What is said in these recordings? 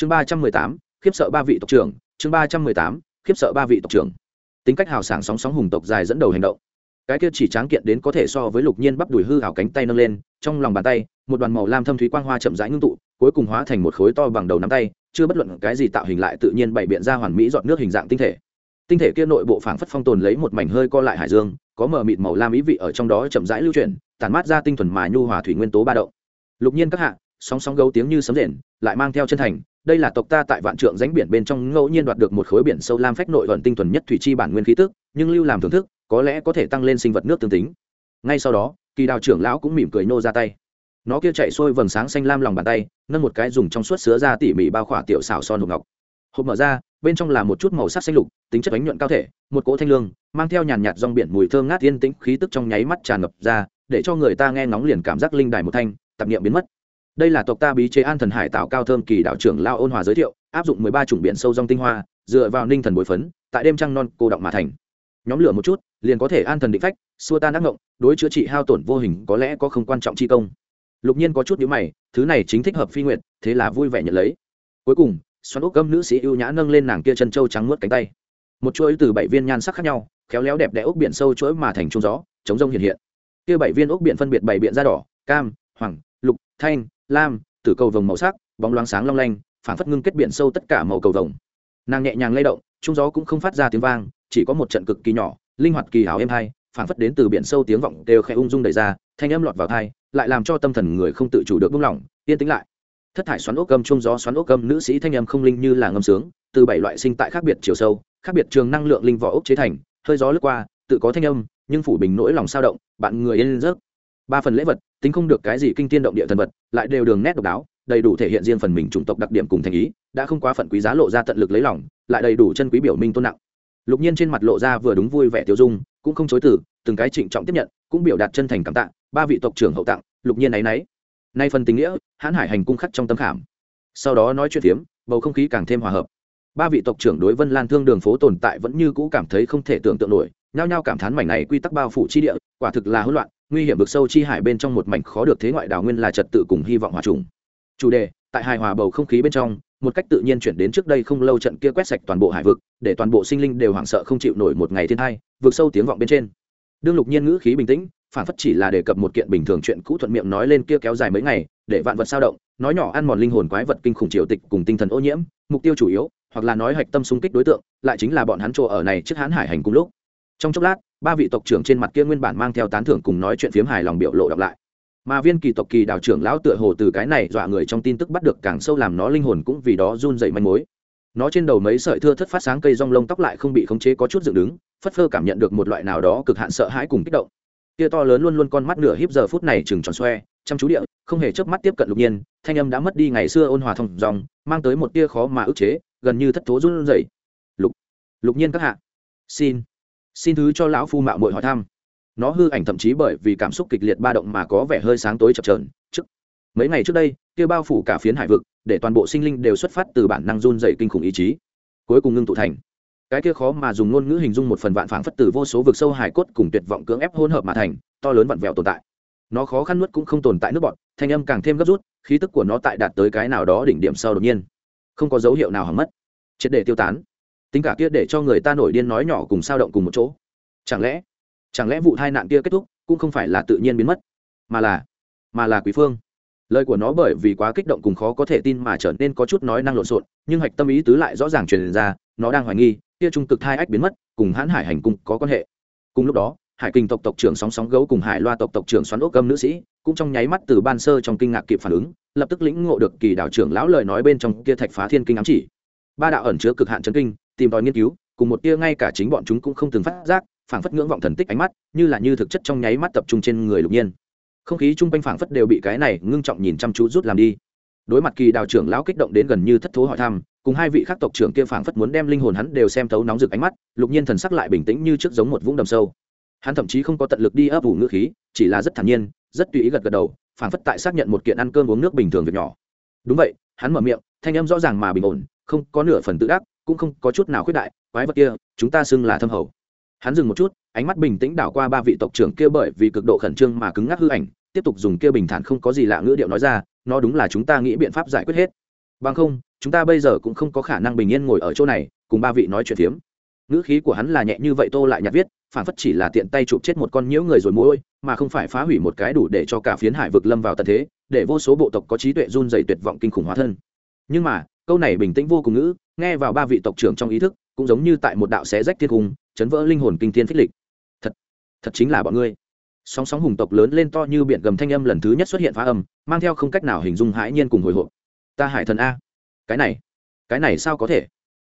chương ba trăm mười tám, khiếp sợ ba vị tộc trưởng. Chương ba trăm mười tám, khiếp sợ ba vị tộc trưởng. Tính cách hào sảng sóng sóng hùng tộc dài dẫn đầu hành động. Cái kia chỉ tráng kiện đến có thể so với lục nhiên bắp đùi hư hào cánh tay nâng lên, trong lòng bàn tay, một đoàn màu lam thâm thúy quang hoa chậm rãi ngưng tụ, cuối cùng hóa thành một khối to bằng đầu nắm tay, chưa bất luận cái gì tạo hình lại tự nhiên bày biện ra hoàn mỹ dọn nước hình dạng tinh thể. Tinh thể kia nội bộ phảng phất phong tồn lấy một mảnh hơi co lại hải dương, có mờ mịt màu lam ý vị ở trong đó chậm rãi lưu chuyển, tản mát ra tinh thuần mà nhu hòa thủy nguyên tố ba động. Lục nhiên các hạ, sóng sóng gấu tiếng như sấm rền, lại mang theo chân thành đây là tộc ta tại vạn trượng ránh biển bên trong ngẫu nhiên đoạt được một khối biển sâu lam phách nội vận tinh thuần nhất thủy chi bản nguyên khí tức, nhưng lưu làm thưởng thức, có lẽ có thể tăng lên sinh vật nước tương tính. Ngay sau đó, kỳ đào trưởng lão cũng mỉm cười nô ra tay. Nó kia chạy xuôi vầng sáng xanh lam lòng bàn tay, nâng một cái dùng trong suốt sứa ra tỉ mỉ bao khỏa tiểu xào son hộp ngọc. Hộp mở ra, bên trong là một chút màu sắc xanh lục, tính chất bánh nhuận cao thể, một cỗ thanh lương, mang theo nhàn nhạt dòng biển mùi thơm ngát yên tĩnh, khí tức trong nháy mắt tràn ngập ra, để cho người ta nghe ngóng liền cảm giác linh đài một thanh, tạp niệm biến mất đây là tộc ta bí chế an thần hải tạo cao thơm kỳ đạo trưởng lao ôn hòa giới thiệu, áp dụng mười ba chủng biển sâu rong tinh hoa, dựa vào ninh thần bồi phấn, tại đêm trăng non cô động mà thành. Nhóm lửa một chút, liền có thể an thần định phách, xua tan ác ngộng, đối chữa trị hao tổn vô hình có lẽ có không quan trọng chi công. Lục nhiên có chút nhữ mày, thứ này chính thích hợp phi nguyện thế là vui vẻ nhận lấy. Cuối cùng xoắn ốc gâm nữ sĩ ưu nhã nâng lên nàng kia chân trâu trắng mướt cánh tay. Một chuỗi từ bảy viên nhan sắc khác nhau, khéo léo đẹp đẽ ốc biển sâu chuỗi mà thành trung gió, chống rông hiện hiện. Kia bảy viên ốc biển phân biệt bảy biện da đỏ, cam, hoàng, lục, thanh lam, tử cầu vồng màu sắc, bóng loáng sáng long lanh phản phất ngưng kết biển sâu tất cả màu cầu vồng. Nàng nhẹ nhàng lay động, trung gió cũng không phát ra tiếng vang, chỉ có một trận cực kỳ nhỏ, linh hoạt kỳ hảo êm hai phản phất đến từ biển sâu tiếng vọng đều khẽ ung dung đầy ra, thanh âm lọt vào thai lại làm cho tâm thần người không tự chủ được buông lỏng, yên tĩnh lại. Thất thải xoắn ốc cầm trung gió xoắn ốc cầm nữ sĩ thanh âm không linh như là ngâm sướng, từ bảy loại sinh tại khác biệt chiều sâu, khác biệt trường năng lượng linh vỏ ốc chế thành, hơi gió lướt qua, tự có thanh âm, nhưng phủ bình nỗi lòng sao động, bạn người yên giấc ba phần lễ vật, tính không được cái gì kinh tiên động địa thần vật, lại đều đường nét độc đáo, đầy đủ thể hiện riêng phần mình chủng tộc đặc điểm cùng thành ý, đã không quá phận quý giá lộ ra tận lực lấy lòng, lại đầy đủ chân quý biểu minh tôn nặng. Lục nhiên trên mặt lộ ra vừa đúng vui vẻ tiêu dung, cũng không chối từ, từng cái trịnh trọng tiếp nhận, cũng biểu đạt chân thành cảm tạ, ba vị tộc trưởng hậu tặng, lục nhiên áy náy nay phần tình nghĩa, hãn hải hành cung khắc trong tâm khảm. Sau đó nói chuyện phiếm, bầu không khí càng thêm hòa hợp. Ba vị tộc trưởng đối vân lan thương đường phố tồn tại vẫn như cũ cảm thấy không thể tưởng tượng nổi, nhao nhao cảm thán mảnh này quy tắc bao phủ chi địa, quả thực là hỗn loạn nguy hiểm vực sâu chi hải bên trong một mảnh khó được thế ngoại đào nguyên là trật tự cùng hy vọng hòa trùng. Chủ đề, tại hài hòa bầu không khí bên trong, một cách tự nhiên chuyển đến trước đây không lâu trận kia quét sạch toàn bộ hải vực, để toàn bộ sinh linh đều hoảng sợ không chịu nổi một ngày thiên hai vượt sâu tiếng vọng bên trên. Đương lục nhiên ngữ khí bình tĩnh, phản phất chỉ là đề cập một kiện bình thường chuyện cũ thuận miệng nói lên kia kéo dài mấy ngày, để vạn vật sao động, nói nhỏ ăn mòn linh hồn quái vật kinh khủng triều tịch cùng tinh thần ô nhiễm, mục tiêu chủ yếu, hoặc là nói hạch tâm xung kích đối tượng, lại chính là bọn hắn chỗ ở này trước hãn hải hành cùng lúc. Trong chốc lát ba vị tộc trưởng trên mặt kia nguyên bản mang theo tán thưởng cùng nói chuyện phiếm hài lòng biểu lộ đọc lại. Mà viên kỳ tộc kỳ đào trưởng lão tựa hồ từ cái này dọa người trong tin tức bắt được càng sâu làm nó linh hồn cũng vì đó run dậy manh mối. Nó trên đầu mấy sợi thưa thất phát sáng cây rong lông tóc lại không bị khống chế có chút dựng đứng, phất phơ cảm nhận được một loại nào đó cực hạn sợ hãi cùng kích động. Kia to lớn luôn luôn con mắt nửa híp giờ phút này chừng tròn xoe, chăm chú địa, không hề chớp mắt tiếp cận lục nhiên, thanh âm đã mất đi ngày xưa ôn hòa thông dòng, mang tới một tia khó mà ức chế, gần như thất thố run rẩy. Lục lục nhiên các hạ, xin xin thứ cho lão phu mạo muội hỏi thăm. Nó hư ảnh thậm chí bởi vì cảm xúc kịch liệt ba động mà có vẻ hơi sáng tối chập trờn trước, mấy ngày trước đây, kia bao phủ cả phiến hải vực, để toàn bộ sinh linh đều xuất phát từ bản năng run dày kinh khủng ý chí. Cuối cùng ngưng tụ thành. Cái kia khó mà dùng ngôn ngữ hình dung một phần vạn phảng phất từ vô số vực sâu hải cốt cùng tuyệt vọng cưỡng ép hôn hợp mà thành, to lớn vặn vẹo tồn tại. Nó khó khăn nuốt cũng không tồn tại nước bọt thanh âm càng thêm gấp rút, khí tức của nó tại đạt tới cái nào đó đỉnh điểm sau đột nhiên. Không có dấu hiệu nào hỏng mất. Triệt để tiêu tán tính cả kia để cho người ta nổi điên nói nhỏ cùng sao động cùng một chỗ. Chẳng lẽ chẳng lẽ vụ tai nạn kia kết thúc cũng không phải là tự nhiên biến mất, mà là mà là quý phương? Lời của nó bởi vì quá kích động cùng khó có thể tin mà trở nên có chút nói năng lộn xộn, nhưng hạch tâm ý tứ lại rõ ràng truyền ra, nó đang hoài nghi, kia trung cực thai ách biến mất cùng hãn hải hành cung có quan hệ. Cùng lúc đó, hải kinh tộc tộc trưởng sóng sóng gấu cùng hải loa tộc tộc trưởng xoắn ốc gâm nữ sĩ cũng trong nháy mắt từ ban sơ trong kinh ngạc kịp phản ứng, lập tức lĩnh ngộ được kỳ đảo trưởng lão lời nói bên trong kia thạch phá thiên kinh ám chỉ. Ba đạo ẩn chứa cực hạn chấn kinh tìm tòi nghiên cứu, cùng một tia ngay cả chính bọn chúng cũng không từng phát giác, phảng phất ngưỡng vọng thần tích ánh mắt, như là như thực chất trong nháy mắt tập trung trên người lục nhiên. Không khí chung quanh phảng phất đều bị cái này ngưng trọng nhìn chăm chú rút làm đi. Đối mặt kỳ đào trưởng lão kích động đến gần như thất thố hỏi thăm, cùng hai vị khác tộc trưởng kia phảng phất muốn đem linh hồn hắn đều xem thấu nóng rực ánh mắt, lục nhiên thần sắc lại bình tĩnh như trước giống một vũng đầm sâu. Hắn thậm chí không có tận lực đi ấp ủ ngữ khí, chỉ là rất thản nhiên, rất tùy ý gật gật đầu, phảng phất tại xác nhận một kiện ăn cơm uống nước bình thường việc nhỏ. Đúng vậy, hắn mở miệng, thanh âm rõ ràng mà bình ổn, không có nửa phần tự đắc cũng không có chút nào khuyết đại, quái vật kia, chúng ta xưng là thâm hầu. Hắn dừng một chút, ánh mắt bình tĩnh đảo qua ba vị tộc trưởng kia bởi vì cực độ khẩn trương mà cứng ngắc hư ảnh, tiếp tục dùng kia bình thản không có gì lạ ngữ điệu nói ra, nó đúng là chúng ta nghĩ biện pháp giải quyết hết. Bằng không, chúng ta bây giờ cũng không có khả năng bình yên ngồi ở chỗ này, cùng ba vị nói chuyện phiếm. Ngữ khí của hắn là nhẹ như vậy tô lại nhạt viết, phản phất chỉ là tiện tay chụp chết một con nhiễu người rồi mỗi mà không phải phá hủy một cái đủ để cho cả phiến hải vực lâm vào tận thế, để vô số bộ tộc có trí tuệ run dày tuyệt vọng kinh khủng hóa thân. Nhưng mà, câu này bình tĩnh vô cùng ngữ nghe vào ba vị tộc trưởng trong ý thức, cũng giống như tại một đạo xé rách thiên cung, chấn vỡ linh hồn kinh thiên phích lịch. Thật thật chính là bọn ngươi. Sóng sóng hùng tộc lớn lên to như biển gầm thanh âm lần thứ nhất xuất hiện phá âm, mang theo không cách nào hình dung hãi nhiên cùng hồi hộp. Ta hải thần a. Cái này cái này sao có thể?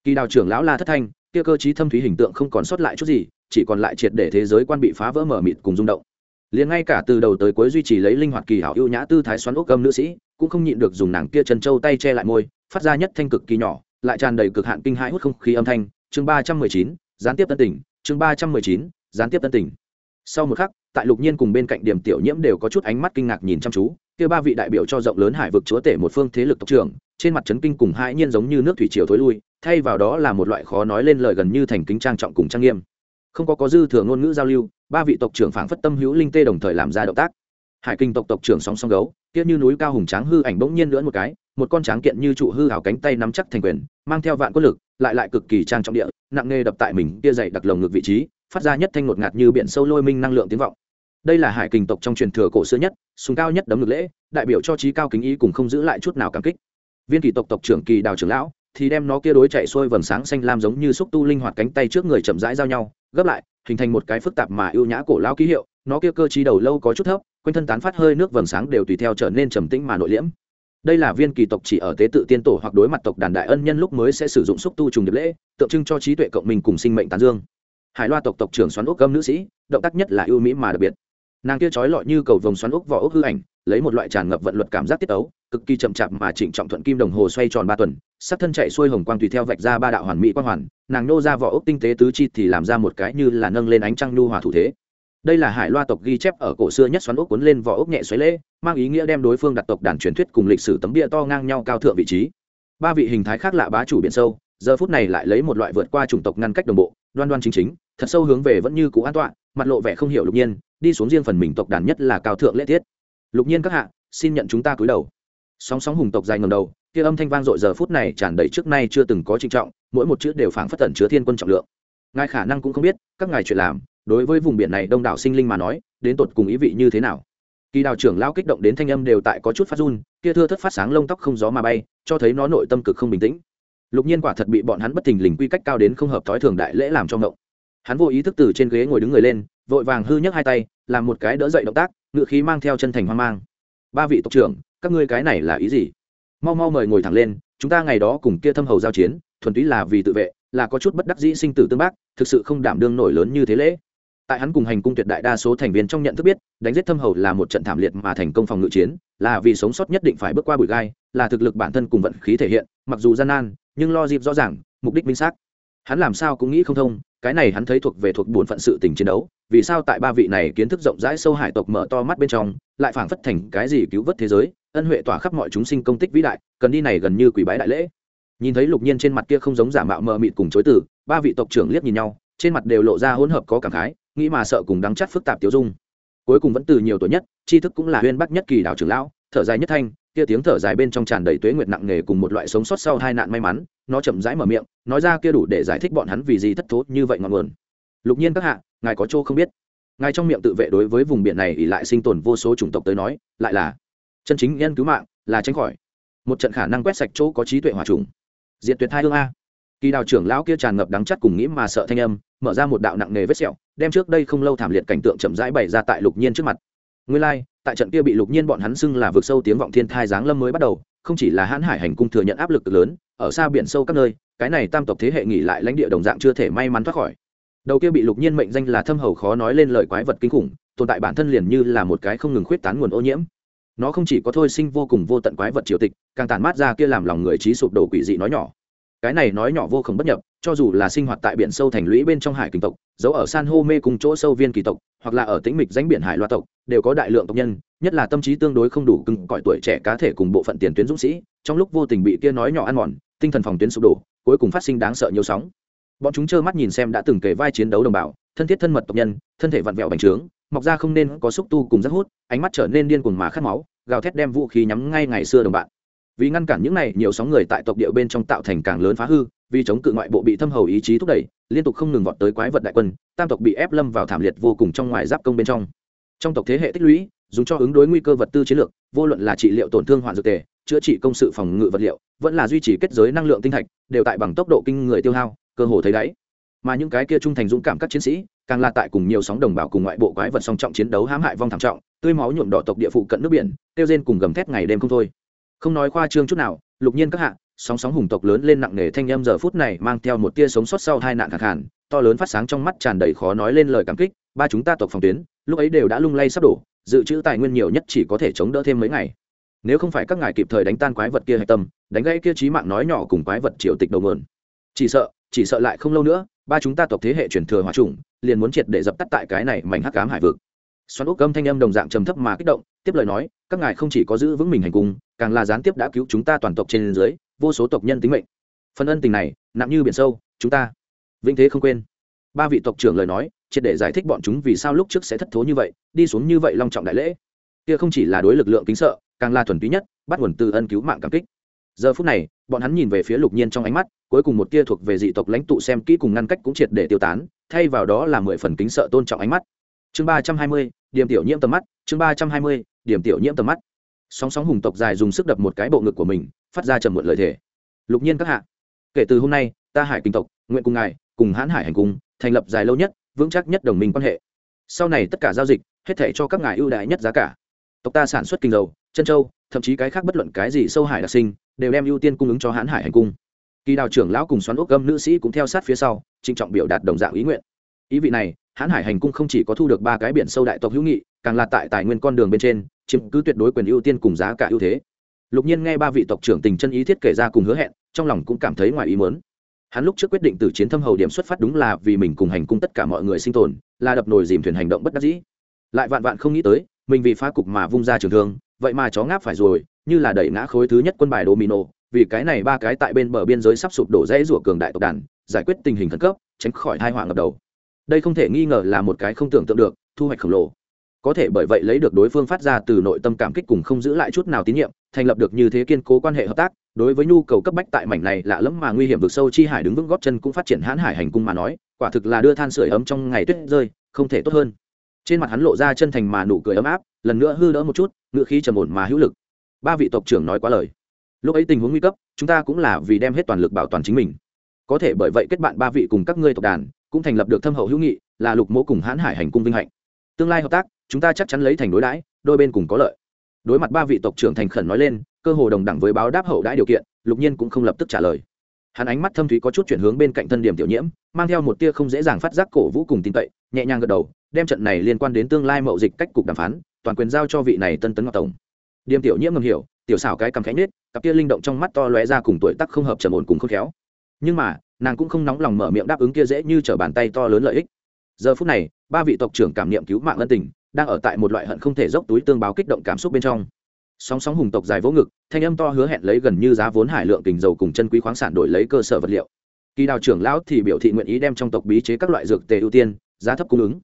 Kỳ đào trưởng lão la thất thanh, kia cơ chí thâm thúy hình tượng không còn sót lại chút gì, chỉ còn lại triệt để thế giới quan bị phá vỡ mở mịt cùng rung động. Liền ngay cả từ đầu tới cuối duy trì lấy linh hoạt kỳ hảo ưu nhã tư thái xoắn ốc cầm nữ sĩ, cũng không nhịn được dùng nàng kia chân trâu tay che lại môi, phát ra nhất thanh cực kỳ nhỏ lại tràn đầy cực hạn kinh hãi hút không khí âm thanh, chương ba trăm mười chín, gián tiếp tân tỉnh, chương ba trăm mười chín, gián tiếp tân tỉnh. Sau một khắc, tại lục nhiên cùng bên cạnh điểm tiểu nhiễm đều có chút ánh mắt kinh ngạc nhìn chăm chú, kia ba vị đại biểu cho rộng lớn hải vực chúa tể một phương thế lực tộc trưởng, trên mặt trấn kinh cùng hãi nhiên giống như nước thủy triều thối lui, thay vào đó là một loại khó nói lên lời gần như thành kính trang trọng cùng trang nghiêm. Không có có dư thừa ngôn ngữ giao lưu, ba vị tộc trưởng phảng phất tâm hữu linh tê đồng thời làm ra động tác. Hải kinh tộc tộc trưởng song song gấu kia như núi cao hùng tráng hư ảnh bỗng nhiên lưỡn một cái, một con tráng kiện như trụ hư hảo cánh tay nắm chắc thành quyền, mang theo vạn quân lực, lại lại cực kỳ trang trọng địa, nặng nề đập tại mình kia dậy đặc lồng ngực vị trí, phát ra nhất thanh ngột ngạt như biển sâu lôi minh năng lượng tiếng vọng. Đây là hải kình tộc trong truyền thừa cổ xưa nhất súng cao nhất đấm ngực lễ, đại biểu cho trí cao kính ý cùng không giữ lại chút nào cảm kích. Viên kỳ tộc tộc trưởng kỳ đào trưởng lão, thì đem nó kia đối chạy xuôi vầng sáng xanh lam giống như xúc tu linh hoạt cánh tay trước người chậm rãi giao nhau, gấp lại, hình thành một cái phức tạp mà ưu nhã cổ lão ký hiệu nó kia cơ trí đầu lâu có chút thấp, quanh thân tán phát hơi nước vầng sáng đều tùy theo trở nên trầm tĩnh mà nội liễm. Đây là viên kỳ tộc chỉ ở tế tự tiên tổ hoặc đối mặt tộc đàn đại ân nhân lúc mới sẽ sử dụng xúc tu trùng điệp lễ, tượng trưng cho trí tuệ cộng minh cùng sinh mệnh tán dương. Hải loa tộc tộc trưởng xoắn ốc gâm nữ sĩ, động tác nhất là ưu mỹ mà đặc biệt. Nàng kia trói lọi như cầu vồng xoắn ốc vỏ ốc hư ảnh, lấy một loại tràn ngập vận luật cảm giác tiết tấu, cực kỳ chậm chạp mà chỉnh trọng thuận kim đồng hồ xoay tròn ba tuần, sắc thân chạy xuôi hồng quang tùy theo vạch ra ba đạo hoàn mỹ quang hoàn, nàng nô ra vỏ ốc tinh tế tứ chi thì làm ra một cái như là nâng lên ánh trăng nhu hòa thủ thế đây là hải loa tộc ghi chép ở cổ xưa nhất xoắn ốc cuốn lên vỏ ốc nhẹ xoáy lễ, mang ý nghĩa đem đối phương đặt tộc đàn truyền thuyết cùng lịch sử tấm bia to ngang nhau cao thượng vị trí. Ba vị hình thái khác lạ bá chủ biển sâu, giờ phút này lại lấy một loại vượt qua chủng tộc ngăn cách đồng bộ, đoan đoan chính chính, thật sâu hướng về vẫn như cũ an toàn mặt lộ vẻ không hiểu lục nhiên, đi xuống riêng phần mình tộc đàn nhất là cao thượng lễ tiết. Lục nhiên các hạ, xin nhận chúng ta cúi đầu. Sóng sóng hùng tộc dài ngầm đầu, kia âm thanh vang dội giờ phút này tràn đầy trước nay chưa từng có trinh trọng, mỗi một chữ đều phảng phất tẩn chứa thiên quân trọng lượng. Ngài khả năng cũng không biết, các ngài chuyện làm đối với vùng biển này đông đảo sinh linh mà nói, đến tột cùng ý vị như thế nào? Kỳ đào trưởng lao kích động đến thanh âm đều tại có chút phát run, kia thưa thất phát sáng lông tóc không gió mà bay, cho thấy nó nội tâm cực không bình tĩnh. Lục nhiên quả thật bị bọn hắn bất thình lình quy cách cao đến không hợp thói thường đại lễ làm cho ngộng. Hắn vô ý thức từ trên ghế ngồi đứng người lên, vội vàng hư nhấc hai tay, làm một cái đỡ dậy động tác, ngựa khí mang theo chân thành hoang mang. Ba vị tộc trưởng, các ngươi cái này là ý gì? Mau mau mời ngồi thẳng lên, chúng ta ngày đó cùng kia thâm hầu giao chiến, thuần túy là vì tự vệ, là có chút bất đắc dĩ sinh tử tương bác, thực sự không đảm đương nổi lớn như thế lễ tại hắn cùng hành cung tuyệt đại đa số thành viên trong nhận thức biết, đánh giết thâm hầu là một trận thảm liệt mà thành công phòng ngự chiến, là vì sống sót nhất định phải bước qua bụi gai, là thực lực bản thân cùng vận khí thể hiện, mặc dù gian nan, nhưng lo dịp rõ ràng, mục đích minh xác. Hắn làm sao cũng nghĩ không thông, cái này hắn thấy thuộc về thuộc bổn phận sự tình chiến đấu, vì sao tại ba vị này kiến thức rộng rãi sâu hải tộc mở to mắt bên trong, lại phảng phất thành cái gì cứu vớt thế giới, ân huệ tỏa khắp mọi chúng sinh công tích vĩ đại, cần đi này gần như quỷ bái đại lễ. Nhìn thấy lục nhiên trên mặt kia không giống giả mạo mờ mịt cùng chối từ, ba vị tộc trưởng liếc nhìn nhau, trên mặt đều lộ ra hỗn hợp có cảm khái nghĩ mà sợ cùng đắng chắt phức tạp tiêu dung. Cuối cùng vẫn từ nhiều tuổi nhất, tri thức cũng là huyên bắc nhất kỳ đảo trưởng lão, thở dài nhất thanh, kia tiếng thở dài bên trong tràn đầy tuế nguyệt nặng nề cùng một loại sống sót sau hai nạn may mắn, nó chậm rãi mở miệng, nói ra kia đủ để giải thích bọn hắn vì gì thất thố như vậy ngọn nguồn. Lục nhiên các hạ, ngài có chỗ không biết. Ngài trong miệng tự vệ đối với vùng biển này ỉ lại sinh tồn vô số chủng tộc tới nói, lại là chân chính nhân cứu mạng, là tránh khỏi. Một trận khả năng quét sạch chỗ có trí tuệ hòa trùng. Diện tuyệt thai hương a. Kỳ đào trưởng lão kia tràn ngập đắng chắt cùng nghĩ mà sợ thanh âm, mở ra một đạo nặng nề vết sẹo đem trước đây không lâu thảm liệt cảnh tượng chậm rãi bày ra tại lục nhiên trước mặt. Nguyên lai、like, tại trận kia bị lục nhiên bọn hắn xưng là vượt sâu tiếng vọng thiên thai giáng lâm mới bắt đầu không chỉ là hãn hải hành cung thừa nhận áp lực lớn ở xa biển sâu các nơi cái này tam tộc thế hệ nghỉ lại lãnh địa đồng dạng chưa thể may mắn thoát khỏi. Đầu kia bị lục nhiên mệnh danh là thâm hầu khó nói lên lời quái vật kinh khủng tồn tại bản thân liền như là một cái không ngừng khuyết tán nguồn ô nhiễm. Nó không chỉ có thôi sinh vô cùng vô tận quái vật triều tịch càng tàn mát ra kia làm lòng người trí sụp đổ quỷ dị nói nhỏ. Cái này nói nhỏ vô khổng bất nhập cho dù là sinh hoạt tại biển sâu thành lũy bên trong hải kinh tộc giấu ở san hô mê cùng chỗ sâu viên kỳ tộc, hoặc là ở tĩnh mịch danh biển hải loa tộc, đều có đại lượng tộc nhân, nhất là tâm trí tương đối không đủ cứng cõi tuổi trẻ cá thể cùng bộ phận tiền tuyến dũng sĩ, trong lúc vô tình bị kia nói nhỏ ăn mòn, tinh thần phòng tuyến sụp đổ, cuối cùng phát sinh đáng sợ nhiều sóng. Bọn chúng trơ mắt nhìn xem đã từng kể vai chiến đấu đồng bào, thân thiết thân mật tộc nhân, thân thể vặn vẹo bành trướng, mọc ra không nên có xúc tu cùng rất hút, ánh mắt trở nên điên cuồng mà khát máu, gào thét đem vũ khí nhắm ngay ngày xưa đồng bạn vì ngăn cản những này nhiều sóng người tại tộc địa bên trong tạo thành càng lớn phá hư, vì chống cự ngoại bộ bị thâm hầu ý chí thúc đẩy, liên tục không ngừng vọt tới quái vật đại quân, tam tộc bị ép lâm vào thảm liệt vô cùng trong ngoài giáp công bên trong. Trong tộc thế hệ tích lũy, dùng cho ứng đối nguy cơ vật tư chiến lược, vô luận là trị liệu tổn thương hoạn dược tề, chữa trị công sự phòng ngự vật liệu, vẫn là duy trì kết giới năng lượng tinh thạch, đều tại bằng tốc độ kinh người tiêu hao, cơ hồ thấy đáy. Mà những cái kia trung thành dũng cảm các chiến sĩ, càng là tại cùng nhiều sóng đồng bào cùng ngoại bộ quái vật song trọng chiến đấu hãm hại vong thảm trọng, tươi máu nhuộm đỏ tộc địa phụ cận nước biển tiêu rên cùng gầm thét ngày đêm không thôi không nói khoa trương chút nào, lục nhiên các hạ, sóng sóng hùng tộc lớn lên nặng nề thanh âm giờ phút này mang theo một tia sống sót sau hai nạn khẳng hẳn to lớn phát sáng trong mắt tràn đầy khó nói lên lời cảm kích, ba chúng ta tộc phòng tuyến, lúc ấy đều đã lung lay sắp đổ, dự trữ tài nguyên nhiều nhất chỉ có thể chống đỡ thêm mấy ngày. Nếu không phải các ngài kịp thời đánh tan quái vật kia hạch tâm, đánh gãy kia trí mạng nói nhỏ cùng quái vật triều tịch đầu mượn chỉ sợ chỉ sợ lại không lâu nữa, ba chúng ta tộc thế hệ truyền thừa hòa trùng liền muốn triệt để dập tắt tại cái này mảnh hắc cám hải vực xoắn úc cơm thanh âm đồng dạng trầm thấp mà kích động, tiếp lời nói, các ngài không chỉ có giữ vững mình hành cung càng là gián tiếp đã cứu chúng ta toàn tộc trên dưới, vô số tộc nhân tính mệnh. Phần ân tình này, nặng như biển sâu, chúng ta vinh thế không quên. Ba vị tộc trưởng lời nói, triệt để giải thích bọn chúng vì sao lúc trước sẽ thất thố như vậy, đi xuống như vậy long trọng đại lễ. Kia không chỉ là đối lực lượng kính sợ, càng là thuần túy nhất, bắt nguồn từ ân cứu mạng cảm kích. Giờ phút này, bọn hắn nhìn về phía lục nhiên trong ánh mắt, cuối cùng một tia thuộc về dị tộc lãnh tụ xem kỹ cùng ngăn cách cũng triệt để tiêu tán, thay vào đó là mười phần kính sợ tôn trọng ánh mắt chương ba trăm hai mươi, điểm tiểu nhiễm tầm mắt, chương ba trăm hai mươi, điểm tiểu nhiễm tầm mắt. Sóng sóng hùng tộc dài dùng sức đập một cái bộ ngực của mình, phát ra trầm muộn lời thề. Lục nhiên các hạ, kể từ hôm nay, ta hải kinh tộc, nguyện cùng ngài, cùng hãn hải hành cung thành lập dài lâu nhất, vững chắc nhất đồng minh quan hệ. Sau này tất cả giao dịch, hết thể cho các ngài ưu đãi nhất giá cả. Tộc ta sản xuất kinh dầu, chân châu, thậm chí cái khác bất luận cái gì sâu hải đặc sinh, đều đem ưu tiên cung ứng cho hãn hải hành cung. Kỳ đào trưởng lão cùng xoắn ốc gâm nữ sĩ cũng theo sát phía sau, trịnh trọng biểu đạt đồng dạng ý nguyện ý vị này, hãn hải hành cung không chỉ có thu được ba cái biển sâu đại tộc hữu nghị, càng là tại tài nguyên con đường bên trên, chiếm cứ tuyệt đối quyền ưu tiên cùng giá cả ưu thế. Lục nhiên nghe ba vị tộc trưởng tình chân ý thiết kể ra cùng hứa hẹn, trong lòng cũng cảm thấy ngoài ý mớn hắn lúc trước quyết định từ chiến thâm hầu điểm xuất phát đúng là vì mình cùng hành cung tất cả mọi người sinh tồn, là đập nồi dìm thuyền hành động bất đắc dĩ. Lại vạn vạn không nghĩ tới, mình vì phá cục mà vung ra trường thương, vậy mà chó ngáp phải rồi, như là đẩy ngã khối thứ nhất quân bài domino, vì cái này ba cái tại bên bờ biên giới sắp sụp đổ rẽ rủa cường đại tộc đàn, giải quyết tình hình khẩn cấp, tránh khỏi hai họa ngập đầu đây không thể nghi ngờ là một cái không tưởng tượng được, thu hoạch khổng lồ. Có thể bởi vậy lấy được đối phương phát ra từ nội tâm cảm kích cùng không giữ lại chút nào tín nhiệm, thành lập được như thế kiên cố quan hệ hợp tác, đối với nhu cầu cấp bách tại mảnh này lạ lẫm mà nguy hiểm vực sâu chi hải đứng vững góp chân cũng phát triển hãn hải hành cung mà nói, quả thực là đưa than sửa ấm trong ngày tuyết rơi, không thể tốt hơn. Trên mặt hắn lộ ra chân thành mà nụ cười ấm áp, lần nữa hư đỡ một chút, ngựa khí trầm ổn mà hữu lực. Ba vị tộc trưởng nói quá lời. Lúc ấy tình huống nguy cấp, chúng ta cũng là vì đem hết toàn lực bảo toàn chính mình. Có thể bởi vậy kết bạn ba vị cùng các ngươi tộc đàn cũng thành lập được thâm hậu hữu nghị, là lục mỗ cùng hãn hải hành cung vinh hạnh. Tương lai hợp tác, chúng ta chắc chắn lấy thành đối đãi, đôi bên cùng có lợi. Đối mặt ba vị tộc trưởng thành khẩn nói lên, cơ hồ đồng đẳng với báo đáp hậu đãi điều kiện, lục nhiên cũng không lập tức trả lời. Hắn ánh mắt thâm thúy có chút chuyển hướng bên cạnh thân điểm tiểu nhiễm, mang theo một tia không dễ dàng phát giác cổ vũ cùng tin cậy, nhẹ nhàng gật đầu, đem trận này liên quan đến tương lai mậu dịch cách cục đàm phán, toàn quyền giao cho vị này tân tấn ngọc tổng. Điểm tiểu nhiễm ngầm hiểu, tiểu xảo cái cầm khẽ nết cặp tia linh động trong mắt to lóe ra cùng tuổi tác không hợp trầm ổn cùng khôn khéo nhưng mà, nàng cũng không nóng lòng mở miệng đáp ứng kia dễ như t bàn tay to lớn lợi ích. Giờ phút này, ba vị tộc trưởng cảm niệm cứu mạng ân tình, đang ở tại một loại hận không thể dốc túi tương báo kích động cảm xúc bên trong. Sóng sóng hùng tộc dài vỗ ngực, thanh âm to hứa hẹn lấy gần như giá vốn hải lượng kình dầu cùng chân quý khoáng sản đổi lấy cơ sở vật liệu. Kỳ đào trưởng lão thì biểu thị nguyện ý đem trong tộc bí chế các loại dược tề ưu tiên, giá thấp cung ứng.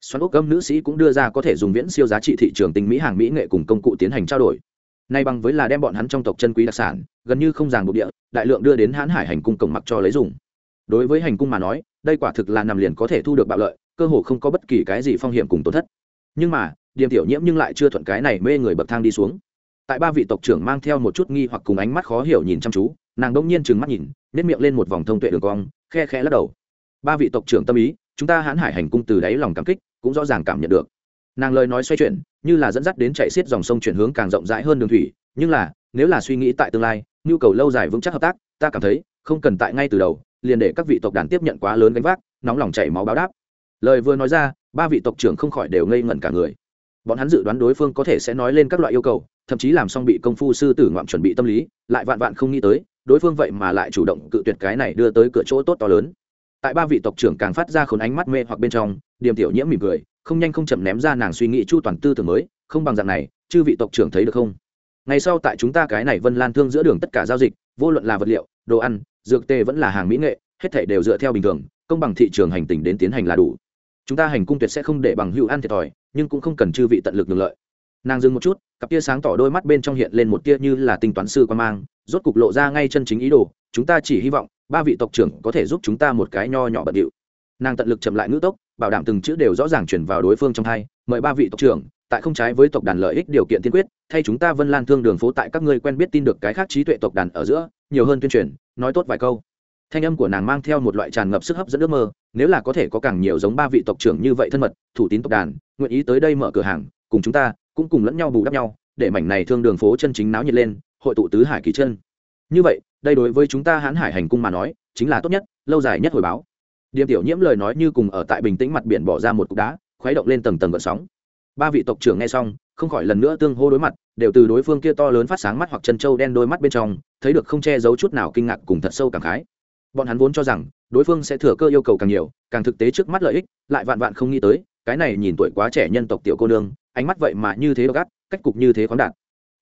Xoắn ốc gâm nữ sĩ cũng đưa ra có thể dùng viễn siêu giá trị thị trường tinh mỹ hàng mỹ nghệ cùng công cụ tiến hành trao đổi nay bằng với là đem bọn hắn trong tộc chân quý đặc sản, gần như không ràng bộ địa, đại lượng đưa đến hãn hải hành cung cổng mặc cho lấy dùng. Đối với hành cung mà nói, đây quả thực là nằm liền có thể thu được bạo lợi, cơ hồ không có bất kỳ cái gì phong hiểm cùng tổn thất. Nhưng mà điểm tiểu nhiễm nhưng lại chưa thuận cái này mê người bậc thang đi xuống. Tại ba vị tộc trưởng mang theo một chút nghi hoặc cùng ánh mắt khó hiểu nhìn chăm chú, nàng đông nhiên trừng mắt nhìn nếp miệng lên một vòng thông tuệ đường cong, khe khẽ lắc đầu. Ba vị tộc trưởng tâm ý, chúng ta hãn hải hành cung từ đáy lòng cảm kích, cũng rõ ràng cảm nhận được nàng lời nói xoay chuyển, như là dẫn dắt đến chạy xiết dòng sông chuyển hướng càng rộng rãi hơn đường thủy, nhưng là, nếu là suy nghĩ tại tương lai, nhu cầu lâu dài vững chắc hợp tác, ta cảm thấy, không cần tại ngay từ đầu, liền để các vị tộc đàn tiếp nhận quá lớn gánh vác, nóng lòng chảy máu báo đáp. Lời vừa nói ra, ba vị tộc trưởng không khỏi đều ngây ngẩn cả người. Bọn hắn dự đoán đối phương có thể sẽ nói lên các loại yêu cầu, thậm chí làm xong bị công phu sư tử ngoạm chuẩn bị tâm lý, lại vạn vạn không nghĩ tới, đối phương vậy mà lại chủ động cự tuyệt cái này đưa tới cửa chỗ tốt to lớn. Tại ba vị tộc trưởng càng phát ra khốn ánh mắt mê hoặc bên trong, điềm tiểu nhiễm mỉm cười không nhanh không chậm ném ra nàng suy nghĩ chu toàn tư tưởng mới, không bằng dạng này, chư vị tộc trưởng thấy được không? Ngày sau tại chúng ta cái này vân lan thương giữa đường tất cả giao dịch, vô luận là vật liệu, đồ ăn, dược tê vẫn là hàng mỹ nghệ, hết thể đều dựa theo bình thường, công bằng thị trường hành tình đến tiến hành là đủ. Chúng ta hành cung tuyệt sẽ không để bằng hữu ăn thiệt thòi, nhưng cũng không cần chư vị tận lực được lợi. Nàng dừng một chút, cặp tia sáng tỏ đôi mắt bên trong hiện lên một tia như là tinh toán sư quan mang, rốt cục lộ ra ngay chân chính ý đồ, chúng ta chỉ hy vọng ba vị tộc trưởng có thể giúp chúng ta một cái nho nhỏ bận điệu. Nàng tận lực chậm lại ngữ tốc bảo đảm từng chữ đều rõ ràng chuyển vào đối phương trong hai, mời ba vị tộc trưởng, tại không trái với tộc đàn lợi ích điều kiện tiên quyết, thay chúng ta vân lan thương đường phố tại các ngươi quen biết tin được cái khác trí tuệ tộc đàn ở giữa, nhiều hơn tuyên truyền, nói tốt vài câu. Thanh âm của nàng mang theo một loại tràn ngập sức hấp dẫn ước mơ, nếu là có thể có càng nhiều giống ba vị tộc trưởng như vậy thân mật, thủ tín tộc đàn, nguyện ý tới đây mở cửa hàng, cùng chúng ta, cũng cùng lẫn nhau bù đắp nhau, để mảnh này thương đường phố chân chính náo nhiệt lên, hội tụ tứ hải kỳ chân. Như vậy, đây đối với chúng ta hãn hải hành cung mà nói, chính là tốt nhất, lâu dài nhất hồi báo điềm tiểu nhiễm lời nói như cùng ở tại bình tĩnh mặt biển bỏ ra một cục đá, khuấy động lên tầng tầng gợn sóng. Ba vị tộc trưởng nghe xong, không khỏi lần nữa tương hô đối mặt, đều từ đối phương kia to lớn phát sáng mắt hoặc chân trâu đen đôi mắt bên trong, thấy được không che giấu chút nào kinh ngạc cùng thật sâu cảm khái. Bọn hắn vốn cho rằng, đối phương sẽ thừa cơ yêu cầu càng nhiều, càng thực tế trước mắt lợi ích, lại vạn vạn không nghĩ tới, cái này nhìn tuổi quá trẻ nhân tộc tiểu cô nương, ánh mắt vậy mà như thế gắt, cách cục như thế khoáng đạt.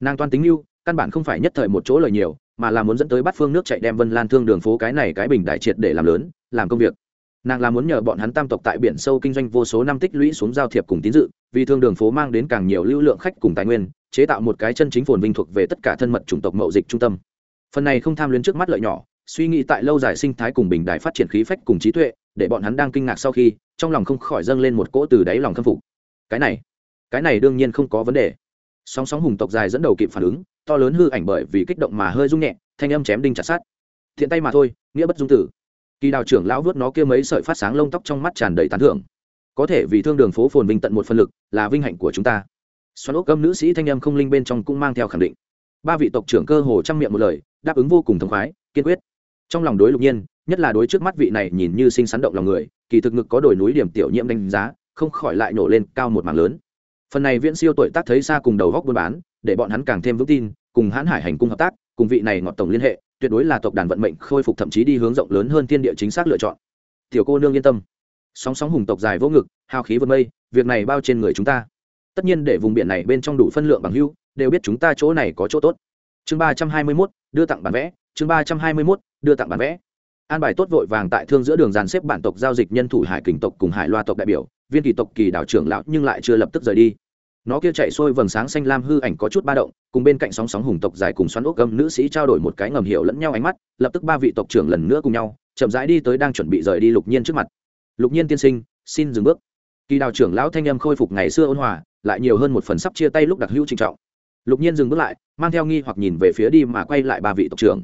Nàng toan tính lưu căn bản không phải nhất thời một chỗ lời nhiều, mà là muốn dẫn tới bắt phương nước chạy đem vân lan thương đường phố cái này cái bình đại triệt để làm lớn, làm công việc nàng là muốn nhờ bọn hắn tam tộc tại biển sâu kinh doanh vô số năm tích lũy xuống giao thiệp cùng tín dự, vì thương đường phố mang đến càng nhiều lưu lượng khách cùng tài nguyên, chế tạo một cái chân chính phồn vinh thuộc về tất cả thân mật chủng tộc mậu dịch trung tâm. Phần này không tham luyến trước mắt lợi nhỏ, suy nghĩ tại lâu dài sinh thái cùng bình đại phát triển khí phách cùng trí tuệ, để bọn hắn đang kinh ngạc sau khi, trong lòng không khỏi dâng lên một cỗ từ đáy lòng khâm phục. Cái này cái này đương nhiên không có vấn đề. Sóng sóng hùng tộc dài dẫn đầu kịp phản ứng, to lớn hư ảnh bởi vì kích động mà hơi rung nhẹ, thanh âm chém đinh chặt sát thiện tay mà thôi, nghĩa bất dung tử kỳ đào trưởng lão vớt nó kia mấy sợi phát sáng lông tóc trong mắt tràn đầy tán thưởng. Có thể vì thương đường phố phồn vinh tận một phân lực, là vinh hạnh của chúng ta. Xoắn ốc âm nữ sĩ thanh âm không linh bên trong cũng mang theo khẳng định. Ba vị tộc trưởng cơ hồ trăm miệng một lời, đáp ứng vô cùng thống khoái, kiên quyết. Trong lòng đối lục nhiên, nhất là đối trước mắt vị này nhìn như sinh sắn động lòng người, kỳ thực ngực có đồi núi điểm tiểu nhiễm đánh giá, không khỏi lại nổ lên cao một mảng lớn. Phần này viễn siêu tuổi tác thấy xa cùng đầu góc buôn bán, để bọn hắn càng thêm vững tin, cùng hãn hải hành cung hợp tác, cùng vị này ngọt tổng liên hệ tuyệt đối là tộc đàn vận mệnh khôi phục thậm chí đi hướng rộng lớn hơn thiên địa chính xác lựa chọn. Tiểu cô nương yên tâm. Sóng sóng hùng tộc dài vô ngực hào khí vượt mây, việc này bao trên người chúng ta. Tất nhiên để vùng biển này bên trong đủ phân lượng bằng hưu, đều biết chúng ta chỗ này có chỗ tốt. Chương ba trăm hai mươi mốt, đưa tặng bản vẽ, chương ba trăm hai mươi mốt, đưa tặng bản vẽ. An bài tốt vội vàng tại thương giữa đường dàn xếp bản tộc giao dịch nhân thủ hải kình tộc cùng hải loa tộc đại biểu, viên kỳ tộc kỳ đảo trưởng lão nhưng lại chưa lập tức rời đi nó kia chạy xuôi vầng sáng xanh lam hư ảnh có chút ba động, cùng bên cạnh sóng sóng hùng tộc dài cùng xoắn ốc gâm nữ sĩ trao đổi một cái ngầm hiểu lẫn nhau ánh mắt, lập tức ba vị tộc trưởng lần nữa cùng nhau, chậm rãi đi tới đang chuẩn bị rời đi lục nhiên trước mặt. Lục nhiên tiên sinh, xin dừng bước. Kỳ đào trưởng lão thanh âm khôi phục ngày xưa ôn hòa, lại nhiều hơn một phần sắp chia tay lúc đặc hữu trinh trọng. Lục nhiên dừng bước lại, mang theo nghi hoặc nhìn về phía đi mà quay lại ba vị tộc trưởng.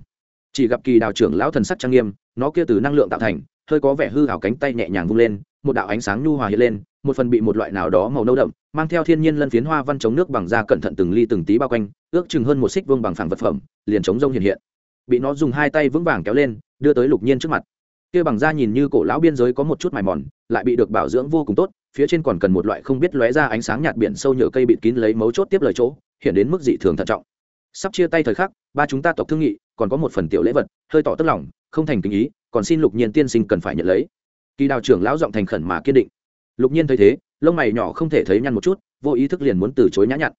Chỉ gặp kỳ đào trưởng lão thần sắc trang nghiêm, nó kia từ năng lượng tạo thành, hơi có vẻ hư hảo cánh tay nhẹ nhàng vung lên, một đạo ánh sáng nhu hòa hiện lên một phần bị một loại nào đó màu nâu đậm, mang theo thiên nhiên lân phiến hoa văn chống nước bằng da cẩn thận từng ly từng tí bao quanh, ước chừng hơn một xích vương bằng phẳng vật phẩm, liền chống rông hiện hiện. Bị nó dùng hai tay vững vàng kéo lên, đưa tới lục nhiên trước mặt. Kia bằng da nhìn như cổ lão biên giới có một chút mài mòn, lại bị được bảo dưỡng vô cùng tốt, phía trên còn cần một loại không biết lóe ra ánh sáng nhạt biển sâu nhựa cây bịt kín lấy mấu chốt tiếp lời chỗ, hiện đến mức dị thường thận trọng. Sắp chia tay thời khắc, ba chúng ta tộc thương nghị, còn có một phần tiểu lễ vật, hơi tỏ tức lòng, không thành tình ý, còn xin lục nhiên tiên sinh cần phải nhận lấy. Kỳ đào trưởng lão giọng thành khẩn mà kiên định lục nhiên thấy thế, lông mày nhỏ không thể thấy nhăn một chút, vô ý thức liền muốn từ chối nhã nhặn.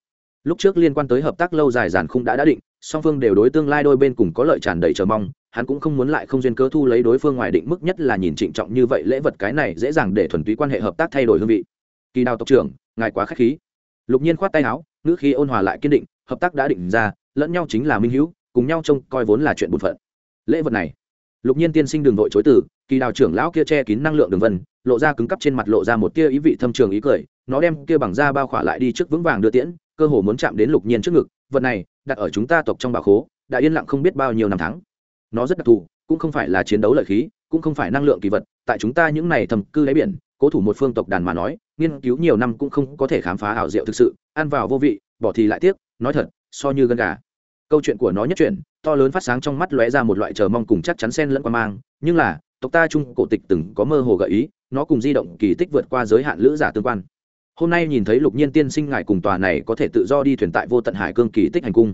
Lúc trước liên quan tới hợp tác lâu dài giản khung đã đã định, song phương đều đối tương lai đôi bên cùng có lợi tràn đầy chờ mong, hắn cũng không muốn lại không duyên cớ thu lấy đối phương ngoài định mức nhất là nhìn trịnh trọng như vậy lễ vật cái này dễ dàng để thuần túy quan hệ hợp tác thay đổi hương vị. Kỳ đào tộc trưởng, ngài quá k h á c h khí. Lục nhiên khoát tay áo, ngữ khí ôn hòa lại kiên định, hợp tác đã định ra, lẫn nhau chính là minh hữu, cùng nhau trông coi vốn là chuyện bụt phận. Lễ vật này, lục nhiên tiên sinh đường đội chối từ kỳ đào trưởng lão kia che kín năng lượng đường vân, lộ ra cứng cắp trên mặt lộ ra một tia ý vị thâm trường ý cười, nó đem kia bằng da bao khỏa lại đi trước vững vàng đưa tiễn, cơ hồ muốn chạm đến lục nhiên trước ngực, vật này, đặt ở chúng ta tộc trong bà khố, đã yên lặng không biết bao nhiêu năm tháng. Nó rất đặc thù, cũng không phải là chiến đấu lợi khí, cũng không phải năng lượng kỳ vật, tại chúng ta những này thầm cư đáy biển, cố thủ một phương tộc đàn mà nói, nghiên cứu nhiều năm cũng không có thể khám phá ảo diệu thực sự, ăn vào vô vị, bỏ thì lại tiếc, nói thật, so như gân gà. Câu chuyện của nó nhất chuyển, to lớn phát sáng trong mắt lóe ra một loại chờ mong cùng chắc chắn xen lẫn qua mang, nhưng là tộc ta trung cổ tịch từng có mơ hồ gợi ý, nó cùng di động kỳ tích vượt qua giới hạn lữ giả tương quan. Hôm nay nhìn thấy lục nhiên tiên sinh ngài cùng tòa này có thể tự do đi thuyền tại vô tận hải cương kỳ tích hành cung.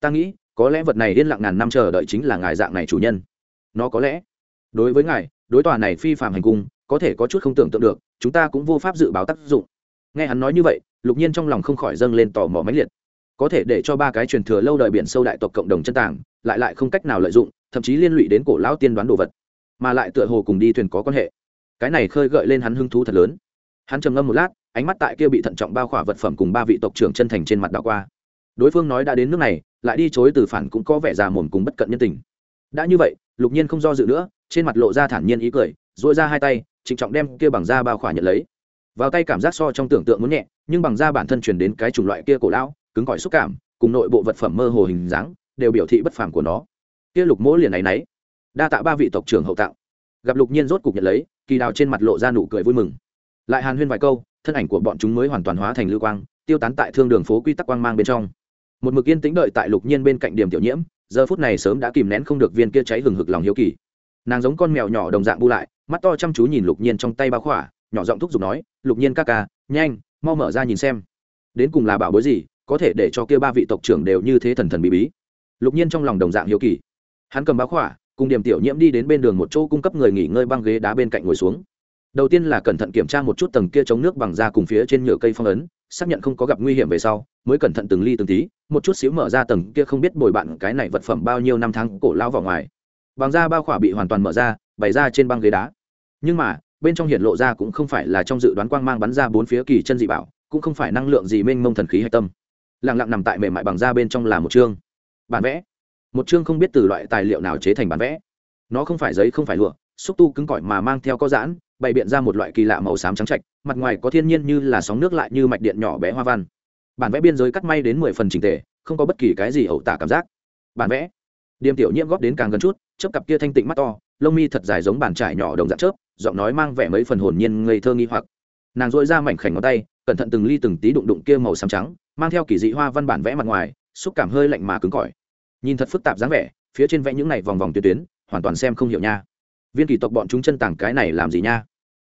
Ta nghĩ, có lẽ vật này yên lặng ngàn năm chờ đợi chính là ngài dạng này chủ nhân. Nó có lẽ, đối với ngài, đối tòa này phi phạm hành cung, có thể có chút không tưởng tượng được, chúng ta cũng vô pháp dự báo tác dụng. Nghe hắn nói như vậy, lục nhiên trong lòng không khỏi dâng lên tò mò mãnh liệt. Có thể để cho ba cái truyền thừa lâu đời biển sâu đại tộc cộng đồng chân tàng, lại lại không cách nào lợi dụng, thậm chí liên lụy đến cổ lão tiên đoán đồ vật mà lại tựa hồ cùng đi thuyền có quan hệ. Cái này khơi gợi lên hắn hứng thú thật lớn. Hắn trầm ngâm một lát, ánh mắt tại kia bị thận trọng bao khỏa vật phẩm cùng ba vị tộc trưởng chân thành trên mặt đảo qua. Đối phương nói đã đến nước này, lại đi chối từ phản cũng có vẻ già mồm cùng bất cận nhân tình. Đã như vậy, lục nhiên không do dự nữa, trên mặt lộ ra thản nhiên ý cười dội ra hai tay, trịnh trọng đem kia bằng da bao khỏa nhận lấy. Vào tay cảm giác so trong tưởng tượng muốn nhẹ, nhưng bằng da bản thân truyền đến cái chủng loại kia cổ lão, cứng cỏi xúc cảm, cùng nội bộ vật phẩm mơ hồ hình dáng, đều biểu thị bất phàm của nó. Kia lục mỗ liền này nấy đa tạ ba vị tộc trưởng hậu tặng. Gặp lục nhiên rốt cục nhận lấy, kỳ đào trên mặt lộ ra nụ cười vui mừng. Lại hàn huyên vài câu, thân ảnh của bọn chúng mới hoàn toàn hóa thành lưu quang, tiêu tán tại thương đường phố quy tắc quang mang bên trong. Một mực yên tĩnh đợi tại lục nhiên bên cạnh điểm tiểu nhiễm, giờ phút này sớm đã kìm nén không được viên kia cháy hừng hực lòng hiếu kỳ. Nàng giống con mèo nhỏ đồng dạng bu lại, mắt to chăm chú nhìn lục nhiên trong tay bao khỏa, nhỏ giọng thúc giục nói, lục nhiên ca ca, nhanh, mau mở ra nhìn xem. Đến cùng là bảo bối gì, có thể để cho kia ba vị tộc trưởng đều như thế thần thần bí bí. Lục nhiên trong lòng đồng dạng hiếu kỳ. Hắn cầm báo khỏa cùng điểm tiểu nhiễm đi đến bên đường một chỗ cung cấp người nghỉ ngơi băng ghế đá bên cạnh ngồi xuống. Đầu tiên là cẩn thận kiểm tra một chút tầng kia chống nước bằng da cùng phía trên nhựa cây phong ấn, xác nhận không có gặp nguy hiểm về sau, mới cẩn thận từng ly từng tí, một chút xíu mở ra tầng kia không biết bồi bạn cái này vật phẩm bao nhiêu năm tháng cổ lao vào ngoài. Bằng da bao khỏa bị hoàn toàn mở ra, bày ra trên băng ghế đá. Nhưng mà, bên trong hiện lộ ra cũng không phải là trong dự đoán quang mang bắn ra bốn phía kỳ chân dị bảo, cũng không phải năng lượng gì mênh mông thần khí hạch tâm. Lặng lặng nằm tại mềm mại bằng da bên trong là một chương. Bản vẽ một chương không biết từ loại tài liệu nào chế thành bản vẽ. Nó không phải giấy, không phải lụa, xúc tu cứng cỏi mà mang theo có giãn, bày biện ra một loại kỳ lạ màu xám trắng trạch, mặt ngoài có thiên nhiên như là sóng nước lại như mạch điện nhỏ bé hoa văn. Bản vẽ biên giới cắt may đến mười phần trình tề, không có bất kỳ cái gì ẩu tả cảm giác. Bản vẽ, điềm tiểu nhiễm góp đến càng gần chút, chớp cặp kia thanh tịnh mắt to, lông mi thật dài giống bàn trải nhỏ đồng dạng chớp, giọng nói mang vẻ mấy phần hồn nhiên ngây thơ nghi hoặc. Nàng dội ra mảnh khảnh ngón tay, cẩn thận từng ly từng tí đụng đụng kia màu xám trắng, mang theo kỳ dị hoa văn bản vẽ mặt ngoài, xúc cảm hơi lạnh mà cứng cỏi nhìn thật phức tạp dáng vẻ, phía trên vẽ những này vòng vòng tuyến tuyến, hoàn toàn xem không hiểu nha. Viên kỳ tộc bọn chúng chân tảng cái này làm gì nha?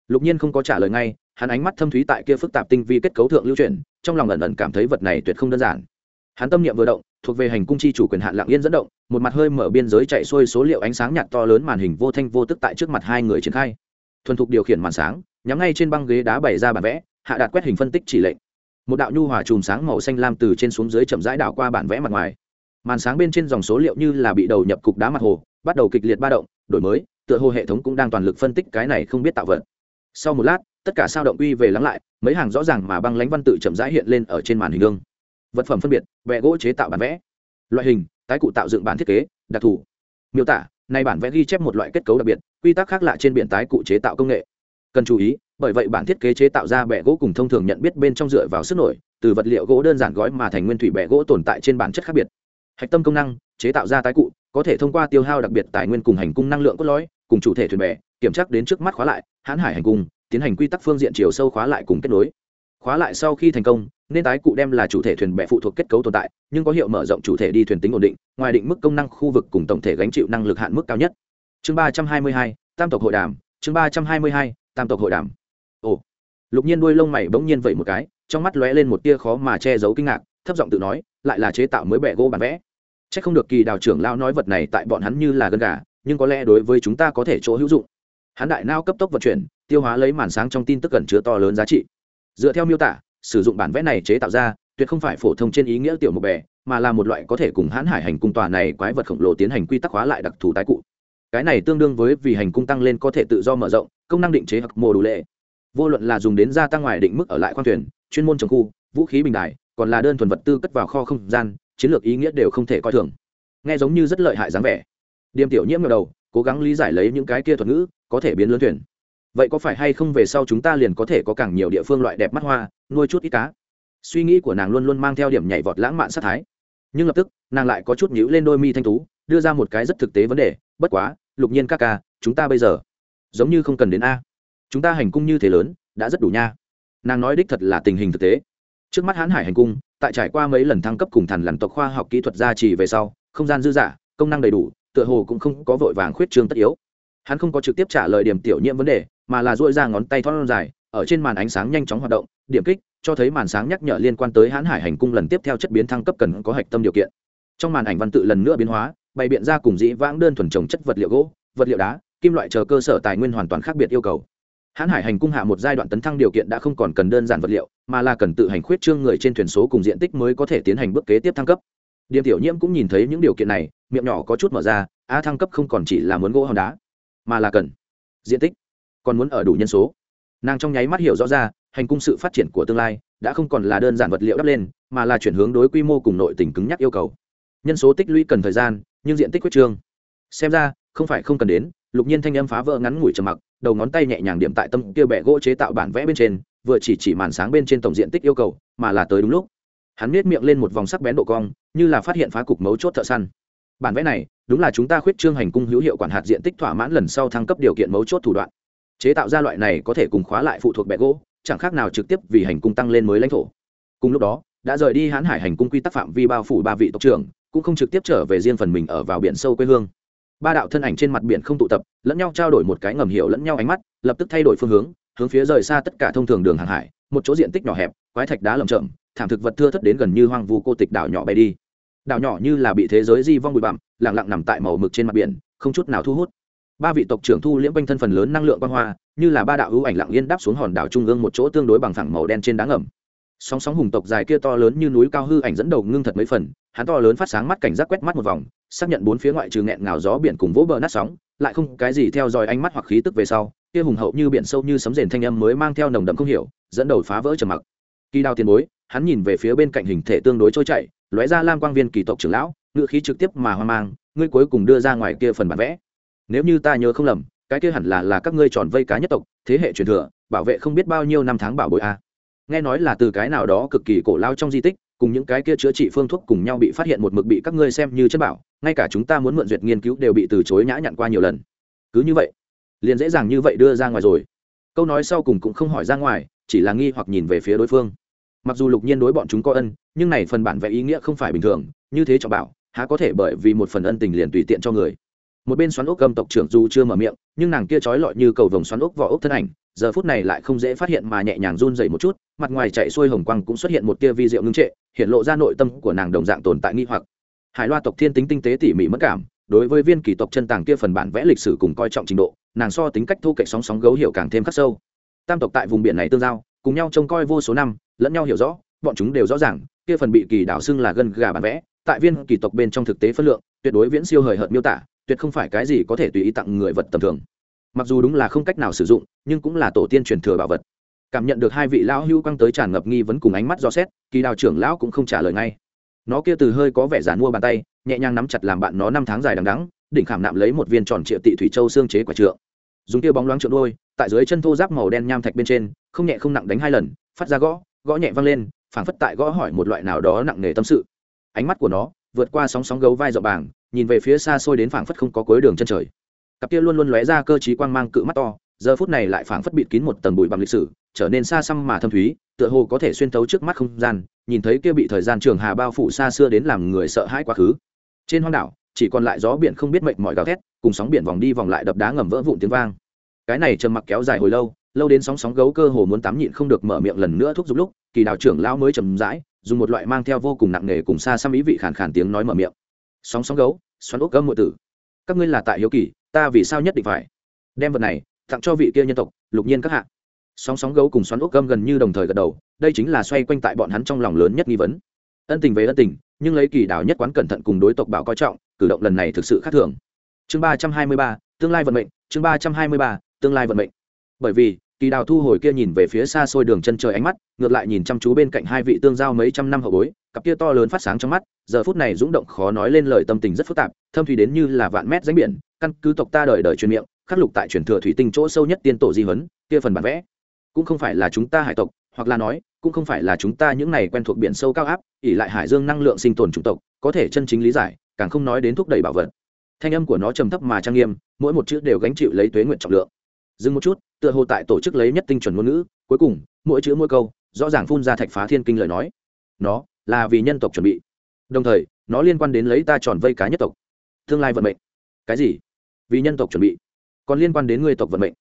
Lục nhiên không có trả lời ngay, hắn ánh mắt thâm thúy tại kia phức tạp tinh vi kết cấu thượng lưu truyền, trong lòng ẩn ẩn cảm thấy vật này tuyệt không đơn giản. Hắn tâm niệm vừa động, thuộc về hành cung chi chủ quyền hạn lạng yên dẫn động, một mặt hơi mở biên giới chạy xuôi số liệu ánh sáng nhạt to lớn màn hình vô thanh vô tức tại trước mặt hai người triển khai. Thuần thục điều khiển màn sáng, nhắm ngay trên băng ghế đá bày ra bản vẽ, hạ đạt quét hình phân tích chỉ lệnh. Một đạo nhu hòa chùm sáng màu xanh lam từ trên xuống dưới chậm rãi đảo qua bản vẽ mặt ngoài màn sáng bên trên dòng số liệu như là bị đầu nhập cục đá mặt hồ, bắt đầu kịch liệt ba động, đổi mới, tựa hồ hệ thống cũng đang toàn lực phân tích cái này không biết tạo vật. Sau một lát, tất cả sao động uy về lắng lại, mấy hàng rõ ràng mà băng lánh văn tự chậm rãi hiện lên ở trên màn hình gương. Vật phẩm phân biệt, vẽ gỗ chế tạo bản vẽ. Loại hình, tái cụ tạo dựng bản thiết kế, đặc thù. Miêu tả, này bản vẽ ghi chép một loại kết cấu đặc biệt, quy tắc khác lạ trên biển tái cụ chế tạo công nghệ. Cần chú ý, bởi vậy bản thiết kế chế tạo ra bẹ gỗ cùng thông thường nhận biết bên trong dựa vào sức nổi, từ vật liệu gỗ đơn giản gói mà thành nguyên thủy bẹ gỗ tồn tại trên bản chất khác biệt hạch tâm công năng, chế tạo ra tái cụ, có thể thông qua tiêu hao đặc biệt tài nguyên cùng hành cung năng lượng cốt lõi, cùng chủ thể thuyền bè, kiểm tra đến trước mắt khóa lại, hãn hải hành cung, tiến hành quy tắc phương diện chiều sâu khóa lại cùng kết nối. Khóa lại sau khi thành công, nên tái cụ đem là chủ thể thuyền bè phụ thuộc kết cấu tồn tại, nhưng có hiệu mở rộng chủ thể đi thuyền tính ổn định, ngoài định mức công năng khu vực cùng tổng thể gánh chịu năng lực hạn mức cao nhất. Chương ba trăm hai mươi hai, tam tộc hội đàm, chương ba trăm hai mươi hai, tam tộc hội đàm. Ồ. Lục nhiên đuôi lông mày bỗng nhiên vậy một cái, trong mắt lóe lên một tia khó mà che giấu kinh ngạc, thấp giọng tự nói, lại là chế tạo mới bẻ gỗ bản vẽ c h ắ c không được kỳ đào trưởng lao nói vật này tại bọn hắn như là gân gà, nhưng có lẽ đối với chúng ta có thể chỗ hữu dụng. Hắn đại nao cấp tốc vận chuyển, tiêu hóa lấy màn sáng trong tin tức cần chứa to lớn giá trị. Dựa theo miêu tả, sử dụng bản vẽ này chế tạo ra, tuyệt không phải phổ thông trên ý nghĩa tiểu một bè, mà là một loại có thể cùng hãn hải hành cung tòa này quái vật khổng lồ tiến hành quy tắc hóa lại đặc thù tái cụ. Cái này tương đương với vì hành cung tăng lên có thể tự do mở rộng, công năng định chế hoặc mô đủ lệ. Vô luận là dùng đến gia tăng ngoài định mức ở lại khoang thuyền, chuyên môn trồng khu, vũ khí bình đài, còn là đơn thuần vật tư cất vào kho không gian chiến lược ý nghĩa đều không thể coi thường. Nghe giống như rất lợi hại dáng vẻ. Điềm tiểu nhiễm ngờ đầu, cố gắng lý giải lấy những cái kia thuật ngữ, có thể biến lớn thuyền. Vậy có phải hay không về sau chúng ta liền có thể có càng nhiều địa phương loại đẹp mắt hoa, nuôi chút ít cá? Suy nghĩ của nàng luôn luôn mang theo điểm nhảy vọt lãng mạn sát thái. Nhưng lập tức, nàng lại có chút nhíu lên đôi mi thanh tú, đưa ra một cái rất thực tế vấn đề, bất quá, lục nhiên các ca, chúng ta bây giờ, giống như không cần đến a. Chúng ta hành cung như thế lớn, đã rất đủ nha. Nàng nói đích thật là tình hình thực tế trước mắt hãn hải hành cung, tại trải qua mấy lần thăng cấp cùng thần làm tộc khoa học kỹ thuật gia trì về sau, không gian dư dả công năng đầy đủ, tựa hồ cũng không có vội vàng khuyết trương tất yếu. Hắn không có trực tiếp trả lời điểm tiểu nhiễm vấn đề, mà là dội ra ngón tay thon dài, ở trên màn ánh sáng nhanh chóng hoạt động, điểm kích, cho thấy màn sáng nhắc nhở liên quan tới hãn hải hành cung lần tiếp theo chất biến thăng cấp cần có hạch tâm điều kiện. Trong màn ảnh văn tự lần nữa biến hóa, bày biện ra cùng dĩ vãng đơn thuần trồng chất vật liệu gỗ, vật liệu đá, kim loại chờ cơ sở tài nguyên hoàn toàn khác biệt yêu cầu hãn hải hành cung hạ một giai đoạn tấn thăng điều kiện đã không còn cần đơn giản vật liệu, mà là cần tự hành khuyết trương người trên thuyền số cùng diện tích mới có thể tiến hành bước kế tiếp thăng cấp. Điểm tiểu nhiễm cũng nhìn thấy những điều kiện này, miệng nhỏ có chút mở ra, a, thăng cấp không còn chỉ là muốn gỗ hòn đá, mà là cần diện tích, còn muốn ở đủ nhân số. Nàng trong nháy mắt hiểu rõ ra, hành cung sự phát triển của tương lai đã không còn là đơn giản vật liệu đắp lên, mà là chuyển hướng đối quy mô cùng nội tình cứng nhắc yêu cầu. Nhân số tích lũy cần thời gian, nhưng diện tích quyết trương, xem ra không phải không cần đến lục nhiên thanh âm phá vỡ ngắn ngủi trầm mặc, đầu ngón tay nhẹ nhàng điểm tại tâm kia bẻ gỗ chế tạo bản vẽ bên trên, vừa chỉ chỉ màn sáng bên trên tổng diện tích yêu cầu, mà là tới đúng lúc. Hắn nết miệng lên một vòng sắc bén độ cong, như là phát hiện phá cục mấu chốt thợ săn. Bản vẽ này, đúng là chúng ta khuyết trương hành cung hữu hiệu quản hạt diện tích thỏa mãn lần sau thăng cấp điều kiện mấu chốt thủ đoạn. Chế tạo ra loại này có thể cùng khóa lại phụ thuộc bẹ gỗ, chẳng khác nào trực tiếp vì hành cung tăng lên mới lãnh thổ. Cùng lúc đó, đã rời đi hãn hải hành cung quy tắc phạm vi bao phủ ba vị tộc trưởng, cũng không trực tiếp trở về riêng phần mình ở vào biển sâu quê hương ba đạo thân ảnh trên mặt biển không tụ tập, lẫn nhau trao đổi một cái ngầm hiểu lẫn nhau ánh mắt, lập tức thay đổi phương hướng hướng phía rời xa tất cả thông thường đường hàng hải, một chỗ diện tích nhỏ hẹp, quái thạch đá lầm chậm thảm thực vật thưa thất đến gần như hoang vu cô tịch đảo nhỏ bay đi. Đảo nhỏ như là bị thế giới di vong bụi bặm lẳng lặng nằm tại màu mực trên mặt biển, không chút nào thu hút. Ba vị tộc trưởng thu liễm quanh thân phần lớn năng lượng quang hoa, như là ba đạo hữu ảnh lặng yên đáp xuống hòn đảo trung ương một chỗ tương đối bằng phẳng màu đen trên đá ngầm. Sóng sóng hùng tộc dài kia to lớn như núi cao hư ảnh dẫn đầu ngưng thật mấy phần hắn to lớn phát sáng mắt cảnh giác quét mắt một vòng, xác nhận bốn phía ngoại trừ nghẹn ngào gió biển cùng vỗ bờ nát sóng, lại không cái gì theo dõi ánh mắt hoặc khí tức về sau, kia hùng hậu như biển sâu như sấm rền thanh âm mới mang theo nồng đậm không hiểu, dẫn đầu phá vỡ trầm mặc. Kỳ đao tiền bối, hắn nhìn về phía bên cạnh hình thể tương đối trôi chảy, lóe ra lam quang viên kỳ tộc trưởng lão, ngự khí trực tiếp mà hoang mang, ngươi cuối cùng đưa ra ngoài kia phần bản vẽ. Nếu như ta nhớ không lầm, cái kia hẳn là là các ngươi tròn vây cá nhất tộc, thế hệ truyền thừa, bảo vệ không biết bao nhiêu năm tháng bảo bội a. Nghe nói là từ cái nào đó cực kỳ cổ lao trong di tích cùng những cái kia chữa trị phương thuốc cùng nhau bị phát hiện một mực bị các ngươi xem như chất bảo, ngay cả chúng ta muốn mượn duyệt nghiên cứu đều bị từ chối nhã nhặn qua nhiều lần. Cứ như vậy, liền dễ dàng như vậy đưa ra ngoài rồi. Câu nói sau cùng cũng không hỏi ra ngoài, chỉ là nghi hoặc nhìn về phía đối phương. Mặc dù lục nhiên đối bọn chúng có ân, nhưng này phần bản vẽ ý nghĩa không phải bình thường, như thế trọng bảo, há có thể bởi vì một phần ân tình liền tùy tiện cho người một bên xoắn ốc cầm tộc trưởng dù chưa mở miệng, nhưng nàng kia trói lọi như cầu vồng xoắn ốc vỏ ốc thân ảnh, giờ phút này lại không dễ phát hiện mà nhẹ nhàng run dậy một chút, mặt ngoài chạy xuôi hồng quang cũng xuất hiện một tia vi diệu ngưng trệ, hiện lộ ra nội tâm của nàng đồng dạng tồn tại nghi hoặc. Hải loa tộc thiên tính tinh tế tỉ mỉ mất cảm, đối với viên kỳ tộc chân tàng kia phần bản vẽ lịch sử cùng coi trọng trình độ, nàng so tính cách thu kệ sóng sóng gấu hiểu càng thêm khắc sâu. Tam tộc tại vùng biển này tương giao, cùng nhau trông coi vô số năm, lẫn nhau hiểu rõ, bọn chúng đều rõ ràng, kia phần bị kỳ đảo xưng là gân gà bản vẽ, tại viên kỳ tộc bên trong thực tế phân lượng, tuyệt đối viễn siêu hời hợt miêu tả tuyệt không phải cái gì có thể tùy ý tặng người vật tầm thường. Mặc dù đúng là không cách nào sử dụng, nhưng cũng là tổ tiên truyền thừa bảo vật. Cảm nhận được hai vị lão hưu quăng tới tràn ngập nghi vấn cùng ánh mắt do xét, kỳ đào trưởng lão cũng không trả lời ngay. Nó kia từ hơi có vẻ giản mua bàn tay, nhẹ nhàng nắm chặt làm bạn nó năm tháng dài đằng đắng đỉnh khảm nạm lấy một viên tròn triệu tị thủy châu xương chế quả trượng. Dùng kia bóng loáng trượng đôi, tại dưới chân thô giáp màu đen nham thạch bên trên, không nhẹ không nặng đánh hai lần, phát ra gõ gõ nhẹ văng lên, phảng phất tại gõ hỏi một loại nào đó nặng nề tâm sự. Ánh mắt của nó vượt qua sóng sóng gấu vai dọ bàng nhìn về phía xa xôi đến phảng phất không có cuối đường chân trời. Cặp kia luôn luôn lóe ra cơ t quang mang cự mắt to, giờ phút này lại phảng phất bịt kín một tầng bụi bằng lịch sử, trở nên xa xăm mà thâm thúy, tựa hồ có thể xuyên thấu trước mắt không gian, nhìn thấy kia bị thời gian trường hà bao phủ xa xưa đến làm người sợ hãi quá khứ. Trên hoang đảo, chỉ còn lại gió biển không biết mệnh mọi gào thét, cùng sóng biển vòng đi vòng lại đập đá ngầm vỡ vụn tiếng vang. Cái này trầm mặc kéo dài hồi lâu lâu đến sóng sóng gấu cơ hồ muốn tắm nhịn không được mở miệng lần nữa thúc giục lúc, kỳ đào trưởng lão mới trầm rãi, dùng một loại mang theo vô cùng nặng nề cùng xa xăm ý vị khàn khàn tiếng nói mở miệng sóng sóng gấu, xoắn ốc gâm ngụy tử. Các ngươi là tại hiếu kỳ, ta vì sao nhất định phải đem vật này tặng cho vị kia nhân tộc, lục nhiên các hạ. Sóng sóng gấu cùng xoắn ốc gâm gần như đồng thời gật đầu, đây chính là xoay quanh tại bọn hắn trong lòng lớn nhất nghi vấn. Ân tình về ân tình, nhưng lấy kỳ đảo nhất quán cẩn thận cùng đối tộc bảo coi trọng, cử động lần này thực sự khác thường. Chương ba trăm hai mươi ba, tương lai vận mệnh, chương ba trăm hai mươi ba, tương lai vận mệnh. Bởi vì kỳ đào thu hồi kia nhìn về phía xa xôi đường chân trời ánh mắt, ngược lại nhìn chăm chú bên cạnh hai vị tương giao mấy trăm năm hậu bối, cặp kia to lớn phát sáng trong mắt, giờ phút này rúng động khó nói lên lời tâm tình rất phức tạp, thâm thủy đến như là vạn mét ránh biển, căn cứ tộc ta đời đời truyền miệng, khắc lục tại truyền thừa thủy tinh chỗ sâu nhất tiên tổ di huấn, kia phần bản vẽ. Cũng không phải là chúng ta hải tộc, hoặc là nói, cũng không phải là chúng ta những này quen thuộc biển sâu cao áp ỉ lại hải dương năng lượng sinh tồn chủng tộc, có thể chân chính lý giải, càng không nói đến thúc đẩy bảo vật. Thanh âm của nó trầm thấp mà trang nghiêm, mỗi một chữ đều gánh chịu lấy tuế nguyện trọng lượng. Dừng một chút tựa hồ tại tổ chức lấy nhất tinh chuẩn ngôn ngữ, cuối cùng, mỗi chữ mỗi câu, rõ ràng phun ra thạch phá thiên kinh lời nói. Nó là vì nhân tộc chuẩn bị. Đồng thời, nó liên quan đến lấy ta tròn vây cá nhất tộc. Tương lai vận mệnh. Cái gì? Vì nhân tộc chuẩn bị. Còn liên quan đến người tộc vận mệnh.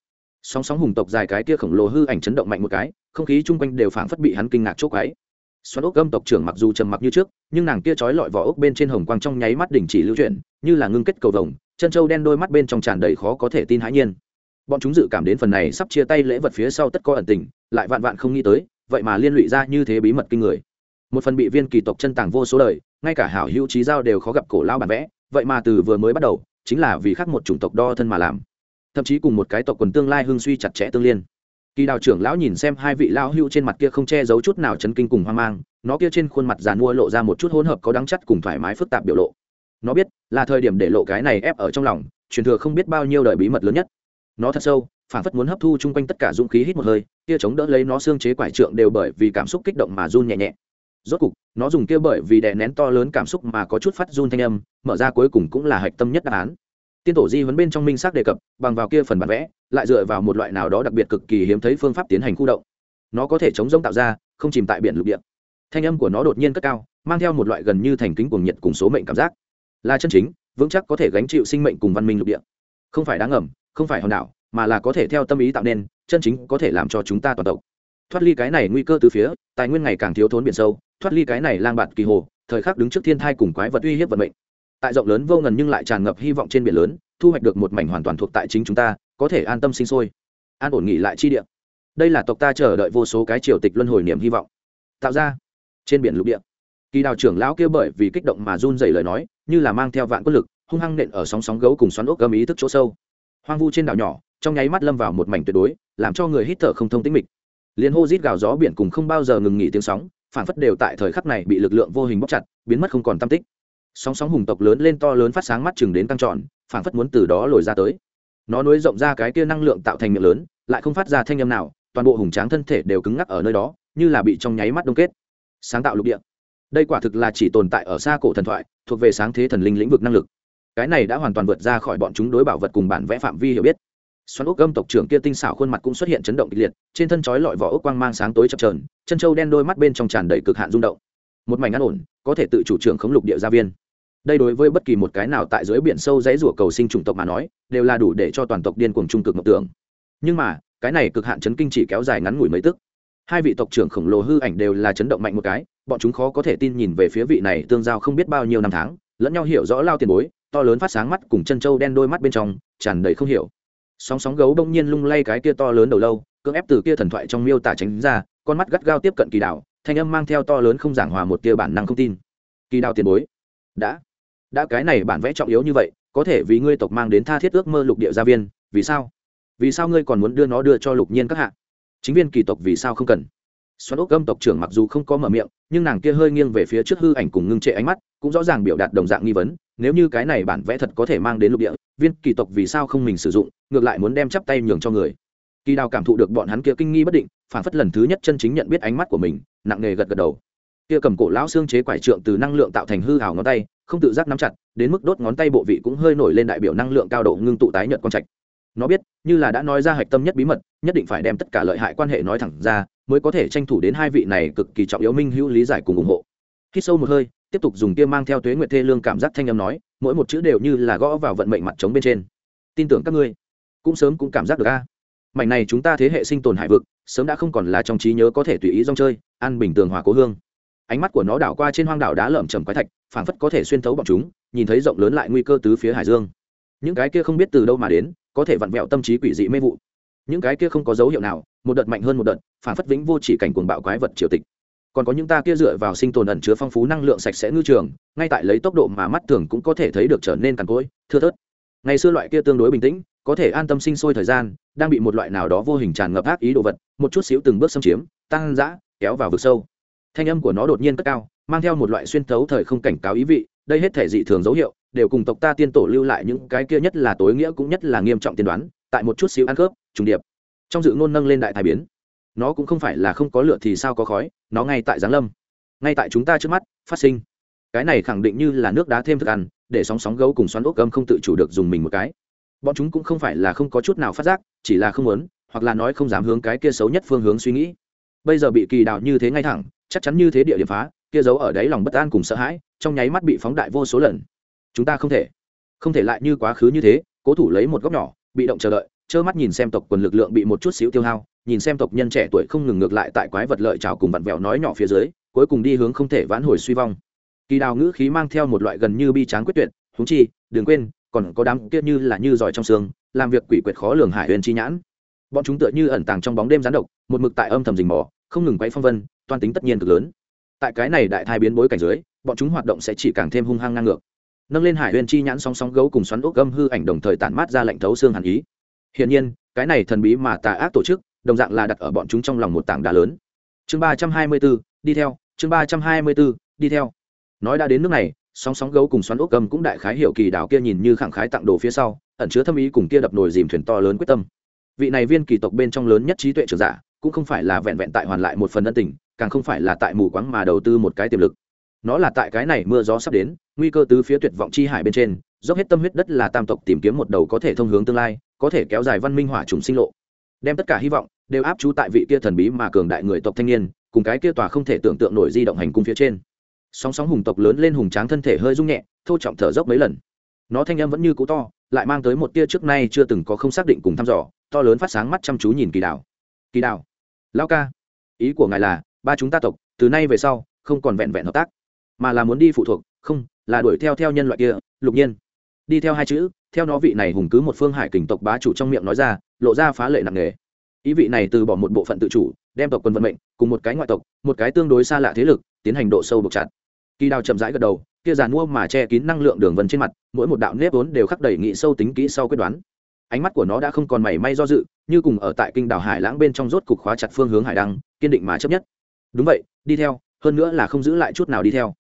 Sóng sóng hùng tộc dài cái kia khổng lồ hư ảnh chấn động mạnh một cái, không khí chung quanh đều phảng phất bị hắn kinh ngạc chốc cái xoắn ốc gâm tộc trưởng mặc dù trầm mặc như trước, nhưng nàng kia trói lọi vỏ ốc bên trên hồng quang trong nháy mắt đình chỉ lưu chuyển, như là ngưng kết cầu vồng, chân trâu đen đôi mắt bên trong tràn đầy khó có thể tin hãi nhiên bọn chúng dự cảm đến phần này sắp chia tay lễ vật phía sau tất có ẩn tình, lại vạn vạn không nghĩ tới, vậy mà liên lụy ra như thế bí mật kinh người. Một phần bị viên kỳ tộc chân tàng vô số đời, ngay cả hảo hữu trí giao đều khó gặp cổ lao bản vẽ, vậy mà từ vừa mới bắt đầu, chính là vì khác một chủng tộc đo thân mà làm. Thậm chí cùng một cái tộc quần tương lai hưng suy chặt chẽ tương liên. Kỳ đào trưởng lão nhìn xem hai vị lão hưu trên mặt kia không che giấu chút nào chấn kinh cùng hoang mang, nó kia trên khuôn mặt giàn mua lộ ra một chút hỗn hợp có đắng chắt cùng thoải mái phức tạp biểu lộ. Nó biết là thời điểm để lộ cái này ép ở trong lòng, truyền thừa không biết bao nhiêu đời bí mật lớn nhất nó thật sâu phản phất muốn hấp thu chung quanh tất cả dũng khí hít một hơi, kia chống đỡ lấy nó xương chế quải trượng đều bởi vì cảm xúc kích động mà run nhẹ nhẹ. Rốt cục, nó dùng kia bởi vì đè nén to lớn cảm xúc mà có chút phát run thanh âm, mở ra cuối cùng cũng là hạch tâm nhất đáp án. Tiên tổ di vấn bên trong minh xác đề cập, bằng vào kia phần bản vẽ, lại dựa vào một loại nào đó đặc biệt cực kỳ hiếm thấy phương pháp tiến hành khu động. Nó có thể chống rông tạo ra, không chìm tại biển lục địa. Thanh âm của nó đột nhiên cất cao, mang theo một loại gần như thành kính cuồng nhiệt cùng số mệnh cảm giác. Là chân chính, vững chắc có thể gánh chịu sinh mệnh cùng văn minh lục địa. Không phải đáng ngầm không phải hòn đảo, mà là có thể theo tâm ý tạo nên, chân chính có thể làm cho chúng ta toàn tộc. Thoát ly cái này nguy cơ từ phía, tài nguyên ngày càng thiếu thốn biển sâu, thoát ly cái này lang bạt kỳ hồ, thời khắc đứng trước thiên thai cùng quái vật uy hiếp vận mệnh. Tại rộng lớn vô ngần nhưng lại tràn ngập hy vọng trên biển lớn, thu hoạch được một mảnh hoàn toàn thuộc tại chính chúng ta, có thể an tâm sinh sôi. An ổn nghỉ lại chi địa. Đây là tộc ta chờ đợi vô số cái triều tịch luân hồi niềm hy vọng. Tạo ra trên biển lục địa. Kỳ đào trưởng lão kia bởi vì kích động mà run dày lời nói, như là mang theo vạn quân lực, hung hăng nện ở sóng sóng gấu cùng xoắn ốc gầm ý thức chỗ sâu hoang vu trên đảo nhỏ, trong nháy mắt lâm vào một mảnh tuyệt đối, làm cho người hít thở không thông tĩnh mịch. Liền hô rít gào gió biển cùng không bao giờ ngừng nghỉ tiếng sóng phản phất đều tại thời khắc này bị lực lượng vô hình bóc chặt, biến mất không còn tam tích. Sóng sóng hùng tộc lớn lên to lớn phát sáng mắt chừng đến tăng tròn phản phất muốn từ đó lồi ra tới. Nó nối rộng ra cái kia năng lượng tạo thành miệng lớn, lại không phát ra thanh âm nào, toàn bộ hùng tráng thân thể đều cứng ngắc ở nơi đó, như là bị trong nháy mắt đông kết. Sáng tạo lục địa. Đây quả thực là chỉ tồn tại ở xa cổ thần thoại, thuộc về sáng thế thần linh lĩnh vực năng lực cái này đã hoàn toàn vượt ra khỏi bọn chúng đối bảo vật cùng bản vẽ phạm vi hiểu biết. Xoắn ốc gâm tộc trưởng kia tinh xảo khuôn mặt cũng xuất hiện chấn động kịch liệt, trên thân chói lọi vỏ ốc quang mang sáng tối chập trờn chân trâu đen đôi mắt bên trong tràn đầy cực hạn rung động. Một mảnh ăn ổn, có thể tự chủ trưởng khống lục địa gia viên. Đây đối với bất kỳ một cái nào tại dưới biển sâu dãy rủa cầu sinh chủng tộc mà nói, đều là đủ để cho toàn tộc điên cuồng trung cực mộng tưởng. Nhưng mà, cái này cực hạn chấn kinh chỉ kéo dài ngắn ngủi mấy tức. Hai vị tộc trưởng khổng lồ hư ảnh đều là chấn động mạnh một cái, bọn chúng khó có thể tin nhìn về phía vị này tương giao không biết bao nhiêu năm tháng, lẫn nhau hiểu rõ lao tiền bối to lớn phát sáng mắt cùng chân trâu đen đôi mắt bên trong, tràn đầy không hiểu. Sóng sóng gấu bỗng nhiên lung lay cái kia to lớn đầu lâu, cưỡng ép từ kia thần thoại trong miêu tả tránh ra, con mắt gắt gao tiếp cận kỳ đạo thanh âm mang theo to lớn không giảng hòa một tia bản năng không tin. Kỳ đạo tiền bối. Đã. Đã cái này bản vẽ trọng yếu như vậy, có thể vì ngươi tộc mang đến tha thiết ước mơ lục địa gia viên, vì sao? Vì sao ngươi còn muốn đưa nó đưa cho lục nhiên các hạ? Chính viên kỳ tộc vì sao không cần? Xoắn ốc âm tộc trưởng mặc dù không có mở miệng, nhưng nàng kia hơi nghiêng về phía trước hư ảnh cùng ngưng trệ ánh mắt, cũng rõ ràng biểu đạt đồng dạng nghi vấn nếu như cái này bản vẽ thật có thể mang đến lục địa, viên kỳ tộc vì sao không mình sử dụng, ngược lại muốn đem chắp tay nhường cho người. Kỳ đào cảm thụ được bọn hắn kia kinh nghi bất định, phản phất lần thứ nhất chân chính nhận biết ánh mắt của mình, nặng nề gật gật đầu. Kia cầm cổ lão xương chế quải trượng từ năng lượng tạo thành hư hào ngón tay, không tự giác nắm chặt, đến mức đốt ngón tay bộ vị cũng hơi nổi lên đại biểu năng lượng cao độ ngưng tụ tái nhận con trạch. Nó biết, như là đã nói ra hạch tâm nhất bí mật, nhất định phải đem tất cả lợi hại quan hệ nói thẳng ra, mới có thể tranh thủ đến hai vị này cực kỳ trọng yếu minh hữu lý giải cùng ủng hộ. Khi sâu một hơi tiếp tục dùng kia mang theo tuế nguyệt thê lương cảm giác thanh âm nói, mỗi một chữ đều như là gõ vào vận mệnh mặt trống bên trên. Tin tưởng các ngươi, cũng sớm cũng cảm giác được a. Mảnh này chúng ta thế hệ sinh tồn hải vực, sớm đã không còn là trong trí nhớ có thể tùy ý rong chơi ăn bình tường hòa cố hương. Ánh mắt của nó đảo qua trên hoang đảo đá lởm chầm quái thạch, phảng phất có thể xuyên thấu bọn chúng, nhìn thấy rộng lớn lại nguy cơ tứ phía hải dương. Những cái kia không biết từ đâu mà đến, có thể vặn vẹo tâm trí quỷ dị mê vụ. Những cái kia không có dấu hiệu nào, một đợt mạnh hơn một đợt phản phất vĩnh vô chỉ cảnh cuồng bạo quái vật triều tịch còn có những ta kia dựa vào sinh tồn ẩn chứa phong phú năng lượng sạch sẽ ngư trường, ngay tại lấy tốc độ mà mắt thường cũng có thể thấy được trở nên cằn cỗi, thưa thớt. Ngày xưa loại kia tương đối bình tĩnh, có thể an tâm sinh sôi thời gian, đang bị một loại nào đó vô hình tràn ngập ác ý đồ vật, một chút xíu từng bước xâm chiếm, tăng dã, kéo vào vực sâu. Thanh âm của nó đột nhiên cất cao, mang theo một loại xuyên thấu thời không cảnh cáo ý vị, đây hết thể dị thường dấu hiệu, đều cùng tộc ta tiên tổ lưu lại những cái kia nhất là tối nghĩa cũng nhất là nghiêm trọng tiên đoán, tại một chút xíu ăn khớp, trùng điệp. Trong dự ngôn nâng lên đại thái biến nó cũng không phải là không có lửa thì sao có khói, nó ngay tại giáng lâm. Ngay tại chúng ta trước mắt, phát sinh. Cái này khẳng định như là nước đá thêm thức ăn, để sóng sóng gấu cùng xoắn ốc gâm không tự chủ được dùng mình một cái. Bọn chúng cũng không phải là không có chút nào phát giác, chỉ là không muốn, hoặc là nói không dám hướng cái kia xấu nhất phương hướng suy nghĩ. Bây giờ bị kỳ đạo như thế ngay thẳng, chắc chắn như thế địa điểm phá, kia giấu ở đáy lòng bất an cùng sợ hãi, trong nháy mắt bị phóng đại vô số lần. Chúng ta không thể không thể lại như quá khứ như thế, cố thủ lấy một góc nhỏ, bị động chờ đợi, trơ mắt nhìn xem tộc quần lực lượng bị một chút xíu tiêu hao nhìn xem tộc nhân trẻ tuổi không ngừng ngược lại tại quái vật lợi trào cùng vặn vẹo nói nhỏ phía dưới, cuối cùng đi hướng không thể vãn hồi suy vong. Kỳ đào ngữ khí mang theo một loại gần như bi tráng quyết tuyệt húng chi, đừng quên, còn có đám kia như là như giỏi trong xương, làm việc quỷ quyệt khó lường hải huyền chi nhãn. Bọn chúng tựa như ẩn tàng trong bóng đêm gián độc, một mực tại âm thầm rình mò, không ngừng quay phong vân, toan tính tất nhiên cực lớn. Tại cái này đại thai biến bối cảnh dưới, bọn chúng hoạt động sẽ chỉ càng thêm hung hăng ngang ngược. Nâng lên hải huyền chi nhãn song song gấu cùng xoắn ốc gâm hư ảnh đồng thời tản mát ra lệnh thấu xương hàn ý. Hiển nhiên, cái này thần bí mà tà ác tổ chức đồng dạng là đặt ở bọn chúng trong lòng một tảng đá lớn. Chương ba trăm hai mươi b ố đi theo, chương ba trăm hai mươi b ố đi theo. Nói đã đến nước này, sóng sóng gấu cùng xoắn ốc cầm cũng đại khái hiểu kỳ đảo kia nhìn như khẳng khái tặng đồ phía sau, ẩn chứa thâm ý cùng kia đập nồi dìm thuyền to lớn quyết tâm. Vị này viên kỳ tộc bên trong lớn nhất trí tuệ trưởng giả, cũng không phải là vẹn vẹn tại hoàn lại một phần ân tình, càng không phải là tại mù quáng mà đầu tư một cái tiềm lực. Nó là tại cái này mưa gió sắp đến, nguy cơ tứ phía tuyệt vọng chi hải bên trên, dốc hết tâm huyết đất là tam tộc tìm kiếm một đầu có thể thông hướng tương lai, có thể kéo dài văn minh hỏa trùng sinh lộ. Đem tất cả hy vọng đều áp chú tại vị kia thần bí mà cường đại người tộc thanh niên, cùng cái kia tòa không thể tưởng tượng nổi di động hành cung phía trên. Sóng sóng hùng tộc lớn lên hùng tráng thân thể hơi rung nhẹ, thô trọng thở dốc mấy lần. Nó thanh âm vẫn như cũ to, lại mang tới một tia trước nay chưa từng có không xác định cùng thăm dò, to lớn phát sáng mắt chăm chú nhìn kỳ đào kỳ đào lao ca, ý của ngài là, ba chúng ta tộc, từ nay về sau, không còn vẹn vẹn hợp tác, mà là muốn đi phụ thuộc, không, là đuổi theo theo nhân loại kia, lục nhiên. Đi theo hai chữ, theo nó vị này hùng cứ một phương hải kình tộc bá chủ trong miệng nói ra, lộ ra phá lệ nặng nề ý vị này từ bỏ một bộ phận tự chủ, đem tộc quân vận mệnh cùng một cái ngoại tộc, một cái tương đối xa lạ thế lực, tiến hành độ sâu buộc chặt. Kỳ đào chậm rãi gật đầu, kia giàn mua mà che kín năng lượng đường vân trên mặt, mỗi một đạo nếp vốn đều khắc đầy nghị sâu tính kỹ sau quyết đoán. Ánh mắt của nó đã không còn mảy may do dự, như cùng ở tại kinh đảo hải lãng bên trong rốt cục khóa chặt phương hướng hải đăng, kiên định mà chấp nhất. Đúng vậy, đi theo, hơn nữa là không giữ lại chút nào đi theo.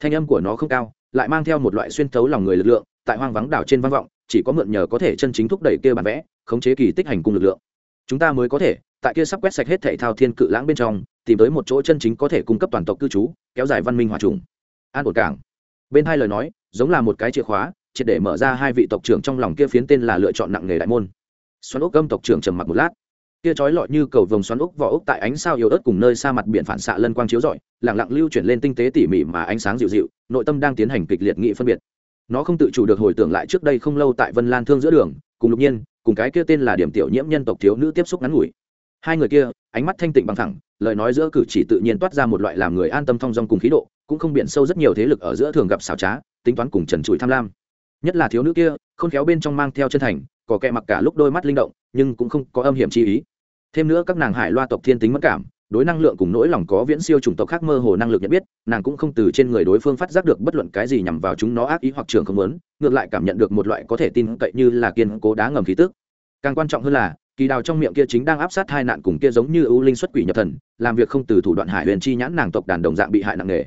Thanh âm của nó không cao, lại mang theo một loại xuyên thấu lòng người lực lượng, tại hoang vắng đảo trên vang vọng, chỉ có mượn nhờ có thể chân chính thúc đẩy kia bản vẽ, khống chế kỳ tích hành cung lực lượng chúng ta mới có thể, tại kia sắp quét sạch hết thảy thao thiên cự lãng bên trong, tìm tới một chỗ chân chính có thể cung cấp toàn tộc cư trú, kéo dài văn minh hòa trùng. An ổn cảng. Bên hai lời nói, giống là một cái chìa khóa, triệt để mở ra hai vị tộc trưởng trong lòng kia phiến tên là lựa chọn nặng nghề đại môn. Xoắn ốc gâm tộc trưởng trầm mặc một lát. Kia trói lọi như cầu vồng xoắn ốc vỏ ốc tại ánh sao yếu ớt cùng nơi xa mặt biển phản xạ lân quang chiếu rọi lẳng lặng lưu chuyển lên tinh tế tỉ mỉ mà ánh sáng dịu dịu, nội tâm đang tiến hành kịch liệt nghị phân biệt. Nó không tự chủ được hồi tưởng lại trước đây không lâu tại vân lan thương giữa đường cùng lục nhiên, cùng cái kia tên là điểm tiểu nhiễm nhân tộc thiếu nữ tiếp xúc ngắn ngủi. Hai người kia, ánh mắt thanh tịnh bằng thẳng lời nói giữa cử chỉ tự nhiên toát ra một loại làm người an tâm thong dong cùng khí độ, cũng không biển sâu rất nhiều thế lực ở giữa thường gặp xảo trá, tính toán cùng trần trụi tham lam. Nhất là thiếu nữ kia, khôn khéo bên trong mang theo chân thành, có kẹ mặc cả lúc đôi mắt linh động, nhưng cũng không có âm hiểm chi ý. Thêm nữa các nàng hải loa tộc thiên tính mất cảm đối năng lượng cùng nỗi lòng có viễn siêu chủng tộc khác mơ hồ năng lực nhận biết, nàng cũng không từ trên người đối phương phát giác được bất luận cái gì nhằm vào chúng nó ác ý hoặc trường không lớn ngược lại cảm nhận được một loại có thể tin cậy như là kiên cố đá ngầm khí tức. Càng quan trọng hơn là, kỳ đào trong miệng kia chính đang áp sát hai nạn cùng kia giống như ưu linh xuất quỷ nhập thần, làm việc không từ thủ đoạn hải huyền chi nhãn nàng tộc đàn đồng dạng bị hại nặng nề.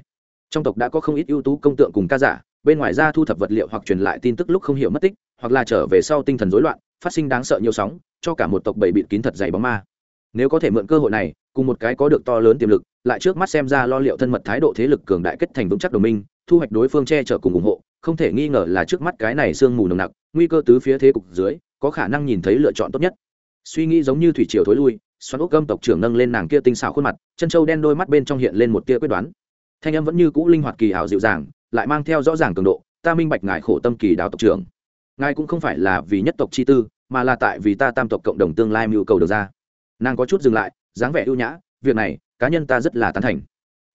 Trong tộc đã có không ít ưu tú công tượng cùng ca giả, bên ngoài ra thu thập vật liệu hoặc truyền lại tin tức lúc không hiểu mất tích, hoặc là trở về sau tinh thần rối loạn, phát sinh đáng sợ nhiều sóng, cho cả một tộc bầy bịt kín thật dày bóng ma. Nếu có thể mượn cơ hội này cùng một cái có được to lớn tiềm lực, lại trước mắt xem ra lo liệu thân mật thái độ thế lực cường đại kết thành vững chắc đồng minh, thu hoạch đối phương che chở cùng ủng hộ, không thể nghi ngờ là trước mắt cái này sương mù nồng nặc, nguy cơ tứ phía thế cục dưới, có khả năng nhìn thấy lựa chọn tốt nhất. Suy nghĩ giống như thủy triều thối lui, xoắn ốc gâm tộc trưởng nâng lên nàng kia tinh xảo khuôn mặt, chân trâu đen đôi mắt bên trong hiện lên một tia quyết đoán. Thanh âm vẫn như cũ linh hoạt kỳ ảo dịu dàng, lại mang theo rõ ràng cường độ, ta minh bạch ngài khổ tâm kỳ đào tộc trưởng. Ngài cũng không phải là vì nhất tộc chi tư, mà là tại vì ta tam tộc cộng đồng tương lai mưu cầu được ra. Nàng có chút dừng lại dáng vẻ ưu nhã, việc này, cá nhân ta rất là tán thành.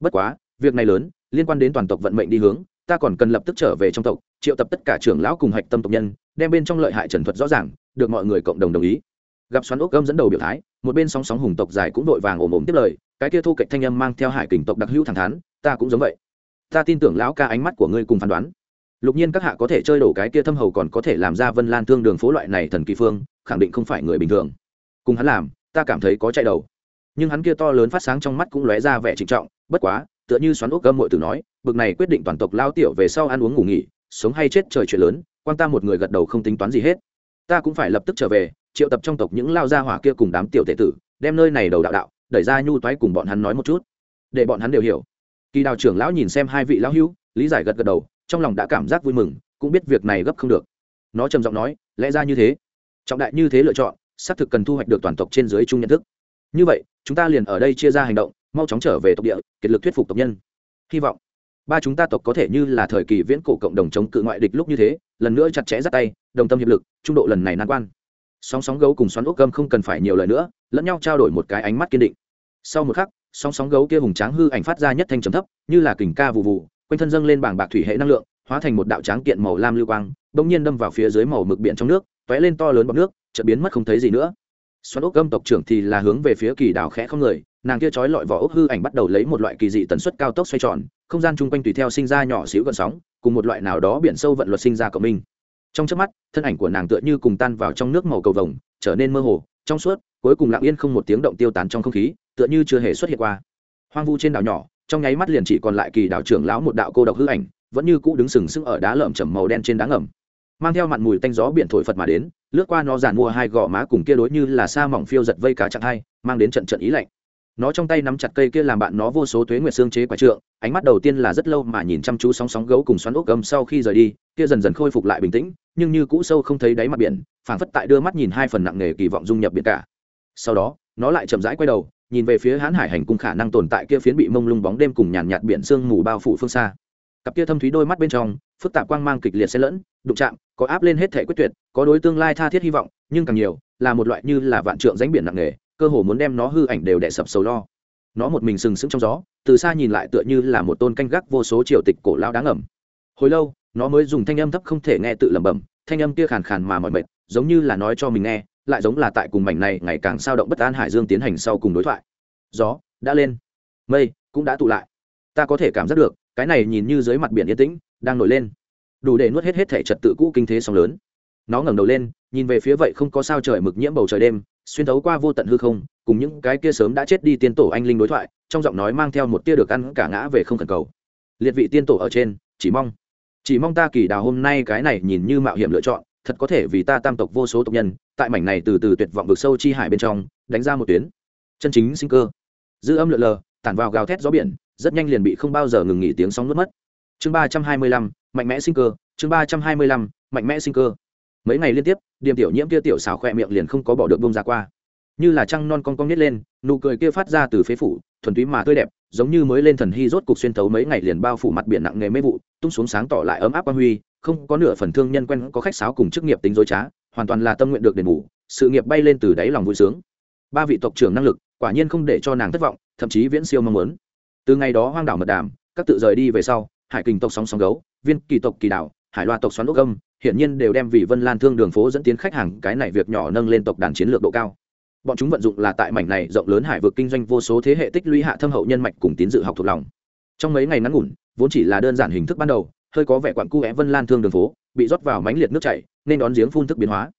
Bất quá, việc này lớn, liên quan đến toàn tộc vận mệnh đi hướng, ta còn cần lập tức trở về trong tộc, triệu tập tất cả trưởng lão cùng hạch tâm tộc nhân, đem bên trong lợi hại trần thuật rõ ràng, được mọi người cộng đồng đồng ý. Gặp xoắn ốc gâm dẫn đầu biểu thái, một bên sóng sóng hùng tộc dài cũng vội vàng ồm ồm tiếp lời, cái kia thu cạnh thanh âm mang theo hải kình tộc đặc hữu thẳng thắn, ta cũng giống vậy. Ta tin tưởng lão ca ánh mắt của ngươi cùng phán đoán. Lục nhiên các hạ có thể chơi đổ cái kia thâm hầu còn có thể làm ra vân lan thương đường phố loại này thần kỳ phương, khẳng định không phải người bình thường. Cùng hắn làm, ta cảm thấy có chạy đầu nhưng hắn kia to lớn phát sáng trong mắt cũng lóe ra vẻ trịnh trọng, bất quá, tựa như xoắn ốc gâm mội từ nói, bực này quyết định toàn tộc lao tiểu về sau ăn uống ngủ nghỉ, sống hay chết trời chuyện lớn, quan ta một người gật đầu không tính toán gì hết. Ta cũng phải lập tức trở về, triệu tập trong tộc những lao gia hỏa kia cùng đám tiểu tệ tử, đem nơi này đầu đạo đạo, đẩy ra nhu toái cùng bọn hắn nói một chút, để bọn hắn đều hiểu. Kỳ đào trưởng lão nhìn xem hai vị lão hữu, lý giải gật gật đầu, trong lòng đã cảm giác vui mừng, cũng biết việc này gấp không được. Nó trầm giọng nói, lẽ ra như thế, trọng đại như thế lựa chọn, xác thực cần thu hoạch được toàn tộc trên dưới chung nhận thức như vậy, chúng ta liền ở đây chia ra hành động, mau chóng trở về tộc địa, kiệt lực thuyết phục tộc nhân. Hy vọng ba chúng ta tộc có thể như là thời kỳ viễn cổ cộng đồng chống cự ngoại địch lúc như thế, lần nữa chặt chẽ dắt tay, đồng tâm hiệp lực, trung độ lần này nan quan. Sóng sóng gấu cùng xoắn ốc gâm không cần phải nhiều lời nữa, lẫn nhau trao đổi một cái ánh mắt kiên định. Sau một khắc sóng sóng gấu kia hùng tráng hư ảnh phát ra nhất thanh trầm thấp, như là kình ca vụ vụ quanh thân dâng lên bảng bạc thủy hệ năng lượng, hóa thành một đạo tráng kiện màu lam lưu quang bỗng nhiên đâm vào phía dưới màu mực biển trong nước t lên to lớn bọc nước, chợt biến mất không thấy gì nữa xoắn ốc gâm tộc trưởng thì là hướng về phía kỳ đảo khẽ không người, nàng kia trói lọi vỏ ốc hư ảnh bắt đầu lấy một loại kỳ dị tần suất cao tốc xoay tròn, không gian chung quanh tùy theo sinh ra nhỏ xíu gợn sóng, cùng một loại nào đó biển sâu vận luật sinh ra cộng minh. Trong trước mắt, thân ảnh của nàng tựa như cùng tan vào trong nước màu cầu vồng, trở nên mơ hồ, trong suốt, cuối cùng lặng yên không một tiếng động tiêu tán trong không khí, tựa như chưa hề xuất hiện qua. Hoang vu trên đảo nhỏ, trong nháy mắt liền chỉ còn lại kỳ đảo trưởng lão một đạo cô độc hư ảnh, vẫn như cũ đứng sừng sững ở đá lởm chầm màu đen trên đá ngầm. Mang theo mặn mùi tanh gió biển thổi phật mà đến lướt qua nó giàn mua hai gò má cùng kia đối như là sa mỏng phiêu giật vây cá chặng hai, mang đến trận trận ý lạnh. Nó trong tay nắm chặt cây kia làm bạn nó vô số tuế nguyệt xương chế quả trượng, ánh mắt đầu tiên là rất lâu mà nhìn chăm chú sóng sóng gấu cùng xoắn ốc gầm sau khi rời đi, kia dần dần khôi phục lại bình tĩnh, nhưng như cũ sâu không thấy đáy mặt biển, phảng phất tại đưa mắt nhìn hai phần nặng nề kỳ vọng dung nhập biển cả. Sau đó, nó lại chậm rãi quay đầu, nhìn về phía hãn hải hành cung khả năng tồn tại kia phiến bị mông lung bóng đêm cùng nhàn nhạt biển sương mù bao phủ phương xa. Cặp kia thâm thúy đôi mắt bên trong, phức tạp quang mang kịch liệt xen lẫn đụng chạm, có áp lên hết thể quyết tuyệt, có đối tương lai tha thiết hy vọng, nhưng càng nhiều, là một loại như là vạn trượng ránh biển nặng nề, cơ hồ muốn đem nó hư ảnh đều đè sập sầu lo. Nó một mình sừng sững trong gió, từ xa nhìn lại tựa như là một tôn canh gác vô số triều tịch cổ lao đáng ẩm hồi lâu, nó mới dùng thanh âm thấp không thể nghe tự lẩm bẩm, thanh âm kia khàn khàn mà mỏi mệt, giống như là nói cho mình nghe, lại giống là tại cùng mảnh này ngày càng sao động bất an hải dương tiến hành sau cùng đối thoại. Gió đã lên, mây cũng đã tụ lại. Ta có thể cảm giác được, cái này nhìn như dưới mặt biển yên tĩnh, đang nổi lên đủ để nuốt hết hết thể trật tự cũ kinh thế sóng lớn. Nó ngẩng đầu lên, nhìn về phía vậy không có sao trời mực nhiễm bầu trời đêm, xuyên thấu qua vô tận hư không, cùng những cái kia sớm đã chết đi tiên tổ anh linh đối thoại, trong giọng nói mang theo một tia được ăn cả ngã về không cần cầu. Liệt vị tiên tổ ở trên, chỉ mong chỉ mong ta kỳ đào hôm nay cái này nhìn như mạo hiểm lựa chọn, thật có thể vì ta tam tộc vô số tộc nhân, tại mảnh này từ từ tuyệt vọng vực sâu chi hải bên trong, đánh ra một tuyến. Chân chính sinh cơ. Dư âm lượn lờ, tản vào gào thét gió biển, rất nhanh liền bị không bao giờ ngừng nghỉ tiếng sóng nuốt mất chương ba trăm hai mươi lăm, mạnh mẽ sinh cơ, chương ba trăm hai mươi lăm, mạnh mẽ sinh cơ. Mấy ngày liên tiếp, điềm tiểu nhiễm kia tiểu xảo khoe miệng liền không có bỏ được bông ra qua. Như là trăng non con cong nhét lên, nụ cười kia phát ra từ phế phủ, thuần túy mà tươi đẹp, giống như mới lên thần hy rốt cục xuyên thấu mấy ngày liền bao phủ mặt biển nặng nghề mê vụ, tung xuống sáng tỏ lại ấm áp quan huy, không có nửa phần thương nhân quen có khách sáo cùng chức nghiệp tính dối trá, hoàn toàn là tâm nguyện được đền bù, sự nghiệp bay lên từ đáy lòng vui sướng. Ba vị tộc trưởng năng lực, quả nhiên không để cho nàng thất vọng, thậm chí viễn siêu mong muốn. Từ ngày đó hoang đảo mật đàm, các tự rời đi về sau hải kình tộc sóng sóng gấu, viên kỳ tộc kỳ đảo, hải loa tộc xoắn ốc âm hiển nhiên đều đem vì vân lan thương đường phố dẫn tiến khách hàng, cái này việc nhỏ nâng lên tộc đàn chiến lược độ cao. Bọn chúng vận dụng là tại mảnh này rộng lớn hải vực kinh doanh vô số thế hệ tích lũy hạ thâm hậu nhân mạch cùng tín dự học thuộc lòng. Trong mấy ngày ngắn ngủn, vốn chỉ là đơn giản hình thức ban đầu, hơi có vẻ quặn cu é vân lan thương đường phố, bị rót vào mánh liệt nước chảy, nên đón giếng phun thức biến hóa.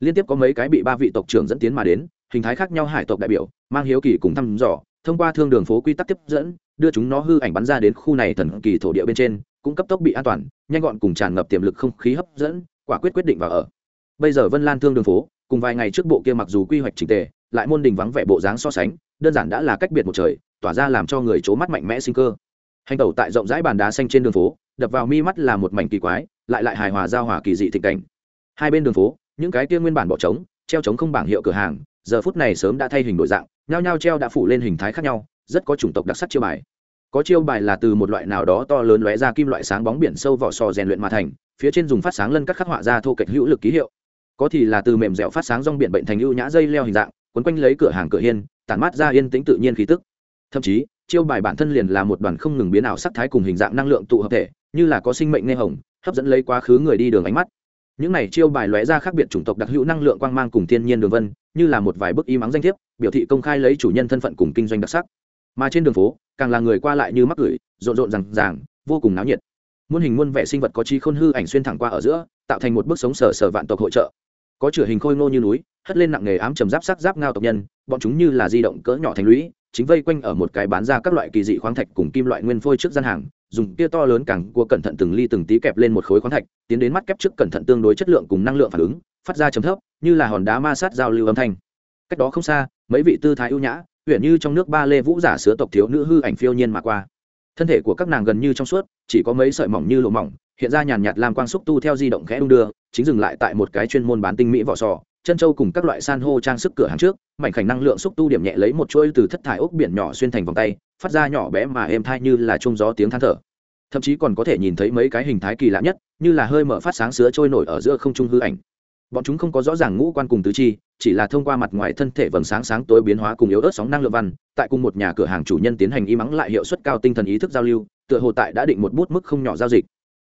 Liên tiếp có mấy cái bị ba vị tộc trưởng dẫn tiến mà đến, hình thái khác nhau hải tộc đại biểu, mang hiếu kỳ cùng thăm dò, thông qua thương đường phố quy tắc tiếp dẫn đưa chúng nó hư ảnh bắn ra đến khu này thần kỳ thổ địa bên trên, cũng cấp tốc bị an toàn, nhanh gọn cùng tràn ngập tiềm lực không khí hấp dẫn, quả quyết quyết định vào ở. Bây giờ vân lan thương đường phố, cùng vài ngày trước bộ kia mặc dù quy hoạch trình tề, lại môn đình vắng vẻ bộ dáng so sánh, đơn giản đã là cách biệt một trời, tỏa ra làm cho người c mắt mạnh mẽ sinh cơ. Hành tẩu tại rộng rãi bàn đá xanh trên đường phố, đập vào mi mắt là một mảnh kỳ quái, lại lại hài hòa giao hòa kỳ dị thịnh cảnh. Hai bên đường phố, những cái kia nguyên bản bỏ trống, treo trống không bảng hiệu cửa hàng, giờ phút này sớm đã thay hình đổi dạng, nhao nhao treo đã phủ lên hình thái khác nhau rất có chủng tộc đặc sắc chiêu bài. Có chiêu bài là từ một loại nào đó to lớn lóe ra kim loại sáng bóng biển sâu vỏ sò rèn luyện mà thành, phía trên dùng phát sáng lân cắt khắc họa ra thô kệch hữu lực ký hiệu. Có thì là từ mềm dẻo phát sáng rong biển bệnh thành ưu nhã dây leo hình dạng, quấn quanh lấy cửa hàng cửa hiên, tản mát ra yên tĩnh tự nhiên khí tức. Thậm chí, chiêu bài bản thân liền là một đoàn không ngừng biến ảo sắc thái cùng hình dạng năng lượng tụ hợp thể, như là có sinh mệnh nghe hồng, hấp dẫn lấy quá khứ người đi đường ánh mắt. Những này chiêu bài lóe ra khác biệt chủng tộc đặc hữu năng lượng quang mang cùng thiên nhiên đường vân, như là một vài bức y mắng danh thiếp, biểu thị công khai lấy chủ nhân thân phận cùng kinh doanh đặc sắc mà trên đường phố, càng là người qua lại như mắc gửi rộn rộn rằng ràng, vô cùng náo nhiệt. Muôn hình muôn vẻ sinh vật có chi khôn hư ảnh xuyên thẳng qua ở giữa, tạo thành một bức sống sở sở vạn tộc hội trợ. Có chửa hình khôi ngô như núi, hất lên nặng nghề ám trầm giáp sắc giáp ngao tộc nhân, bọn chúng như là di động cỡ nhỏ thành lũy, chính vây quanh ở một cái bán ra các loại kỳ dị khoáng thạch cùng kim loại nguyên phôi trước gian hàng, dùng kia to lớn càng cua cẩn thận từng ly từng tí kẹp lên một khối khoáng thạch, tiến đến mắt kép trước cẩn thận tương đối chất lượng cùng năng lượng phản ứng, phát ra chấm thấp, như là hòn đá ma sát giao lưu âm thanh. Cách đó không xa, mấy vị tư thái ưu nhã huyện như trong nước ba lê vũ giả sứa tộc thiếu nữ hư ảnh phiêu nhiên mà qua. Thân thể của các nàng gần như trong suốt, chỉ có mấy sợi mỏng như lộ mỏng, hiện ra nhàn nhạt làm quang xúc tu theo di động khẽ đung đưa, chính dừng lại tại một cái chuyên môn bán tinh mỹ vỏ sò, chân châu cùng các loại san hô trang sức cửa hàng trước, mảnh khảnh năng lượng xúc tu điểm nhẹ lấy một chuỗi từ thất thải ốc biển nhỏ xuyên thành vòng tay, phát ra nhỏ bé mà êm thai như là trung gió tiếng than thở. Thậm chí còn có thể nhìn thấy mấy cái hình thái kỳ lạ nhất, như là hơi mở phát sáng sứa trôi nổi ở giữa không trung hư ảnh bọn chúng không có rõ ràng ngũ quan cùng tứ chi, chỉ là thông qua mặt ngoài thân thể vầng sáng sáng tối biến hóa cùng yếu ớt sóng năng lượng văn, tại cùng một nhà cửa hàng chủ nhân tiến hành y mắng lại hiệu suất cao tinh thần ý thức giao lưu, tựa hồ tại đã định một bút mức không nhỏ giao dịch.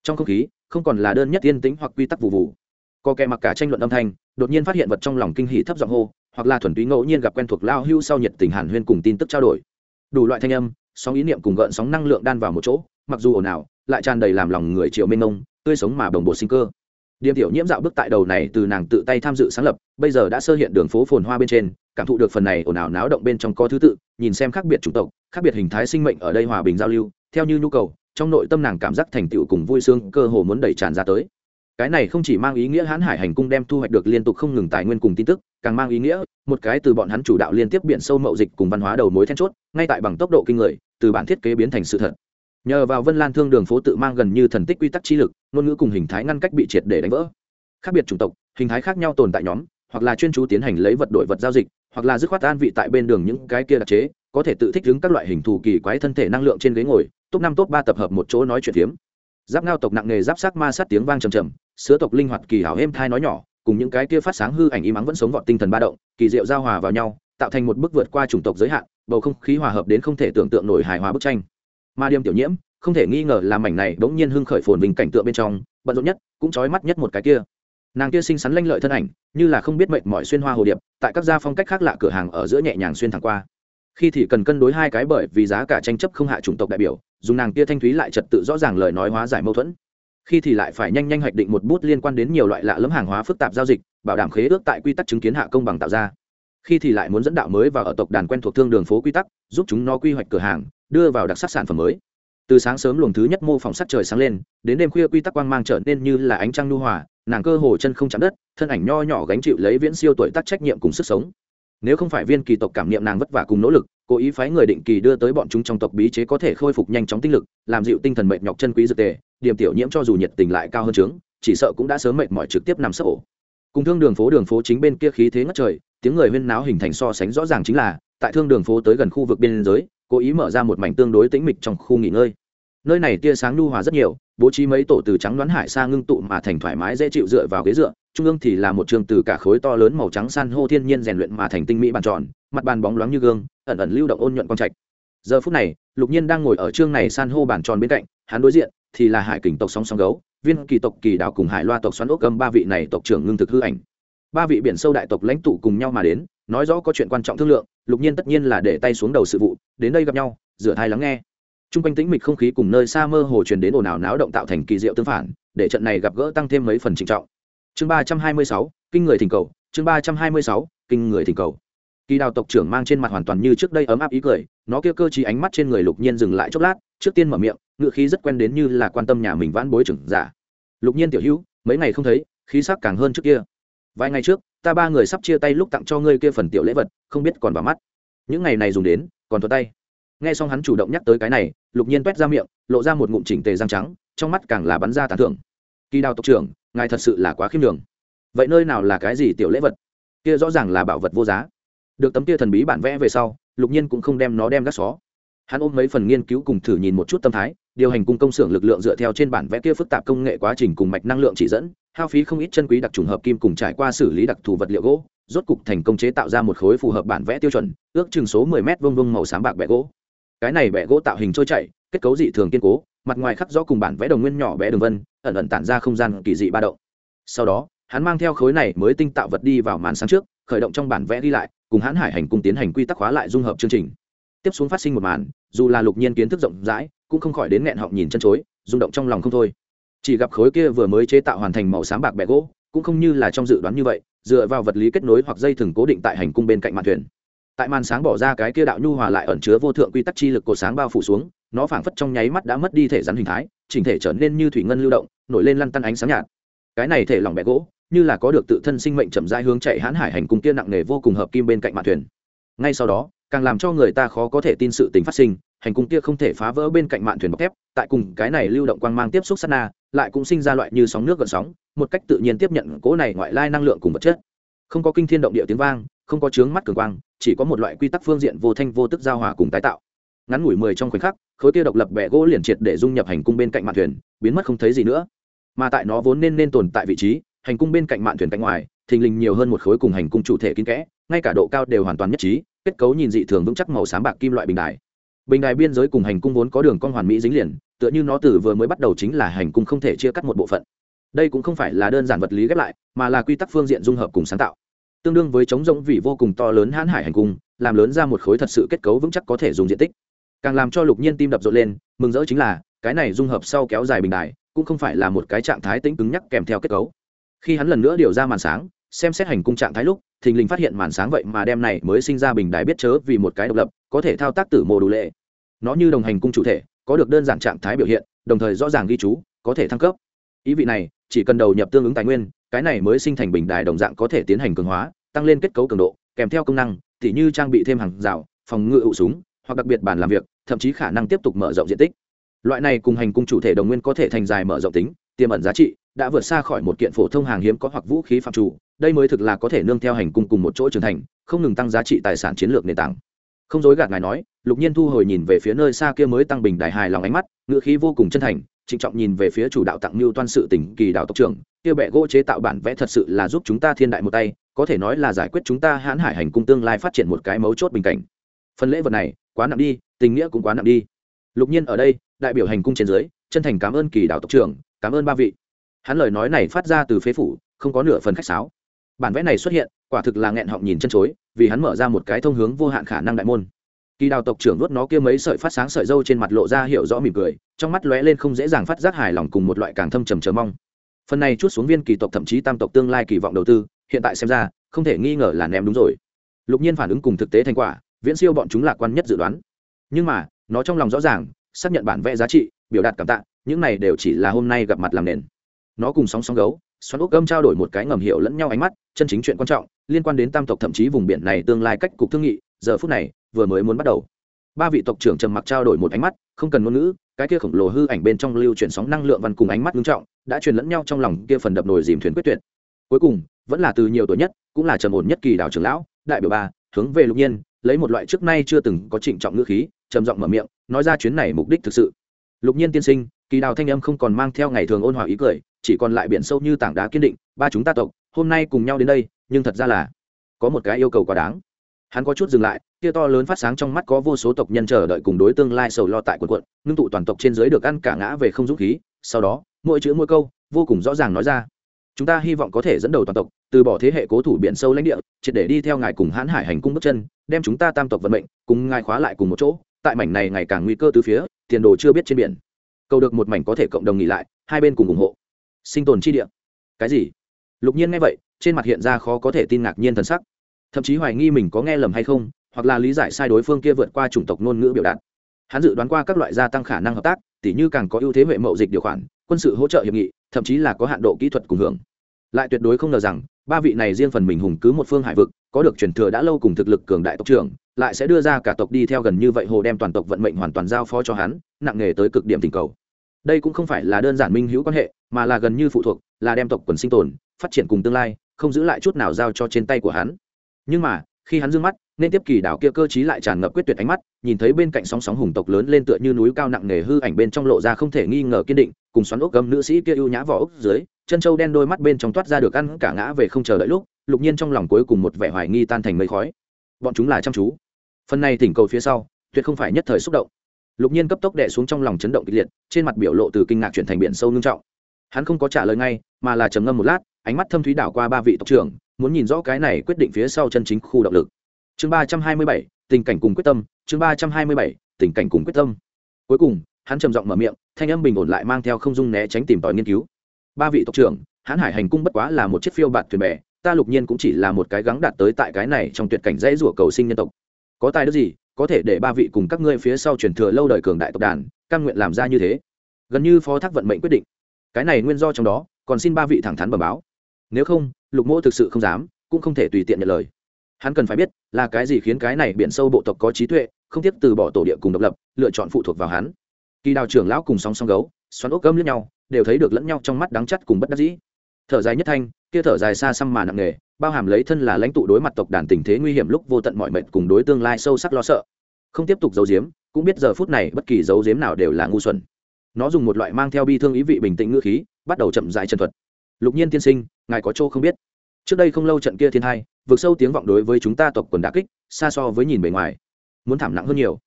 Trong không khí, không còn là đơn nhất yên tĩnh hoặc quy tắc vụ vụ. Có kẻ mặc cả tranh luận âm thanh, đột nhiên phát hiện vật trong lòng kinh hỉ thấp giọng hô, hoặc là thuần túy ngẫu nhiên gặp quen thuộc lao hưu sau nhiệt tình hàn huyên cùng tin tức trao đổi. Đủ loại thanh âm, sóng ý niệm cùng gợn sóng năng lượng đan vào một chỗ, mặc dù ồn ào, lại tràn đầy làm lòng người triệu mênh mông, tươi sống mà đồng bộ sinh cơ điềm tiểu nhiễm dạo bước tại đầu này từ nàng tự tay tham dự sáng lập, bây giờ đã sơ hiện đường phố phồn hoa bên trên, cảm thụ được phần này ồn ào náo động bên trong có thứ tự, nhìn xem khác biệt chủng tộc, khác biệt hình thái sinh mệnh ở đây hòa bình giao lưu, theo như nhu cầu, trong nội tâm nàng cảm giác thành tựu cùng vui sướng cơ hồ muốn đẩy tràn ra tới. Cái này không chỉ mang ý nghĩa hán hải hành cung đem thu hoạch được liên tục không ngừng tài nguyên cùng tin tức, càng mang ý nghĩa, một cái từ bọn hắn chủ đạo liên tiếp biển sâu mậu dịch cùng văn hóa đầu mối then chốt, ngay tại bằng tốc độ kinh người, từ bản thiết kế biến thành sự thật nhờ vào vân lan thương đường phố tự mang gần như thần tích quy tắc chi lực, ngôn ngữ cùng hình thái ngăn cách bị triệt để đánh vỡ. Khác biệt chủng tộc, hình thái khác nhau tồn tại nhóm, hoặc là chuyên chú tiến hành lấy vật đổi vật giao dịch, hoặc là dứt khoát an vị tại bên đường những cái kia đặc chế, có thể tự thích ứng các loại hình thù kỳ quái thân thể năng lượng trên ghế ngồi, top năm, top ba tập hợp một chỗ nói chuyện phiếm. Giáp ngao tộc nặng nghề giáp sắc ma sát tiếng vang trầm trầm, sứa tộc linh hoạt kỳ hảo êm thai nói nhỏ, cùng những cái kia phát sáng hư ảnh im ắng vẫn sống vọt tinh thần ba động, kỳ diệu giao hòa vào nhau, tạo thành một bức vượt qua chủng tộc giới hạn, bầu không khí hòa hợp đến không thể tưởng tượng nổi hài hòa bức tranh ma điềm tiểu nhiễm, không thể nghi ngờ là mảnh này bỗng nhiên hưng khởi phồn vinh cảnh tượng bên trong, bận rộn nhất, cũng trói mắt nhất một cái kia. Nàng kia xinh xắn lanh lợi thân ảnh, như là không biết mệnh mọi xuyên hoa hồ điệp, tại các gia phong cách khác lạ cửa hàng ở giữa nhẹ nhàng xuyên thẳng qua. Khi thì cần cân đối hai cái bởi vì giá cả tranh chấp không hạ chủng tộc đại biểu, dùng nàng kia thanh thúy lại trật tự rõ ràng lời nói hóa giải mâu thuẫn. Khi thì lại phải nhanh nhanh hoạch định một bút liên quan đến nhiều loại lạ lẫm hàng hóa phức tạp giao dịch, bảo đảm khế ước tại quy tắc chứng kiến hạ công bằng tạo ra. Khi thì lại muốn dẫn đạo mới và ở tộc đàn quen thuộc thương đường phố quy tắc, giúp chúng nó quy hoạch cửa hàng đưa vào đặc sắc sản phẩm mới. Từ sáng sớm luồng thứ nhất mô phỏng sắc trời sáng lên, đến đêm khuya quy tắc quang mang trở nên như là ánh trăng nu hòa, nàng cơ hồ chân không chạm đất, thân ảnh nho nhỏ gánh chịu lấy viễn siêu tuổi tác trách nhiệm cùng sức sống. Nếu không phải viên kỳ tộc cảm nghiệm nàng vất vả cùng nỗ lực, cố ý phái người định kỳ đưa tới bọn chúng trong tộc bí chế có thể khôi phục nhanh chóng tinh lực, làm dịu tinh thần mệt nhọc chân quý dược tề, điểm tiểu nhiễm cho dù nhiệt tình lại cao hơn trướng chỉ sợ cũng đã sớm mệt mỏi trực tiếp nằm sấp ổ. Cùng thương đường phố đường phố chính bên kia khí thế ngất trời, tiếng người huyên náo hình thành so sánh rõ ràng chính là, tại thương đường phố tới gần khu vực biên giới cố ý mở ra một mảnh tương đối tĩnh mịch trong khu nghỉ ngơi. Nơi này tia sáng nhu hòa rất nhiều, bố trí mấy tổ từ trắng đoán hải xa ngưng tụ mà thành thoải mái dễ chịu dựa vào ghế dựa, trung ương thì là một trường từ cả khối to lớn màu trắng san hô thiên nhiên rèn luyện mà thành tinh mỹ bàn tròn, mặt bàn bóng loáng như gương, ẩn ẩn lưu động ôn nhuận quang trạch. Giờ phút này, lục nhiên đang ngồi ở chương này san hô bàn tròn bên cạnh, hắn đối diện thì là hải kình tộc song song gấu, viên kỳ tộc kỳ đào cùng hải loa tộc xoắn ốc cầm ba vị này tộc trưởng ngưng thực hư ảnh. Ba vị biển sâu đại tộc lãnh tụ cùng nhau mà đến, nói rõ có chuyện quan trọng thương lượng lục nhiên tất nhiên là để tay xuống đầu sự vụ, đến đây gặp nhau, rửa thai lắng nghe. T r u n g quanh tĩnh mịch không khí cùng nơi xa mơ hồ truyền đến ồn ào náo động tạo thành kỳ diệu tương phản, để trận này gặp gỡ tăng thêm mấy phần trịnh trọng. Chương ba trăm hai mươi sáu, kinh người thỉnh cầu, chương ba trăm hai mươi sáu, kinh người thỉnh cầu. Kỳ đào tộc trưởng mang trên mặt hoàn toàn như trước đây ấm áp ý cười, nó kia cơ chí ánh mắt trên người lục nhiên dừng lại chốc lát, trước tiên mở miệng ngự khí rất quen đến như là quan tâm nhà mình vãn bối trưởng giả. Lục nhiên tiểu hữu, mấy ngày không thấy, khí sắc càng hơn trước kia vài ngày trước, ta ba người sắp chia tay lúc tặng cho ngươi kia phần tiểu lễ vật, không biết còn vào mắt. Những ngày này dùng đến, còn thuật tay. Nghe xong hắn chủ động nhắc tới cái này, lục nhiên t ra miệng, lộ ra một ngụm chỉnh tề răng trắng, trong mắt càng là bắn ra tàn thưởng. Kỳ đào tộc trưởng, ngài thật sự là quá khiêm đường vậy nơi nào là cái gì tiểu lễ vật? Kia rõ ràng là bảo vật vô giá. Được tấm kia thần bí bản vẽ về sau, lục nhiên cũng không đem nó đem gác xó. Hắn ôm mấy phần nghiên cứu cùng thử nhìn một chút tâm thái, điều hành cung công xưởng lực lượng dựa theo trên bản vẽ kia phức tạp công nghệ quá trình cùng mạch năng lượng chỉ dẫn hao phí không ít chân quý đặc trùng hợp kim cùng trải qua xử lý đặc thù vật liệu gỗ, rốt cục thành công chế tạo ra một khối phù hợp bản vẽ tiêu chuẩn, ước chừng số 10 mét vuông vuông màu xám bạc bẹ gỗ. Cái này bẹ gỗ tạo hình trôi chảy, kết cấu dị thường kiên cố, mặt ngoài khắc rõ cùng bản vẽ đồng nguyên nhỏ bé đường vân, ẩn ẩn tản ra không gian kỳ dị ba động. Sau đó, hắn mang theo khối này mới tinh tạo vật đi vào màn sáng trước, khởi động trong bản vẽ đi lại, cùng hắn hải hành cung tiến hành quy tắc hóa lại dung hợp chương trình. Tiếp xuống phát sinh một màn, dù là lục nhiên kiến thức rộng rãi, cũng không khỏi đến nghẹn họng nhìn chân chối, rung động trong lòng không thôi chỉ gặp khối kia vừa mới chế tạo hoàn thành màu sáng bạc bẹ gỗ, cũng không như là trong dự đoán như vậy, dựa vào vật lý kết nối hoặc dây thừng cố định tại hành cung bên cạnh mặt thuyền. Tại màn sáng bỏ ra cái kia đạo nhu hòa lại ẩn chứa vô thượng quy tắc chi lực cột sáng bao phủ xuống, nó phảng phất trong nháy mắt đã mất đi thể rắn hình thái, chỉnh thể trở nên như thủy ngân lưu động, nổi lên lăn tăn ánh sáng nhạt. Cái này thể lỏng bẹ gỗ, như là có được tự thân sinh mệnh chậm rãi hướng chạy hãn hải hành cung kia nặng nề vô cùng hợp kim bên cạnh mạn thuyền. Ngay sau đó, càng làm cho người ta khó có thể tin sự tình phát sinh hành cung kia không thể phá vỡ bên cạnh mạn thuyền bọc thép, tại cùng cái này lưu động quang mang tiếp xúc sát na, lại cũng sinh ra loại như sóng nước gần sóng, một cách tự nhiên tiếp nhận cỗ này ngoại lai năng lượng cùng vật chất. Không có kinh thiên động địa tiếng vang, không có chướng mắt cường quang, chỉ có một loại quy tắc phương diện vô thanh vô tức giao hòa cùng tái tạo. Ngắn ngủi mười trong khoảnh khắc, khối kia độc lập bẹ gỗ liền triệt để dung nhập hành cung bên cạnh mạn thuyền, biến mất không thấy gì nữa. Mà tại nó vốn nên nên tồn tại vị trí, hành cung bên cạnh mạn thuyền cạnh ngoài, thình lình nhiều hơn một khối cùng hành cung chủ thể kín kẽ, ngay cả độ cao đều hoàn toàn nhất trí, kết cấu nhìn dị thường vững chắc màu sáng bạc kim loại bình đài bình đài biên giới cùng hành cung vốn có đường con hoàn mỹ dính liền, tựa như nó từ vừa mới bắt đầu chính là hành cung không thể chia cắt một bộ phận. Đây cũng không phải là đơn giản vật lý ghép lại, mà là quy tắc phương diện dung hợp cùng sáng tạo. Tương đương với chống rỗng vì vô cùng to lớn hãn hải hành cung, làm lớn ra một khối thật sự kết cấu vững chắc có thể dùng diện tích. Càng làm cho lục nhiên tim đập rộn lên, mừng rỡ chính là, cái này dung hợp sau kéo dài bình đài, cũng không phải là một cái trạng thái tĩnh cứng nhắc kèm theo kết cấu. Khi hắn lần nữa điều ra màn sáng, xem xét hành cung trạng thái lúc, thình lình phát hiện màn sáng vậy mà đem này mới sinh ra bình đài biết chớ vì một cái độc lập, có thể thao tác tử mô đủ lệ nó như đồng hành cung chủ thể, có được đơn giản trạng thái biểu hiện, đồng thời rõ ràng ghi chú, có thể thăng cấp. Ý vị này, chỉ cần đầu nhập tương ứng tài nguyên, cái này mới sinh thành bình đài đồng dạng có thể tiến hành cường hóa, tăng lên kết cấu cường độ, kèm theo công năng, tỉ như trang bị thêm hàng rào, phòng ngự ụ súng, hoặc đặc biệt bàn làm việc, thậm chí khả năng tiếp tục mở rộng diện tích. Loại này cùng hành cung chủ thể đồng nguyên có thể thành dài mở rộng tính, tiềm ẩn giá trị, đã vượt xa khỏi một kiện phổ thông hàng hiếm có hoặc vũ khí phạm chủ, đây mới thực là có thể nương theo hành cung cùng một chỗ trưởng thành, không ngừng tăng giá trị tài sản chiến lược nền tảng không dối gạt ngài nói, lục nhiên thu hồi nhìn về phía nơi xa kia mới tăng bình đại hài lòng ánh mắt, ngữ khí vô cùng chân thành, trịnh trọng nhìn về phía chủ đạo tặng mưu toan sự tỉnh kỳ đạo tộc trưởng, kia bệ gỗ chế tạo bản vẽ thật sự là giúp chúng ta thiên đại một tay, có thể nói là giải quyết chúng ta hãn hải hành cung tương lai phát triển một cái mấu chốt bình cảnh. Phần lễ vật này, quá nặng đi, tình nghĩa cũng quá nặng đi. Lục nhiên ở đây, đại biểu hành cung trên dưới, chân thành cảm ơn kỳ đạo tộc trưởng, cảm ơn ba vị. Hắn lời nói này phát ra từ phế phủ, không có nửa phần khách sáo bản vẽ này xuất hiện, quả thực là nghẹn họng nhìn chân chối, vì hắn mở ra một cái thông hướng vô hạn khả năng đại môn. Kỳ đào tộc trưởng nuốt nó kia mấy sợi phát sáng sợi dâu trên mặt lộ ra hiểu rõ mỉm cười, trong mắt lóe lên không dễ dàng phát giác hài lòng cùng một loại càng thâm trầm chờ mong. Phần này chút xuống viên kỳ tộc thậm chí tam tộc tương lai kỳ vọng đầu tư, hiện tại xem ra, không thể nghi ngờ là ném đúng rồi. Lục nhiên phản ứng cùng thực tế thành quả, viễn siêu bọn chúng lạc quan nhất dự đoán. Nhưng mà, nó trong lòng rõ ràng, xác nhận bản vẽ giá trị, biểu đạt cảm tạ, những này đều chỉ là hôm nay gặp mặt làm nền. Nó cùng sóng sóng gấu xoắn ốc gâm trao đổi một cái ngầm hiểu lẫn nhau ánh mắt, chân chính chuyện quan trọng, liên quan đến tam tộc thậm chí vùng biển này tương lai cách cục thương nghị, giờ phút này, vừa mới muốn bắt đầu. Ba vị tộc trưởng trầm mặc trao đổi một ánh mắt, không cần ngôn ngữ, cái kia khổng lồ hư ảnh bên trong lưu chuyển sóng năng lượng văn cùng ánh mắt nghiêm trọng, đã truyền lẫn nhau trong lòng kia phần đập nồi dìm thuyền quyết tuyệt. Cuối cùng, vẫn là từ nhiều tuổi nhất, cũng là trầm ổn nhất kỳ đảo trưởng lão, đại biểu ba, hướng về lục nhiên, lấy một loại trước nay chưa từng có trịnh trọng ngữ khí, trầm giọng mở miệng, nói ra chuyến này mục đích thực sự. Lục nhiên tiên sinh, kỳ đào thanh âm không còn mang theo ngày thường ôn hòa ý cười chỉ còn lại biển sâu như tảng đá kiên định, ba chúng ta tộc, hôm nay cùng nhau đến đây, nhưng thật ra là có một cái yêu cầu quá đáng. Hắn có chút dừng lại kia to lớn phát sáng trong mắt có vô số tộc nhân chờ đợi cùng đối tương lai sầu lo tại quần quận, ngưng tụ toàn tộc trên dưới được ăn cả ngã về không dũng khí, sau đó, mỗi chữ mỗi câu, vô cùng rõ ràng nói ra. Chúng ta hy vọng có thể dẫn đầu toàn tộc, từ bỏ thế hệ cố thủ biển sâu lãnh địa, triệt để đi theo ngài cùng hãn hải hành cung bước chân, đem chúng ta tam tộc vận mệnh, cùng ngài khóa lại cùng một chỗ, tại mảnh này ngày càng nguy cơ từ phía, tiền đồ chưa biết trên biển. Cầu được một mảnh có thể cộng đồng nghỉ lại, hai bên cùng ủng hộ sinh tồn chi địa. Cái gì? Lục nhiên nghe vậy, trên mặt hiện ra khó có thể tin ngạc nhiên thần sắc. Thậm chí hoài nghi mình có nghe lầm hay không, hoặc là lý giải sai đối phương kia vượt qua chủng tộc ngôn ngữ biểu đạt. Hắn dự đoán qua các loại gia tăng khả năng hợp tác, tỉ như càng có ưu thế huệ mậu dịch điều khoản, quân sự hỗ trợ hiệp nghị, thậm chí là có hạn độ kỹ thuật cùng hưởng. Lại tuyệt đối không ngờ rằng, ba vị này riêng phần mình hùng cứ một phương hải vực, có được truyền thừa đã lâu cùng thực lực cường đại tộc trưởng, lại sẽ đưa ra cả tộc đi theo gần như vậy hồ đem toàn tộc vận mệnh hoàn toàn giao phó cho hắn, nặng nề tới cực điểm tình cầu. Đây cũng không phải là đơn giản minh hữu quan hệ mà là gần như phụ thuộc, là đem tộc quần sinh tồn, phát triển cùng tương lai, không giữ lại chút nào giao cho trên tay của hắn. Nhưng mà, khi hắn d mắt, nên tiếp kỳ đảo kia cơ trí lại tràn ngập quyết tuyệt ánh mắt, nhìn thấy bên cạnh sóng sóng hùng tộc lớn lên tựa như núi cao nặng nề hư ảnh bên trong lộ ra không thể nghi ngờ kiên định, cùng xoắn ốc gấm nữ sĩ kia ưu nhã vỏ ốc dưới, chân trâu đen đôi mắt bên trong toát ra được ăn cả ngã về không chờ đợi lúc, lục nhiên trong lòng cuối cùng một vẻ hoài nghi tan thành mây khói. Bọn chúng là chăm chú. Phần này thỉnh cầu phía sau, tuyệt không phải nhất thời xúc động. Lục nhiên cấp tốc đệ xuống trong lòng chấn động kịch liệt, trên mặt biểu lộ từ kinh ngạc chuyển thành biển sâu ngưng trọng hắn không có trả lời ngay, mà là trầm ngâm một lát, ánh mắt thâm thúy đảo qua ba vị tộc trưởng, muốn nhìn rõ cái này quyết định phía sau chân chính khu động lực. Chương ba trăm hai mươi bảy, tình cảnh cùng quyết tâm, chương ba trăm hai mươi bảy, tình cảnh cùng quyết tâm. Cuối cùng, hắn trầm giọng mở miệng, thanh âm bình ổn lại mang theo không dung né tránh tìm tòi nghiên cứu. Ba vị tộc trưởng hãn hải hành cung bất quá là một chiếc phiêu bạt thuyền bè, ta lục nhiên cũng chỉ là một cái gắng đạt tới tại cái này trong tuyệt cảnh dễ rủa cầu sinh nhân tộc. Có tài đức gì, có thể để ba vị cùng các ngươi phía sau truyền thừa lâu đời cường đại tộc đàn căn nguyện làm ra như thế? Gần như phó thác vận mệnh quyết định cái này nguyên do trong đó, còn xin ba vị thẳng thắn bẩm báo. Nếu không, lục mỗ thực sự không dám, cũng không thể tùy tiện nhận lời. Hắn cần phải biết là cái gì khiến cái này biển sâu bộ tộc có trí tuệ, không tiếp từ bỏ tổ địa cùng độc lập, lựa chọn phụ thuộc vào hắn. Kỳ đào trưởng lão cùng song song gấu, xoắn ốc cơm lẫn nhau, đều thấy được lẫn nhau trong mắt đắng chắt cùng bất đắc dĩ. Thở dài nhất thanh, kia thở dài xa xăm mà nặng nề, bao hàm lấy thân là lãnh tụ đối mặt tộc đàn tình thế nguy hiểm lúc vô tận mọi mệnh cùng đối tương lai sâu sắc lo sợ. Không tiếp tục giấu giếm, cũng biết giờ phút này bất kỳ giấu giếm nào đều là ngu xuẩn nó dùng một loại mang theo bi thương ý vị bình tĩnh ngữ khí, bắt đầu chậm dài chân thuật. Lục nhiên tiên sinh, ngài có chỗ không biết. Trước đây không lâu trận kia thiên hai vượt sâu tiếng vọng đối với chúng ta tộc quần đà kích, xa so với nhìn bề ngoài. Muốn thảm nặng hơn nhiều.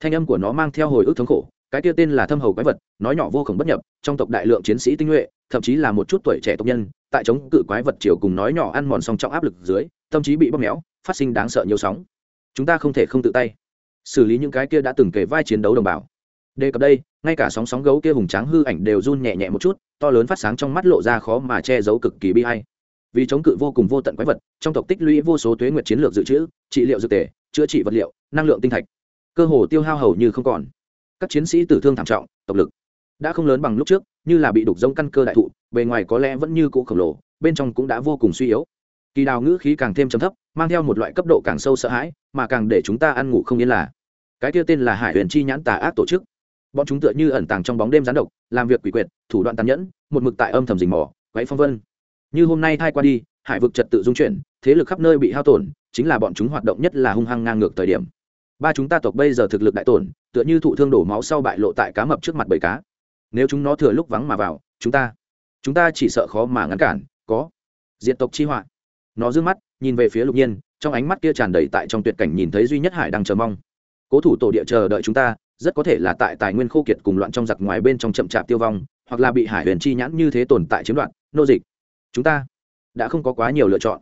Thanh âm của nó mang theo hồi ức thống khổ, cái kia tên là thâm hầu quái vật nói nhỏ vô khổng bất nhập, trong tộc đại lượng chiến sĩ tinh nhuệ, thậm chí là một chút tuổi trẻ tộc nhân, tại chống cự quái vật chiều cùng nói nhỏ ăn mòn song trọng áp lực dưới, tâm trí bị bóp méo, phát sinh đáng sợ nhiều sóng. Chúng ta không thể không tự tay. Xử lý những cái kia đã từng kể vai chiến đấu đồng bào. Đề cập đây ngay cả sóng sóng gấu kia hùng tráng hư ảnh đều run nhẹ nhẹ một chút, to lớn phát sáng trong mắt lộ ra khó mà che giấu cực kỳ bi hay vì chống cự vô cùng vô tận quái vật, trong tộc tích lũy vô số tuế nguyệt chiến lược dự trữ, trị liệu dược tề, chữa trị vật liệu, năng lượng tinh thạch. Cơ hồ tiêu hao hầu như không còn. Các chiến sĩ tử thương thảm trọng, tộc lực. Đã không lớn bằng lúc trước, như là bị đục giống căn cơ đại thụ, bề ngoài có lẽ vẫn như cũ khổng lồ, bên trong cũng đã vô cùng suy yếu. Kỳ đào ngữ khí càng thêm trầm thấp, mang theo một loại cấp độ càng sâu sợ hãi, mà càng để chúng ta ăn ngủ không yên là. Cái kia tên là hải huyền chi nhãn tà ác tổ chức bọn chúng tựa như ẩn tàng trong bóng đêm gián độc, làm việc quỷ quyệt, thủ đoạn tàn nhẫn, một mực tại âm thầm rình mỏ quấy phong vân. Như hôm nay thai qua đi, hải vực trật tự dung chuyển, thế lực khắp nơi bị hao tổn, chính là bọn chúng hoạt động nhất là hung hăng ngang ngược thời điểm. Ba chúng ta tộc bây giờ thực lực đại tổn, tựa như thụ thương đổ máu sau bại lộ tại cá mập trước mặt bầy cá. Nếu chúng nó thừa lúc vắng mà vào, chúng ta chúng ta chỉ sợ khó mà ngăn cản, có diện tộc chi họa. Nó d mắt, nhìn về phía lục nhiên, trong ánh mắt kia tràn đầy tại trong tuyệt cảnh nhìn thấy duy nhất hải đang chờ mong. Cố thủ tổ địa chờ đợi chúng ta rất có thể là tại tài nguyên khô kiệt cùng loạn trong giặc ngoài bên trong chậm chạp tiêu vong, hoặc là bị hải huyền chi nhãn như thế tồn tại chiếm đoạt, nô dịch. Chúng ta đã không có quá nhiều lựa chọn.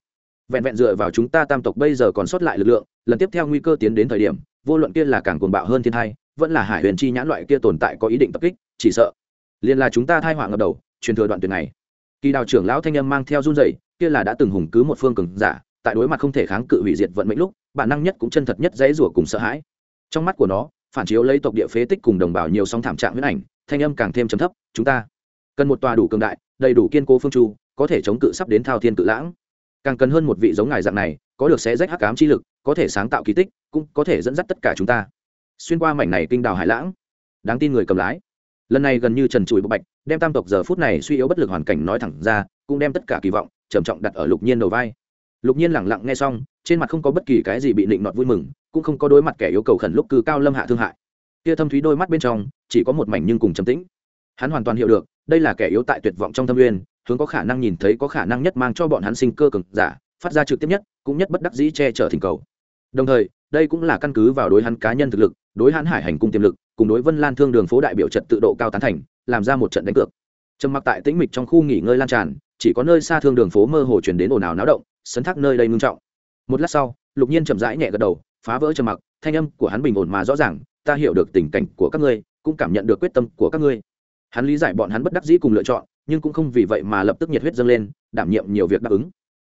Vẹn vẹn dựa vào chúng ta tam tộc bây giờ còn sót lại lực lượng, lần tiếp theo nguy cơ tiến đến thời điểm, vô luận kia là càng cuồng bạo hơn thiên thai, vẫn là hải huyền chi nhãn loại kia tồn tại có ý định tập kích, chỉ sợ liền là chúng ta thai họa ngập đầu, truyền thừa đoạn tuyệt này. Kỳ đào trưởng lão thanh âm mang theo run dày kia là đã từng hùng cứ một phương cường giả, tại đối mặt không thể kháng cự hủy diệt vận mệnh lúc, bản năng nhất cũng chân thật nhất dãy rủa cùng sợ hãi. Trong mắt của nó phản chiếu lấy tộc địa phế tích cùng đồng bào nhiều song thảm trạng huyết ảnh, thanh âm càng thêm trầm thấp, chúng ta cần một tòa đủ cường đại, đầy đủ kiên cố phương chu, có thể chống cự sắp đến thao thiên cự lãng. Càng cần hơn một vị giống ngài dạng này, có được xé rách hắc ám chi lực, có thể sáng tạo kỳ tích, cũng có thể dẫn dắt tất cả chúng ta. Xuyên qua mảnh này kinh đào hải lãng, đáng tin người cầm lái. Lần này gần như trần trụi bộc bạch, đem tam tộc giờ phút này suy yếu bất lực hoàn cảnh nói thẳng ra, cũng đem tất cả kỳ vọng, trầm trọng đặt ở lục nhiên đầu vai. Lục nhiên lẳng lặng nghe xong, trên mặt không có bất kỳ cái gì bị định nọt vui mừng cũng không có đối mặt kẻ yêu cầu khẩn lúc cư cao lâm hạ thương hại. Kia thâm thúy đôi mắt bên trong, chỉ có một mảnh nhưng cùng trầm tĩnh. Hắn hoàn toàn hiểu được, đây là kẻ yếu tại tuyệt vọng trong thâm uyên, hướng có khả năng nhìn thấy có khả năng nhất mang cho bọn hắn sinh cơ cực giả, phát ra trực tiếp nhất, cũng nhất bất đắc dĩ che chở thỉnh cầu. Đồng thời, đây cũng là căn cứ vào đối hắn cá nhân thực lực, đối hắn hải hành cung tiềm lực, cùng đối vân lan thương đường phố đại biểu trật tự độ cao tán thành, làm ra một trận đánh cược. Trầm mặc tại tĩnh mịch trong khu nghỉ ngơi lan tràn, chỉ có nơi xa thương đường phố mơ hồ chuyển đến ồn ào náo động, sấn thác nơi đây ngưng trọng. Một lát sau, lục nhiên chậm rãi nhẹ gật đầu phá vỡ trầm mặc, thanh âm của hắn bình ổn mà rõ ràng, ta hiểu được tình cảnh của các ngươi, cũng cảm nhận được quyết tâm của các ngươi. Hắn lý giải bọn hắn bất đắc dĩ cùng lựa chọn, nhưng cũng không vì vậy mà lập tức nhiệt huyết dâng lên, đảm nhiệm nhiều việc đáp ứng.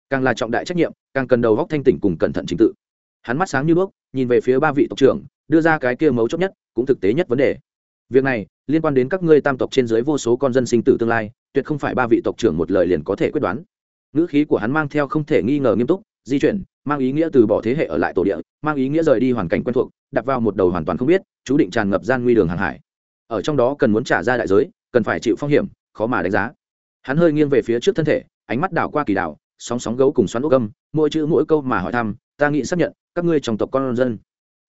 Càng là trọng đại trách nhiệm, càng cần đầu góc thanh tỉnh cùng cẩn thận chính tự. Hắn mắt sáng như bước nhìn về phía ba vị tộc trưởng, đưa ra cái kia mấu chốt nhất, cũng thực tế nhất vấn đề. Việc này, liên quan đến các ngươi tam tộc trên dưới vô số con dân sinh tử tương lai, tuyệt không phải ba vị tộc trưởng một lời liền có thể quyết đoán. Ngữ khí của hắn mang theo không thể nghi ngờ nghiêm túc, di chuyển mang ý nghĩa từ bỏ thế hệ ở lại tổ địa, mang ý nghĩa rời đi hoàn cảnh quen thuộc đặt vào một đầu hoàn toàn không biết, chú định tràn ngập gian nguy đường hàng hải. Ở trong đó cần muốn trả ra đại giới, cần phải chịu phong hiểm, khó mà đánh giá. Hắn hơi nghiêng về phía trước thân thể, ánh mắt đảo qua kỳ đảo, sóng sóng gấu cùng xoắn ốc âm mỗi chữ mỗi câu mà hỏi thăm, ta nghĩ xác nhận, các ngươi trong tộc con dân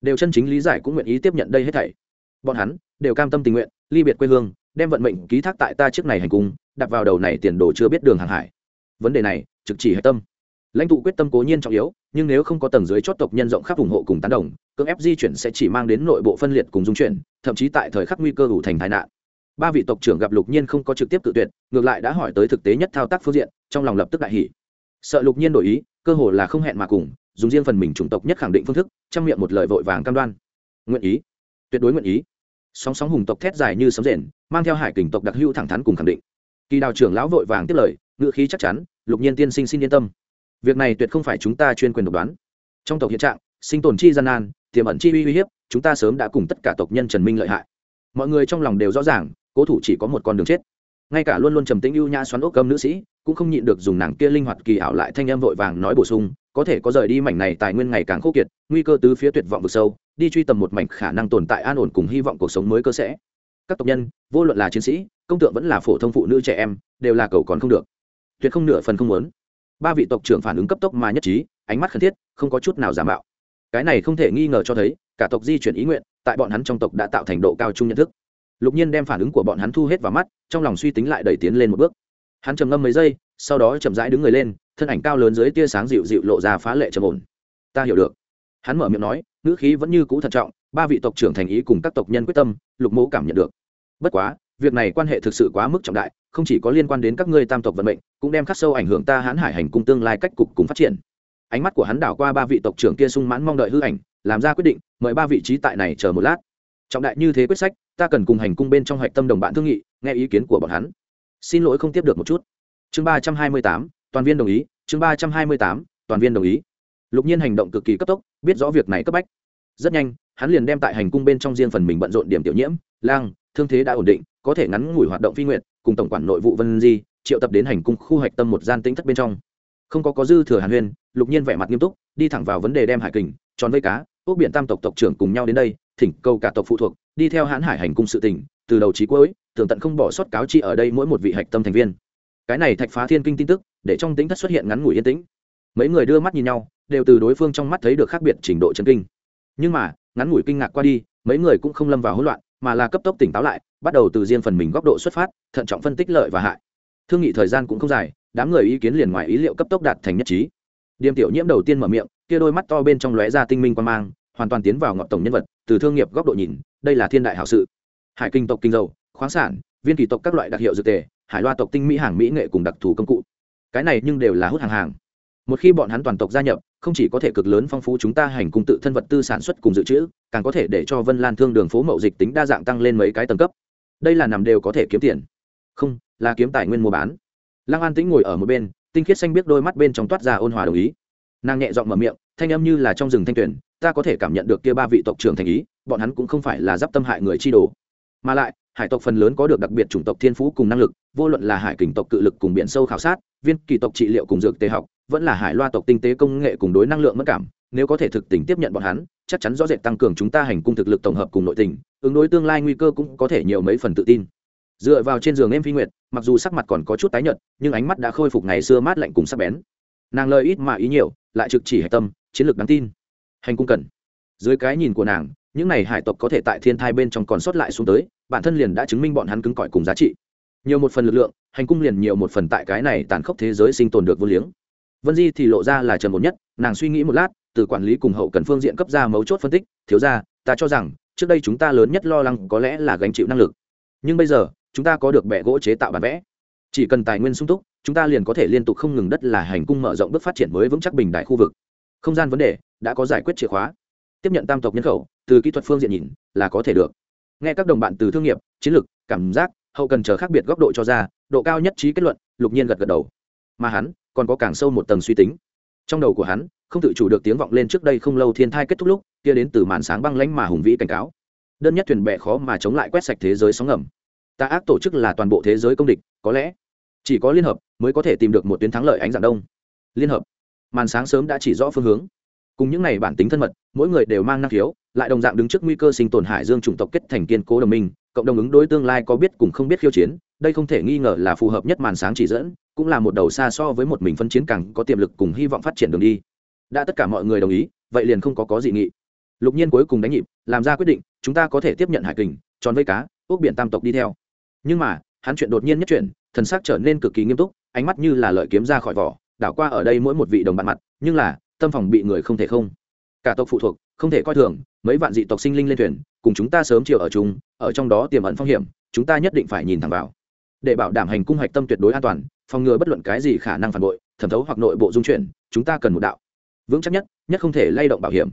đều chân chính lý giải cũng nguyện ý tiếp nhận đây hết thảy. Bọn hắn đều cam tâm tình nguyện, ly biệt quê hương, đem vận mệnh ký thác tại ta trước này hành cung đặt vào đầu này tiền đồ chưa biết đường hàng hải. Vấn đề này, trực chỉ hệ tâm lãnh tụ quyết tâm cố nhiên trọng yếu, nhưng nếu không có tầng dưới chót tộc nhân rộng khắp ủng hộ cùng tán đồng, cưỡng ép di chuyển sẽ chỉ mang đến nội bộ phân liệt cùng dung chuyển, thậm chí tại thời khắc nguy cơ ủ thành tai nạn. Ba vị tộc trưởng gặp lục nhiên không có trực tiếp tự tuyệt, ngược lại đã hỏi tới thực tế nhất thao tác phương diện, trong lòng lập tức đại hỷ sợ lục nhiên đổi ý, cơ hồ là không hẹn mà cùng, dùng riêng phần mình chủng tộc nhất khẳng định phương thức trong miệng một lời vội vàng cam đoan. Nguyện ý. Tuyệt đối nguyện ý. Sóng sóng hùng tộc thét dài như sấm rền, mang theo hải kình tộc đặc hữu thẳng thắn cùng khẳng định. Kỳ đào trưởng lão vội vàng tiếp lời ngự khí chắc chắn, lục nhiên tiên sinh xin yên tâm việc này tuyệt không phải chúng ta chuyên quyền độc đoán. Trong tộc hiện trạng, sinh tồn chi gian nan, tiềm ẩn chi uy uy hiếp, chúng ta sớm đã cùng tất cả tộc nhân trần minh lợi hại. Mọi người trong lòng đều rõ ràng, cố thủ chỉ có một con đường chết. Ngay cả luôn luôn trầm tĩnh ưu nhã xoắn ốc cơm nữ sĩ, cũng không nhịn được dùng nàng kia linh hoạt kỳ ảo lại thanh em vội vàng nói bổ sung, có thể có rời đi mảnh này tài nguyên ngày càng khô kiệt, nguy cơ tứ phía tuyệt vọng vực sâu, đi truy tầm một mảnh khả năng tồn tại an ổn cùng hy vọng cuộc sống mới cơ sẽ. Các tộc nhân, vô luận là chiến sĩ, công tượng vẫn là phổ thông phụ nữ trẻ em, đều là cầu còn không được. Tuyệt không nửa phần không muốn ba vị tộc trưởng phản ứng cấp tốc mà nhất trí, ánh mắt khẩn thiết, không có chút nào giả mạo. Cái này không thể nghi ngờ cho thấy, cả tộc di chuyển ý nguyện, tại bọn hắn trong tộc đã tạo thành độ cao chung nhận thức. Lục nhiên đem phản ứng của bọn hắn thu hết vào mắt, trong lòng suy tính lại đẩy tiến lên một bước. Hắn trầm ngâm mấy giây, sau đó chậm rãi đứng người lên, thân ảnh cao lớn dưới tia sáng dịu dịu lộ ra phá lệ trầm ổn. Ta hiểu được. Hắn mở miệng nói, ngữ khí vẫn như cũ thận trọng, ba vị tộc trưởng thành ý cùng các tộc nhân quyết tâm, lục mẫu cảm nhận được. Bất quá việc này quan hệ thực sự quá mức trọng đại, không chỉ có liên quan đến các ngươi tam tộc vận mệnh, cũng đem khắc sâu ảnh hưởng ta hãn hải hành cung tương lai cách cục cùng phát triển. Ánh mắt của hắn đảo qua ba vị tộc trưởng kia sung mãn mong đợi hư ảnh, làm ra quyết định, mời ba vị trí tại này chờ một lát. Trọng đại như thế quyết sách, ta cần cùng hành cung bên trong hoạch tâm đồng bạn thương nghị, nghe ý kiến của bọn hắn. Xin lỗi không tiếp được một chút. Chương ba trăm hai mươi tám, toàn viên đồng ý, chương ba trăm hai mươi tám, toàn viên đồng ý. Lục nhiên hành động cực kỳ cấp tốc, biết rõ việc này cấp bách. Rất nhanh, hắn liền đem tại hành cung bên trong riêng phần mình bận rộn điểm tiểu nhiễm, lang, thương thế đã ổn định có thể ngắn ngủi hoạt động phi nguyện cùng tổng quản nội vụ vân di, triệu tập đến hành cung khu hạch tâm một gian tĩnh thất bên trong. Không có có dư thừa hàn huyên, lục nhiên vẻ mặt nghiêm túc, đi thẳng vào vấn đề đem hải kình, tròn vây cá ốc biển tam tộc tộc trưởng cùng nhau đến đây, thỉnh cầu cả tộc phụ thuộc, đi theo hãn hải hành cung sự tỉnh từ đầu trí cuối, tường tận không bỏ sót cáo chi ở đây mỗi một vị hạch tâm thành viên. Cái này thạch phá thiên kinh tin tức, để trong tính thất xuất hiện ngắn ngủi yên tĩnh. Mấy người đưa mắt nhìn nhau, đều từ đối phương trong mắt thấy được khác biệt trình độ chân kinh. Nhưng mà, ngắn ngủi kinh ngạc qua đi, mấy người cũng không lâm vào hỗn loạn mà là cấp tốc tỉnh táo lại, bắt đầu từ riêng phần mình góc độ xuất phát, thận trọng phân tích lợi và hại. Thương nghị thời gian cũng không dài, đám người ý kiến liền ngoài ý liệu cấp tốc đạt thành nhất trí. Điềm tiểu nhiễm đầu tiên mở miệng, kia đôi mắt to bên trong lóe ra tinh minh quan mang, hoàn toàn tiến vào ngọn tổng nhân vật, từ thương nghiệp góc độ nhìn, đây là thiên đại hảo sự. Hải kinh tộc kinh dầu, khoáng sản, viên kỳ tộc các loại đặc hiệu dược tề, hải loa tộc tinh mỹ hàng mỹ nghệ cùng đặc thù công cụ. Cái này nhưng đều là hút hàng hàng một khi bọn hắn toàn tộc gia nhập, không chỉ có thể cực lớn phong phú chúng ta hành cùng tự thân vật tư sản xuất cùng dự trữ, càng có thể để cho vân lan thương đường phố mậu dịch tính đa dạng tăng lên mấy cái tầng cấp. Đây là nằm đều có thể kiếm tiền. Không, là kiếm tài nguyên mua bán. Lăng an tĩnh ngồi ở một bên, tinh khiết xanh biết đôi mắt bên trong toát ra ôn hòa đồng ý. Nàng nhẹ giọng mở miệng, thanh âm như là trong rừng thanh tuyển, ta có thể cảm nhận được kia ba vị tộc trưởng thành ý, bọn hắn cũng không phải là giáp tâm hại người chi đồ. Mà lại, hải tộc phần lớn có được đặc biệt chủng tộc thiên phú cùng năng lực, vô luận là hải kình tộc cự lực cùng biển sâu khảo sát, viên kỳ tộc trị liệu cùng dược tế học vẫn là hải loa tộc tinh tế công nghệ cùng đối năng lượng mất cảm, nếu có thể thực tình tiếp nhận bọn hắn, chắc chắn rõ rệt tăng cường chúng ta hành cung thực lực tổng hợp cùng nội tình, ứng đối tương lai nguy cơ cũng có thể nhiều mấy phần tự tin. Dựa vào trên giường em phi nguyệt, mặc dù sắc mặt còn có chút tái nhợt, nhưng ánh mắt đã khôi phục ngày xưa mát lạnh cùng sắc bén. Nàng lời ít mà ý nhiều, lại trực chỉ hạch tâm, chiến lược đáng tin. Hành cung cần. Dưới cái nhìn của nàng, những này hải tộc có thể tại thiên thai bên trong còn sót lại xuống tới, bản thân liền đã chứng minh bọn hắn cứng cỏi cùng giá trị. Nhiều một phần lực lượng, hành cung liền nhiều một phần tại cái này tàn khốc thế giới sinh tồn được vô liếng vân di thì lộ ra là trần một nhất, nàng suy nghĩ một lát, từ quản lý cùng hậu cần phương diện cấp ra mấu chốt phân tích, thiếu ra ta cho rằng, trước đây chúng ta lớn nhất lo lắng có lẽ là gánh chịu năng lực. Nhưng bây giờ, chúng ta có được bẻ gỗ chế tạo bản vẽ. Chỉ cần tài nguyên sung túc, chúng ta liền có thể liên tục không ngừng đất là hành cung mở rộng bước phát triển mới vững chắc bình đại khu vực. Không gian vấn đề đã có giải quyết chìa khóa. Tiếp nhận tam tộc nhân khẩu, từ kỹ thuật phương diện nhìn, là có thể được. Nghe các đồng bạn từ thương nghiệp, chiến lược, cảm giác, hậu cần chờ khác biệt góc độ cho ra, độ cao nhất trí kết luận, lục nhiên gật gật đầu. Mà hắn còn có càng sâu một tầng suy tính. Trong đầu của hắn, không tự chủ được tiếng vọng lên trước đây không lâu thiên thai kết thúc lúc, kia đến từ màn sáng băng lãnh mà hùng vĩ cảnh cáo. Đơn nhất thuyền bè khó mà chống lại quét sạch thế giới sóng ngầm. Ta ác tổ chức là toàn bộ thế giới công địch, có lẽ chỉ có liên hợp mới có thể tìm được một tuyến thắng lợi ánh dạng đông. Liên hợp. Màn sáng sớm đã chỉ rõ phương hướng. Cùng những ngày bản tính thân mật, mỗi người đều mang năng khiếu, lại đồng dạng đứng trước nguy cơ sinh tồn hải dương chủng tộc kết thành kiên cố đồng minh, cộng đồng ứng đối tương lai có biết cùng không biết khiêu chiến, đây không thể nghi ngờ là phù hợp nhất màn sáng chỉ dẫn cũng là một đầu xa so với một mình phân chiến càng có tiềm lực cùng hy vọng phát triển đường đi. Đã tất cả mọi người đồng ý, vậy liền không có có dị nghị. Lục nhiên cuối cùng đánh nhịp, làm ra quyết định, chúng ta có thể tiếp nhận hải kình, tròn vây cá ốc biển tam tộc đi theo. Nhưng mà, hắn chuyện đột nhiên nhất chuyển, thần sắc trở nên cực kỳ nghiêm túc, ánh mắt như là lợi kiếm ra khỏi vỏ, đảo qua ở đây mỗi một vị đồng bạn mặt, nhưng là, tâm phòng bị người không thể không. Cả tộc phụ thuộc, không thể coi thường, mấy vạn dị tộc sinh linh lên thuyền, cùng chúng ta sớm chiều ở chung, ở trong đó tiềm ẩn phong hiểm, chúng ta nhất định phải nhìn thẳng vào. Để bảo đảm hành cung hạch tâm tuyệt đối an toàn phòng ngừa bất luận cái gì khả năng phản bội thẩm thấu hoặc nội bộ dung chuyển chúng ta cần một đạo. Vững chắc nhất nhất không thể lay động bảo hiểm.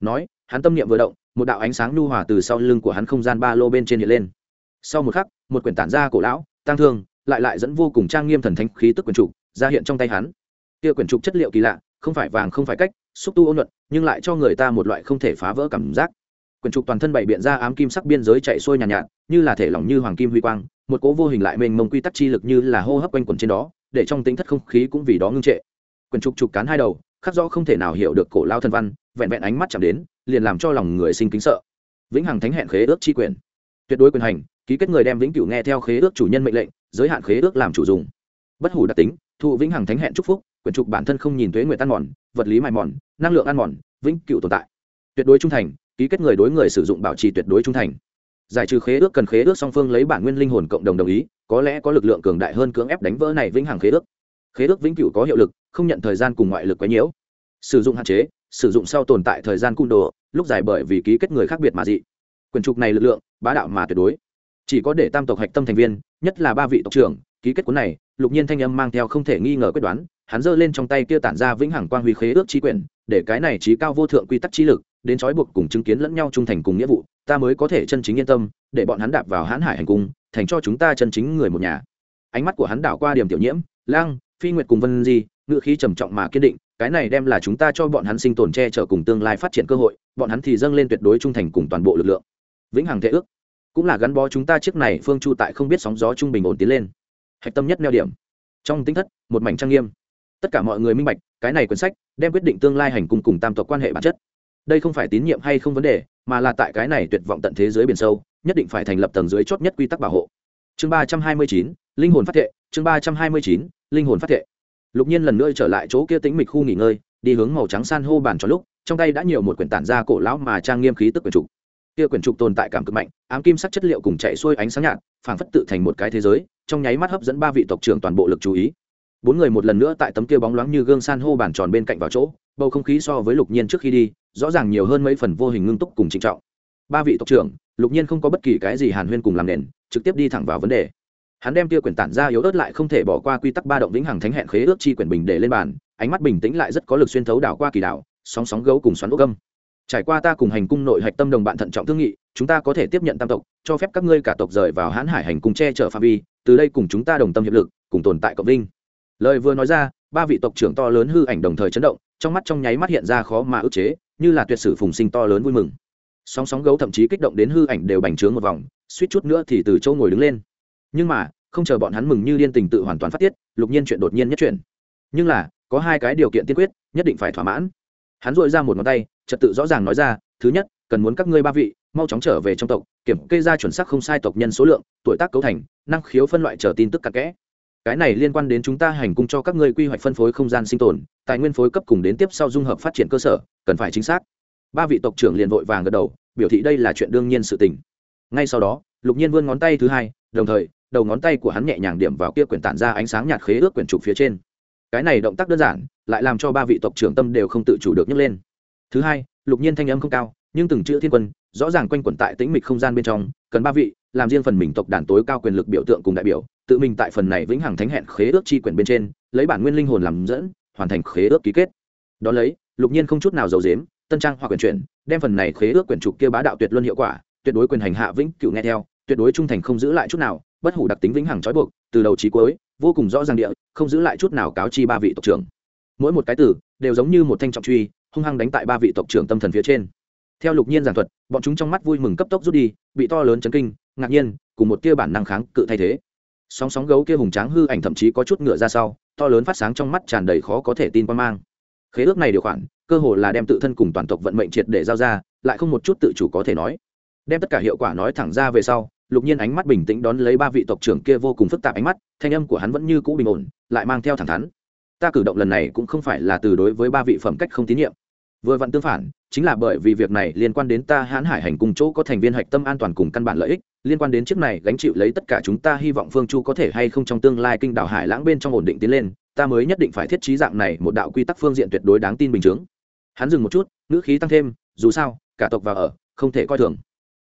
Nói hắn tâm niệm vừa động một đạo ánh sáng nhu hòa từ sau lưng của hắn không gian ba lô bên trên hiện lên. Sau một khắc một quyển tản ra cổ lão tăng thương lại lại dẫn vô cùng trang nghiêm thần thánh khí tức quyển trục ra hiện trong tay hắn. Kia quyển trục chất liệu kỳ lạ không phải vàng không phải cách xúc tu ôn luận nhưng lại cho người ta một loại không thể phá vỡ cảm giác. Quyển trục toàn thân bày biện ra ám kim sắc biên giới chạy xuôi nhàn nhạt, nhạt như là thể lỏng như hoàng kim huy quang một cố vô hình lại mênh mông quy tắc chi lực như là hô hấp quanh quẩn trên đó, để trong tính thất không khí cũng vì đó ngưng trệ. Quyển trục trục cán hai đầu, khắc rõ không thể nào hiểu được cổ lao thần văn, vẹn vẹn ánh mắt chạm đến, liền làm cho lòng người sinh kính sợ. Vĩnh hằng thánh hẹn khế ước chi quyền. Tuyệt đối quyền hành, ký kết người đem vĩnh cửu nghe theo khế ước chủ nhân mệnh lệnh, giới hạn khế ước làm chủ dùng. Bất hủ đặc tính, thụ vĩnh hằng thánh hẹn chúc phúc quyển trục bản thân không nhìn thuế nguyện tan mòn, vật lý mài mòn, năng lượng ăn mòn, vĩnh cửu tồn tại. Tuyệt đối trung thành, ký kết người đối người sử dụng bảo trì tuyệt đối trung thành giải trừ khế ước cần khế ước song phương lấy bản nguyên linh hồn cộng đồng đồng ý, có lẽ có lực lượng cường đại hơn cưỡng ép đánh vỡ này vĩnh hằng khế ước. Khế ước vĩnh cửu có hiệu lực, không nhận thời gian cùng ngoại lực quấy nhiễu. Sử dụng hạn chế, sử dụng sau tồn tại thời gian cung đồ, lúc dài bởi vì ký kết người khác biệt mà dị. Quyền trục này lực lượng, bá đạo mà tuyệt đối. Chỉ có để tam tộc hạch tâm thành viên, nhất là ba vị tộc trưởng, ký kết cuốn này, lục nhiên thanh âm mang theo không thể nghi ngờ quyết đoán, hắn giơ lên trong tay kia tản ra vĩnh hằng quang huy khế ước trí quyền, để cái này trí cao vô thượng quy tắc trí lực, đến trói buộc cùng chứng kiến lẫn nhau trung thành cùng nghĩa vụ ta mới có thể chân chính yên tâm, để bọn hắn đạp vào hãn hải hành cung, thành cho chúng ta chân chính người một nhà. Ánh mắt của hắn đảo qua điểm tiểu nhiễm, lang, phi nguyệt cùng vân di, ngựa khí trầm trọng mà kiên định, cái này đem là chúng ta cho bọn hắn sinh tồn che chở cùng tương lai phát triển cơ hội, bọn hắn thì dâng lên tuyệt đối trung thành cùng toàn bộ lực lượng. Vĩnh hằng thế ước. Cũng là gắn bó chúng ta chiếc này phương chu tại không biết sóng gió trung bình ổn tiến lên. Hạch tâm nhất neo điểm. Trong tính thất, một mảnh trang nghiêm. Tất cả mọi người minh bạch, cái này quyển sách đem quyết định tương lai hành cung cùng tam tộc quan hệ bản chất. Đây không phải tín nhiệm hay không vấn đề mà là tại cái này tuyệt vọng tận thế giới biển sâu, nhất định phải thành lập tầng dưới chót nhất quy tắc bảo hộ. Chương ba trăm hai mươi chín, linh hồn phát thệ, chương ba trăm hai mươi chín, linh hồn phát thệ. Lục nhiên lần nữa trở lại chỗ kia tính mịch khu nghỉ ngơi, đi hướng màu trắng san hô bàn cho lúc, trong tay đã nhiều một quyển tản ra cổ lão mà trang nghiêm khí tức quyển trục. Kia quyển trục tồn tại cảm cực mạnh, ám kim sắc chất liệu cùng chạy xuôi ánh sáng nhạt, phảng phất tự thành một cái thế giới, trong nháy mắt hấp dẫn ba vị tộc trưởng toàn bộ lực chú ý. Bốn người một lần nữa tại tấm kia bóng loáng như gương san hô bàn tròn bên cạnh vào chỗ bầu không khí so với lục nhiên trước khi đi, rõ ràng nhiều hơn mấy phần vô hình ngưng túc cùng trịnh trọng. Ba vị tộc trưởng, lục nhiên không có bất kỳ cái gì hàn huyên cùng làm nền, trực tiếp đi thẳng vào vấn đề. Hắn đem kia quyển tản ra yếu ớt lại không thể bỏ qua quy tắc ba động vĩnh hằng thánh hẹn khế ước chi quyển bình để lên bàn, ánh mắt bình tĩnh lại rất có lực xuyên thấu đảo qua kỳ đảo, sóng sóng gấu cùng xoắn ốc âm trải qua ta cùng hành cung nội hạch tâm đồng bạn thận trọng thương nghị, chúng ta có thể tiếp nhận tam tộc, cho phép các ngươi cả tộc rời vào hãn hải hành cung che chở phạm vi, từ đây cùng chúng ta đồng tâm hiệp lực, cùng tồn tại cộng vinh. Lời vừa nói ra, ba vị tộc trưởng to lớn hư ảnh đồng thời chấn động trong mắt trong nháy mắt hiện ra khó mà ức chế, như là tuyệt sử phùng sinh to lớn vui mừng. Sóng sóng gấu thậm chí kích động đến hư ảnh đều bành trướng một vòng, suýt chút nữa thì từ châu ngồi đứng lên. Nhưng mà, không chờ bọn hắn mừng như điên tình tự hoàn toàn phát tiết, lục nhiên chuyện đột nhiên nhất chuyển. Nhưng là, có hai cái điều kiện tiên quyết, nhất định phải thỏa mãn. Hắn dội ra một ngón tay, trật tự rõ ràng nói ra, thứ nhất, cần muốn các ngươi ba vị, mau chóng trở về trong tộc, kiểm kê ra chuẩn xác không sai tộc nhân số lượng, tuổi tác cấu thành, năng khiếu phân loại chờ tin tức cặn kẽ cái này liên quan đến chúng ta hành cung cho các ngươi quy hoạch phân phối không gian sinh tồn, tài nguyên phối cấp cùng đến tiếp sau dung hợp phát triển cơ sở, cần phải chính xác. Ba vị tộc trưởng liền vội vàng gật đầu, biểu thị đây là chuyện đương nhiên sự tình. Ngay sau đó, lục nhiên vươn ngón tay thứ hai, đồng thời, đầu ngón tay của hắn nhẹ nhàng điểm vào kia quyển tản ra ánh sáng nhạt khế ước quyển trục phía trên. Cái này động tác đơn giản, lại làm cho ba vị tộc trưởng tâm đều không tự chủ được nhấc lên. Thứ hai, lục nhiên thanh âm không cao, nhưng từng chữ thiên quân, rõ ràng quanh quẩn tại tĩnh mịch không gian bên trong, cần ba vị làm riêng phần mình tộc đàn tối cao quyền lực biểu tượng cùng đại biểu, tự mình tại phần này vĩnh hằng thánh hẹn khế ước chi quyển bên trên, lấy bản nguyên linh hồn làm dẫn, hoàn thành khế ước ký kết. Đ ó lấy, lục nhiên không chút nào giàu dếm tân trang hoặc quyền chuyển, đem phần này khế ước quyển trục kia bá đạo tuyệt luân hiệu quả, tuyệt đối quyền hành hạ vĩnh cựu nghe theo, tuyệt đối trung thành không giữ lại chút nào, bất hủ đặc tính vĩnh hằng trói buộc, từ đầu trí cuối, vô cùng rõ ràng địa, không giữ lại chút nào cáo chi ba vị tộc trưởng. Mỗi một cái từ, đều giống như một thanh trọng truy, hung hăng đánh tại ba vị tộc trưởng tâm thần phía trên. Theo lục nhiên giảng thuật, bọn chúng trong mắt vui mừng cấp tốc rút đi, bị to lớn chấn kinh ngạc nhiên, cùng một tia bản năng kháng cự thay thế. Sóng sóng gấu kia hùng tráng hư ảnh thậm chí có chút ngựa ra sau, to lớn phát sáng trong mắt tràn đầy khó có thể tin quan mang. Khế ước này điều khoản, cơ hồ là đem tự thân cùng toàn tộc vận mệnh triệt để giao ra, lại không một chút tự chủ có thể nói. Đem tất cả hiệu quả nói thẳng ra về sau, lục nhiên ánh mắt bình tĩnh đón lấy ba vị tộc trưởng kia vô cùng phức tạp ánh mắt, thanh âm của hắn vẫn như cũ bình ổn, lại mang theo thẳng thắn. Ta cử động lần này cũng không phải là từ đối với ba vị phẩm cách không tín nhiệm. Vừa vặn tương phản, chính là bởi vì việc này liên quan đến ta hãn hải hành cùng chỗ có thành viên hạch tâm an toàn cùng căn bản lợi ích liên quan đến chiếc này gánh chịu lấy tất cả chúng ta hy vọng phương chu có thể hay không trong tương lai kinh đảo hải lãng bên trong ổn định tiến lên, ta mới nhất định phải thiết trí dạng này một đạo quy tắc phương diện tuyệt đối đáng tin bình chướng. Hắn dừng một chút, ngữ khí tăng thêm, dù sao, cả tộc vào ở, không thể coi thường.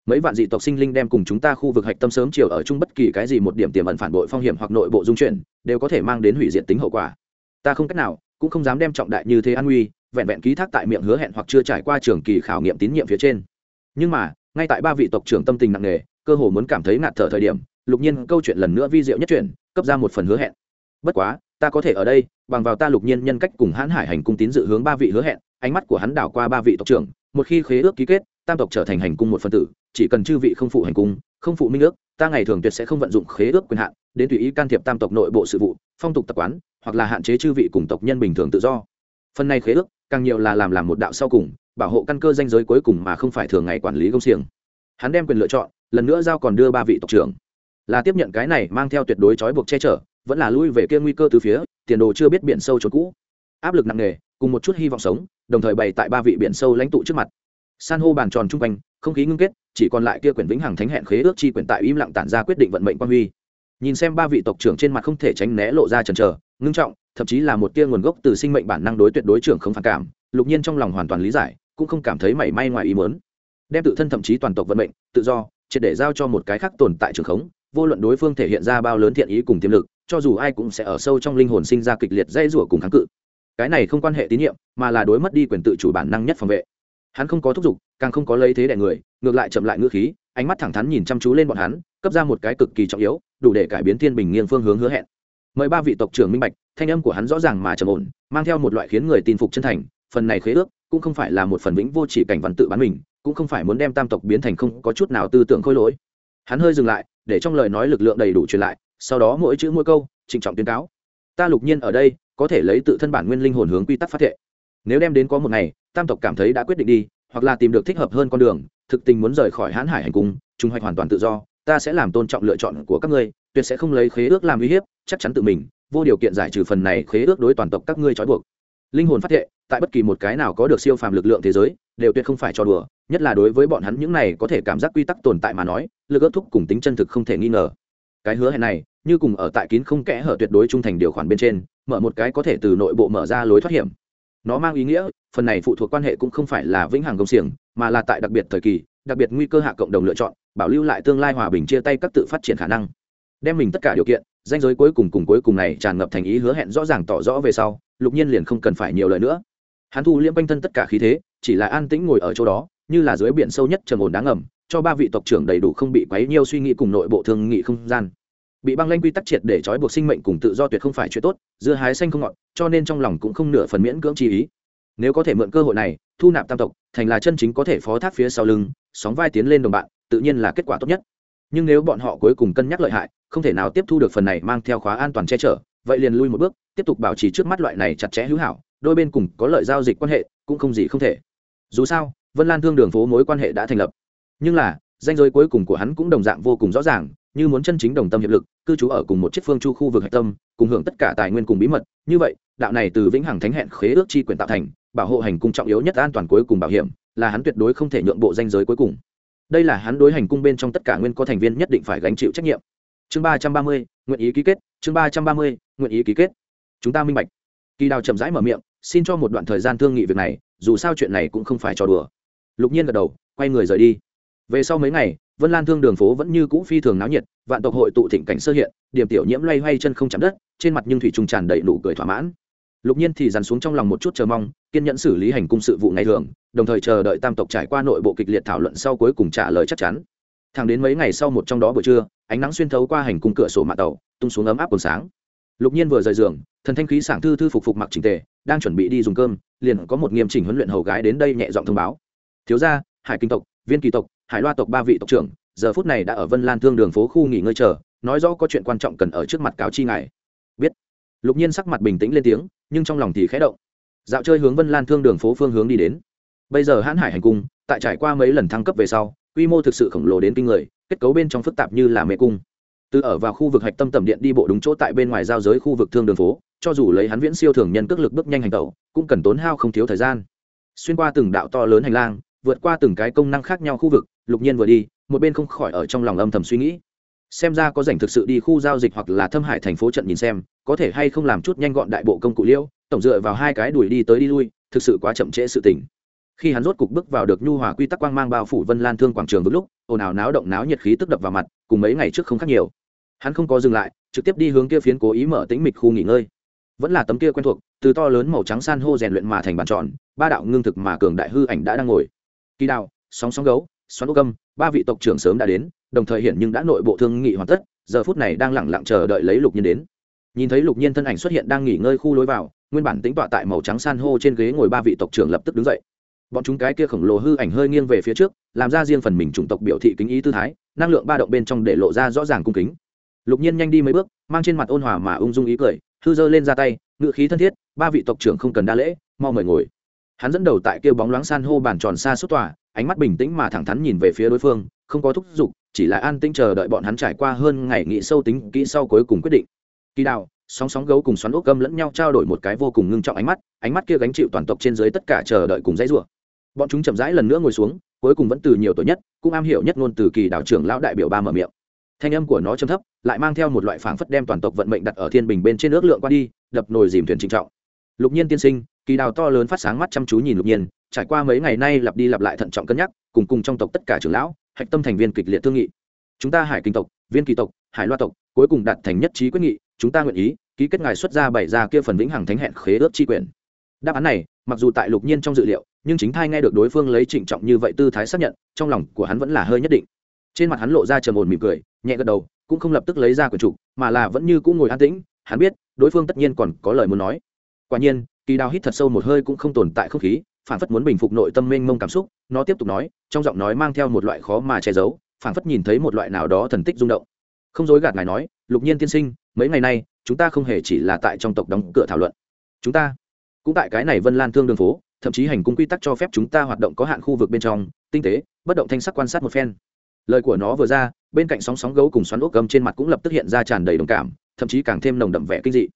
Mấy vạn dị tộc sinh linh đem cùng chúng ta khu vực hạch tâm sớm chiều ở chung bất kỳ cái gì một điểm tiềm ẩn phản bội phong hiểm hoặc nội bộ dung chuyển, đều có thể mang đến hủy diệt tính hậu quả. Ta không cách nào, cũng không dám đem trọng đại như thế an nguy vẹn vẹn ký thác tại miệng hứa hẹn hoặc chưa trải qua trường kỳ khảo nghiệm tín nhiệm phía trên. Nhưng mà, ngay tại ba vị tộc trưởng tâm tình nặng nề cơ hồ muốn cảm thấy ngạt thở thời điểm, lục nhiên câu chuyện lần nữa vi diệu nhất chuyển, cấp ra một phần hứa hẹn. Bất quá, ta có thể ở đây, bằng vào ta lục nhiên nhân cách cùng hãn hải hành cung tín dự hướng ba vị hứa hẹn, ánh mắt của hắn đảo qua ba vị tộc trưởng, một khi khế ước ký kết, tam tộc trở thành hành cung một phần tử, chỉ cần chư vị không phụ hành cung, không phụ minh ước, ta ngày thường tuyệt sẽ không vận dụng khế ước quyền hạn, đến tùy ý can thiệp tam tộc nội bộ sự vụ, phong tục tập quán, hoặc là hạn chế chư vị cùng tộc nhân bình thường tự do. Phần này khế ước, càng nhiều là làm làm một đạo sau cùng, bảo hộ căn cơ danh giới cuối cùng mà không phải thường ngày quản lý công xiềng. Hắn đem quyền lựa chọn lần nữa giao còn đưa ba vị tộc trưởng. Là tiếp nhận cái này mang theo tuyệt đối trói buộc che chở, vẫn là lui về kia nguy cơ từ phía, tiền đồ chưa biết biển sâu trốn cũ. Áp lực nặng nề, cùng một chút hy vọng sống, đồng thời bày tại ba vị biển sâu lãnh tụ trước mặt. San hô bàn tròn chung quanh, không khí ngưng kết, chỉ còn lại kia quyển vĩnh hằng thánh hẹn khế ước chi quyển tại im lặng tản ra quyết định vận mệnh quan huy. Nhìn xem ba vị tộc trưởng trên mặt không thể tránh né lộ ra trần trờ ngưng trọng, thậm chí là một tia nguồn gốc từ sinh mệnh bản năng đối tuyệt đối trưởng không phản cảm, lục nhiên trong lòng hoàn toàn lý giải, cũng không cảm thấy mảy may ngoài ý mớn đem tự thân thậm chí toàn tộc vận mệnh, tự do triệt để giao cho một cái khác tồn tại trường khống, vô luận đối phương thể hiện ra bao lớn thiện ý cùng tiềm lực, cho dù ai cũng sẽ ở sâu trong linh hồn sinh ra kịch liệt dây rủa cùng kháng cự. Cái này không quan hệ tín nhiệm, mà là đối mất đi quyền tự chủ bản năng nhất phòng vệ. Hắn không có thúc giục, càng không có lấy thế đẻ người, ngược lại chậm lại ngữ khí, ánh mắt thẳng thắn nhìn chăm chú lên bọn hắn, cấp ra một cái cực kỳ trọng yếu, đủ để cải biến thiên bình nghiêng phương hướng hứa hẹn. Mời ba vị tộc trưởng minh bạch, thanh âm của hắn rõ ràng mà trầm ổn, mang theo một loại khiến người tin phục chân thành, phần này khế ước, cũng không phải là một phần vĩnh vô chỉ cảnh văn tự bán mình cũng không phải muốn đem tam tộc biến thành không có chút nào tư tưởng khôi lỗi. Hắn hơi dừng lại, để trong lời nói lực lượng đầy đủ truyền lại, sau đó mỗi chữ mỗi câu, trịnh trọng tuyên cáo. Ta lục nhiên ở đây, có thể lấy tự thân bản nguyên linh hồn hướng quy tắc phát thệ. Nếu đem đến có một ngày, tam tộc cảm thấy đã quyết định đi, hoặc là tìm được thích hợp hơn con đường, thực tình muốn rời khỏi hãn hải hành cung, trung hoạch hoàn toàn tự do, ta sẽ làm tôn trọng lựa chọn của các ngươi, tuyệt sẽ không lấy khế ước làm uy hiếp, chắc chắn tự mình, vô điều kiện giải trừ phần này khế ước đối toàn tộc các ngươi trói buộc linh hồn phát thệ, tại bất kỳ một cái nào có được siêu phàm lực lượng thế giới, đều tuyệt không phải cho đùa, nhất là đối với bọn hắn những này có thể cảm giác quy tắc tồn tại mà nói, lực ước thúc cùng tính chân thực không thể nghi ngờ. Cái hứa hẹn này, như cùng ở tại kín không kẽ hở tuyệt đối trung thành điều khoản bên trên, mở một cái có thể từ nội bộ mở ra lối thoát hiểm. Nó mang ý nghĩa, phần này phụ thuộc quan hệ cũng không phải là vĩnh hằng công xiềng, mà là tại đặc biệt thời kỳ, đặc biệt nguy cơ hạ cộng đồng lựa chọn, bảo lưu lại tương lai hòa bình chia tay các tự phát triển khả năng. Đem mình tất cả điều kiện, danh giới cuối cùng cùng cuối cùng này tràn ngập thành ý hứa hẹn rõ ràng tỏ rõ về sau lục nhiên liền không cần phải nhiều lời nữa. Hắn thu liễm quanh thân tất cả khí thế, chỉ là an tĩnh ngồi ở chỗ đó, như là dưới biển sâu nhất trầm ổn đáng ngầm, cho ba vị tộc trưởng đầy đủ không bị quấy nhiều suy nghĩ cùng nội bộ thương nghị không gian. Bị băng lanh quy tắc triệt để trói buộc sinh mệnh cùng tự do tuyệt không phải chuyện tốt, dưa hái xanh không ngọt, cho nên trong lòng cũng không nửa phần miễn cưỡng chi ý. Nếu có thể mượn cơ hội này, thu nạp tam tộc, thành là chân chính có thể phó thác phía sau lưng, sóng vai tiến lên đồng bạn, tự nhiên là kết quả tốt nhất. Nhưng nếu bọn họ cuối cùng cân nhắc lợi hại, không thể nào tiếp thu được phần này mang theo khóa an toàn che chở vậy liền lui một bước, tiếp tục bảo trì trước mắt loại này chặt chẽ hữu hảo, đôi bên cùng có lợi giao dịch quan hệ, cũng không gì không thể. Dù sao, vân lan thương đường phố mối quan hệ đã thành lập. Nhưng là danh giới cuối cùng của hắn cũng đồng dạng vô cùng rõ ràng, như muốn chân chính đồng tâm hiệp lực, cư trú ở cùng một chiếc phương chu khu vực hạch tâm, cùng hưởng tất cả tài nguyên cùng bí mật. Như vậy, đạo này từ vĩnh hằng thánh hẹn khế ước chi quyền tạo thành, bảo hộ hành cung trọng yếu nhất an toàn cuối cùng bảo hiểm, là hắn tuyệt đối không thể nhượng bộ danh giới cuối cùng. Đây là hắn đối hành cung bên trong tất cả nguyên có thành viên nhất định phải gánh chịu trách nhiệm chương ba trăm ba mươi, nguyện ý ký kết. Chương ba trăm ba mươi, nguyện ý ký kết. Chúng ta minh bạch. Kỳ đào chậm rãi mở miệng, xin cho một đoạn thời gian thương nghị việc này, dù sao chuyện này cũng không phải trò đùa. Lục nhiên gật đầu, quay người rời đi. Về sau mấy ngày, vân lan thương đường phố vẫn như cũ phi thường náo nhiệt, vạn tộc hội tụ thịnh cảnh sơ hiện, điểm tiểu nhiễm loay hoay chân không chạm đất, trên mặt nhưng thủy trùng tràn đầy nụ cười thỏa mãn. Lục nhiên thì dằn xuống trong lòng một chút chờ mong, kiên nhẫn xử lý hành cung sự vụ ngày thường, đồng thời chờ đợi tam tộc trải qua nội bộ kịch liệt thảo luận sau cuối cùng trả lời chắc chắn thẳng đến mấy ngày sau một trong đó buổi trưa, ánh nắng xuyên thấu qua hành cung cửa sổ mạng tàu, tung xuống ấm áp buồn sáng. Lục nhiên vừa rời giường, thần thanh khí sảng thư thư phục phục mặc trình tề, đang chuẩn bị đi dùng cơm, liền có một nghiêm chỉnh huấn luyện hầu gái đến đây nhẹ giọng thông báo. Thiếu gia, hải kinh tộc, viên kỳ tộc, hải loa tộc ba vị tộc trưởng, giờ phút này đã ở vân lan thương đường phố khu nghỉ ngơi chờ, nói rõ có chuyện quan trọng cần ở trước mặt cáo chi ngài. Biết. Lục nhiên sắc mặt bình tĩnh lên tiếng, nhưng trong lòng thì khẽ động. Dạo chơi hướng vân lan thương đường phố phương hướng đi đến. Bây giờ hãn hải hành cung, tại trải qua mấy lần thăng cấp về sau quy mô thực sự khổng lồ đến kinh người, kết cấu bên trong phức tạp như là mê cung. Từ ở vào khu vực hạch tâm tầm điện đi bộ đúng chỗ tại bên ngoài giao giới khu vực thương đường phố, cho dù lấy hắn viễn siêu thường nhân cước lực bước nhanh hành tẩu, cũng cần tốn hao không thiếu thời gian. Xuyên qua từng đạo to lớn hành lang, vượt qua từng cái công năng khác nhau khu vực, lục nhiên vừa đi, một bên không khỏi ở trong lòng âm thầm suy nghĩ. Xem ra có dành thực sự đi khu giao dịch hoặc là thâm hải thành phố trận nhìn xem, có thể hay không làm chút nhanh gọn đại bộ công cụ liêu, tổng dựa vào hai cái đuổi đi tới đi lui, thực sự quá chậm trễ sự tình khi hắn rốt cục bước vào được nhu hòa quy tắc quang mang bao phủ vân lan thương quảng trường vững lúc, ồn ào náo động náo nhiệt khí tức đập vào mặt, cùng mấy ngày trước không khác nhiều. Hắn không có dừng lại, trực tiếp đi hướng kia phiến cố ý mở tĩnh mịch khu nghỉ ngơi. Vẫn là tấm kia quen thuộc, từ to lớn màu trắng san hô rèn luyện mà thành bàn tròn, ba đạo ngưng thực mà cường đại hư ảnh đã đang ngồi. Kỳ đạo, sóng sóng gấu, xoắn ô gâm, ba vị tộc trưởng sớm đã đến, đồng thời hiện nhưng đã nội bộ thương nghị hoàn tất, giờ phút này đang lẳng lặng chờ đợi lấy lục nhiên đến. Nhìn thấy lục nhiên thân ảnh xuất hiện đang nghỉ ngơi khu lối vào, nguyên bản tính tọa tại màu trắng san hô trên ghế ngồi ba vị tộc trưởng lập tức đứng dậy bọn chúng cái kia khổng lồ hư ảnh hơi nghiêng về phía trước, làm ra riêng phần mình chủng tộc biểu thị kính ý tư thái, năng lượng ba động bên trong để lộ ra rõ ràng cung kính. Lục nhiên nhanh đi mấy bước, mang trên mặt ôn hòa mà ung dung ý cười, hư dơ lên ra tay, ngự khí thân thiết, ba vị tộc trưởng không cần đa lễ, mau mời ngồi. Hắn dẫn đầu tại kia bóng loáng san hô bàn tròn xa suốt tòa, ánh mắt bình tĩnh mà thẳng thắn nhìn về phía đối phương, không có thúc giục, chỉ là an tĩnh chờ đợi bọn hắn trải qua hơn ngày nghị sâu tính kỹ sau cuối cùng quyết định. Kỳ đạo sóng sóng gấu cùng xoắn ốc gâm lẫn nhau trao đổi một cái vô cùng ngưng trọng ánh mắt ánh mắt kia gánh chịu toàn tộc trên dưới tất cả chờ đợi cùng dãy ruộng bọn chúng chậm rãi lần nữa ngồi xuống, cuối cùng vẫn từ nhiều tuổi nhất, cũng am hiểu nhất ngôn từ kỳ đảo trưởng lão đại biểu ba mở miệng. Thanh âm của nó trầm thấp, lại mang theo một loại phảng phất đem toàn tộc vận mệnh đặt ở thiên bình bên trên nước lượng qua đi, đập nồi dìm thuyền trinh trọng. Lục nhiên tiên sinh, kỳ đào to lớn phát sáng mắt chăm chú nhìn lục nhiên, trải qua mấy ngày nay lặp đi lặp lại thận trọng cân nhắc, cùng cùng trong tộc tất cả trưởng lão, hạch tâm thành viên kịch liệt thương nghị. Chúng ta hải kinh tộc, viên kỳ tộc, hải loa tộc, cuối cùng đạt thành nhất trí quyết nghị, chúng ta nguyện ý ký kết ngài xuất ra bày ra kia phần vĩnh hằng thánh hẹn khế ước chi quyền đáp án này, mặc dù tại lục nhiên trong dự liệu, nhưng chính thai nghe được đối phương lấy trịnh trọng như vậy tư thái xác nhận, trong lòng của hắn vẫn là hơi nhất định. Trên mặt hắn lộ ra trầm ồn mỉm cười, nhẹ gật đầu, cũng không lập tức lấy ra quyển trục, mà là vẫn như cũng ngồi an tĩnh, hắn biết, đối phương tất nhiên còn có lời muốn nói. Quả nhiên, kỳ đào hít thật sâu một hơi cũng không tồn tại không khí, phản phất muốn bình phục nội tâm mênh mông cảm xúc, nó tiếp tục nói, trong giọng nói mang theo một loại khó mà che giấu, phản phất nhìn thấy một loại nào đó thần tích rung động. Không dối gạt ngài nói, lục nhiên tiên sinh, mấy ngày nay, chúng ta không hề chỉ là tại trong tộc đóng cửa thảo luận. Chúng ta cũng tại cái này vân lan thương đường phố, thậm chí hành cung quy tắc cho phép chúng ta hoạt động có hạn khu vực bên trong, tinh tế, bất động thanh sắc quan sát một phen. Lời của nó vừa ra, bên cạnh sóng sóng gấu cùng xoắn ốc gầm trên mặt cũng lập tức hiện ra tràn đầy đồng cảm, thậm chí càng thêm nồng đậm vẻ kinh dị.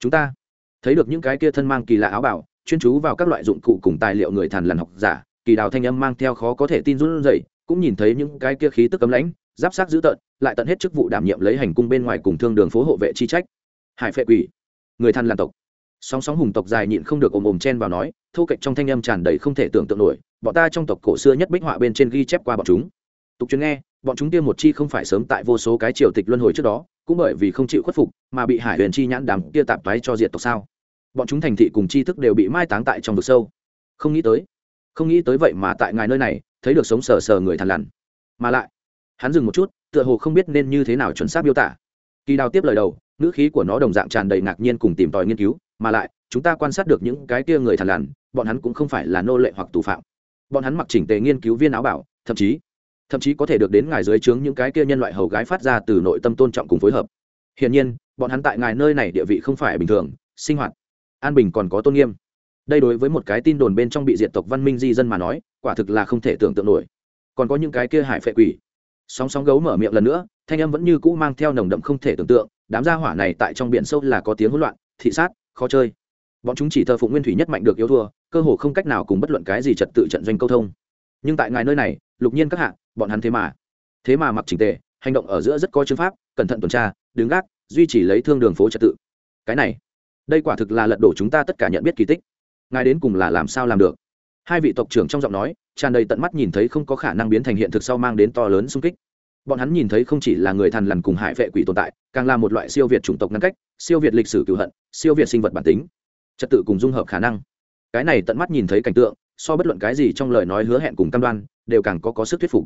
Chúng ta thấy được những cái kia thân mang kỳ lạ áo bảo chuyên chú vào các loại dụng cụ cùng tài liệu người thàn lằn học giả, kỳ đào thanh âm mang theo khó có thể tin run rẩy, cũng nhìn thấy những cái kia khí tức cấm lãnh, giáp sát dữ tợn, lại tận hết chức vụ đảm nhiệm lấy hành cung bên ngoài cùng thương đường phố hộ vệ chi trách. Hải phệ quỷ, người thàn lằn tộc sóng sóng hùng tộc dài nhịn không được ồm ồm chen vào nói, thô kệch trong thanh âm tràn đầy không thể tưởng tượng nổi, bọn ta trong tộc cổ xưa nhất bích họa bên trên ghi chép qua bọn chúng. Tục chuyên nghe, bọn chúng tiêm một chi không phải sớm tại vô số cái triều tịch luân hồi trước đó, cũng bởi vì không chịu khuất phục, mà bị hải huyền chi nhãn đàm kia tạp toái cho diệt tộc sao? Bọn chúng thành thị cùng tri thức đều bị mai táng tại trong vực sâu. Không nghĩ tới, không nghĩ tới vậy mà tại ngài nơi này, thấy được sống sờ sờ người thằn lằn. Mà lại, hắn dừng một chút, tựa hồ không biết nên như thế nào chuẩn xác miêu tả. Kỳ đào tiếp lời đầu, ngữ khí của nó đồng dạng tràn đầy ngạc nhiên cùng tìm tòi nghiên cứu mà lại, chúng ta quan sát được những cái kia người thằn lằn, bọn hắn cũng không phải là nô lệ hoặc tù phạm. Bọn hắn mặc chỉnh tề nghiên cứu viên áo bảo, thậm chí thậm chí có thể được đến ngài dưới trướng những cái kia nhân loại hầu gái phát ra từ nội tâm tôn trọng cùng phối hợp. Hiển nhiên, bọn hắn tại ngài nơi này địa vị không phải bình thường, sinh hoạt, an bình còn có tôn nghiêm. Đây đối với một cái tin đồn bên trong bị diệt tộc văn minh di dân mà nói, quả thực là không thể tưởng tượng nổi. Còn có những cái kia hải phệ quỷ. Sóng sóng gấu mở miệng lần nữa, thanh âm vẫn như cũ mang theo nồng đậm không thể tưởng tượng, đám gia hỏa này tại trong biển sâu là có tiếng hỗn loạn, thị sát khó chơi. Bọn chúng chỉ thờ phụng nguyên thủy nhất mạnh được yếu thua, cơ hồ không cách nào cùng bất luận cái gì trật tự trận doanh câu thông. Nhưng tại ngài nơi này, lục nhiên các hạng bọn hắn thế mà. Thế mà mặc trình tề, hành động ở giữa rất có chứng pháp, cẩn thận tuần tra, đứng gác, duy trì lấy thương đường phố trật tự. Cái này, đây quả thực là lật đổ chúng ta tất cả nhận biết kỳ tích. Ngài đến cùng là làm sao làm được? Hai vị tộc trưởng trong giọng nói, tràn đầy tận mắt nhìn thấy không có khả năng biến thành hiện thực sau mang đến to lớn xung kích. Bọn hắn nhìn thấy không chỉ là người thằn lằn cùng hải vệ quỷ tồn tại, càng là một loại siêu việt chủng tộc ngăn cách siêu việt lịch sử cựu hận, siêu việt sinh vật bản tính. Trật tự cùng dung hợp khả năng. Cái này tận mắt nhìn thấy cảnh tượng, so bất luận cái gì trong lời nói hứa hẹn cùng cam đoan, đều càng có có sức thuyết phục.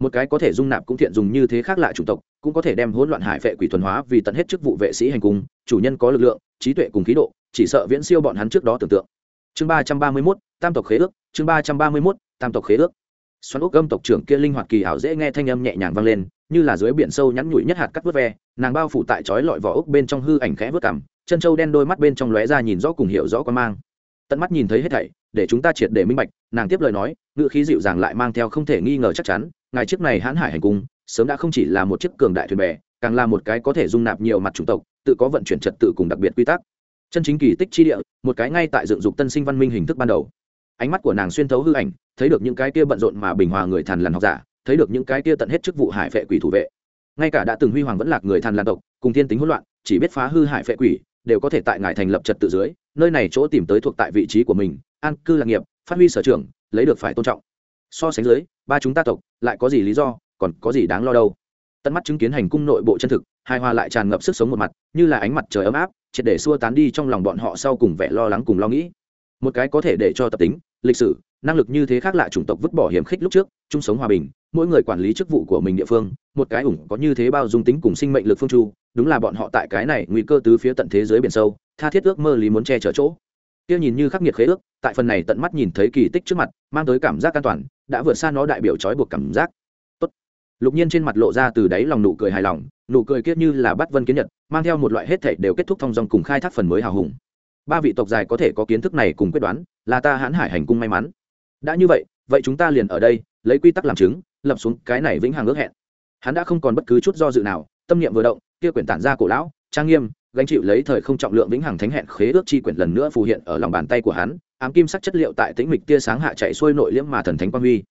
Một cái có thể dung nạp cũng thiện dùng như thế khác lạ chủng tộc, cũng có thể đem hỗn loạn hải vệ quỷ thuần hóa vì tận hết chức vụ vệ sĩ hành cung, chủ nhân có lực lượng, trí tuệ cùng khí độ, chỉ sợ viễn siêu bọn hắn trước đó tưởng tượng. Chương ba trăm ba mươi mốt, tam tộc khế ước, chương ba trăm ba mươi mốt, tam tộc khế ước. Xoắn ốc gâm tộc trưởng kia linh hoạt kỳ ảo dễ nghe thanh âm nhẹ nhàng vang lên, như là dưới biển sâu nhắn nhủi nhất hạt cắt vớt ve nàng bao phủ tại chói lọi vỏ ốc bên trong hư ảnh khẽ vớt cảm chân trâu đen đôi mắt bên trong lóe ra nhìn rõ cùng hiểu rõ quan mang. Tận mắt nhìn thấy hết thảy, để chúng ta triệt để minh bạch, nàng tiếp lời nói ngựa khí dịu dàng lại mang theo không thể nghi ngờ chắc chắn, ngài chiếc này hãn hải hành cung, sớm đã không chỉ là một chiếc cường đại thuyền bè, càng là một cái có thể dung nạp nhiều mặt chủng tộc, tự có vận chuyển trật tự cùng đặc biệt quy tắc. Chân chính kỳ tích chi địa, một cái ngay tại dựng dục tân sinh văn minh hình thức ban đầu. Ánh mắt của nàng xuyên thấu hư ảnh, thấy được những cái kia bận rộn mà bình hòa người thàn lằn học giả, thấy được những cái kia tận hết chức vụ hải vệ quỷ thủ vệ ngay cả đã từng huy hoàng vẫn lạc người thàn lan tộc, cùng thiên tính hỗn loạn, chỉ biết phá hư hại phệ quỷ, đều có thể tại ngài thành lập trật tự dưới, nơi này chỗ tìm tới thuộc tại vị trí của mình, an cư lạc nghiệp, phát huy sở trường, lấy được phải tôn trọng. So sánh dưới, ba chúng ta tộc, lại có gì lý do, còn có gì đáng lo đâu. Tận mắt chứng kiến hành cung nội bộ chân thực, hai hoa lại tràn ngập sức sống một mặt, như là ánh mặt trời ấm áp, triệt để xua tán đi trong lòng bọn họ sau cùng vẻ lo lắng cùng lo nghĩ. Một cái có thể để cho tập tính lịch sử, năng lực như thế khác lạ chủng tộc vứt bỏ hiểm khích lúc trước, chung sống hòa bình, mỗi người quản lý chức vụ của mình địa phương, một cái ủng có như thế bao dung tính cùng sinh mệnh lực phương chu, đúng là bọn họ tại cái này nguy cơ tứ phía tận thế giới biển sâu, tha thiết ước mơ lý muốn che chở chỗ. Kia nhìn như khắc nghiệt khế ước, tại phần này tận mắt nhìn thấy kỳ tích trước mặt, mang tới cảm giác an toàn, đã vượt xa nó đại biểu trói buộc cảm giác. Tốt. Lục nhiên trên mặt lộ ra từ đáy lòng nụ cười hài lòng, nụ cười kiết như là bắt vân kiến nhật, mang theo một loại hết thể đều kết thúc thông dòng cùng khai thác phần mới hào hùng ba vị tộc dài có thể có kiến thức này cùng quyết đoán, là ta hãn hải hành cung may mắn. Đã như vậy vậy chúng ta liền ở đây, lấy quy tắc làm chứng, lập xuống cái này vĩnh hằng ước hẹn. Hắn đã không còn bất cứ chút do dự nào, tâm niệm vừa động, kia quyển tản ra cổ lão, trang nghiêm, gánh chịu lấy thời không trọng lượng vĩnh hằng thánh hẹn khế ước chi quyển lần nữa phù hiện ở lòng bàn tay của hắn, ám kim sắc chất liệu tại tĩnh mịch tia sáng hạ chạy xuôi nội liễm mà thần thánh quang huy.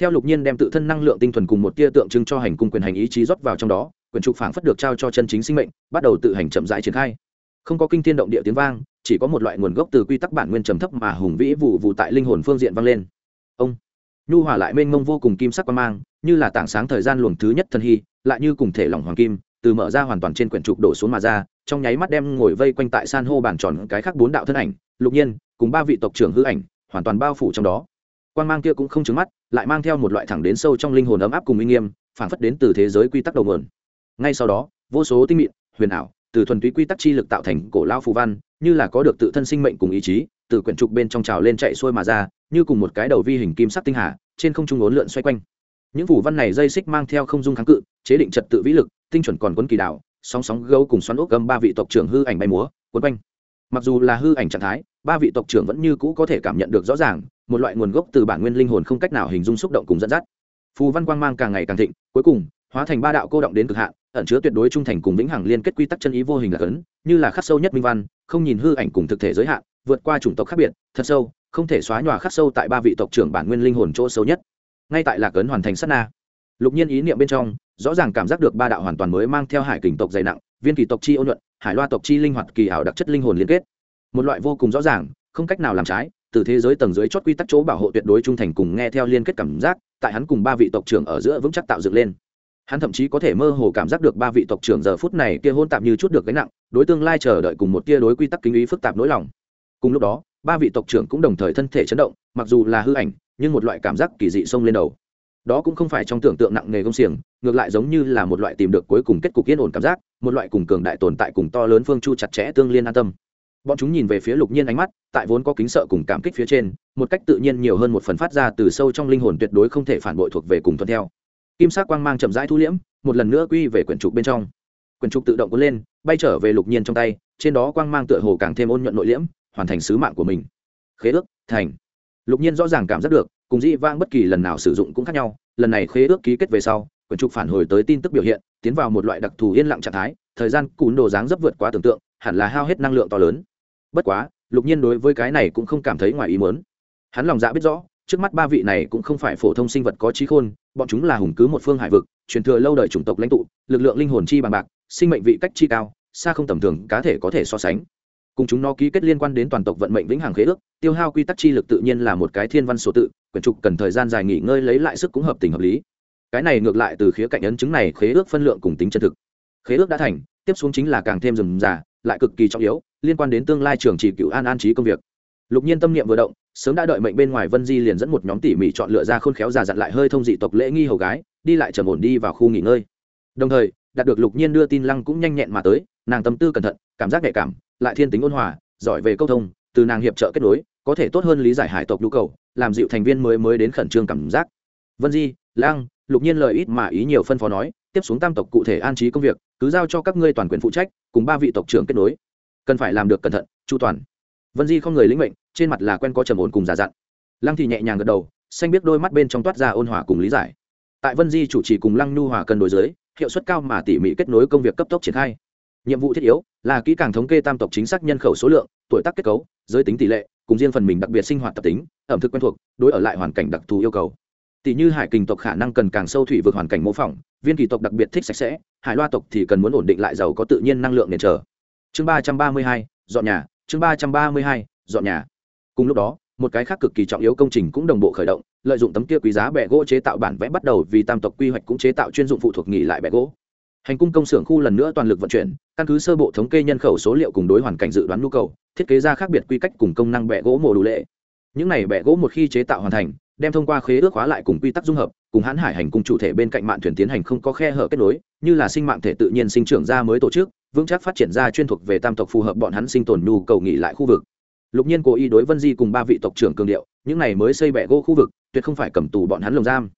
Theo lục nhiên đem tự thân năng lượng tinh thuần cùng một tia tượng trưng cho hành cung quyền hành ý chí rót vào trong đó, quyển trục phảng phất được trao cho chân chính sinh mệnh, bắt đầu tự hành chậm rãi triển khai. Không có kinh thiên động địa tiếng vang chỉ có một loại nguồn gốc từ quy tắc bản nguyên trầm thấp mà hùng vĩ vụ vụ tại linh hồn phương diện vang lên. Ông nhu hòa lại mênh mông vô cùng kim sắc quan mang, như là tảng sáng thời gian luồng thứ nhất thần hy, lại như cùng thể lỏng hoàng kim, từ mở ra hoàn toàn trên quyển trục đổ xuống mà ra, trong nháy mắt đem ngồi vây quanh tại san hô bàn tròn cái khác bốn đạo thân ảnh, lục nhiên, cùng ba vị tộc trưởng hư ảnh, hoàn toàn bao phủ trong đó. Quan mang kia cũng không trứng mắt, lại mang theo một loại thẳng đến sâu trong linh hồn ấm áp cùng uy nghiêm, phản phất đến từ thế giới quy tắc đầu nguồn. Ngay sau đó, vô số tinh mịn, huyền ảo, từ thuần túy quy tắc chi lực tạo thành cổ lao phù văn như là có được tự thân sinh mệnh cùng ý chí, từ quyển trục bên trong trào lên chạy xuôi mà ra, như cùng một cái đầu vi hình kim sắc tinh hà, trên không trung ốn lượn xoay quanh. Những phủ văn này dây xích mang theo không dung kháng cự, chế định trật tự vĩ lực, tinh chuẩn còn quấn kỳ đạo sóng sóng gấu cùng xoắn ốc gầm ba vị tộc trưởng hư ảnh bay múa quấn quanh. Mặc dù là hư ảnh trạng thái, ba vị tộc trưởng vẫn như cũ có thể cảm nhận được rõ ràng, một loại nguồn gốc từ bản nguyên linh hồn không cách nào hình dung xúc động cùng dẫn dắt. Phù văn quang mang càng ngày càng thịnh, cuối cùng, hóa thành ba đạo cô động đến cực hạn, ẩn chứa tuyệt đối trung thành cùng vĩnh hằng liên kết quy tắc chân ý vô hình là cấn, như là khắc sâu nhất minh văn không nhìn hư ảnh cùng thực thể giới hạn, vượt qua chủng tộc khác biệt, thật sâu, không thể xóa nhòa khắc sâu tại ba vị tộc trưởng bản nguyên linh hồn chỗ sâu nhất. Ngay tại lạc ấn hoàn thành sát na, lục nhiên ý niệm bên trong, rõ ràng cảm giác được ba đạo hoàn toàn mới mang theo hải kình tộc dày nặng, viên kỳ tộc chi ôn nhuận, hải loa tộc chi linh hoạt kỳ ảo đặc chất linh hồn liên kết. Một loại vô cùng rõ ràng, không cách nào làm trái, từ thế giới tầng dưới chót quy tắc chỗ bảo hộ tuyệt đối trung thành cùng nghe theo liên kết cảm giác, tại hắn cùng ba vị tộc trưởng ở giữa vững chắc tạo dựng lên hắn thậm chí có thể mơ hồ cảm giác được ba vị tộc trưởng giờ phút này kia hôn tạp như chút được gánh nặng, đối tương lai chờ đợi cùng một tia đối quy tắc kinh ý phức tạp nỗi lòng. Cùng lúc đó, ba vị tộc trưởng cũng đồng thời thân thể chấn động, mặc dù là hư ảnh, nhưng một loại cảm giác kỳ dị xông lên đầu. Đó cũng không phải trong tưởng tượng nặng nề công xiềng, ngược lại giống như là một loại tìm được cuối cùng kết cục yên ổn cảm giác, một loại cùng cường đại tồn tại cùng to lớn phương chu chặt chẽ tương liên an tâm. Bọn chúng nhìn về phía lục nhiên ánh mắt, tại vốn có kính sợ cùng cảm kích phía trên, một cách tự nhiên nhiều hơn một phần phát ra từ sâu trong linh hồn tuyệt đối không thể phản bội thuộc về cùng tuân theo kim sắc quang mang chậm rãi thu liễm, một lần nữa quy về quyển trục bên trong. Quyển trục tự động cuốn lên, bay trở về lục nhiên trong tay, trên đó quang mang tựa hồ càng thêm ôn nhuận nội liễm, hoàn thành sứ mạng của mình. Khế ước, thành. Lục nhiên rõ ràng cảm giác được, cùng dĩ vang bất kỳ lần nào sử dụng cũng khác nhau, lần này khế ước ký kết về sau, quyển trục phản hồi tới tin tức biểu hiện, tiến vào một loại đặc thù yên lặng trạng thái, thời gian cún đồ dáng dấp vượt quá tưởng tượng, hẳn là hao hết năng lượng to lớn. Bất quá, lục nhiên đối với cái này cũng không cảm thấy ngoài ý muốn. Hắn lòng dạ biết rõ trước mắt ba vị này cũng không phải phổ thông sinh vật có trí khôn, bọn chúng là hùng cứ một phương hải vực, truyền thừa lâu đời chủng tộc lãnh tụ, lực lượng linh hồn chi bằng bạc, sinh mệnh vị cách chi cao, xa không tầm thường, cá thể có thể so sánh. Cùng chúng nó ký kết liên quan đến toàn tộc vận mệnh vĩnh hằng khế ước, tiêu hao quy tắc chi lực tự nhiên là một cái thiên văn số tự, quyển trục cần thời gian dài nghỉ ngơi lấy lại sức cũng hợp tình hợp lý. Cái này ngược lại từ khía cạnh ấn chứng này khế ước phân lượng cùng tính chân thực. Khế ước đã thành, tiếp xuống chính là càng thêm rườm rà, lại cực kỳ trọng yếu, liên quan đến tương lai trường chỉ cựu an an trí công việc. Lục nhiên tâm niệm vừa động sớm đã đợi mệnh bên ngoài vân di liền dẫn một nhóm tỉ mỉ chọn lựa ra khôn khéo già dặn lại hơi thông dị tộc lễ nghi hầu gái, đi lại trầm ổn đi vào khu nghỉ ngơi. Đồng thời, đạt được lục nhiên đưa tin lăng cũng nhanh nhẹn mà tới, nàng tâm tư cẩn thận, cảm giác nhạy cảm, lại thiên tính ôn hòa, giỏi về câu thông, từ nàng hiệp trợ kết nối, có thể tốt hơn lý giải hải tộc nhu cầu, làm dịu thành viên mới mới đến khẩn trương cảm giác. Vân di, lăng, lục nhiên lời ít mà ý nhiều phân phó nói, tiếp xuống tam tộc cụ thể an trí công việc, cứ giao cho các ngươi toàn quyền phụ trách, cùng ba vị tộc trưởng kết nối. Cần phải làm được cẩn thận, chu toàn. Vân di không người lĩnh mệnh trên mặt là quen có trầm ổn cùng giả dặn. Lăng thì nhẹ nhàng gật đầu, xanh biết đôi mắt bên trong toát ra ôn hòa cùng lý giải. Tại vân di chủ trì cùng lăng nhu hòa cân đối giới hiệu suất cao mà tỉ mỉ kết nối công việc cấp tốc triển khai. Nhiệm vụ thiết yếu là kỹ càng thống kê tam tộc chính xác nhân khẩu số lượng, tuổi tác kết cấu, giới tính tỷ lệ, cùng riêng phần mình đặc biệt sinh hoạt tập tính, ẩm thực quen thuộc, đối ở lại hoàn cảnh đặc thù yêu cầu. Tỷ như hải kinh tộc khả năng cần càng sâu thủy vượt hoàn cảnh mô phỏng, viên kỳ tộc đặc biệt thích sạch sẽ, hải loa tộc thì cần muốn ổn định lại giàu có tự nhiên năng lượng nền trở chương ba trăm ba mươi hai, dọn nhà, chương ba trăm ba mươi hai, dọn nhà cùng lúc đó, một cái khác cực kỳ trọng yếu công trình cũng đồng bộ khởi động, lợi dụng tấm kia quý giá bẹ gỗ chế tạo bản vẽ bắt đầu vì tam tộc quy hoạch cũng chế tạo chuyên dụng phụ thuộc nghỉ lại bẹ gỗ. Hành cung công xưởng khu lần nữa toàn lực vận chuyển, căn cứ sơ bộ thống kê nhân khẩu số liệu cùng đối hoàn cảnh dự đoán nhu cầu, thiết kế ra khác biệt quy cách cùng công năng bẹ gỗ mổ đủ lệ. Những này bẹ gỗ một khi chế tạo hoàn thành, đem thông qua khế ước hóa lại cùng quy tắc dung hợp, cùng hãn hải hành cung chủ thể bên cạnh mạng thuyền tiến hành không có khe hở kết nối, như là sinh mạng thể tự nhiên sinh trưởng ra mới tổ chức, vững chắc phát triển ra chuyên thuộc về tam tộc phù hợp bọn hắn sinh tồn nhu cầu nghỉ lại khu vực lục nhiên cố ý đối vân di cùng ba vị tộc trưởng cường điệu, những này mới xây bẻ gỗ khu vực, tuyệt không phải cầm tù bọn hắn lồng giam.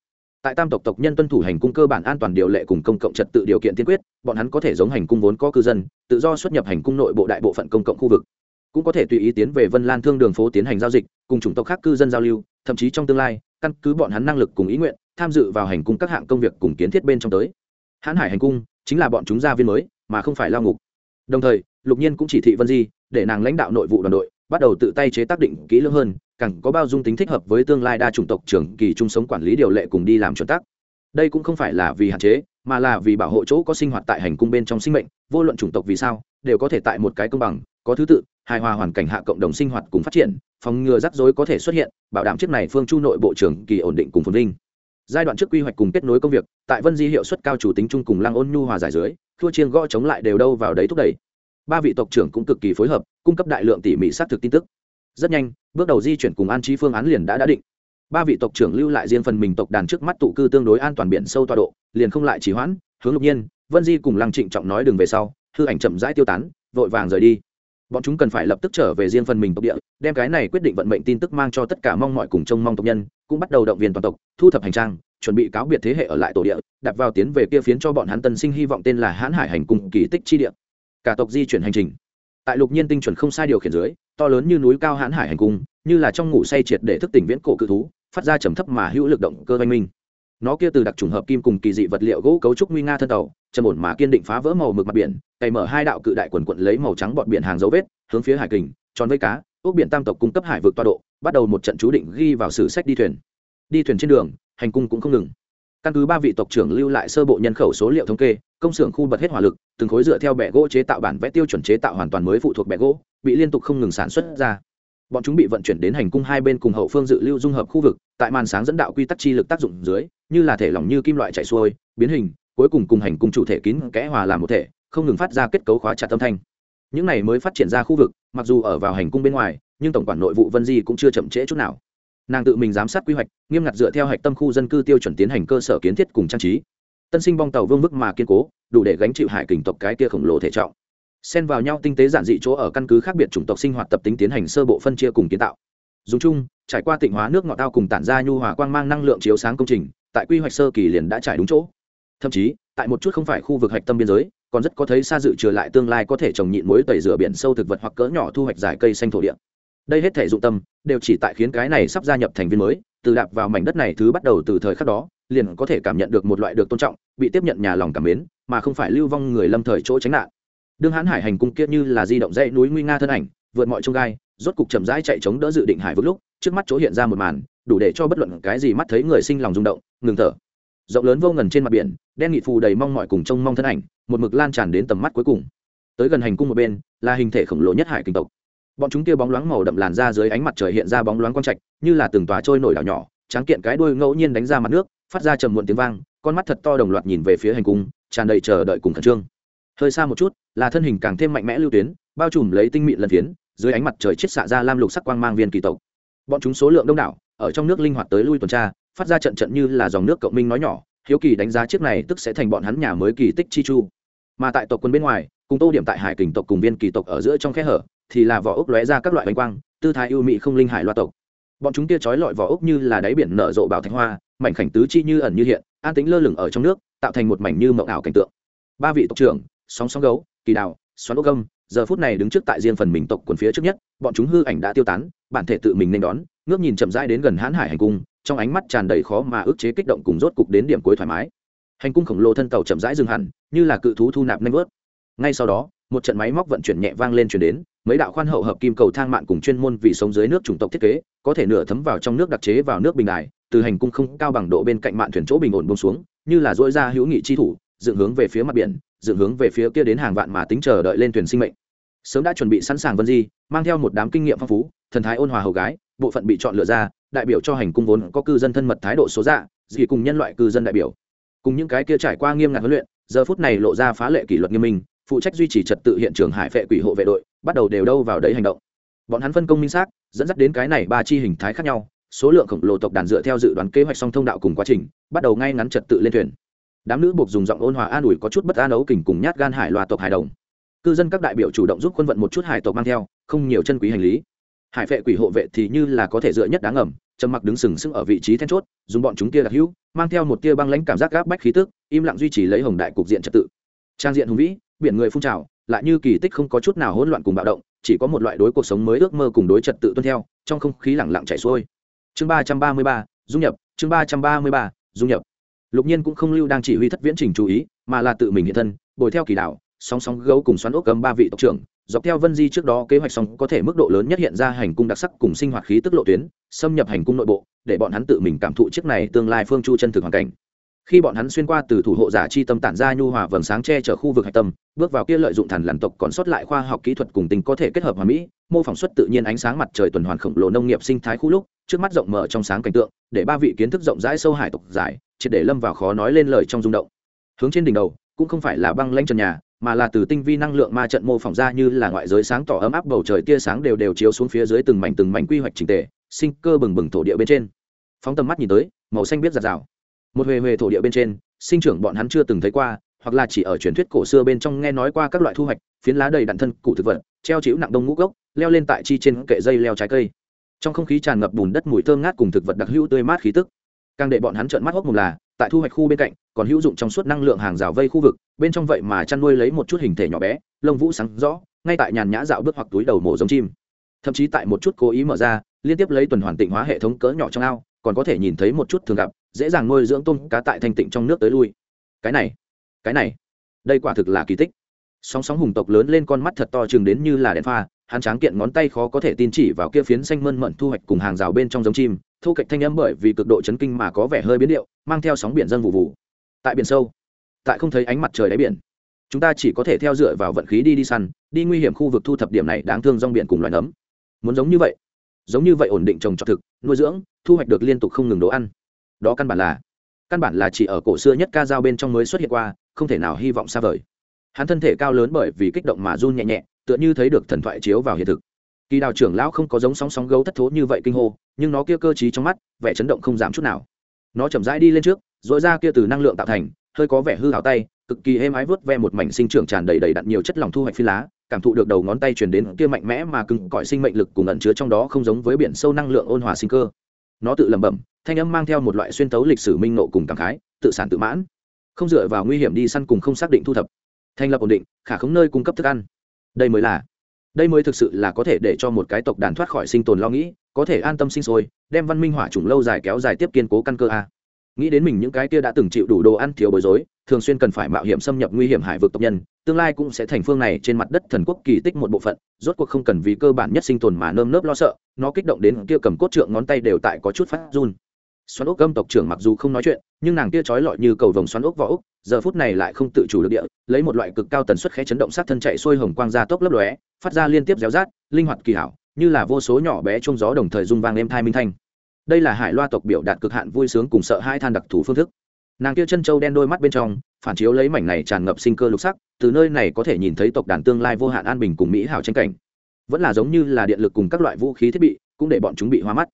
Tại tam tộc tộc nhân tuân thủ hành cung cơ bản an toàn điều lệ cùng công cộng trật tự điều kiện tiên quyết, bọn hắn có thể giống hành cung vốn có cư dân, tự do xuất nhập hành cung nội bộ đại bộ phận công cộng khu vực. Cũng có thể tùy ý tiến về vân lan thương đường phố tiến hành giao dịch, cùng chủng tộc khác cư dân giao lưu, thậm chí trong tương lai, căn cứ bọn hắn năng lực cùng ý nguyện, tham dự vào hành cung các hạng công việc cùng kiến thiết bên trong tới. Hãn hải hành cung chính là bọn chúng gia viên mới, mà không phải lao ngục. Đồng thời, lục nhiên cũng chỉ thị vân di để nàng lãnh đạo nội vụ đoàn đội bắt đầu tự tay chế tác định kỹ lưỡng hơn, càng có bao dung tính thích hợp với tương lai đa chủng tộc trưởng kỳ chung sống quản lý điều lệ cùng đi làm chuẩn tắc. Đây cũng không phải là vì hạn chế, mà là vì bảo hộ chỗ có sinh hoạt tại hành cung bên trong sinh mệnh, vô luận chủng tộc vì sao, đều có thể tại một cái công bằng, có thứ tự, hài hòa hoàn cảnh hạ cộng đồng sinh hoạt cùng phát triển, phòng ngừa rắc rối có thể xuất hiện, bảo đảm chiếc này phương chu nội bộ trưởng kỳ ổn định cùng phồn vinh. Giai đoạn trước quy hoạch cùng kết nối công việc, tại vân di hiệu suất cao chủ tính chung cùng lăng ôn nhu hòa giải dưới, thua chiên gõ chống lại đều đâu vào đấy thúc đẩy ba vị tộc trưởng cũng cực kỳ phối hợp, cung cấp đại lượng tỉ mỉ xác thực tin tức. Rất nhanh, bước đầu di chuyển cùng an trí phương án liền đã đã định. Ba vị tộc trưởng lưu lại riêng phần mình tộc đàn trước mắt tụ cư tương đối an toàn biển sâu tọa độ, liền không lại chỉ hoãn, hướng lục nhiên, vân di cùng lăng trịnh trọng nói đường về sau, hư ảnh chậm rãi tiêu tán, vội vàng rời đi. Bọn chúng cần phải lập tức trở về riêng phần mình tộc địa, đem cái này quyết định vận mệnh tin tức mang cho tất cả mong mọi cùng trông mong tộc nhân, cũng bắt đầu động viên toàn tộc, thu thập hành trang, chuẩn bị cáo biệt thế hệ ở lại tổ địa, đặt vào tiến về kia phiến cho bọn hắn tân sinh hy vọng tên là hãn hải hành cung kỳ tích chi địa cả tộc di chuyển hành trình. Tại lục nhiên tinh chuẩn không sai điều khiển dưới, to lớn như núi cao hãn hải hành cung, như là trong ngủ say triệt để thức tỉnh viễn cổ cự thú, phát ra trầm thấp mà hữu lực động cơ oanh minh. Nó kia từ đặc trùng hợp kim cùng kỳ dị vật liệu gỗ cấu trúc nguy nga thân tàu, trầm ổn mà kiên định phá vỡ màu mực mặt biển, cày mở hai đạo cự đại quần quận lấy màu trắng bọt biển hàng dấu vết, hướng phía hải kình, tròn với cá, ốc biển tam tộc cung cấp hải vực toa độ, bắt đầu một trận chú định ghi vào sử sách đi thuyền. Đi thuyền trên đường, hành cung cũng không ngừng căn cứ ba vị tộc trưởng lưu lại sơ bộ nhân khẩu số liệu thống kê, công xưởng khu bật hết hỏa lực, từng khối dựa theo bẻ gỗ chế tạo bản vẽ tiêu chuẩn chế tạo hoàn toàn mới phụ thuộc bẻ gỗ, bị liên tục không ngừng sản xuất ra. Bọn chúng bị vận chuyển đến hành cung hai bên cùng hậu phương dự lưu dung hợp khu vực, tại màn sáng dẫn đạo quy tắc chi lực tác dụng dưới, như là thể lỏng như kim loại chạy xuôi, biến hình, cuối cùng cùng hành cung chủ thể kín kẽ hòa làm một thể, không ngừng phát ra kết cấu khóa chặt âm thanh. Những này mới phát triển ra khu vực, mặc dù ở vào hành cung bên ngoài, nhưng tổng quản nội vụ vân di cũng chưa chậm trễ chút nào nàng tự mình giám sát quy hoạch, nghiêm ngặt dựa theo hạch tâm khu dân cư tiêu chuẩn tiến hành cơ sở kiến thiết cùng trang trí. Tân sinh bong tàu vương vức mà kiên cố, đủ để gánh chịu hải kình tộc cái kia khổng lồ thể trọng. Xen vào nhau tinh tế giản dị chỗ ở căn cứ khác biệt chủng tộc sinh hoạt tập tính tiến hành sơ bộ phân chia cùng kiến tạo. Dùng chung, trải qua tịnh hóa nước ngọt tao cùng tản ra nhu hòa quang mang năng lượng chiếu sáng công trình, tại quy hoạch sơ kỳ liền đã trải đúng chỗ. Thậm chí, tại một chút không phải khu vực hạch tâm biên giới, còn rất có thấy xa dự trừ lại tương lai có thể trồng nhịn mối tẩy rửa biển sâu thực vật hoặc cỡ nhỏ thu hoạch giải cây xanh thổ địa đây hết thể dụng tâm, đều chỉ tại khiến cái này sắp gia nhập thành viên mới, từ đạp vào mảnh đất này thứ bắt đầu từ thời khắc đó, liền có thể cảm nhận được một loại được tôn trọng, bị tiếp nhận nhà lòng cảm mến, mà không phải lưu vong người lâm thời chỗ tránh nạn. Đương hãn hải hành cung kia như là di động dãy núi nguy nga thân ảnh, vượt mọi trông gai, rốt cục chậm rãi chạy chống đỡ dự định hải vững lúc, trước mắt chỗ hiện ra một màn, đủ để cho bất luận cái gì mắt thấy người sinh lòng rung động, ngừng thở. Rộng lớn vô ngần trên mặt biển, đen nghị phù đầy mong mọi cùng trông mong thân ảnh, một mực lan tràn đến tầm mắt cuối cùng. Tới gần hành cung một bên, là hình thể khổng lồ nhất hải kinh tộc bọn chúng kia bóng loáng màu đậm làn ra dưới ánh mặt trời hiện ra bóng loáng quang trạch, như là từng tòa trôi nổi đảo nhỏ, tráng kiện cái đuôi ngẫu nhiên đánh ra mặt nước, phát ra trầm muộn tiếng vang, con mắt thật to đồng loạt nhìn về phía hành cung, tràn đầy chờ đợi cùng khẩn trương. Hơi xa một chút, là thân hình càng thêm mạnh mẽ lưu tuyến, bao trùm lấy tinh mịn lần phiến, dưới ánh mặt trời chết xạ ra lam lục sắc quang mang viên kỳ tộc. Bọn chúng số lượng đông đảo, ở trong nước linh hoạt tới lui tuần tra, phát ra trận trận như là dòng nước cộng minh nói nhỏ, hiếu kỳ đánh giá chiếc này tức sẽ thành bọn hắn nhà mới kỳ tích chi chu. Mà tại tộc quân bên ngoài, cùng tô điểm tại hải kình tộc cùng viên kỳ tộc ở giữa trong khe hở thì là vỏ ốc lóe ra các loại bánh quang, tư thái ưu mỹ không linh hải loa tộc. Bọn chúng kia trói lọi vỏ ốc như là đáy biển nở rộ bảo thanh hoa, mảnh khảnh tứ chi như ẩn như hiện, an tính lơ lửng ở trong nước, tạo thành một mảnh như mộng ảo cảnh tượng. Ba vị tộc trưởng, sóng sóng gấu, kỳ đào, xoắn ốc gâm, giờ phút này đứng trước tại riêng phần mình tộc quần phía trước nhất, bọn chúng hư ảnh đã tiêu tán, bản thể tự mình nên đón, ngước nhìn chậm rãi đến gần hãn hải hành cung, trong ánh mắt tràn đầy khó mà ức chế kích động cùng rốt cục đến điểm cuối thoải mái. Hành cung khổng lồ thân tàu chậm rãi dừng hẳn, như là cự thú thu nạp nanh vớt. Ngay sau đó một trận máy móc vận chuyển nhẹ vang lên chuyển đến, mấy đạo khoan hậu hợp kim cầu thang mạn cùng chuyên môn vì sống dưới nước chủng tộc thiết kế, có thể nửa thấm vào trong nước đặc chế vào nước bình đài, từ hành cung không cao bằng độ bên cạnh mạn thuyền chỗ bình ổn bông xuống, như là dỗi ra hữu nghị chi thủ, dựng hướng về phía mặt biển, dựng hướng về phía kia đến hàng vạn mà tính chờ đợi lên thuyền sinh mệnh. Sớm đã chuẩn bị sẵn sàng vân di, mang theo một đám kinh nghiệm phong phú, thần thái ôn hòa hầu gái, bộ phận bị chọn lựa ra, đại biểu cho hành cung vốn có cư dân thân mật thái độ số dạ gì cùng nhân loại cư dân đại biểu. Cùng những cái kia trải qua nghiêm ngặt huấn luyện, giờ phút này lộ ra phá lệ kỷ luật nghiêm minh phụ trách duy trì trật tự hiện trường hải vệ quỷ hộ vệ đội, bắt đầu đều đâu vào đấy hành động. Bọn hắn phân công minh xác, dẫn dắt đến cái này ba chi hình thái khác nhau, số lượng khổng lồ tộc đàn dựa theo dự đoán kế hoạch song thông đạo cùng quá trình, bắt đầu ngay ngắn trật tự lên thuyền. Đám nữ buộc dùng giọng ôn hòa an ủi có chút bất an ấu kình cùng nhát gan hải loa tộc hải đồng. Cư dân các đại biểu chủ động giúp quân vận một chút hải tộc mang theo, không nhiều chân quý hành lý. Hải vệ quỷ hộ vệ thì như là có thể dựa nhất đáng ngầm, trầm mặc đứng sừng sững ở vị trí then chốt, dùng bọn chúng tia đặc hữu, mang theo một tia băng lãnh cảm giác gáp bách khí tức, im lặng duy trì lấy hồng đại cục diện trật tự. Trang diện hùng vĩ biển người phun trào, lại như kỳ tích không có chút nào hỗn loạn cùng bạo động, chỉ có một loại đối cuộc sống mới ước mơ cùng đối trật tự tuân theo, trong không khí lẳng lặng chảy xuôi. Chương ba trăm ba mươi ba, dung nhập. Chương ba trăm ba mươi ba, dung nhập. Lục nhiên cũng không lưu đang chỉ huy thất viễn trình chú ý, mà là tự mình hiện thân, bồi theo kỳ đạo, song song gấu cùng xoắn ốc cầm ba vị tộc trưởng, dọc theo vân di trước đó kế hoạch xong có thể mức độ lớn nhất hiện ra hành cung đặc sắc cùng sinh hoạt khí tức lộ tuyến, xâm nhập hành cung nội bộ, để bọn hắn tự mình cảm thụ chiếc này tương lai phương chu chân thực hoàn cảnh khi bọn hắn xuyên qua từ thủ hộ giả chi tâm tản ra nhu hòa vầng sáng che chở khu vực hạch tâm, bước vào kia lợi dụng thần làn tộc còn sót lại khoa học kỹ thuật cùng tình có thể kết hợp hòa mỹ, mô phỏng xuất tự nhiên ánh sáng mặt trời tuần hoàn khổng lồ nông nghiệp sinh thái khu lúc, trước mắt rộng mở trong sáng cảnh tượng, để ba vị kiến thức rộng rãi sâu hải tộc giải, triệt để lâm vào khó nói lên lời trong rung động. Hướng trên đỉnh đầu, cũng không phải là băng lanh trần nhà, mà là từ tinh vi năng lượng ma trận mô phỏng ra như là ngoại giới sáng tỏ ấm áp bầu trời tia sáng đều đều chiếu xuống phía dưới từng mảnh từng mảnh quy hoạch trình tề, sinh cơ bừng bừng thổ địa bên trên. Phóng tầm mắt nhìn tới, màu xanh biết giạt rào một huề huề thổ địa bên trên, sinh trưởng bọn hắn chưa từng thấy qua, hoặc là chỉ ở truyền thuyết cổ xưa bên trong nghe nói qua các loại thu hoạch, phiến lá đầy đặn thân, cụ thực vật, treo chịu nặng đông ngũ gốc, leo lên tại chi trên kệ dây leo trái cây. Trong không khí tràn ngập bùn đất mùi thơm ngát cùng thực vật đặc hữu tươi mát khí tức. Càng để bọn hắn trợn mắt hốc mồm là, tại thu hoạch khu bên cạnh, còn hữu dụng trong suốt năng lượng hàng rào vây khu vực, bên trong vậy mà chăn nuôi lấy một chút hình thể nhỏ bé, lông vũ sáng rõ, ngay tại nhàn nhã dạo bước hoặc túi đầu mổ giống chim. Thậm chí tại một chút cố ý mở ra, liên tiếp lấy tuần hoàn tịnh hóa hệ thống cỡ nhỏ trong ao, còn có thể nhìn thấy một chút thường gặp dễ dàng nuôi dưỡng tôm cá tại thanh tịnh trong nước tới lui. Cái này cái này, đây quả thực là kỳ tích. Sóng sóng hùng tộc lớn lên con mắt thật to chừng đến như là đèn pha, hắn tráng kiện ngón tay khó có thể tin chỉ vào kia phiến xanh mơn mận thu hoạch cùng hàng rào bên trong giống chim, thu cạnh thanh âm bởi vì cực độ chấn kinh mà có vẻ hơi biến điệu, mang theo sóng biển dân vụ vụ. Tại biển sâu, tại không thấy ánh mặt trời đáy biển, chúng ta chỉ có thể theo dựa vào vận khí đi đi săn, đi nguy hiểm khu vực thu thập điểm này đáng thương rong biển cùng loài nấm. Muốn giống như vậy, giống như vậy ổn định trồng trọt thực, nuôi dưỡng, thu hoạch được liên tục không ngừng đồ ăn đó căn bản là, căn bản là chỉ ở cổ xưa nhất ca dao bên trong mới xuất hiện qua, không thể nào hy vọng xa vời. Hắn thân thể cao lớn bởi vì kích động mà run nhẹ nhẹ, tựa như thấy được thần thoại chiếu vào hiện thực. Kỳ đào trưởng lão không có giống sóng sóng gấu thất thố như vậy kinh hô, nhưng nó kia cơ t trong mắt, vẻ chấn động không giảm chút nào. Nó chậm rãi đi lên trước dội ra kia từ năng lượng tạo thành, hơi có vẻ hư hào tay, cực kỳ êm ái vớt ve một mảnh sinh trưởng tràn đầy đầy đặn nhiều chất lỏng thu hoạch phi lá, cảm thụ được đầu ngón tay truyền đến kia mạnh mẽ mà cứng cỏi sinh mệnh lực cùng ẩn chứa trong đó không giống với biển sâu năng lượng ôn hòa sinh cơ nó tự lẩm bẩm, thanh âm mang theo một loại xuyên tấu lịch sử minh nộ cùng cảm khái, tự sản tự mãn. Không dựa vào nguy hiểm đi săn cùng không xác định thu thập. Thành lập ổn định, khả không nơi cung cấp thức ăn. Đây mới là, đây mới thực sự là có thể để cho một cái tộc đàn thoát khỏi sinh tồn lo nghĩ, có thể an tâm sinh sôi, đem văn minh hỏa chủng lâu dài kéo dài tiếp kiên cố căn cơ a. Nghĩ đến mình những cái kia đã từng chịu đủ đồ ăn thiếu bối rối, thường xuyên cần phải mạo hiểm xâm nhập nguy hiểm hải vực tộc nhân tương lai cũng sẽ thành phương này trên mặt đất thần quốc kỳ tích một bộ phận, rốt cuộc không cần vì cơ bản nhất sinh tồn mà nơm nớp lo sợ, nó kích động đến kia cầm cốt trượng ngón tay đều tại có chút phát run. Xoắn ốc gâm tộc trưởng mặc dù không nói chuyện, nhưng nàng kia trói lọi như cầu vồng xoắn ốc vỏ ốc, giờ phút này lại không tự chủ được địa, lấy một loại cực cao tần suất khẽ chấn động sát thân chạy xuôi hồng quang ra tốc lấp lóe, phát ra liên tiếp réo rát, linh hoạt kỳ hảo, như là vô số nhỏ bé trong gió đồng thời rung vang êm thai minh thanh. Đây là hải loa tộc biểu đạt cực hạn vui sướng cùng sợ hai than đặc thù phương thức nàng kia chân trâu đen đôi mắt bên trong, phản chiếu lấy mảnh này tràn ngập sinh cơ lục sắc, từ nơi này có thể nhìn thấy tộc đàn tương lai vô hạn an bình cùng mỹ hảo tranh cảnh. Vẫn là giống như là điện lực cùng các loại vũ khí thiết bị, cũng để bọn chúng bị hoa mắt.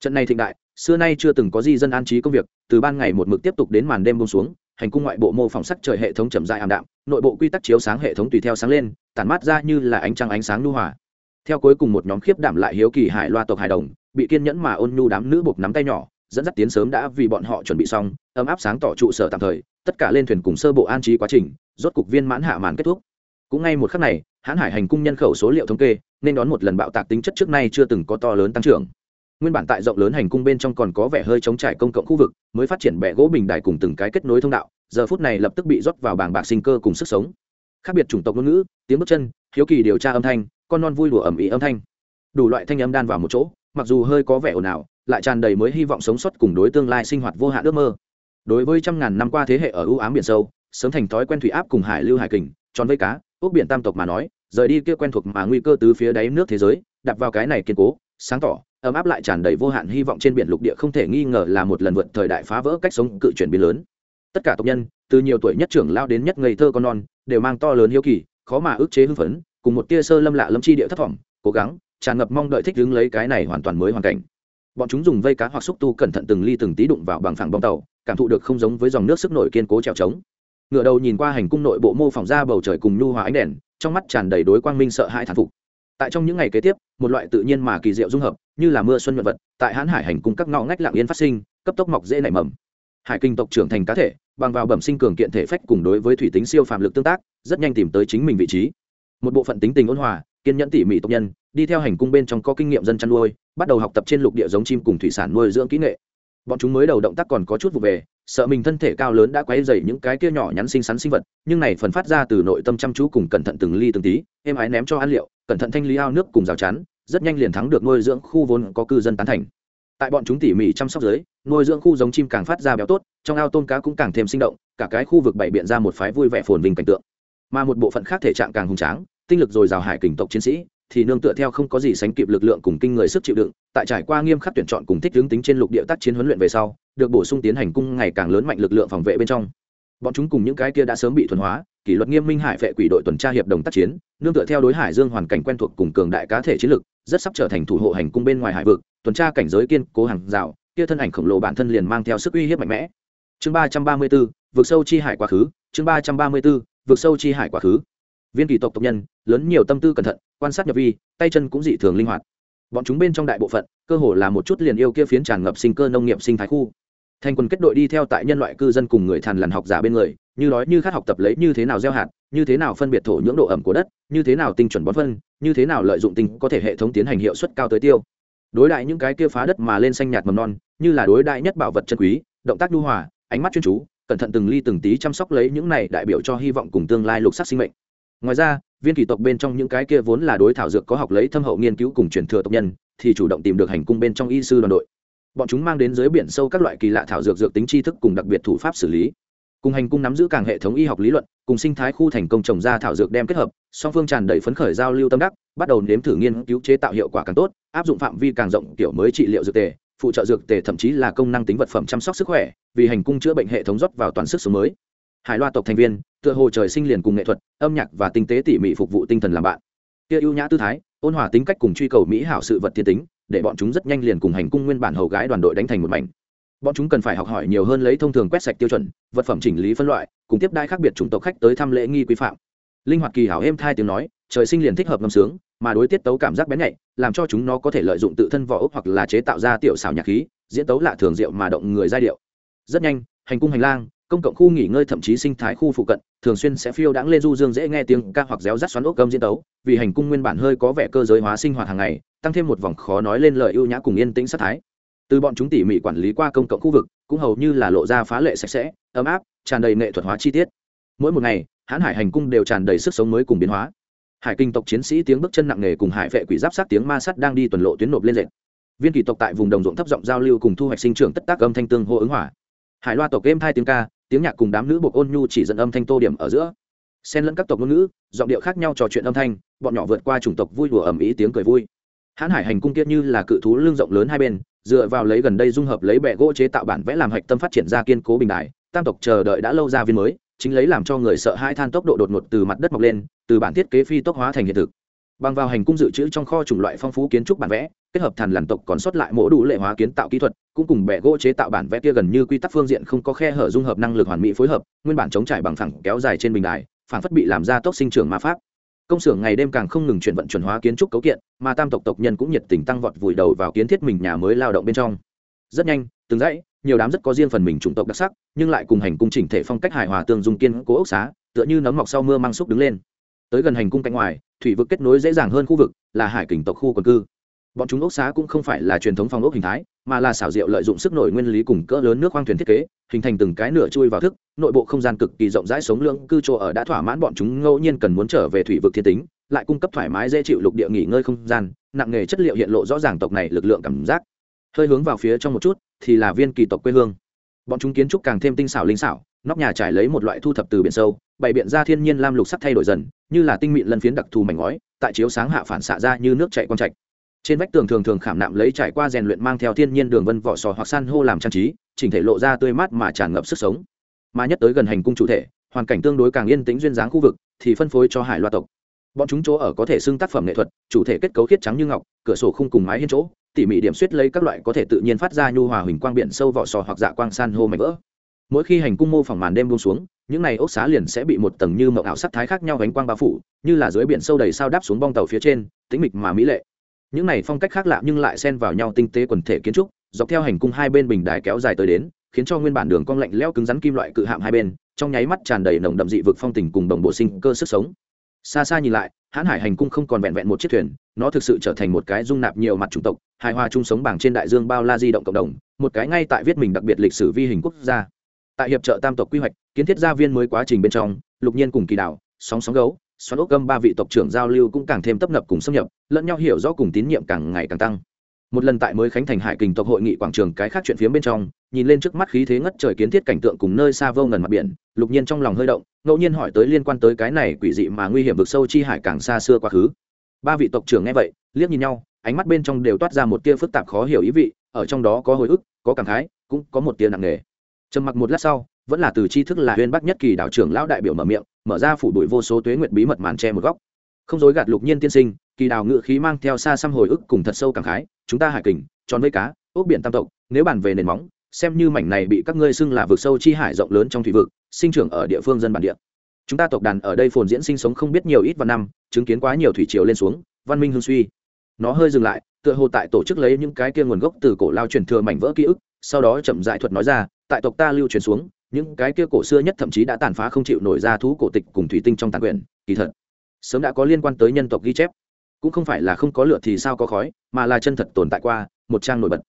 Trận này thịnh đại, xưa nay chưa từng có di dân an trí công việc, từ ban ngày một mực tiếp tục đến màn đêm bông xuống, hành cung ngoại bộ mô phỏng sắc trời hệ thống chậm dại ảm đạm, nội bộ quy tắc chiếu sáng hệ thống tùy theo sáng lên, tản mát ra như là ánh trăng ánh sáng nu hòa. Theo cuối cùng một nhóm khiếp đảm lại hiếu kỳ hải loa tộc hải đồng, bị kiên nhẫn mà ôn nhu đám nữ buộc nắm tay nhỏ dẫn dắt tiến sớm đã vì bọn họ chuẩn bị xong, ấm áp sáng tỏ trụ sở tạm thời, tất cả lên thuyền cùng sơ bộ an trí quá trình, rốt cục viên mãn hạ màn kết thúc. Cũng ngay một khắc này hãn hải hành cung nhân khẩu số liệu thống kê, nên đón một lần bạo tạc tính chất trước nay chưa từng có to lớn tăng trưởng. Nguyên bản tại rộng lớn hành cung bên trong còn có vẻ hơi chống trải công cộng khu vực, mới phát triển bẻ gỗ bình đài cùng từng cái kết nối thông đạo, giờ phút này lập tức bị rót vào bảng bạc sinh cơ cùng sức sống. Khác biệt chủng tộc ngôn ngữ, tiếng bước chân, hiếu kỳ điều tra âm thanh, con non vui đùa ẩm ý âm thanh. Đủ loại thanh âm đan vào một chỗ, mặc dù hơi có vẻ ồn ào lại tràn đầy mới hy vọng sống sót cùng đối tương lai sinh hoạt vô hạn ước mơ. Đối với trăm ngàn năm qua thế hệ ở ưu ám biển sâu, sớm thành thói quen thủy áp cùng hải lưu hải kình, tròn vây cá ốc biển tam tộc mà nói, rời đi kia quen thuộc mà nguy cơ từ phía đáy nước thế giới đặt vào cái này kiên cố, sáng tỏ, ấm áp lại tràn đầy vô hạn hy vọng trên biển lục địa không thể nghi ngờ là một lần vượt thời đại phá vỡ cách sống cự chuyển biến lớn. Tất cả tộc nhân, từ nhiều tuổi nhất trưởng lao đến nhất ngây thơ con non, đều mang to lớn hiếu kỳ, khó mà ức chế hưng phấn, cùng một tia sơ lâm lạ lâm chi địa thất vọng cố gắng, tràn ngập mong đợi thích đứng lấy cái này hoàn toàn mới hoàn cảnh bọn chúng dùng vây cá hoặc xúc tu cẩn thận từng ly từng tí đụng vào bằng phẳng bong tàu, cảm thụ được không giống với dòng nước sức nổi kiên cố trèo trống. Ngựa đầu nhìn qua hành cung nội bộ mô phỏng ra bầu trời cùng nhu hòa ánh đèn, trong mắt tràn đầy đối quang minh sợ hãi thản phục. Tại trong những ngày kế tiếp, một loại tự nhiên mà kỳ diệu dung hợp, như là mưa xuân nhuận vật, tại hãn hải hành cung các ngõ ngách lạng yên phát sinh, cấp tốc mọc dễ nảy mầm. Hải kinh tộc trưởng thành cá thể, bằng vào bẩm sinh cường kiện thể phách cùng đối với thủy tính siêu phạm lực tương tác, rất nhanh tìm tới chính mình vị trí. Một bộ phận tính tình ôn hòa, kiên nhẫn tỉ mỉ tộc nhân đi theo hành cung bên trong có kinh nghiệm dân chăn nuôi, bắt đầu học tập trên lục địa giống chim cùng thủy sản nuôi dưỡng kỹ nghệ. Bọn chúng mới đầu động tác còn có chút vụ về, sợ mình thân thể cao lớn đã quấy dày những cái kia nhỏ nhắn xinh xắn sinh vật, nhưng này phần phát ra từ nội tâm chăm chú cùng cẩn thận từng ly từng tí, êm ái ném cho ăn liệu, cẩn thận thanh lý ao nước cùng rào chắn, rất nhanh liền thắng được nuôi dưỡng khu vốn có cư dân tán thành. Tại bọn chúng tỉ mỉ chăm sóc dưới, nuôi dưỡng khu giống chim càng phát ra béo tốt, trong ao tôm cá cũng càng thêm sinh động, cả cái khu vực bày biện ra một phái vui vẻ phồn vinh cảnh tượng. Mà một bộ phận khác thể trạng càng hùng tráng, tinh lực dồi dào hải kình tộc chiến sĩ thì nương tựa theo không có gì sánh kịp lực lượng cùng kinh người sức chịu đựng tại trải qua nghiêm khắc tuyển chọn cùng thích hướng tính trên lục địa tác chiến huấn luyện về sau được bổ sung tiến hành cung ngày càng lớn mạnh lực lượng phòng vệ bên trong. Bọn chúng cùng những cái kia đã sớm bị thuần hóa kỷ luật nghiêm minh hải vệ quỷ đội tuần tra hiệp đồng tác chiến nương tựa theo đối hải dương hoàn cảnh quen thuộc cùng cường đại cá thể chiến lực rất sắp trở thành thủ hộ hành cung bên ngoài hải vực tuần tra cảnh giới kiên cố hàng rào kia thân ảnh khổng lồ bản thân liền mang theo sức uy hiếp mạnh mẽ. Chương ba trăm ba mươi bốn vực sâu chi hải quá khứ chương ba trăm ba mươi bốn, vượt sâu chi hải quá khứ viên kỳ tộc tộc nhân, lớn nhiều tâm tư cẩn thận, quan sát nhập vi, tay chân cũng dị thường linh hoạt. Bọn chúng bên trong đại bộ phận, cơ hồ là một chút liền yêu kia phiến tràn ngập sinh cơ nông nghiệp sinh thái khu. Thành quân kết đội đi theo tại nhân loại cư dân cùng người thàn lằn học giả bên người, như nói như khát học tập lấy như thế nào gieo hạt, như thế nào phân biệt thổ nhưỡng độ ẩm của đất, như thế nào tinh chuẩn bón phân, như thế nào lợi dụng tinh có thể hệ thống tiến hành hiệu suất cao tới tiêu. Đối đại những cái kia phá đất mà lên xanh nhạt mầm non, như là đối đại nhất bảo vật chân quý, động tác nhu hòa, ánh mắt chuyên chú, cẩn thận từng ly từng tí chăm sóc lấy những này đại biểu cho hy vọng cùng tương lai lục sắc sinh mệnh ngoài ra, viên kỳ tộc bên trong những cái kia vốn là đối thảo dược có học lấy thâm hậu nghiên cứu cùng truyền thừa tộc nhân, thì chủ động tìm được hành cung bên trong y sư đoàn đội. Bọn chúng mang đến dưới biển sâu các loại kỳ lạ thảo dược dược tính tri thức cùng đặc biệt thủ pháp xử lý. Cùng hành cung nắm giữ càng hệ thống y học lý luận, cùng sinh thái khu thành công trồng ra thảo dược đem kết hợp, song phương tràn đầy phấn khởi giao lưu tâm đắc, bắt đầu nếm thử nghiên cứu chế tạo hiệu quả càng tốt, áp dụng phạm vi càng rộng kiểu mới trị liệu dược tề, phụ trợ dược tề thậm chí là công năng tính vật phẩm chăm sóc sức khỏe, vì hành cung chữa bệnh hệ thống rót vào toàn sức sống mới hải loa tộc thành viên, tựa hồ trời sinh liền cùng nghệ thuật, âm nhạc và tinh tế tỉ mỉ phục vụ tinh thần làm bạn. Kia ưu nhã tư thái, ôn hòa tính cách cùng truy cầu mỹ hảo sự vật thiên tính, để bọn chúng rất nhanh liền cùng hành cung nguyên bản hầu gái đoàn đội đánh thành một mảnh. Bọn chúng cần phải học hỏi nhiều hơn lấy thông thường quét sạch tiêu chuẩn, vật phẩm chỉnh lý phân loại, cùng tiếp đai khác biệt chủng tộc khách tới thăm lễ nghi quy phạm. Linh hoạt kỳ hảo êm thai tiếng nói, trời sinh liền thích hợp ngâm sướng, mà đối tiết tấu cảm giác bén nhạy, làm cho chúng nó có thể lợi dụng tự thân vỏ ốc hoặc là chế tạo ra tiểu xảo nhạc khí, diễn tấu lạ thường diệu mà động người giai điệu. Rất nhanh, hành cung hành lang công cộng khu nghỉ ngơi thậm chí sinh thái khu phụ cận, thường xuyên sẽ phiêu đãng lên du dương dễ nghe tiếng ca hoặc réo rắt xoắn ốc cơm diễn tấu, vì hành cung nguyên bản hơi có vẻ cơ giới hóa sinh hoạt hàng ngày, tăng thêm một vòng khó nói lên lời ưu nhã cùng yên tĩnh sát thái. Từ bọn chúng tỉ mỉ quản lý qua công cộng khu vực, cũng hầu như là lộ ra phá lệ sạch sẽ, ấm áp, tràn đầy nghệ thuật hóa chi tiết. Mỗi một ngày, hãn hải hành cung đều tràn đầy sức sống mới cùng biến hóa. Hải kinh tộc chiến sĩ tiếng bước chân nặng nề cùng hải vệ quỷ giáp sát tiếng ma sắt đang đi tuần lộ tuyến nộp lên dệt. Viên kỳ tộc tại vùng đồng ruộng thấp giọng giao lưu cùng thu hoạch sinh trưởng tất tác âm thanh tương hô ứng hỏa hải loa tộc game hai tiếng ca, tiếng nhạc cùng đám nữ buộc ôn nhu chỉ dẫn âm thanh tô điểm ở giữa. Xen lẫn các tộc ngôn ngữ, giọng điệu khác nhau trò chuyện âm thanh, bọn nhỏ vượt qua chủng tộc vui đùa ẩm ý tiếng cười vui. Hãn hải hành cung kiết như là cự thú lưng rộng lớn hai bên, dựa vào lấy gần đây dung hợp lấy bẹ gỗ chế tạo bản vẽ làm hạch tâm phát triển ra kiên cố bình đại tam tộc chờ đợi đã lâu ra viên mới, chính lấy làm cho người sợ hai than tốc độ đột ngột từ mặt đất mọc lên, từ bản thiết kế phi tốc hóa thành hiện thực. Bằng vào hành cung dự trữ trong kho chủng loại phong phú kiến trúc bản vẽ kết hợp thần làn tộc còn sót lại mổ đủ lệ hóa kiến tạo kỹ thuật, cũng cùng bẻ gỗ chế tạo bản vẽ kia gần như quy tắc phương diện không có khe hở dung hợp năng lực hoàn mỹ phối hợp, nguyên bản chống trải bằng phẳng kéo dài trên bình đài, phản phất bị làm ra tốc sinh trưởng ma pháp. Công xưởng ngày đêm càng không ngừng chuyển vận chuẩn hóa kiến trúc cấu kiện, mà tam tộc tộc nhân cũng nhiệt tình tăng vọt vùi đầu vào kiến thiết mình nhà mới lao động bên trong. Rất nhanh, từng dãy, nhiều đám rất có riêng phần mình chủng tộc đặc sắc, nhưng lại cùng hành cung chỉnh thể phong cách hài hòa tương dung kiên cố ốc xá, tựa như nấm mọc sau mưa mang xúc đứng lên. Tới gần hành cung cạnh ngoài, thủy vực kết nối dễ dàng hơn khu vực, là hải kình tộc khu quần cư bọn chúng ốc xá cũng không phải là truyền thống phong ốc hình thái, mà là xảo diệu lợi dụng sức nổi nguyên lý cùng cỡ lớn nước khoang thuyền thiết kế, hình thành từng cái nửa chui vào thức, nội bộ không gian cực kỳ rộng rãi sống lượng cư chỗ ở đã thỏa mãn bọn chúng ngẫu nhiên cần muốn trở về thủy vực thiên tính, lại cung cấp thoải mái dễ chịu lục địa nghỉ ngơi không gian, nặng nghề chất liệu hiện lộ rõ ràng tộc này lực lượng cảm giác. Hơi hướng vào phía trong một chút, thì là viên kỳ tộc quê hương. Bọn chúng kiến trúc càng thêm tinh xảo linh xảo, nóc nhà trải lấy một loại thu thập từ biển sâu, bày biện ra thiên nhiên lam lục sắc thay đổi dần, như là tinh mịn lân phiến đặc thù mảnh ngói, tại chiếu sáng hạ phản xạ ra như nước chảy quang trạch trên vách tường thường thường khảm nạm lấy trải qua rèn luyện mang theo thiên nhiên đường vân vỏ sò hoặc san hô làm trang trí, chỉnh thể lộ ra tươi mát mà tràn ngập sức sống. Mà nhất tới gần hành cung chủ thể, hoàn cảnh tương đối càng yên tĩnh duyên dáng khu vực, thì phân phối cho hải loa tộc. Bọn chúng chỗ ở có thể xưng tác phẩm nghệ thuật, chủ thể kết cấu khiết trắng như ngọc, cửa sổ khung cùng mái hiên chỗ, tỉ mỉ điểm suýt lấy các loại có thể tự nhiên phát ra nhu hòa huỳnh quang biển sâu vỏ sò hoặc dạ quang san hô mảnh vỡ. Mỗi khi hành cung mô phỏng màn đêm buông xuống, những này ốc xá liền sẽ bị một tầng như mộng ảo sắc thái khác nhau gánh quang bao phủ, như là dưới biển sâu đầy sao đáp xuống bong tàu phía trên, tĩnh mịch mà mỹ lệ những này phong cách khác lạ nhưng lại xen vào nhau tinh tế quần thể kiến trúc, dọc theo hành cung hai bên bình đài kéo dài tới đến, khiến cho nguyên bản đường cong lạnh lẽo cứng rắn kim loại cự hạm hai bên, trong nháy mắt tràn đầy nồng đậm dị vực phong tình cùng đồng bộ sinh cơ sức sống. Xa xa nhìn lại, hãn hải hành cung không còn vẹn vẹn một chiếc thuyền, nó thực sự trở thành một cái dung nạp nhiều mặt chủng tộc, hài hòa chung sống bằng trên đại dương bao la di động cộng đồng, một cái ngay tại viết mình đặc biệt lịch sử vi hình quốc gia. Tại hiệp trợ tam tộc quy hoạch, kiến thiết gia viên mới quá trình bên trong, lục nhiên cùng kỳ đảo, sóng sóng gấu xoắn ốc gâm ba vị tộc trưởng giao lưu cũng càng thêm tấp nập cùng xâm nhập, lẫn nhau hiểu rõ cùng tín nhiệm càng ngày càng tăng. Một lần tại mới khánh thành hải kình tộc hội nghị quảng trường cái khác chuyện phía bên trong, nhìn lên trước mắt khí thế ngất trời kiến thiết cảnh tượng cùng nơi xa vô ngần mặt biển, lục nhiên trong lòng hơi động, ngẫu nhiên hỏi tới liên quan tới cái này quỷ dị mà nguy hiểm vực sâu chi hải càng xa xưa quá khứ. Ba vị tộc trưởng nghe vậy, liếc nhìn nhau, ánh mắt bên trong đều toát ra một tia phức tạp khó hiểu ý vị, ở trong đó có hồi ức, có cảm khái, cũng có một tia nặng nề. Trầm mặc một lát sau vẫn là từ tri thức là huyên bắc nhất kỳ đạo trưởng lão đại biểu mở miệng, mở ra phủ đuổi vô số tuế nguyệt bí mật màn tre một góc. Không dối gạt lục nhiên tiên sinh, kỳ đào ngự khí mang theo xa xăm hồi ức cùng thật sâu cảm khái, chúng ta hải kình, tròn với cá ốc biển tam tộc, nếu bàn về nền móng, xem như mảnh này bị các ngươi xưng là vực sâu chi hải rộng lớn trong thủy vực, sinh trưởng ở địa phương dân bản địa. Chúng ta tộc đàn ở đây phồn diễn sinh sống không biết nhiều ít vào năm, chứng kiến quá nhiều thủy triều lên xuống, văn minh hương suy. Nó hơi dừng lại, tựa hồ tại tổ chức lấy những cái kia nguồn gốc từ cổ lao truyền thừa mảnh vỡ ký ức, sau đó chậm dại thuật nói ra, tại tộc ta lưu truyền xuống những cái kia cổ xưa nhất thậm chí đã tàn phá không chịu nổi ra thú cổ tịch cùng thủy tinh trong tàn quyển, kỳ thật, sớm đã có liên quan tới nhân tộc ghi chép. Cũng không phải là không có lửa thì sao có khói, mà là chân thật tồn tại qua, một trang nổi bật.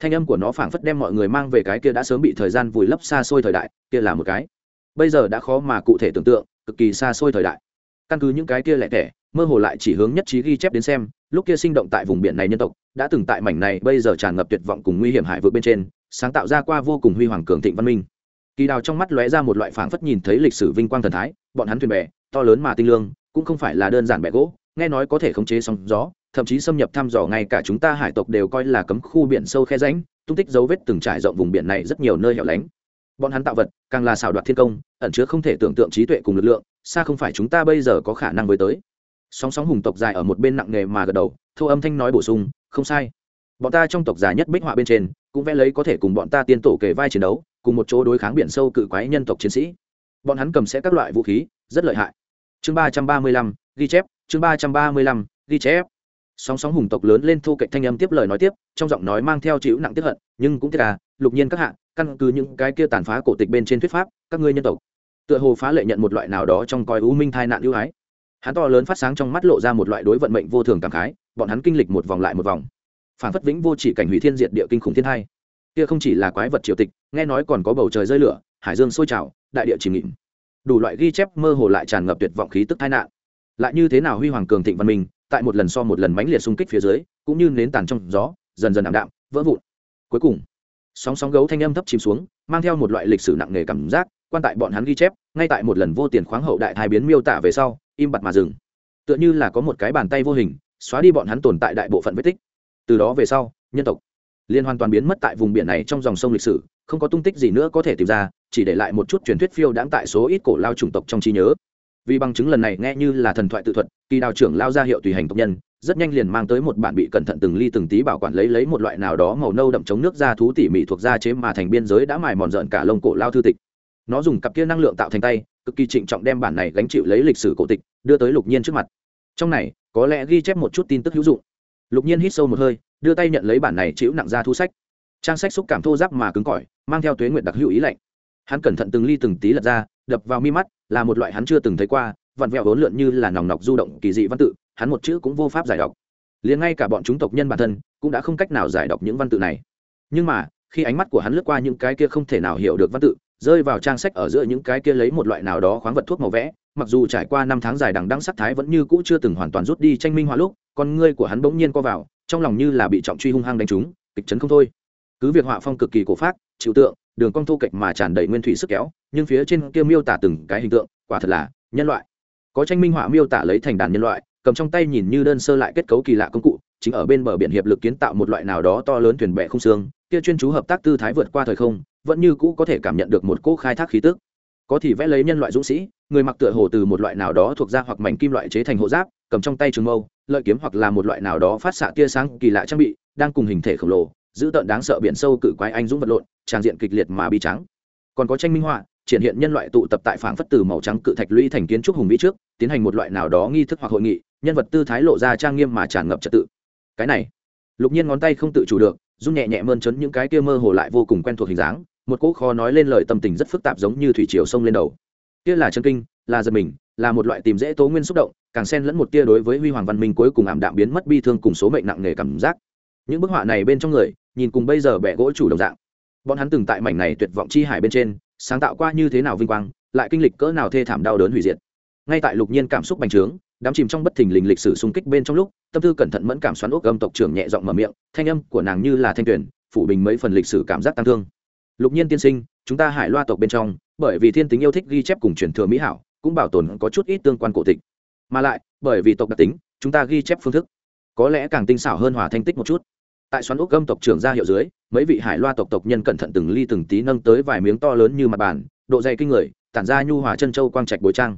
Thanh âm của nó phảng phất đem mọi người mang về cái kia đã sớm bị thời gian vùi lấp xa xôi thời đại, kia là một cái. Bây giờ đã khó mà cụ thể tưởng tượng, cực kỳ xa xôi thời đại. Căn cứ những cái kia lẻ tẻ, mơ hồ lại chỉ hướng nhất trí ghi chép đến xem, lúc kia sinh động tại vùng biển này nhân tộc, đã từng tại mảnh này bây giờ tràn ngập tuyệt vọng cùng nguy hiểm hải vượt bên trên, sáng tạo ra qua vô cùng huy hoàng cường thịnh văn minh kỳ đào trong mắt lóe ra một loại phảng phất nhìn thấy lịch sử vinh quang thần thái, bọn hắn thuyền bè, to lớn mà tinh lương, cũng không phải là đơn giản bè gỗ, nghe nói có thể khống chế sóng gió, thậm chí xâm nhập thăm dò ngay cả chúng ta hải tộc đều coi là cấm khu biển sâu khe ránh tung tích dấu vết từng trải rộng vùng biển này rất nhiều nơi hẻo lánh. Bọn hắn tạo vật, càng là xảo đoạt thiên công, ẩn chứa không thể tưởng tượng trí tuệ cùng lực lượng, xa không phải chúng ta bây giờ có khả năng với tới. Sóng sóng hùng tộc dài ở một bên nặng nghề mà gật đầu thu âm thanh nói bổ sung, không sai. Bọn ta trong tộc già nhất bích họa bên trên, cũng vẽ lấy có thể cùng bọn ta tiên tổ kề vai chiến đấu cùng một chỗ đối kháng biển sâu cự quái nhân tộc chiến sĩ. Bọn hắn cầm sẽ các loại vũ khí, rất lợi hại. Chương ba trăm ba mươi lăm, ghi chép, chương ba trăm ba mươi lăm, ghi chép. Sóng sóng hùng tộc lớn lên thu cạnh thanh âm tiếp lời nói tiếp, trong giọng nói mang theo chịu nặng tiếp hận, nhưng cũng tiếc à lục nhiên các hạ, căn cứ những cái kia tàn phá cổ tịch bên trên thuyết pháp, các ngươi nhân tộc, tựa hồ phá lệ nhận một loại nào đó trong coi u minh thai nạn ưu ái. Hắn to lớn phát sáng trong mắt lộ ra một loại đối vận mệnh vô thường cảm khái, bọn hắn kinh lịch một vòng lại một vòng. Phản phất vĩnh vô chỉ cảnh hủy thiên diệt địa kinh khủng thiên hai kia không chỉ là quái vật triều tịch, nghe nói còn có bầu trời rơi lửa, hải dương sôi trào, đại địa chìm nghịm. Đủ loại ghi chép mơ hồ lại tràn ngập tuyệt vọng khí tức tai nạn. Lại như thế nào huy hoàng cường thịnh văn minh, tại một lần so một lần mãnh liệt xung kích phía dưới, cũng như nến tàn trong gió, dần dần ảm đạm, vỡ vụn. Cuối cùng, sóng sóng gấu thanh âm thấp chìm xuống, mang theo một loại lịch sử nặng nề cảm giác, quan tại bọn hắn ghi chép, ngay tại một lần vô tiền khoáng hậu đại thai biến miêu tả về sau, im bặt mà dừng. Tựa như là có một cái bàn tay vô hình, xóa đi bọn hắn tồn tại đại bộ phận vết tích. Từ đó về sau, nhân tộc liên hoàn toàn biến mất tại vùng biển này trong dòng sông lịch sử, không có tung tích gì nữa có thể tìm ra, chỉ để lại một chút truyền thuyết phiêu đãng tại số ít cổ lao chủng tộc trong trí nhớ. Vì bằng chứng lần này nghe như là thần thoại tự thuật, kỳ đào trưởng lao ra hiệu tùy hành tộc nhân, rất nhanh liền mang tới một bản bị cẩn thận từng ly từng tí bảo quản lấy lấy một loại nào đó màu nâu đậm chống nước da thú tỉ mỉ thuộc da chế mà thành biên giới đã mài mòn rợn cả lông cổ lao thư tịch. Nó dùng cặp kia năng lượng tạo thành tay, cực kỳ trịnh trọng đem bản này gánh chịu lấy lịch sử cổ tịch, đưa tới lục nhiên trước mặt. Trong này, có lẽ ghi chép một chút tin tức hữu dụng. Lục nhiên hít sâu một hơi đưa tay nhận lấy bản này chịu nặng ra thu sách. Trang sách xúc cảm thô giáp mà cứng cỏi, mang theo tuế nguyện đặc hữu ý lạnh. Hắn cẩn thận từng ly từng tí lật ra, đập vào mi mắt, là một loại hắn chưa từng thấy qua, vặn vẹo hỗn lượn như là nòng nọc du động kỳ dị văn tự, hắn một chữ cũng vô pháp giải đọc. Liền ngay cả bọn chúng tộc nhân bản thân, cũng đã không cách nào giải đọc những văn tự này. Nhưng mà, khi ánh mắt của hắn lướt qua những cái kia không thể nào hiểu được văn tự, rơi vào trang sách ở giữa những cái kia lấy một loại nào đó khoáng vật thuốc màu vẽ, mặc dù trải qua năm tháng dài đằng đăng sắc thái vẫn như cũ chưa từng hoàn toàn rút đi tranh minh họa lúc con ngươi của hắn bỗng nhiên co vào, trong lòng như là bị trọng truy hung hăng đánh trúng, kịch chấn không thôi. Cứ việc họa phong cực kỳ cổ phát chịu tượng, đường cong thu kịch mà tràn đầy nguyên thủy sức kéo, nhưng phía trên kia miêu tả từng cái hình tượng, quả thật là nhân loại. Có tranh minh họa miêu tả lấy thành đàn nhân loại, cầm trong tay nhìn như đơn sơ lại kết cấu kỳ lạ công cụ, chính ở bên bờ biển hiệp lực kiến tạo một loại nào đó to lớn thuyền bè không xương, kia chuyên chú hợp tác tư thái vượt qua thời không, vẫn như cũ có thể cảm nhận được một cỗ khai thác khí tức. Có thì vẽ lấy nhân loại dũng sĩ, người mặc tựa hồ từ một loại nào đó thuộc da hoặc mảnh kim loại chế thành hộ giáp, cầm trong tay trường mâu lợi kiếm hoặc là một loại nào đó phát xạ tia sáng kỳ lạ trang bị, đang cùng hình thể khổng lồ giữ tợn đáng sợ biển sâu cự quái anh dũng vật lộn tràng diện kịch liệt mà bi trắng còn có tranh minh họa, triển hiện nhân loại tụ tập tại phảng phất từ màu trắng cự thạch lũy thành kiến trúc hùng vĩ trước, tiến hành một loại nào đó nghi thức hoặc hội nghị, nhân vật tư thái lộ ra trang nghiêm mà tràn ngập trật tự. Cái này, lục nhiên ngón tay không tự chủ được, run nhẹ nhẹ mơn trấn những cái kia mơ hồ lại vô cùng quen thuộc hình dáng, một cỗ khó nói lên lời tâm tình rất phức tạp giống như thủy triều sông lên đầu. Kia là chân kinh, là giật mình, là một loại tìm dễ tố nguyên xúc động càng xen lẫn một tia đối với huy hoàng văn minh cuối cùng ảm đạm biến mất bi thương cùng số mệnh nặng nề cảm giác. Những bức họa này bên trong người, nhìn cùng bây giờ bẻ gỗ chủ đồng dạng. Bọn hắn từng tại mảnh này tuyệt vọng chi hải bên trên, sáng tạo qua như thế nào vinh quang, lại kinh lịch cỡ nào thê thảm đau đớn hủy diệt. Ngay tại lục nhiên cảm xúc bành trướng, đám chìm trong bất thình lình lịch sử xung kích bên trong lúc, tâm tư cẩn thận mẫn cảm xoắn ốc âm tộc trưởng nhẹ giọng mở miệng, thanh âm của nàng như là thanh tuyển phủ bình mấy phần lịch sử cảm giác tăng thương. Lục nhiên tiên sinh, chúng ta hải loa tộc bên trong, bởi vì thiên tính yêu thích ghi chép cùng truyền thừa mỹ hảo, cũng bảo tồn có chút ít tương quan cổ tịch mà lại, bởi vì tộc đặc tính, chúng ta ghi chép phương thức. Có lẽ càng tinh xảo hơn hòa thanh tích một chút. Tại xoắn ốc gâm tộc trưởng ra hiệu dưới, mấy vị hải loa tộc tộc nhân cẩn thận từng ly từng tí nâng tới vài miếng to lớn như mặt bàn, độ dày kinh người, tản ra nhu hòa chân châu quang trạch bối trang.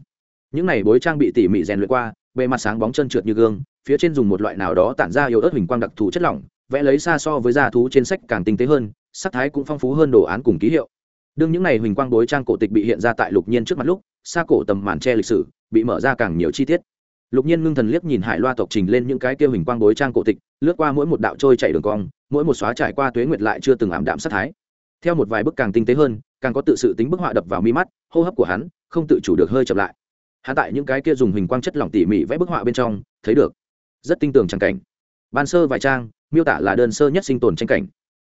Những này bối trang bị tỉ mỉ rèn luyện qua, bề mặt sáng bóng chân trượt như gương, phía trên dùng một loại nào đó tản ra yếu ớt hình quang đặc thù chất lỏng, vẽ lấy xa so với da thú trên sách càng tinh tế hơn, sắc thái cũng phong phú hơn đồ án cùng ký hiệu. Đương những n à y quang bối trang cổ tịch bị hiện ra tại lục nhiên trước mặt lúc, xa cổ tầm màn tre lịch sử bị mở ra càng nhiều chi tiết. Lục nhiên ngưng thần liếc nhìn hải loa tộc trình lên những cái kia hình quang bối trang cổ tịch, lướt qua mỗi một đạo trôi chạy đường cong, mỗi một xóa trải qua tuế nguyệt lại chưa từng ảm đạm sát thái. Theo một vài bức càng tinh tế hơn, càng có tự sự tính bức họa đập vào mi mắt, hô hấp của hắn không tự chủ được hơi chậm lại. Hắn tại những cái kia dùng hình quang chất lỏng tỉ mỉ vẽ bức họa bên trong, thấy được rất tinh tường trang cảnh. Ban sơ vài trang, miêu tả là đơn sơ nhất sinh tồn tranh cảnh.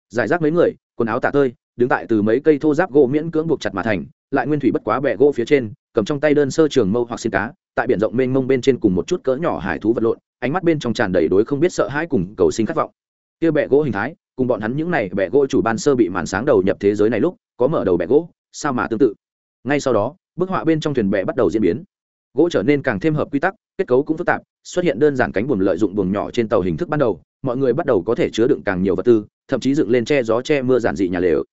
Giải rác mấy người, quần áo tả tơi, đứng tại từ mấy cây thô giáp gỗ miễn cưỡng buộc chặt mà thành, lại nguyên thủy bất quá bẹ gỗ phía trên cầm trong tay đơn sơ trường mâu hoặc xin cá, tại biển rộng mênh mông bên trên cùng một chút cỡ nhỏ hải thú vật lộn, ánh mắt bên trong tràn đầy đối không biết sợ hãi cùng cầu sinh khát vọng. Kia bẹ gỗ hình thái, cùng bọn hắn những này bẹ gỗ chủ ban sơ bị màn sáng đầu nhập thế giới này lúc, có mở đầu bẹ gỗ, sao mà tương tự? Ngay sau đó, bức họa bên trong thuyền bẹ bắt đầu diễn biến. Gỗ trở nên càng thêm hợp quy tắc, kết cấu cũng phức tạp, xuất hiện đơn giản cánh buồm lợi dụng buồng nhỏ trên tàu hình thức ban đầu, mọi người bắt đầu có thể chứa đựng càng nhiều vật tư, thậm chí dựng lên che gió che mưa giản dị nhà lều.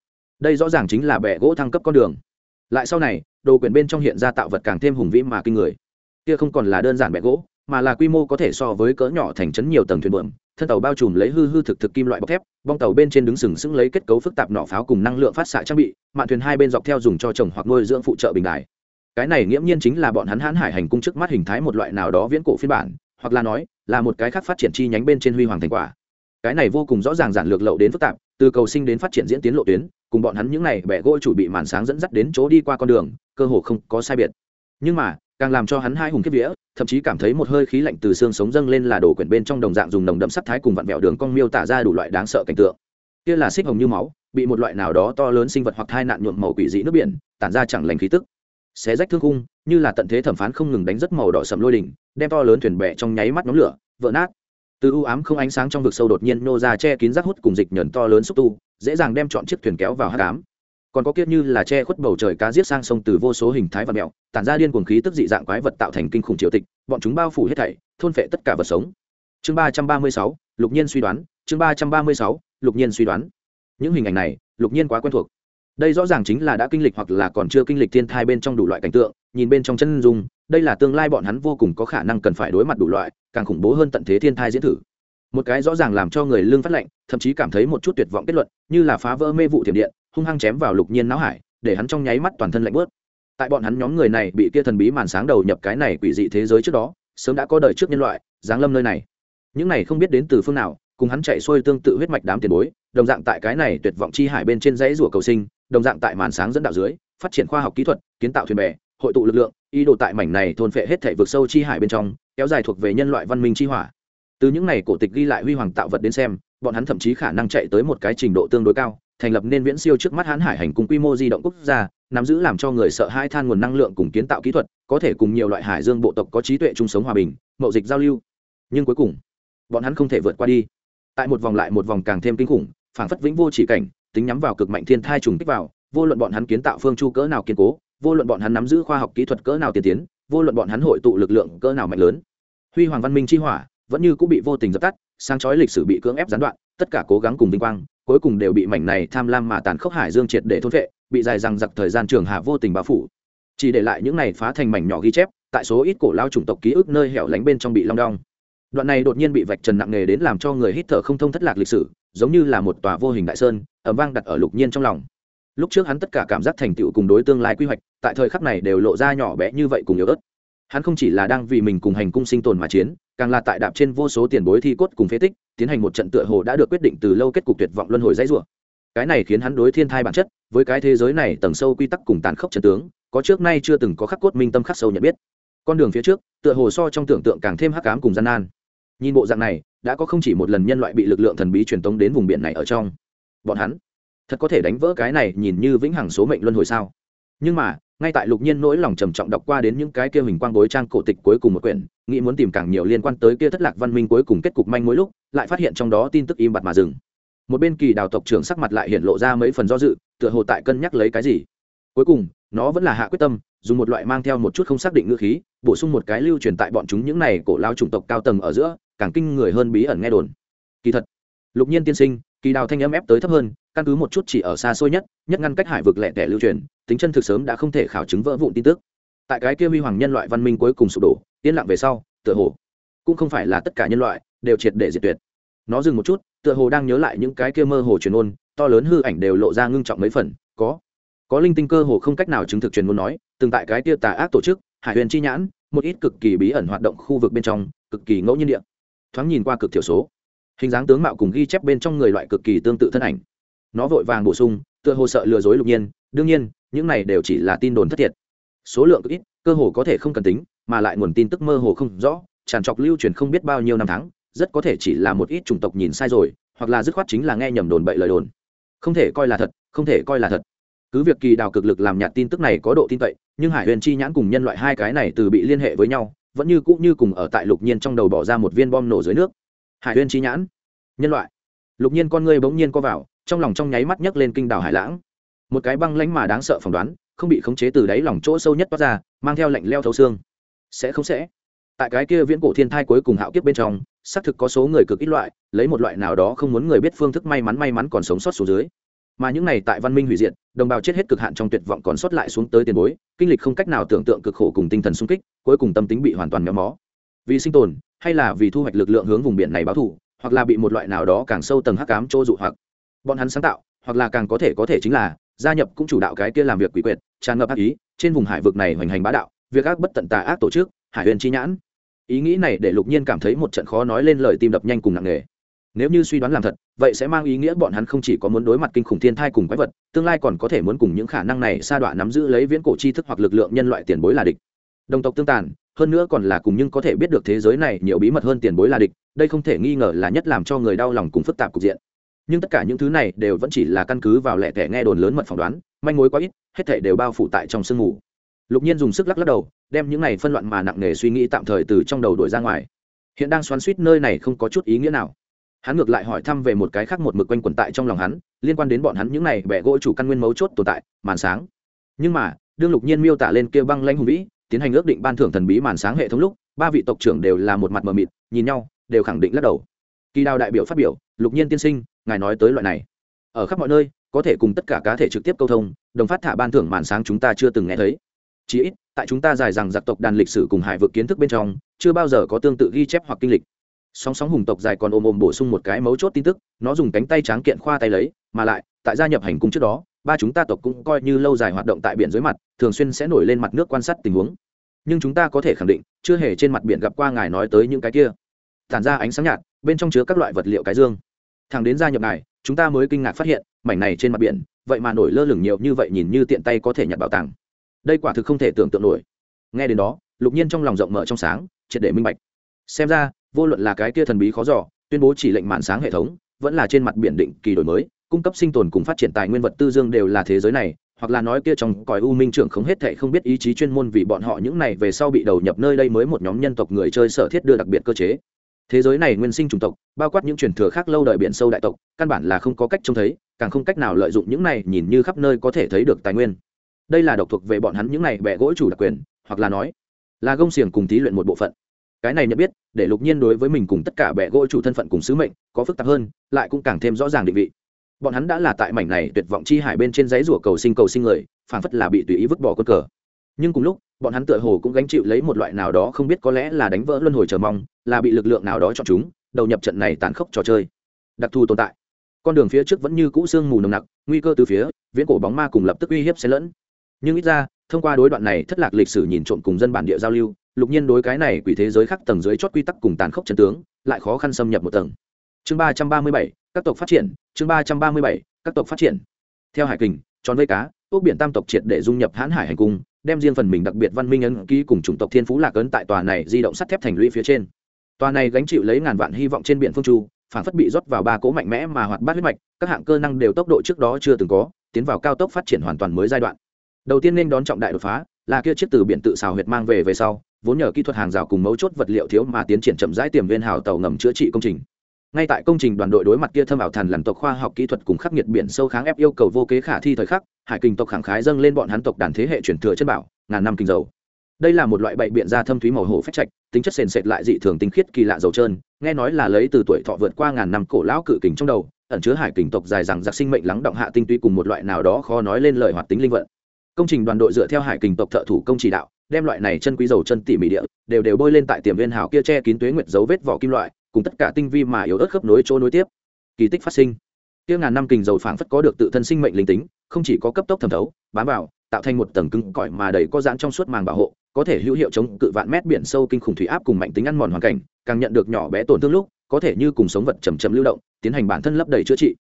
Đây rõ ràng chính là bẹ gỗ thăng cấp con đường lại sau này, đồ quyển bên trong hiện ra tạo vật càng thêm hùng vĩ mà kinh người. Kia không còn là đơn giản bẹ gỗ, mà là quy mô có thể so với cỡ nhỏ thành trấn nhiều tầng thuyền buồm, thân tàu bao trùm lấy hư hư thực thực kim loại bọc thép, bong tàu bên trên đứng sừng sững lấy kết cấu phức tạp nỏ pháo cùng năng lượng phát xạ trang bị, mạn thuyền hai bên dọc theo dùng cho trồng hoặc nuôi dưỡng phụ trợ bình đài. Cái này nghiễm nhiên chính là bọn hắn hãn hải hành cung trước mắt hình thái một loại nào đó viễn cổ phiên bản, hoặc là nói, là một cái khác phát triển chi nhánh bên trên huy hoàng thành quả. Cái này vô cùng rõ ràng giản lược lậu đến phức tạp, từ cầu sinh đến phát triển diễn tiến lộ tuyến cùng bọn hắn những này bẻ gỗ chủ bị màn sáng dẫn dắt đến chỗ đi qua con đường, cơ hồ không có sai biệt. Nhưng mà, càng làm cho hắn hai hùng kiếp vía, thậm chí cảm thấy một hơi khí lạnh từ xương sống dâng lên là đổ quyển bên trong đồng dạng dùng nồng đậm sắc thái cùng vặn vẹo đường cong miêu tả ra đủ loại đáng sợ cảnh tượng. Kia là xích hồng như máu, bị một loại nào đó to lớn sinh vật hoặc thai nạn nhuộm màu quỷ dị nước biển, tản ra chẳng lành khí tức. Xé rách thương khung, như là tận thế thẩm phán không ngừng đánh rất màu đỏ sầm lôi đỉnh, đem to lớn thuyền bè trong nháy mắt nhóm lửa, vỡ nát từ u ám không ánh sáng trong vực sâu đột nhiên nô ra che kín rác hút cùng dịch nhẫn to lớn xúc tu, dễ dàng đem chọn chiếc thuyền kéo vào hát cám còn có kiết như là che khuất bầu trời cá giết sang sông từ vô số hình thái vật mẹo, tản ra điên cuồng khí tức dị dạng quái vật tạo thành kinh khủng triều tịch, bọn chúng bao phủ hết thảy, thôn phệ tất cả vật sống. Chương ba trăm ba mươi sáu, lục nhiên suy đoán, chương ba trăm ba mươi sáu, lục nhiên suy đoán. Những hình ảnh này, lục nhiên quá quen thuộc. Đây rõ ràng chính là đã kinh lịch hoặc là còn chưa kinh lịch thiên thai bên trong đủ loại cảnh tượng, nhìn bên trong chân dung đây là tương lai bọn hắn vô cùng có khả năng cần phải đối mặt đủ loại, càng khủng bố hơn tận thế thiên thai diễn thử. Một cái rõ ràng làm cho người lương phát lệnh, thậm chí cảm thấy một chút tuyệt vọng kết luận, như là phá vỡ mê vụ thiểm điện, hung hăng chém vào lục nhiên não hải, để hắn trong nháy mắt toàn thân lạnh bớt. Tại bọn hắn nhóm người này bị kia thần bí màn sáng đầu nhập cái này quỷ dị thế giới trước đó, sớm đã có đời trước nhân loại, giáng lâm nơi này. Những này không biết đến từ phương nào, cùng hắn chạy xuôi tương tự huyết mạch đám tiền bối, đồng dạng tại cái này tuyệt vọng chi hải bên trên dãy rủa cầu sinh, đồng dạng tại màn sáng dẫn đạo dưới, phát triển khoa học kỹ thuật, kiến tạo thuyền bè hội tụ lực lượng, ý đồ tại mảnh này thôn phệ hết thể vực sâu chi hải bên trong, kéo dài thuộc về nhân loại văn minh chi hỏa. Từ những này cổ tịch ghi lại huy hoàng tạo vật đến xem, bọn hắn thậm chí khả năng chạy tới một cái trình độ tương đối cao, thành lập nên viễn siêu trước mắt hãn hải hành cùng quy mô di động quốc gia, nắm giữ làm cho người sợ hai than nguồn năng lượng cùng kiến tạo kỹ thuật, có thể cùng nhiều loại hải dương bộ tộc có trí tuệ chung sống hòa bình, mậu dịch giao lưu. Nhưng cuối cùng, bọn hắn không thể vượt qua đi. Tại một vòng lại một vòng càng thêm kinh khủng, phảng phất vĩnh vô chỉ cảnh, tính nhắm vào cực mạnh thiên thai trùng kích vào, vô luận bọn hắn kiến tạo phương chu cỡ nào kiên cố vô luận bọn hắn nắm giữ khoa học kỹ thuật cỡ nào tiên tiến, vô luận bọn hắn hội tụ lực lượng cỡ nào mạnh lớn, huy hoàng văn minh chi hỏa vẫn như cũng bị vô tình dập tắt, sáng chói lịch sử bị cưỡng ép gián đoạn, tất cả cố gắng cùng vinh quang, cuối cùng đều bị mảnh này tham lam mà tàn khốc hải dương triệt để thôn vệ bị dài rằng giặc thời gian trường hạ vô tình bao phủ. Chỉ để lại những này phá thành mảnh nhỏ ghi chép, tại số ít cổ lao chủng tộc ký ức nơi hẻo lánh bên trong bị long đong. Đoạn này đột nhiên bị vạch trần nặng nề đến làm cho người hít thở không thông thất lạc lịch sử, giống như là một tòa vô hình đại sơn ẩm vang đặt ở lục nhiên trong lòng lúc trước hắn tất cả cảm giác thành tựu cùng đối tương lai quy hoạch, tại thời khắc này đều lộ ra nhỏ bé như vậy cùng yếu ớt. Hắn không chỉ là đang vì mình cùng hành cung sinh tồn mà chiến, càng là tại đạp trên vô số tiền bối thi cốt cùng phế tích, tiến hành một trận tựa hồ đã được quyết định từ lâu kết cục tuyệt vọng luân hồi dãy rủa. Cái này khiến hắn đối thiên thai bản chất, với cái thế giới này tầng sâu quy tắc cùng tàn khốc trần tướng, có trước nay chưa từng có khắc cốt minh tâm khắc sâu nhận biết. Con đường phía trước, tựa hồ so trong tưởng tượng càng thêm hắc ám cùng gian nan. Nhìn bộ dạng này, đã có không chỉ một lần nhân loại bị lực lượng thần bí truyền tống đến vùng biển này ở trong. Bọn hắn thật có thể đánh vỡ cái này nhìn như vĩnh hằng số mệnh luân hồi sao? Nhưng mà, ngay tại lục nhiên nỗi lòng trầm trọng đọc qua đến những cái kia hình quang bối trang cổ tịch cuối cùng một quyển, nghĩ muốn tìm càng nhiều liên quan tới kia thất lạc văn minh cuối cùng kết cục manh mỗi lúc, lại phát hiện trong đó tin tức im bặt mà dừng. Một bên kỳ đào tộc trưởng sắc mặt lại hiện lộ ra mấy phần do dự, tựa hồ tại cân nhắc lấy cái gì. Cuối cùng, nó vẫn là hạ quyết tâm, dùng một loại mang theo một chút không xác định ngữ khí, bổ sung một cái lưu truyền tại bọn chúng những này cổ lao chủng tộc cao tầng ở giữa, càng kinh người hơn bí ẩn nghe đồn. Kỳ thật, lục nhiên tiên sinh, kỳ đào thanh âm ép tới thấp hơn căn cứ một chút chỉ ở xa xôi nhất nhất ngăn cách hải vực lẹ tẻ lưu truyền, tính chân thực sớm đã không thể khảo chứng vỡ vụn tin tức. Tại cái kia huy hoàng nhân loại văn minh cuối cùng sụp đổ, yên lặng về sau, tựa hồ cũng không phải là tất cả nhân loại đều triệt để diệt tuyệt. Nó dừng một chút, tựa hồ đang nhớ lại những cái kia mơ hồ truyền ôn to lớn hư ảnh đều lộ ra ngưng trọng mấy phần, có có linh tinh cơ hồ không cách nào chứng thực truyền ngôn nói, từng tại cái tia tà ác tổ chức, hải huyền chi nhãn, một ít cực kỳ bí ẩn hoạt động khu vực bên trong, cực kỳ ngẫu nhiên địa, thoáng nhìn qua cực thiểu số. Hình dáng tướng mạo cùng ghi chép bên trong người loại cực kỳ tương tự thân ảnh nó vội vàng bổ sung, tựa hồ sợ lừa dối lục nhiên, đương nhiên, những này đều chỉ là tin đồn thất thiệt. Số lượng ít, cơ hồ có thể không cần tính, mà lại nguồn tin tức mơ hồ không rõ, tràn trọc lưu truyền không biết bao nhiêu năm tháng, rất có thể chỉ là một ít chủng tộc nhìn sai rồi, hoặc là dứt khoát chính là nghe nhầm đồn bậy lời đồn. Không thể coi là thật, không thể coi là thật. Cứ việc kỳ đào cực lực làm nhạt tin tức này có độ tin cậy, nhưng hải huyền chi nhãn cùng nhân loại hai cái này từ bị liên hệ với nhau, vẫn như cũ như cùng ở tại lục nhiên trong đầu bỏ ra một viên bom nổ dưới nước. Hải huyền chi nhãn, nhân loại. Lục nhiên con ngươi bỗng nhiên co vào trong lòng trong nháy mắt nhấc lên kinh đảo hải lãng. Một cái băng lánh mà đáng sợ phỏng đoán, không bị khống chế từ đáy lòng chỗ sâu nhất toát ra, mang theo lệnh leo thấu xương. Sẽ không sẽ. Tại cái kia viễn cổ thiên thai cuối cùng hạo kiếp bên trong, xác thực có số người cực ít loại, lấy một loại nào đó không muốn người biết phương thức may mắn may mắn còn sống sót xuống dưới. Mà những này tại văn minh hủy diệt, đồng bào chết hết cực hạn trong tuyệt vọng còn sót lại xuống tới tiền bối, kinh lịch không cách nào tưởng tượng cực khổ cùng tinh thần sung kích, cuối cùng tâm tính bị hoàn toàn méo mó. Vì sinh tồn, hay là vì thu hoạch lực lượng hướng vùng biển này báo thù, hoặc là bị một loại nào đó càng sâu tầng hắc ám chỗ dụ hoặc bọn hắn sáng tạo, hoặc là càng có thể có thể chính là, gia nhập cũng chủ đạo cái kia làm việc quỷ quyệt, tràn ngập ác ý, trên vùng hải vực này hoành hành bá đạo, việc ác bất tận tà ác tổ chức, hải huyền chi nhãn. Ý nghĩ này để lục nhiên cảm thấy một trận khó nói lên lời tim đập nhanh cùng nặng nề. Nếu như suy đoán làm thật, vậy sẽ mang ý nghĩa bọn hắn không chỉ có muốn đối mặt kinh khủng thiên thai cùng quái vật, tương lai còn có thể muốn cùng những khả năng này sa đọa nắm giữ lấy viễn cổ tri thức hoặc lực lượng nhân loại tiền bối là địch. Đồng tộc tương tàn, hơn nữa còn là cùng nhưng có thể biết được thế giới này nhiều bí mật hơn tiền bối là địch, đây không thể nghi ngờ là nhất làm cho người đau lòng cùng phức tạp cục diện nhưng tất cả những thứ này đều vẫn chỉ là căn cứ vào lẻ tẻ nghe đồn lớn mật phỏng đoán, manh mối quá ít, hết thể đều bao phủ tại trong sương mù. Lục nhiên dùng sức lắc lắc đầu, đem những này phân loạn mà nặng nề suy nghĩ tạm thời từ trong đầu đổi ra ngoài. Hiện đang xoắn suýt nơi này không có chút ý nghĩa nào. Hắn ngược lại hỏi thăm về một cái khác một mực quanh quẩn tại trong lòng hắn, liên quan đến bọn hắn những này bẻ gỗ chủ căn nguyên mấu chốt tồn tại, màn sáng. Nhưng mà, đương lục nhiên miêu tả lên kia băng lanh hùng vĩ, tiến hành ước định ban thưởng thần bí màn sáng hệ thống lúc, ba vị tộc trưởng đều là một mặt mờ mịt, nhìn nhau, đều khẳng định lắc đầu kỳ đào đại biểu phát biểu, lục nhiên tiên sinh, ngài nói tới loại này. Ở khắp mọi nơi, có thể cùng tất cả cá thể trực tiếp câu thông, đồng phát thả ban thưởng màn sáng chúng ta chưa từng nghe thấy. Chí ít, tại chúng ta dài rằng giặc tộc đàn lịch sử cùng hải vực kiến thức bên trong, chưa bao giờ có tương tự ghi chép hoặc kinh lịch. Sóng sóng hùng tộc dài còn ôm ôm bổ sung một cái mấu chốt tin tức, nó dùng cánh tay tráng kiện khoa tay lấy, mà lại, tại gia nhập hành cung trước đó, ba chúng ta tộc cũng coi như lâu dài hoạt động tại biển dưới mặt, thường xuyên sẽ nổi lên mặt nước quan sát tình huống. Nhưng chúng ta có thể khẳng định, chưa hề trên mặt biển gặp qua ngài nói tới những cái kia. Tản ra ánh sáng nhạt bên trong chứa các loại vật liệu cái dương. Thằng đến gia nhập ngài chúng ta mới kinh ngạc phát hiện, mảnh này trên mặt biển, vậy mà nổi lơ lửng nhiều như vậy nhìn như tiện tay có thể nhặt bảo tàng. Đây quả thực không thể tưởng tượng nổi. Nghe đến đó, lục nhiên trong lòng rộng mở trong sáng, triệt để minh bạch. Xem ra, vô luận là cái kia thần bí khó giỏ tuyên bố chỉ lệnh màn sáng hệ thống, vẫn là trên mặt biển định kỳ đổi mới, cung cấp sinh tồn cùng phát triển tài nguyên vật tư dương đều là thế giới này, hoặc là nói kia trong còi u minh trưởng không hết thệ không biết ý chí chuyên môn vì bọn họ những này về sau bị đầu nhập nơi đây mới một nhóm nhân tộc người chơi sở thiết đưa đặc biệt cơ chế thế giới này nguyên sinh chủng tộc, bao quát những truyền thừa khác lâu đời biển sâu đại tộc, căn bản là không có cách trông thấy, càng không cách nào lợi dụng những này nhìn như khắp nơi có thể thấy được tài nguyên. Đây là độc thuộc về bọn hắn những này bẻ gỗ chủ đặc quyền, hoặc là nói, là gông xiềng cùng thí luyện một bộ phận. Cái này nhận biết, để lục nhiên đối với mình cùng tất cả bẻ gỗ chủ thân phận cùng sứ mệnh, có phức tạp hơn, lại cũng càng thêm rõ ràng định vị. Bọn hắn đã là tại mảnh này tuyệt vọng chi hải bên trên giấy rủa cầu sinh cầu sinh người, phảng phất là bị tùy ý vứt bỏ quân cờ nhưng cùng lúc, bọn hắn tựa hồ cũng gánh chịu lấy một loại nào đó không biết có lẽ là đánh vỡ luân hồi chờ mong, là bị lực lượng nào đó chọn chúng, đầu nhập trận này tàn khốc trò chơi. Đặc thù tồn tại. Con đường phía trước vẫn như cũ sương mù nồng nặc, nguy cơ từ phía, viễn cổ bóng ma cùng lập tức uy hiếp xen lẫn. Nhưng ít ra, thông qua đối đoạn này thất lạc lịch sử nhìn trộm cùng dân bản địa giao lưu, lục nhiên đối cái này quỷ thế giới khắc tầng dưới chót quy tắc cùng tàn khốc chân tướng, lại khó khăn xâm nhập một tầng. Chương ba trăm ba mươi bảy, các tộc phát triển. Chương ba trăm ba mươi bảy, các tộc phát triển. Theo hải kình, tròn vây cá ốc biển tam tộc triệt để dung nhập hãn hải hành cung đem riêng phần mình đặc biệt văn minh ấn ký cùng chủng tộc thiên phú lạc ấn tại tòa này di động sắt thép thành lũy phía trên. Tòa này gánh chịu lấy ngàn vạn hy vọng trên biển phương chu, phản phất bị rót vào ba cỗ mạnh mẽ mà hoạt bát huyết mạch, các hạng cơ năng đều tốc độ trước đó chưa từng có, tiến vào cao tốc phát triển hoàn toàn mới giai đoạn. Đầu tiên nên đón trọng đại đột phá, là kia chiếc từ biển tự xào huyệt mang về về sau, vốn nhờ kỹ thuật hàng rào cùng mấu chốt vật liệu thiếu mà tiến triển chậm rãi tiềm viên hào tàu ngầm chữa trị công trình. Ngay tại công trình đoàn đội đối mặt kia thâm ảo thần lần tộc khoa học kỹ thuật cùng khắc nghiệt biển sâu kháng ép yêu cầu vô kế khả thi thời khắc hải kinh tộc khẳng khái dâng lên bọn hắn tộc đàn thế hệ truyền thừa chân bảo, ngàn năm kinh dầu. Đây là một loại bậy biện da thâm thúy màu hổ phách trạch, tính chất sền sệt lại dị thường tinh khiết kỳ lạ dầu trơn, nghe nói là lấy từ tuổi thọ vượt qua ngàn năm cổ lão cự kình trong đầu, ẩn chứa hải kình tộc dài rằng giặc sinh mệnh lắng động hạ tinh túy cùng một loại nào đó khó nói lên lời hoạt tính linh vận. Công trình đoàn đội dựa theo hải kình tộc thợ thủ công chỉ đạo, đem loại này chân quý dầu chân tỉ mỉ địa, đều đều bôi lên tại tiềm viên hào kia che kín tuế nguyệt dấu vết vỏ kim loại, cùng tất cả tinh vi mà yếu ớt khớp nối chỗ nối tiếp. Kỳ tích phát sinh tiêu ngàn năm kình dầu phảng phất có được tự thân sinh mệnh linh tính, không chỉ có cấp tốc thẩm thấu, bám vào, tạo thành một tầng cứng cỏi mà đầy có giãn trong suốt màng bảo hộ, có thể hữu hiệu chống cự vạn mét biển sâu kinh khủng thủy áp cùng mạnh tính ăn mòn hoàn cảnh, càng nhận được nhỏ bé tổn thương lúc, có thể như cùng sống vật chầm chậm lưu động, tiến hành bản thân lấp đầy chữa trị.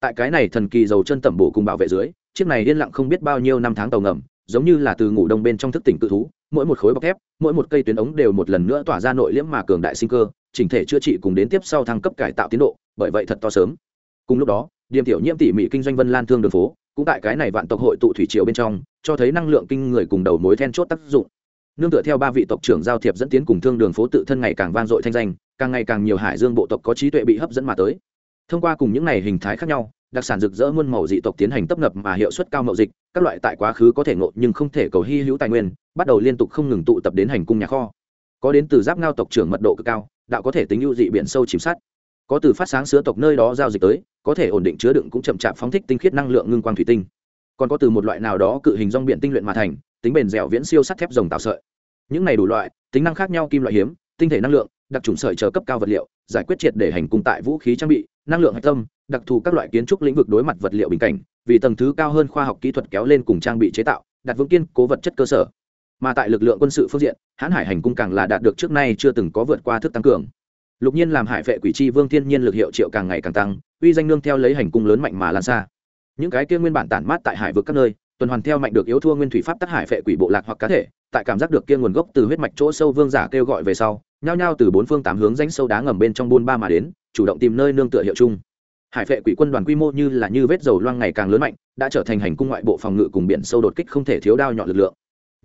Tại cái này thần kỳ dầu chân tẩm bổ cùng bảo vệ dưới, chiếc này yên lặng không biết bao nhiêu năm tháng tàu ngầm, giống như là từ ngủ đông bên trong thức tỉnh cự thú, mỗi một khối bọc thép, mỗi một cây tuyến ống đều một lần nữa tỏa ra nội liễm mà cường đại sinh cơ, chỉnh thể chữa trị cùng đến tiếp sau thăng cấp cải tạo tiến độ, bởi vậy thật to sớm. Cùng lúc đó điềm tiểu nhiễm tỉ mỉ kinh doanh vân lan thương đường phố, cũng tại cái này vạn tộc hội tụ thủy triều bên trong, cho thấy năng lượng kinh người cùng đầu mối then chốt tác dụng. Nương tựa theo ba vị tộc trưởng giao thiệp dẫn tiến cùng thương đường phố tự thân ngày càng vang dội thanh danh, càng ngày càng nhiều hải dương bộ tộc có trí tuệ bị hấp dẫn mà tới. Thông qua cùng những này hình thái khác nhau, đặc sản rực rỡ muôn màu dị tộc tiến hành tấp nập mà hiệu suất cao mậu dịch, các loại tại quá khứ có thể ngộ nhưng không thể cầu hy hữu tài nguyên, bắt đầu liên tục không ngừng tụ tập đến hành cung nhà kho. Có đến từ giáp ngao tộc trưởng mật độ cực cao, đạo có thể tính ưu dị biển sâu chìm sát có từ phát sáng sứa tộc nơi đó giao dịch tới, có thể ổn định chứa đựng cũng chậm chạp phóng thích tinh khiết năng lượng ngưng quang thủy tinh. Còn có từ một loại nào đó cự hình rong biển tinh luyện mà thành, tính bền dẻo viễn siêu sắt thép rồng tạo sợi. Những này đủ loại, tính năng khác nhau kim loại hiếm, tinh thể năng lượng, đặc trùng sợi chờ cấp cao vật liệu, giải quyết triệt để hành cung tại vũ khí trang bị, năng lượng hạch tâm, đặc thù các loại kiến trúc lĩnh vực đối mặt vật liệu bình cảnh, vì tầng thứ cao hơn khoa học kỹ thuật kéo lên cùng trang bị chế tạo, đặt vững kiên cố vật chất cơ sở. Mà tại lực lượng quân sự phương diện, hãn hải hành cung càng là đạt được trước nay chưa từng có vượt qua thức tăng cường lục nhiên làm hải vệ quỷ chi vương thiên nhiên lực hiệu triệu càng ngày càng tăng, uy danh nương theo lấy hành cung lớn mạnh mà lan xa. Những cái kia nguyên bản tản mát tại hải vực các nơi, tuần hoàn theo mạnh được yếu thua nguyên thủy pháp tác hải vệ quỷ bộ lạc hoặc cá thể, tại cảm giác được kia nguồn gốc từ huyết mạch chỗ sâu vương giả kêu gọi về sau, nhao nhao từ bốn phương tám hướng rãnh sâu đá ngầm bên trong buôn ba mà đến, chủ động tìm nơi nương tựa hiệu chung. Hải vệ quỷ quân đoàn quy mô như là như vết dầu loang ngày càng lớn mạnh, đã trở thành hành cung ngoại bộ phòng ngự cùng biển sâu đột kích không thể thiếu đao nhọn lực lượng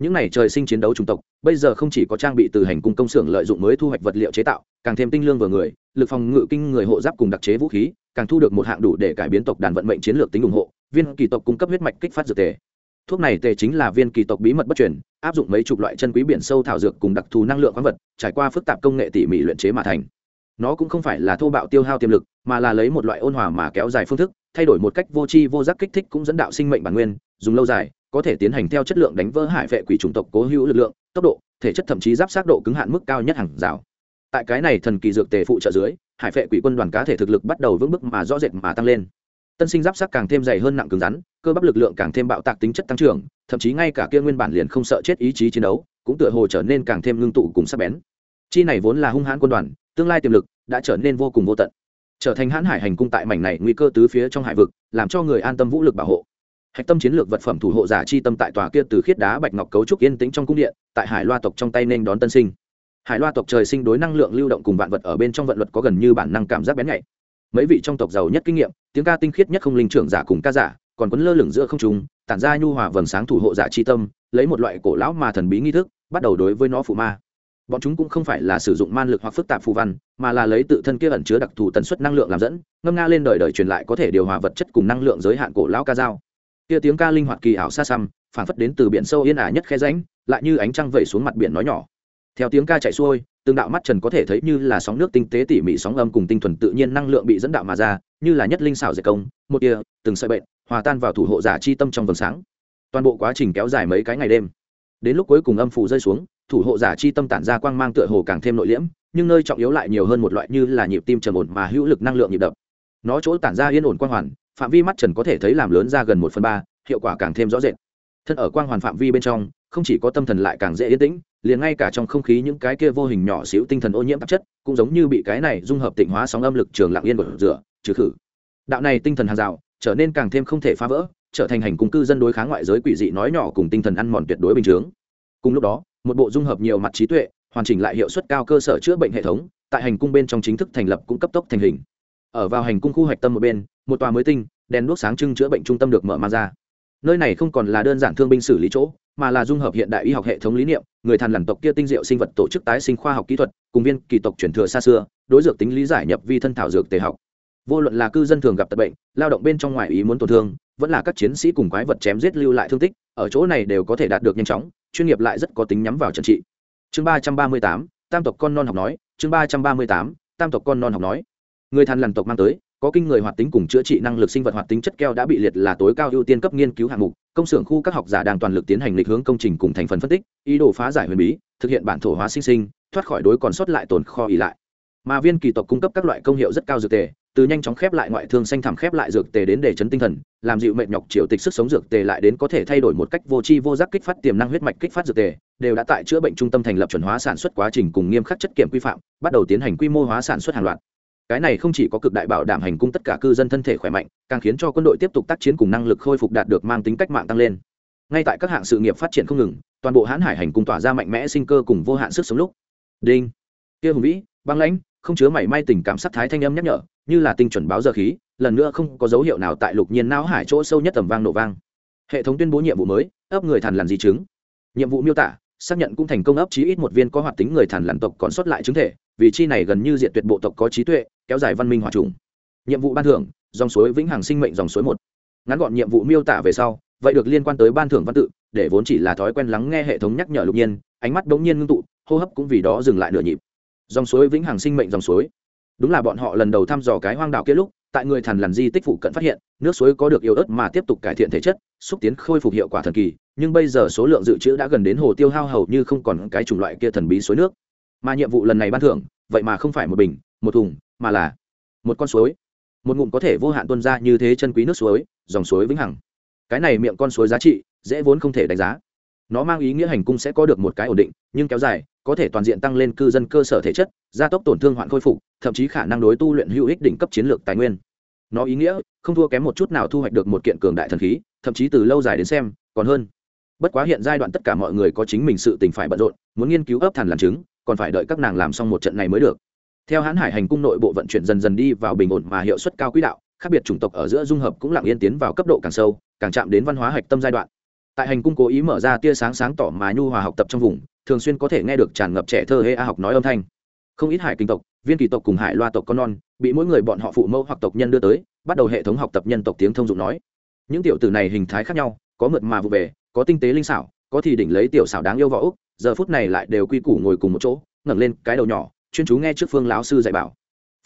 những này trời sinh chiến đấu chủng tộc, bây giờ không chỉ có trang bị từ hành cung công xưởng lợi dụng mới thu hoạch vật liệu chế tạo, càng thêm tinh lương vừa người, lực phòng ngự kinh người hộ giáp cùng đặc chế vũ khí, càng thu được một hạng đủ để cải biến tộc đàn vận mệnh chiến lược tính ủng hộ, viên kỳ tộc cung cấp huyết mạch kích phát dược tề. Thuốc này tề chính là viên kỳ tộc bí mật bất truyền, áp dụng mấy chục loại chân quý biển sâu thảo dược cùng đặc thù năng lượng khoáng vật, trải qua phức tạp công nghệ tỉ mỉ luyện chế mà thành. Nó cũng không phải là thô bạo tiêu hao tiềm lực, mà là lấy một loại ôn hòa mà kéo dài phương thức, thay đổi một cách vô tri vô giác kích thích cũng dẫn đạo sinh mệnh bản nguyên, dùng lâu dài có thể tiến hành theo chất lượng đánh vỡ hải vệ quỷ chủng tộc cố hữu lực lượng, tốc độ, thể chất thậm chí giáp sát độ cứng hạn mức cao nhất hàng rào. Tại cái này thần kỳ dược tề phụ trợ dưới, hải vệ quỷ quân đoàn cá thể thực lực bắt đầu vững bước mà rõ rệt mà tăng lên. Tân sinh giáp sát càng thêm dày hơn nặng cứng rắn, cơ bắp lực lượng càng thêm bạo tạc tính chất tăng trưởng, thậm chí ngay cả kia nguyên bản liền không sợ chết ý chí chiến đấu, cũng tựa hồ trở nên càng thêm ngưng tụ cùng sắc bén. Chi này vốn là hung hãn quân đoàn, tương lai tiềm lực đã trở nên vô cùng vô tận. Trở thành hãn hải hành cung tại mảnh này nguy cơ tứ phía trong hải vực, làm cho người an tâm vũ lực bảo hộ hạch tâm chiến lược vật phẩm thủ hộ giả chi tâm tại tòa kia từ khiết đá bạch ngọc cấu trúc yên tĩnh trong cung điện, tại hải loa tộc trong tay nên đón tân sinh. Hải loa tộc trời sinh đối năng lượng lưu động cùng vạn vật ở bên trong vận luật có gần như bản năng cảm giác bén nhạy. Mấy vị trong tộc giàu nhất kinh nghiệm, tiếng ca tinh khiết nhất không linh trưởng giả cùng ca giả, còn quấn lơ lửng giữa không trung, tản ra nhu hòa vầng sáng thủ hộ giả chi tâm, lấy một loại cổ lão mà thần bí nghi thức, bắt đầu đối với nó phụ ma. Bọn chúng cũng không phải là sử dụng man lực hoặc phức tạp phù văn, mà là lấy tự thân kia ẩn chứa đặc thù tần suất năng lượng làm dẫn, ngâm nga lên đời đời truyền lại có thể điều hòa vật chất cùng năng lượng giới hạn cổ lão ca dao kia tiếng ca linh hoạt kỳ ảo xa xăm phản phất đến từ biển sâu yên ả nhất khe ránh lại như ánh trăng vẩy xuống mặt biển nói nhỏ. Theo tiếng ca chạy xuôi, từng đạo mắt trần có thể thấy như là sóng nước tinh tế tỉ mỉ sóng âm cùng tinh thuần tự nhiên năng lượng bị dẫn đạo mà ra, như là nhất linh xảo dệt công, một kia từng sợi bệnh, hòa tan vào thủ hộ giả chi tâm trong vầng sáng. Toàn bộ quá trình kéo dài mấy cái ngày đêm. Đến lúc cuối cùng âm phủ rơi xuống, thủ hộ giả chi tâm tản ra quang mang tựa hồ càng thêm nội liễm, nhưng nơi trọng yếu lại nhiều hơn một loại như là nhịp tim trầm ổn mà hữu lực năng lượng nhịp đập. Nó chỗ tản ra yên ổn quang hoàn phạm vi mắt trần có thể thấy làm lớn ra gần một phần ba, hiệu quả càng thêm rõ rệt. Thân ở quang hoàn phạm vi bên trong, không chỉ có tâm thần lại càng dễ yên tĩnh, liền ngay cả trong không khí những cái kia vô hình nhỏ xíu tinh thần ô nhiễm tạp chất, cũng giống như bị cái này dung hợp tịnh hóa sóng âm lực trường lặng yên của rửa, trừ khử. Đạo này tinh thần hàng rào, trở nên càng thêm không thể phá vỡ, trở thành hành cung cư dân đối kháng ngoại giới quỷ dị nói nhỏ cùng tinh thần ăn mòn tuyệt đối bình chướng cùng lúc đó, một bộ dung hợp nhiều mặt trí tuệ, hoàn chỉnh lại hiệu suất cao cơ sở chữa bệnh hệ thống, tại hành cung bên trong chính thức thành lập cũng cấp tốc thành hình. Ở vào hành cung khu hoạch tâm một bên một tòa mới tinh, đèn đuốc sáng trưng chữa bệnh trung tâm được mở mang ra. Nơi này không còn là đơn giản thương binh xử lý chỗ, mà là dung hợp hiện đại y học hệ thống lý niệm, người thàn lằn tộc kia tinh diệu sinh vật tổ chức tái sinh khoa học kỹ thuật, cùng viên kỳ tộc truyền thừa xa xưa, đối dược tính lý giải nhập vi thân thảo dược tề học. Vô luận là cư dân thường gặp tật bệnh, lao động bên trong ngoài ý muốn tổn thương, vẫn là các chiến sĩ cùng quái vật chém giết lưu lại thương tích, ở chỗ này đều có thể đạt được nhanh chóng, chuyên nghiệp lại rất có tính nhắm vào trần trị. Chương ba trăm ba mươi tám, tam tộc con non học nói, chương ba trăm ba mươi tám, tam tộc con non học nói. Người thàn lằn tộc mang tới có kinh người hoạt tính cùng chữa trị năng lực sinh vật hoạt tính chất keo đã bị liệt là tối cao ưu tiên cấp nghiên cứu hạng mục, công xưởng khu các học giả đang toàn lực tiến hành lịch hướng công trình cùng thành phần phân tích, ý đồ phá giải huyền bí, thực hiện bản thổ hóa sinh sinh, thoát khỏi đối còn sót lại tồn kho ỉ lại. Mà viên kỳ tộc cung cấp các loại công hiệu rất cao dược tề, từ nhanh chóng khép lại ngoại thương xanh thảm khép lại dược tề đến để chấn tinh thần, làm dịu mệt nhọc triều tịch sức sống dược tề lại đến có thể thay đổi một cách vô tri vô giác kích phát tiềm năng huyết mạch kích phát dược tề, đều đã tại chữa bệnh trung tâm thành lập chuẩn hóa sản xuất quá trình cùng nghiêm khắc chất kiểm quy phạm, bắt đầu tiến hành quy mô hóa sản xuất hàng loạt cái này không chỉ có cực đại bảo đảm hành cung tất cả cư dân thân thể khỏe mạnh, càng khiến cho quân đội tiếp tục tác chiến cùng năng lực khôi phục đạt được mang tính cách mạng tăng lên. Ngay tại các hạng sự nghiệp phát triển không ngừng, toàn bộ hãn hải hành cung tỏa ra mạnh mẽ sinh cơ cùng vô hạn sức sống lúc. Đinh. Kia hùng vĩ, băng lãnh, không chứa mảy may tình cảm sắc thái thanh âm nhắc nhở, như là tinh chuẩn báo giờ khí, lần nữa không có dấu hiệu nào tại lục nhiên não hải chỗ sâu nhất tầm vang nổ vang. Hệ thống tuyên bố nhiệm vụ mới, ấp người thằn lằn di chứng. Nhiệm vụ miêu tả, xác nhận cũng thành công ấp chí ít một viên có hoạt tính người thằn lằn tộc còn sót lại chứng thể vì chi này gần như diện tuyệt bộ tộc có trí tuệ, kéo dài văn minh hòa trùng. Nhiệm vụ ban thưởng, dòng suối vĩnh hằng sinh mệnh dòng suối một. Ngắn gọn nhiệm vụ miêu tả về sau, vậy được liên quan tới ban thưởng văn tự, để vốn chỉ là thói quen lắng nghe hệ thống nhắc nhở lục nhiên, ánh mắt đống nhiên ngưng tụ, hô hấp cũng vì đó dừng lại nửa nhịp. Dòng suối vĩnh hằng sinh mệnh dòng suối. Đúng là bọn họ lần đầu thăm dò cái hoang đảo kia lúc, tại người thần lằn di tích phụ cận phát hiện, nước suối có được yếu ớt mà tiếp tục cải thiện thể chất, xúc tiến khôi phục hiệu quả thần kỳ, nhưng bây giờ số lượng dự trữ đã gần đến hồ tiêu hao hầu như không còn cái chủng loại kia thần bí suối nước mà nhiệm vụ lần này ban thưởng, vậy mà không phải một bình, một thùng, mà là một con suối. Một ngụm có thể vô hạn tuân ra như thế chân quý nước suối, dòng suối vĩnh hằng. Cái này miệng con suối giá trị, dễ vốn không thể đánh giá. Nó mang ý nghĩa hành cung sẽ có được một cái ổn định, nhưng kéo dài, có thể toàn diện tăng lên cư dân cơ sở thể chất, gia tốc tổn thương hoạn khôi phục, thậm chí khả năng đối tu luyện hữu ích đỉnh cấp chiến lược tài nguyên. Nó ý nghĩa, không thua kém một chút nào thu hoạch được một kiện cường đại thần khí, thậm chí từ lâu dài đến xem, còn hơn. Bất quá hiện giai đoạn tất cả mọi người có chính mình sự tình phải bận rộn, muốn nghiên cứu ấp thằn làm chứng còn phải đợi các nàng làm xong một trận này mới được. Theo hãn hải hành cung nội bộ vận chuyển dần dần đi vào bình ổn mà hiệu suất cao quỹ đạo, khác biệt chủng tộc ở giữa dung hợp cũng lặng yên tiến vào cấp độ càng sâu, càng chạm đến văn hóa hạch tâm giai đoạn. Tại hành cung cố ý mở ra tia sáng sáng tỏ mà nhu hòa học tập trong vùng, thường xuyên có thể nghe được tràn ngập trẻ thơ hê a học nói âm thanh. Không ít hải kinh tộc, viên kỳ tộc cùng hải loa tộc con non, bị mỗi người bọn họ phụ mẫu hoặc tộc nhân đưa tới, bắt đầu hệ thống học tập nhân tộc tiếng thông dụng nói. Những tiểu tử này hình thái khác nhau, có mượt mà vụ về có tinh tế linh xảo, có thì đỉnh lấy tiểu xảo đáng yêu võ úc giờ phút này lại đều quy củ ngồi cùng một chỗ, ngẩng lên cái đầu nhỏ, chuyên chú nghe trước phương lão sư dạy bảo.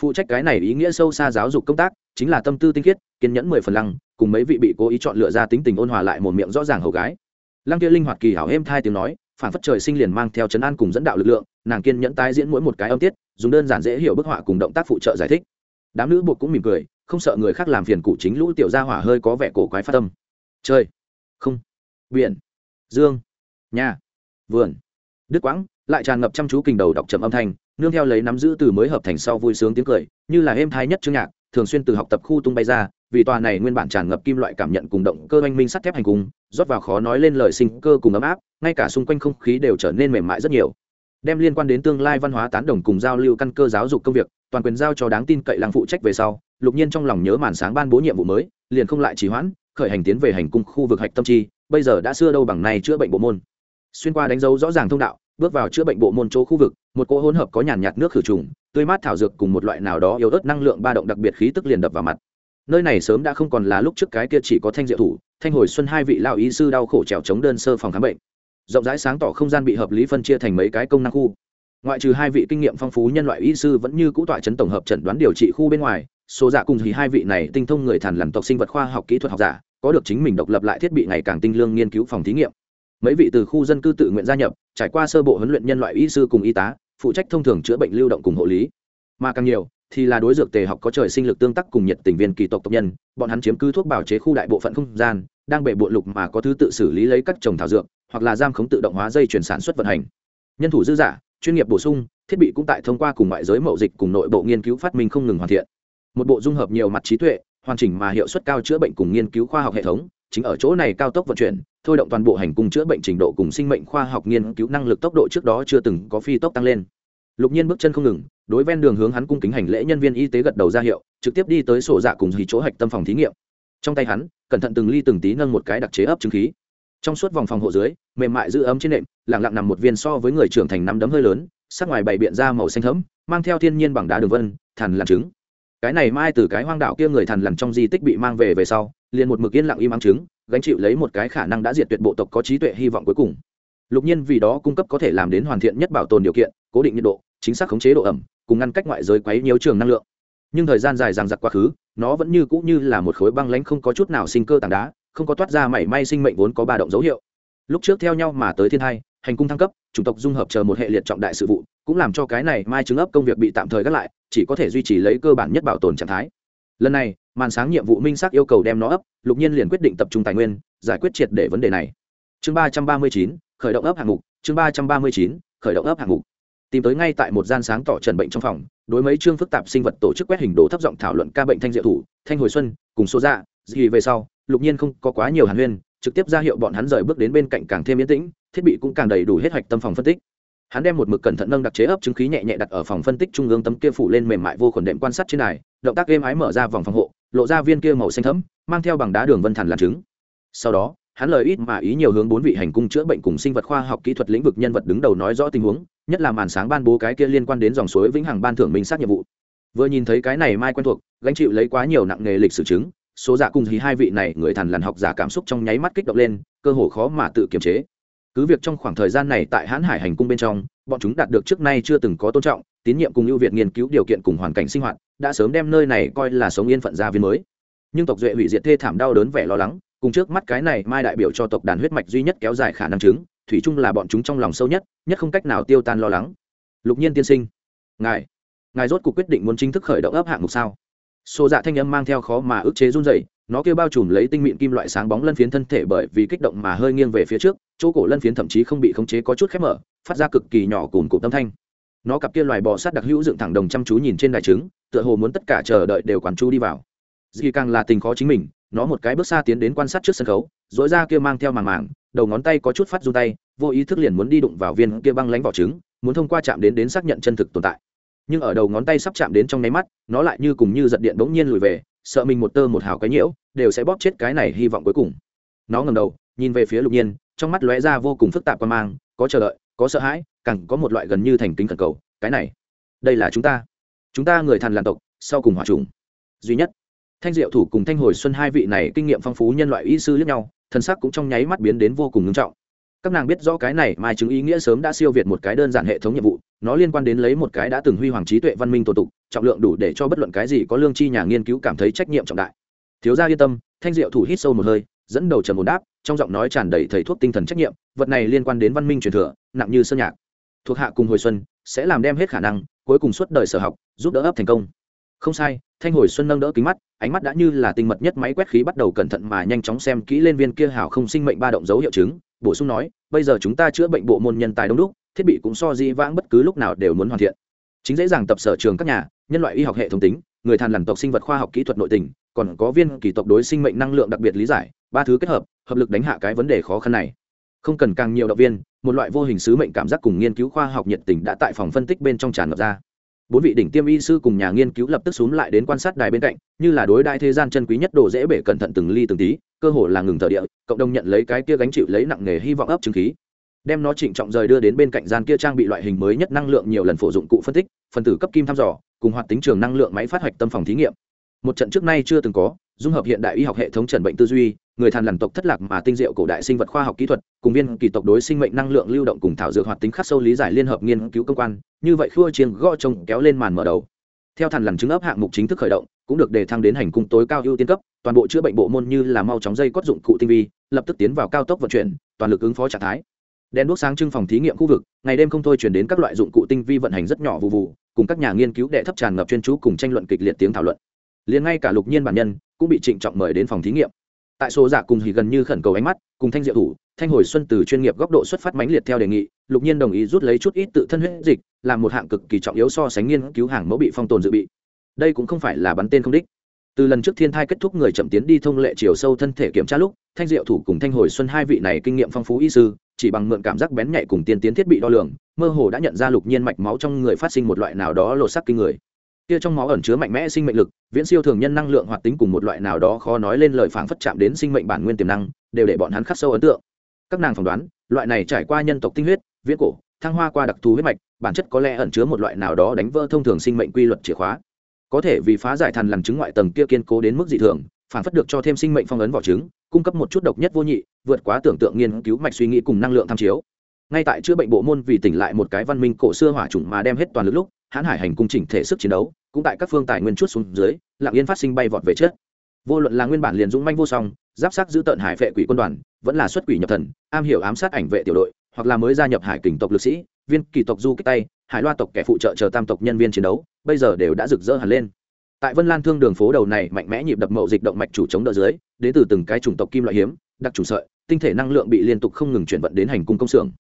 Phụ trách cái này ý nghĩa sâu xa giáo dục công tác, chính là tâm tư tinh khiết, kiên nhẫn mười phần lăng, cùng mấy vị bị cố ý chọn lựa ra tính tình ôn hòa lại một miệng rõ ràng hầu gái. Lăng kia linh hoạt kỳ hảo êm thai tiếng nói, phản phất trời sinh liền mang theo chấn an cùng dẫn đạo lực lượng, nàng kiên nhẫn tái diễn mỗi một cái âm tiết, dùng đơn giản dễ hiểu bức họa cùng động tác phụ trợ giải thích. Đám nữ buộc cũng mỉm cười, không sợ người khác làm phiền cụ chính lũ tiểu gia hỏa hơi có vẻ cổ quái phát tâm. Chơi. Không. Biển. Dương. Nhà. Vườn đứt quãng, lại tràn ngập chăm chú kình đầu đọc trầm âm thanh, nương theo lấy nắm giữ từ mới hợp thành sau vui sướng tiếng cười, như là êm thai nhất chương nhạc, thường xuyên từ học tập khu tung bay ra, vì tòa này nguyên bản tràn ngập kim loại cảm nhận cùng động cơ oanh minh sắt thép hành cung rót vào khó nói lên lời sinh cơ cùng ấm áp, ngay cả xung quanh không khí đều trở nên mềm mại rất nhiều. Đem liên quan đến tương lai văn hóa tán đồng cùng giao lưu căn cơ giáo dục công việc, toàn quyền giao cho đáng tin cậy làng phụ trách về sau, lục nhiên trong lòng nhớ màn sáng ban bố nhiệm vụ mới, liền không lại trì hoãn, khởi hành tiến về hành cung khu vực hạch tâm chi, bây giờ đã xưa đâu bằng này chữa bệnh bộ môn. Xuyên qua đánh dấu rõ ràng thông đạo bước vào chữa bệnh bộ môn chỗ khu vực, một cỗ hỗn hợp có nhàn nhạt nước khử trùng, tươi mát thảo dược cùng một loại nào đó yếu ớt năng lượng ba động đặc biệt khí tức liền đập vào mặt. Nơi này sớm đã không còn là lúc trước cái kia chỉ có thanh diệu thủ, thanh hồi xuân hai vị lao y sư đau khổ trèo chống đơn sơ phòng khám bệnh. Rộng rãi sáng tỏ không gian bị hợp lý phân chia thành mấy cái công năng khu. Ngoại trừ hai vị kinh nghiệm phong phú nhân loại y sư vẫn như cũ tọa chấn tổng hợp chẩn đoán điều trị khu bên ngoài, số giả cùng thì hai vị này tinh thông người thàn làm tộc sinh vật khoa học kỹ thuật học giả, có được chính mình độc lập lại thiết bị ngày càng tinh lương nghiên cứu phòng thí nghiệm mấy vị từ khu dân cư tự nguyện gia nhập, trải qua sơ bộ huấn luyện nhân loại y sư cùng y tá, phụ trách thông thường chữa bệnh lưu động cùng hộ lý. Mà càng nhiều, thì là đối dược tề học có trời sinh lực tương tác cùng nhiệt tình viên kỳ tộc tộc nhân, bọn hắn chiếm cứ thuốc bảo chế khu đại bộ phận không gian, đang bệ bộ lục mà có thứ tự xử lý lấy các trồng thảo dược, hoặc là giam khống tự động hóa dây chuyển sản xuất vận hành. Nhân thủ dư giả, chuyên nghiệp bổ sung, thiết bị cũng tại thông qua cùng ngoại giới mậu dịch cùng nội bộ nghiên cứu phát minh không ngừng hoàn thiện. Một bộ dung hợp nhiều mặt trí tuệ, hoàn chỉnh mà hiệu suất cao chữa bệnh cùng nghiên cứu khoa học hệ thống, chính ở chỗ này cao tốc vận chuyển thôi động toàn bộ hành cung chữa bệnh trình độ cùng sinh mệnh khoa học nghiên cứu năng lực tốc độ trước đó chưa từng có phi tốc tăng lên. Lục nhiên bước chân không ngừng, đối ven đường hướng hắn cung kính hành lễ nhân viên y tế gật đầu ra hiệu, trực tiếp đi tới sổ dạ cùng dì chỗ hạch tâm phòng thí nghiệm. Trong tay hắn, cẩn thận từng ly từng tí nâng một cái đặc chế ấp trứng khí. Trong suốt vòng phòng hộ dưới, mềm mại giữ ấm trên nệm lẳng lặng nằm một viên so với người trưởng thành năm đấm hơi lớn, sắc ngoài bày biện ra màu xanh thẫm, mang theo thiên nhiên bằng đá đường vân, thằn làm trứng. Cái này mai từ cái hoang đạo kia người thằn lằn trong di tích bị mang về về sau, liền một mực yên lặng im ắng trứng gánh chịu lấy một cái khả năng đã diệt tuyệt bộ tộc có trí tuệ hy vọng cuối cùng. Lục nhiên vì đó cung cấp có thể làm đến hoàn thiện nhất bảo tồn điều kiện, cố định nhiệt độ, chính xác khống chế độ ẩm, cùng ngăn cách ngoại giới quấy nhiều trường năng lượng. Nhưng thời gian dài dằng dặc quá khứ, nó vẫn như cũ như là một khối băng lánh không có chút nào sinh cơ tảng đá, không có toát ra mảy may sinh mệnh vốn có ba động dấu hiệu. Lúc trước theo nhau mà tới thiên hai, hành cung thăng cấp, chủng tộc dung hợp chờ một hệ liệt trọng đại sự vụ, cũng làm cho cái này mai trứng ấp công việc bị tạm thời gác lại, chỉ có thể duy trì lấy cơ bản nhất bảo tồn trạng thái. Lần này màn sáng nhiệm vụ minh xác yêu cầu đem nó ấp, lục nhiên liền quyết định tập trung tài nguyên, giải quyết triệt để vấn đề này. Chương ba trăm ba mươi chín, khởi động ấp hạng mục. Chương ba trăm ba mươi chín, khởi động ấp hạng mục. Tìm tới ngay tại một gian sáng tỏ trần bệnh trong phòng, đối mấy chương phức tạp sinh vật tổ chức quét hình đồ thấp giọng thảo luận ca bệnh thanh diệu thủ, thanh hồi xuân, cùng số dạ gì về sau, lục nhiên không có quá nhiều hàn huyên, trực tiếp ra hiệu bọn hắn rời bước đến bên cạnh càng thêm yên tĩnh, thiết bị cũng càng đầy đủ hết hoạch tâm phòng phân tích. Hắn đem một mực cẩn thận nâng đặc chế ấp chứng khí nhẹ nhẹ đặt ở phòng phân tích trung ương tấm kia phủ lên mềm mại vô khuẩn đệm quan sát trên đài, động tác êm ái mở ra vòng phòng hộ lộ ra viên kia màu xanh thẫm, mang theo bằng đá đường vân thản làm trứng. Sau đó, hắn lời ít mà ý nhiều hướng bốn vị hành cung chữa bệnh cùng sinh vật khoa học kỹ thuật lĩnh vực nhân vật đứng đầu nói rõ tình huống, nhất là màn sáng ban bố cái kia liên quan đến dòng suối vĩnh hằng ban thưởng minh sát nhiệm vụ. Vừa nhìn thấy cái này mai quen thuộc, gánh chịu lấy quá nhiều nặng nghề lịch sử chứng, số dạ cùng thì hai vị này người thằn lằn học giả cảm xúc trong nháy mắt kích động lên, cơ hồ khó mà tự kiềm chế. Cứ việc trong khoảng thời gian này tại hãn hải hành cung bên trong, bọn chúng đạt được trước nay chưa từng có tôn trọng, tín nhiệm cùng ưu việt nghiên cứu điều kiện cùng hoàn cảnh sinh hoạt đã sớm đem nơi này coi là sống yên phận gia viên mới. Nhưng tộc duệ hủy diệt thê thảm đau đớn vẻ lo lắng, cùng trước mắt cái này mai đại biểu cho tộc đàn huyết mạch duy nhất kéo dài khả năng chứng, thủy chung là bọn chúng trong lòng sâu nhất nhất không cách nào tiêu tan lo lắng. Lục nhiên tiên sinh, ngài ngài rốt cuộc quyết định muốn chính thức khởi động ấp hạng mục sao? Xô dạ thanh âm mang theo khó mà ức chế run dày nó kêu bao trùm lấy tinh mịn kim loại sáng bóng lân phiến thân thể bởi vì kích động mà hơi nghiêng về phía trước, chỗ cổ lân phiến thậm chí không bị khống chế có chút khép mở, phát ra cực kỳ nhỏ cùng cụm tâm thanh. Nó cặp kia loài bò sát đặc hữu dựng thẳng đồng chăm chú nhìn trên đài trứng tựa hồ muốn tất cả chờ đợi đều quán chú đi vào. Dì càng là tình khó chính mình, nó một cái bước xa tiến đến quan sát trước sân khấu dỗi ra kia mang theo màng màng, đầu ngón tay có chút phát run tay, vô ý thức liền muốn đi đụng vào viên kia băng lánh vỏ trứng, muốn thông qua chạm đến đến xác nhận chân thực tồn tại. Nhưng ở đầu ngón tay sắp chạm đến trong nháy mắt, nó lại như cùng như giật điện bỗng nhiên lùi về, sợ mình một tơ một hào cái nhiễu, đều sẽ bóp chết cái này hy vọng cuối cùng. Nó ngầm đầu, nhìn về phía lục nhiên, trong mắt lóe ra vô cùng phức tạp quan mang, có chờ đợi, có sợ hãi, càng có một loại gần như thành kính khẩn cầu, cái này, đây là chúng ta chúng ta người thần làn tộc, sau cùng hòa trùng. Duy nhất. Thanh diệu thủ cùng thanh hồi xuân hai vị này kinh nghiệm phong phú nhân loại y sư lẫn nhau thân sắc cũng trong nháy mắt biến đến vô cùng nghiêm trọng. Các nàng biết rõ cái này mai chứng ý nghĩa sớm đã siêu việt một cái đơn giản hệ thống nhiệm vụ, nó liên quan đến lấy một cái đã từng huy hoàng trí tuệ văn minh tổ tục, trọng lượng đủ để cho bất luận cái gì có lương chi nhà nghiên cứu cảm thấy trách nhiệm trọng đại. Thiếu gia yên tâm, thanh diệu thủ hít sâu một hơi, dẫn đầu trần một đáp, trong giọng nói tràn đầy thầy thuốc tinh thần trách nhiệm, vật này liên quan đến văn minh truyền thừa, nặng như sơn nhạc thuộc hạ cùng hồi xuân sẽ làm đem hết khả năng, cuối cùng suốt đời sở học, giúp đỡ ấp thành công. Không sai, thanh hồi xuân nâng đỡ kính mắt, ánh mắt đã như là tinh mật nhất máy quét khí bắt đầu cẩn thận mà nhanh chóng xem kỹ lên viên kia hảo không sinh mệnh ba động dấu hiệu chứng, bổ sung nói, bây giờ chúng ta chữa bệnh bộ môn nhân tài đông đúc, thiết bị cũng so di vãng bất cứ lúc nào đều muốn hoàn thiện. Chính dễ dàng tập sở trường các nhà, nhân loại y học hệ thống tính, người thàn lằn tộc sinh vật khoa học kỹ thuật nội tình, còn có viên kỳ tộc đối sinh mệnh năng lượng đặc biệt lý giải, ba thứ kết hợp hợp lực đánh hạ cái vấn đề khó khăn này không cần càng nhiều động viên, một loại vô hình sứ mệnh cảm giác cùng nghiên cứu khoa học nhiệt tình đã tại phòng phân tích bên trong tràn ngập ra. Bốn vị đỉnh tiêm y sư cùng nhà nghiên cứu lập tức xuống lại đến quan sát đài bên cạnh, như là đối đại thế gian chân quý nhất đồ dễ bể cẩn thận từng ly từng tí, cơ hồ là ngừng thở địa, cộng đồng nhận lấy cái kia gánh chịu lấy nặng nghề hy vọng ấp chứng khí. Đem nó trịnh trọng rời đưa đến bên cạnh gian kia trang bị loại hình mới nhất năng lượng nhiều lần phổ dụng cụ phân tích phân tử cấp kim thăm dò, cùng hoạt tính trường năng lượng máy phát hoạch tâm phòng thí nghiệm. Một trận trước nay chưa từng có dung hợp hiện đại y học hệ thống trần bệnh tư duy, người thàn lằn tộc thất lạc mà tinh diệu cổ đại sinh vật khoa học kỹ thuật, cùng viên kỳ tộc đối sinh mệnh năng lượng lưu động cùng thảo dược hoạt tính khắc sâu lý giải liên hợp nghiên cứu cơ quan, như vậy khua chiêng gõ trông kéo lên màn mở đầu. Theo thàn lằn chứng ấp hạng mục chính thức khởi động, cũng được đề thăng đến hành cung tối cao ưu tiên cấp, toàn bộ chữa bệnh bộ môn như là mau chóng dây cốt dụng cụ tinh vi, lập tức tiến vào cao tốc vận chuyển, toàn lực ứng phó trạng thái. Đèn đuốc sáng trưng phòng thí nghiệm khu vực, ngày đêm không thôi chuyển đến các loại dụng cụ tinh vi vận hành rất nhỏ vụ vụ, cùng các nhà nghiên cứu đệ thấp tràn ngập chuyên chú cùng tranh luận kịch liệt tiếng thảo luận. Liền ngay cả lục nhiên bản nhân cũng bị trịnh trọng mời đến phòng thí nghiệm. Tại số giả cùng thì gần như khẩn cầu ánh mắt, cùng thanh diệu thủ, thanh hồi xuân từ chuyên nghiệp góc độ xuất phát mãnh liệt theo đề nghị, lục nhiên đồng ý rút lấy chút ít tự thân huyết dịch, làm một hạng cực kỳ trọng yếu so sánh nghiên cứu hàng mẫu bị phong tồn dự bị. Đây cũng không phải là bắn tên không đích. Từ lần trước thiên thai kết thúc người chậm tiến đi thông lệ chiều sâu thân thể kiểm tra lúc, thanh diệu thủ cùng thanh hồi xuân hai vị này kinh nghiệm phong phú y sư, chỉ bằng mượn cảm giác bén nhạy cùng tiên tiến thiết bị đo lường, mơ hồ đã nhận ra lục nhiên mạch máu trong người phát sinh một loại nào đó lột sắc kinh người kia trong máu ẩn chứa mạnh mẽ sinh mệnh lực, viễn siêu thường nhân năng lượng hoạt tính cùng một loại nào đó khó nói lên lời phảng phất chạm đến sinh mệnh bản nguyên tiềm năng, đều để bọn hắn khắc sâu ấn tượng. Các nàng phỏng đoán, loại này trải qua nhân tộc tinh huyết, viễn cổ, thăng hoa qua đặc thù huyết mạch, bản chất có lẽ ẩn chứa một loại nào đó đánh vỡ thông thường sinh mệnh quy luật chìa khóa. Có thể vì phá giải thần làm chứng ngoại tầng kia kiên cố đến mức dị thường phản phất được cho thêm sinh mệnh phong ấn vỏ trứng, cung cấp một chút độc nhất vô nhị, vượt quá tưởng tượng nghiên cứu mạch suy nghĩ cùng năng lượng tham chiếu. Ngay tại chữa bệnh bộ môn vì tỉnh lại một cái văn minh cổ xưa hỏa chủng mà đem hết toàn lực lúc hãn hải hành cung chỉnh thể sức chiến đấu, cũng tại các phương tài nguyên chút xuống dưới lạng yên phát sinh bay vọt về chết vô luận là nguyên bản liền dũng manh vô song, giáp sắc giữ tận hải vệ quỷ quân đoàn, vẫn là xuất quỷ nhập thần, am hiểu ám sát ảnh vệ tiểu đội, hoặc là mới gia nhập hải kình tộc lực sĩ, viên kỳ tộc du kích tay, hải loa tộc kẻ phụ trợ chờ tam tộc nhân viên chiến đấu, bây giờ đều đã rực rỡ hẳn lên. Tại vân lan thương đường phố đầu này mạnh mẽ nhịp đập mậu dịch động mạch chủ chống đỡ dưới, đến từ từng cái chủng tộc kim loại hiếm, đặc chủ sợi, tinh thể năng lượng bị liên tục không ngừng chuyển vận đến hành cung công xưởng.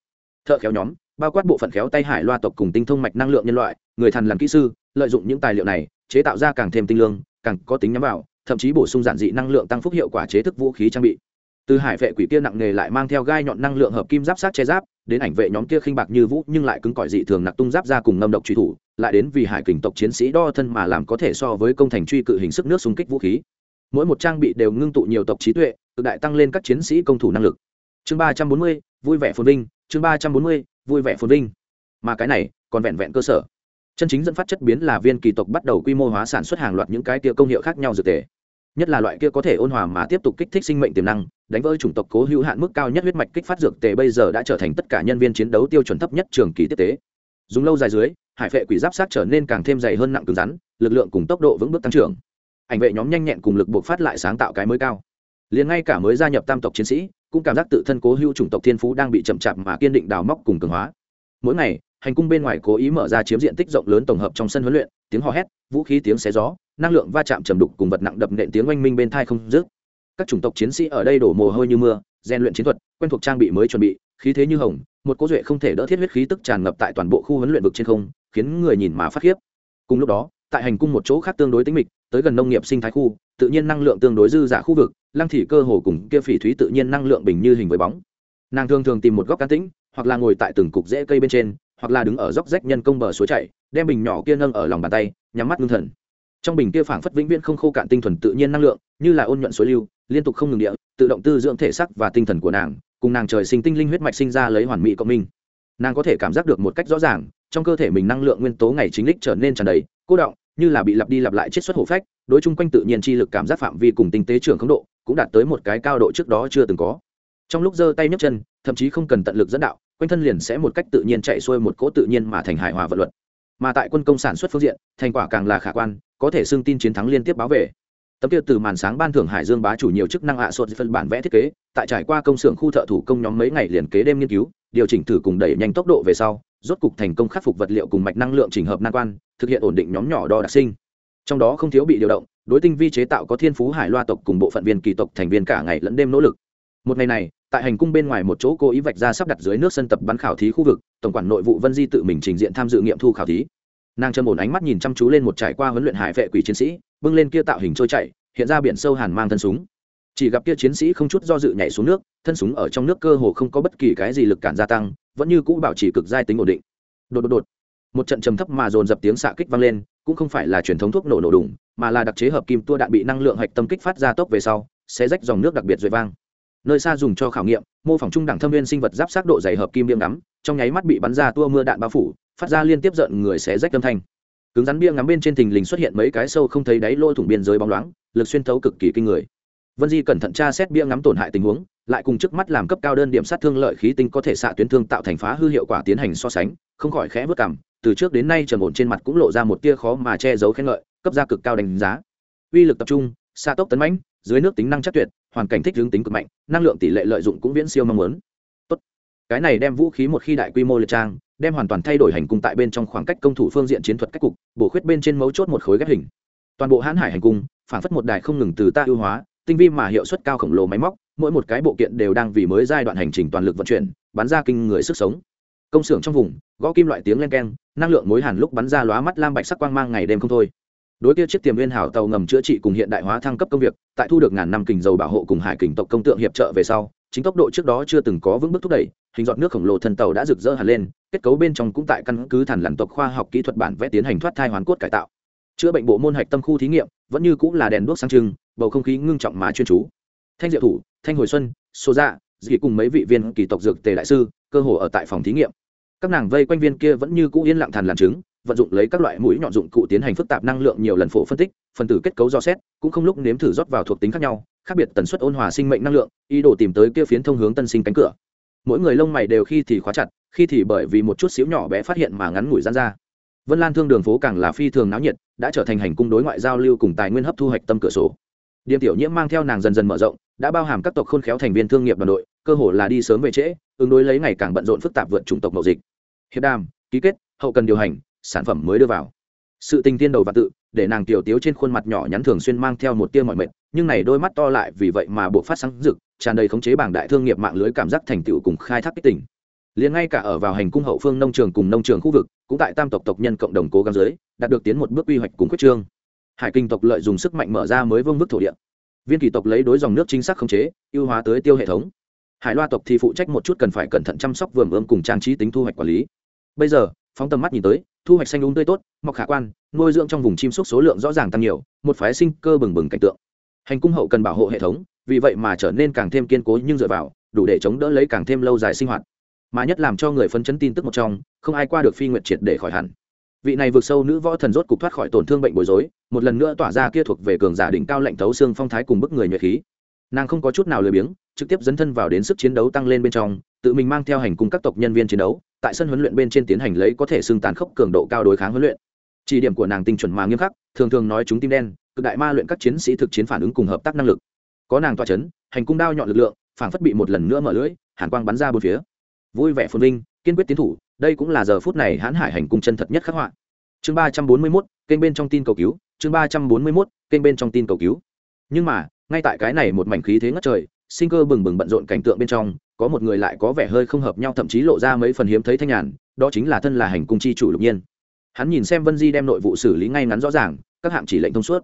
Thợ khéo nhóm bao quát bộ phận khéo tay hải loa tộc cùng tinh thông mạch năng lượng nhân loại, người thần làm kỹ sư, lợi dụng những tài liệu này, chế tạo ra càng thêm tinh lương, càng có tính nhắm vào, thậm chí bổ sung giản dị năng lượng tăng phúc hiệu quả chế thức vũ khí trang bị. Từ hải vệ quỷ kia nặng nghề lại mang theo gai nhọn năng lượng hợp kim giáp sát che giáp, đến ảnh vệ nhóm kia khinh bạc như vũ, nhưng lại cứng cỏi dị thường nặc tung giáp ra cùng ngâm độc truy thủ, lại đến vì hải kình tộc chiến sĩ đo thân mà làm có thể so với công thành truy cự hình sức nước xung kích vũ khí. Mỗi một trang bị đều ngưng tụ nhiều tộc trí tuệ tự đại tăng lên các chiến sĩ công thủ năng lực. Chương ba trăm bốn mươi, vui vẻ phồn vinh chương ba trăm bốn mươi, vui vẻ phồn vinh. Mà cái này, còn vẹn vẹn cơ sở. Chân chính dẫn phát chất biến là viên kỳ tộc bắt đầu quy mô hóa sản xuất hàng loạt những cái tia công hiệu khác nhau dược tề. Nhất là loại kia có thể ôn hòa mà tiếp tục kích thích sinh mệnh tiềm năng, đánh vỡ chủng tộc cố hữu hạn mức cao nhất huyết mạch kích phát dược tề bây giờ đã trở thành tất cả nhân viên chiến đấu tiêu chuẩn thấp nhất trường kỳ tiếp tế. Dùng lâu dài dưới, hải vệ quỷ giáp sát trở nên càng thêm dày hơn nặng cứng rắn, lực lượng cùng tốc độ vững bước tăng trưởng. Ảnh vệ nhóm nhanh nhẹn cùng lực buộc phát lại sáng tạo cái mới cao. Liền ngay cả mới gia nhập tam tộc chiến sĩ cũng cảm giác tự thân cố hữu chủng tộc thiên phú đang bị chậm chạp mà kiên định đào móc cùng cường hóa. Mỗi ngày, hành cung bên ngoài cố ý mở ra chiếm diện tích rộng lớn tổng hợp trong sân huấn luyện, tiếng hò hét, vũ khí tiếng xé gió, năng lượng va chạm trầm đục cùng vật nặng đập nện tiếng oanh minh bên thai không dứt. Các chủng tộc chiến sĩ ở đây đổ mồ hôi như mưa, rèn luyện chiến thuật, quen thuộc trang bị mới chuẩn bị, khí thế như hồng, một cố duệ không thể đỡ thiết huyết khí tức tràn ngập tại toàn bộ khu huấn luyện vực trên không, khiến người nhìn mà phát khiếp. Cùng lúc đó, tại hành cung một chỗ khác tương đối tính mịch tới gần nông nghiệp sinh thái khu, tự nhiên năng lượng tương đối dư giả khu vực, lăng thị cơ hồ cùng kia phỉ thúy tự nhiên năng lượng bình như hình với bóng. Nàng thường thường tìm một góc cá tĩnh, hoặc là ngồi tại từng cục rễ cây bên trên, hoặc là đứng ở dốc rách nhân công bờ suối chảy, đem bình nhỏ kia nâng ở lòng bàn tay, nhắm mắt ngưng thần. Trong bình kia phảng phất vĩnh viễn không khô cạn tinh thuần tự nhiên năng lượng, như là ôn nhuận suối lưu, liên tục không ngừng địa, tự động tư dưỡng thể sắc và tinh thần của nàng, cùng nàng trời sinh tinh linh huyết mạch sinh ra lấy hoàn mỹ cộng minh. Nàng có thể cảm giác được một cách rõ ràng, trong cơ thể mình năng lượng nguyên tố ngày chính lịch trở nên tràn đầy, cô động như là bị lặp đi lặp lại chiết xuất hổ phách, đối chung quanh tự nhiên chi lực cảm giác phạm vi cùng tinh tế trưởng khống độ, cũng đạt tới một cái cao độ trước đó chưa từng có. Trong lúc giơ tay nhấc chân, thậm chí không cần tận lực dẫn đạo, quanh thân liền sẽ một cách tự nhiên chạy xuôi một cỗ tự nhiên mà thành hài hòa vận luật. Mà tại quân công sản xuất phương diện, thành quả càng là khả quan, có thể xưng tin chiến thắng liên tiếp báo về tấm kia từ màn sáng ban thưởng hải dương bá chủ nhiều chức năng hạ à sột phân bản vẽ thiết kế, tại trải qua công xưởng khu thợ thủ công nhóm mấy ngày liền kế đêm nghiên cứu, điều chỉnh thử cùng đẩy nhanh tốc độ về sau, rốt cục thành công khắc phục vật liệu cùng mạch năng lượng trình hợp nan quan, thực hiện ổn định nhóm nhỏ đo đặc sinh. Trong đó không thiếu bị điều động, đối tinh vi chế tạo có thiên phú hải loa tộc cùng bộ phận viên kỳ tộc thành viên cả ngày lẫn đêm nỗ lực. Một ngày này, tại hành cung bên ngoài một chỗ cố ý vạch ra sắp đặt dưới nước sân tập bắn khảo thí khu vực, tổng quản nội vụ vân di tự mình trình diện tham dự nghiệm thu khảo thí. Nàng châm ổn ánh mắt nhìn chăm chú lên một trải qua huấn luyện hải vệ quỷ chiến sĩ bưng lên kia tạo hình trôi chảy, hiện ra biển sâu hàn mang thân súng. Chỉ gặp kia chiến sĩ không chút do dự nhảy xuống nước, thân súng ở trong nước cơ hồ không có bất kỳ cái gì lực cản gia tăng, vẫn như cũ bảo trì cực giai tính ổn định. Đột đột đột. Một trận trầm thấp mà dồn dập tiếng xạ kích vang lên, cũng không phải là truyền thống thuốc nổ nổ đùng, mà là đặc chế hợp kim tua đạn bị năng lượng hạch tâm kích phát ra tốc về sau, sẽ rách dòng nước đặc biệt rồi vang. Nơi xa dùng cho khảo nghiệm, mô phỏng trung đẳng thâm viên sinh vật giáp sát độ dày hợp kim điểm ngắm, trong nháy mắt bị bắn ra tua mưa đạn bao phủ, phát ra liên tiếp giận người sẽ rách âm thanh cứng rắn bia ngắm bên trên thình lình xuất hiện mấy cái sâu không thấy đáy lỗ thủng biên giới bóng loáng, lực xuyên thấu cực kỳ kinh người. Vân di cẩn thận tra xét bia ngắm tổn hại tình huống, lại cùng trước mắt làm cấp cao đơn điểm sát thương lợi khí tinh có thể xạ tuyến thương tạo thành phá hư hiệu quả tiến hành so sánh, không khỏi khẽ vất cảm từ trước đến nay trầm ổn trên mặt cũng lộ ra một tia khó mà che giấu khen ngợi, cấp ra cực cao đánh giá. Uy lực tập trung xa tốc tấn mãnh, dưới nước tính năng chắc tuyệt, hoàn cảnh thích hướng tính cực mạnh, năng lượng tỷ lệ lợi dụng cũng viễn siêu mong muốn. Tốt. Cái này đem vũ khí một khi đại quy mô liệt trang đem hoàn toàn thay đổi hành cung tại bên trong khoảng cách công thủ phương diện chiến thuật cách cục, bổ khuyết bên trên mấu chốt một khối ghép hình. Toàn bộ hãn hải hành cung phản phất một đài không ngừng từ ta ưu hóa, tinh vi mà hiệu suất cao khổng lồ máy móc, mỗi một cái bộ kiện đều đang vì mới giai đoạn hành trình toàn lực vận chuyển, bắn ra kinh người sức sống. Công xưởng trong vùng, gõ kim loại tiếng len keng, năng lượng mối hàn lúc bắn ra lóa mắt lam bạch sắc quang mang ngày đêm không thôi. Đối kia chiếc tiềm viên hảo tàu ngầm chữa trị cùng hiện đại hóa thăng cấp công việc, tại thu được ngàn năm kình dầu bảo hộ cùng hải kình tộc công tượng hiệp trợ về sau chính tốc độ trước đó chưa từng có vững bước thúc đẩy, hình dọn nước khổng lồ thân tàu đã rực rỡ hẳn lên, kết cấu bên trong cũng tại căn cứ thản lằn tộc khoa học kỹ thuật bản vẽ tiến hành thoát thai hoàn cốt cải tạo. Chữa bệnh bộ môn hạch tâm khu thí nghiệm, vẫn như cũng là đèn đuốc sáng trưng, bầu không khí ngưng trọng mà chuyên chú. Thanh diệu thủ, thanh hồi xuân số dạ dị cùng mấy vị viên kỳ tộc dược tề đại sư, cơ hồ ở tại phòng thí nghiệm. Các nàng vây quanh viên kia vẫn như cũ yên lặng thàn làm chứng vận dụng lấy các loại mũi nhọn dụng cụ tiến hành phức tạp năng lượng nhiều lần phổ phân tích, phần tử kết cấu do xét, cũng không lúc nếm thử rót vào thuộc tính khác nhau khác biệt tần suất ôn hòa sinh mệnh năng lượng, ý đồ tìm tới kia phiến thông hướng tân sinh cánh cửa. Mỗi người lông mày đều khi thì khóa chặt, khi thì bởi vì một chút xíu nhỏ bé phát hiện mà ngắn ngủi gian ra. Vân lan thương đường phố càng là phi thường náo nhiệt, đã trở thành hành cung đối ngoại giao lưu cùng tài nguyên hấp thu hoạch tâm cửa sổ. Điểm tiểu nhiễm mang theo nàng dần dần mở rộng, đã bao hàm các tộc khôn khéo thành viên thương nghiệp đoàn đội, cơ hồ là đi sớm về trễ, ứng đối lấy ngày càng bận rộn phức tạp vượt chủng tộc mậu dịch. Hiệp đàm, ký kết, hậu cần điều hành, sản phẩm mới đưa vào sự tình tiên đầu và tự, để nàng tiểu tiếu trên khuôn mặt nhỏ nhắn thường xuyên mang theo một tia mọi mệt, nhưng này đôi mắt to lại vì vậy mà buộc phát sáng rực, tràn đầy khống chế bảng đại thương nghiệp mạng lưới cảm giác thành tựu cùng khai thác kích tỉnh liền ngay cả ở vào hành cung hậu phương nông trường cùng nông trường khu vực, cũng tại tam tộc tộc nhân cộng đồng cố gắng giới đạt được tiến một bước quy hoạch cùng quyết trương. Hải kinh tộc lợi dùng sức mạnh mở ra mới vương vức thổ địa. Viên kỳ tộc lấy đối dòng nước chính xác khống chế, ưu hóa tới tiêu hệ thống. Hải loa tộc thì phụ trách một chút cần phải cẩn thận chăm sóc vườn ươm cùng trang trí tính thu hoạch quản lý. Bây giờ, phóng tầm mắt nhìn tới thu hoạch xanh đúng tươi tốt, mọc khả quan, nuôi dưỡng trong vùng chim súc số lượng rõ ràng tăng nhiều, một phái sinh cơ bừng bừng cảnh tượng. Hành cung hậu cần bảo hộ hệ thống, vì vậy mà trở nên càng thêm kiên cố nhưng dựa vào, đủ để chống đỡ lấy càng thêm lâu dài sinh hoạt. Mà nhất làm cho người phấn chấn tin tức một trong, không ai qua được phi nguyện triệt để khỏi hẳn. Vị này vượt sâu nữ võ thần rốt cục thoát khỏi tổn thương bệnh bối rối, một lần nữa tỏa ra kia thuộc về cường giả đỉnh cao lạnh thấu xương phong thái cùng bức người nhuệ khí. Nàng không có chút nào lười biếng trực tiếp dấn thân vào đến sức chiến đấu tăng lên bên trong, tự mình mang theo hành cùng các tộc nhân viên chiến đấu, tại sân huấn luyện bên trên tiến hành lấy có thể xưng tàn khốc cường độ cao đối kháng huấn luyện. Chỉ điểm của nàng tinh chuẩn mà nghiêm khắc, thường thường nói chúng tim đen, cực đại ma luyện các chiến sĩ thực chiến phản ứng cùng hợp tác năng lực. Có nàng toa chấn, hành cung đao nhọn lực lượng phản phất bị một lần nữa mở lưỡi, hàn quang bắn ra bốn phía. Vui vẻ phồn vinh, kiên quyết tiến thủ, đây cũng là giờ phút này hãn hải hành cung chân thật nhất khắc họa. Chương ba trăm bốn mươi mốt, kênh bên trong tin cầu cứu, chương ba trăm bốn mươi mốt, kênh bên trong tin cầu cứu. Nhưng mà, ngay tại cái này một mảnh khí thế ngất trời sinh cơ bừng bừng bận rộn cảnh tượng bên trong, có một người lại có vẻ hơi không hợp nhau, thậm chí lộ ra mấy phần hiếm thấy thanh nhàn, đó chính là thân là hành cung chi chủ lục nhiên. Hắn nhìn xem vân di đem nội vụ xử lý ngay ngắn rõ ràng, các hạng chỉ lệnh thông suốt.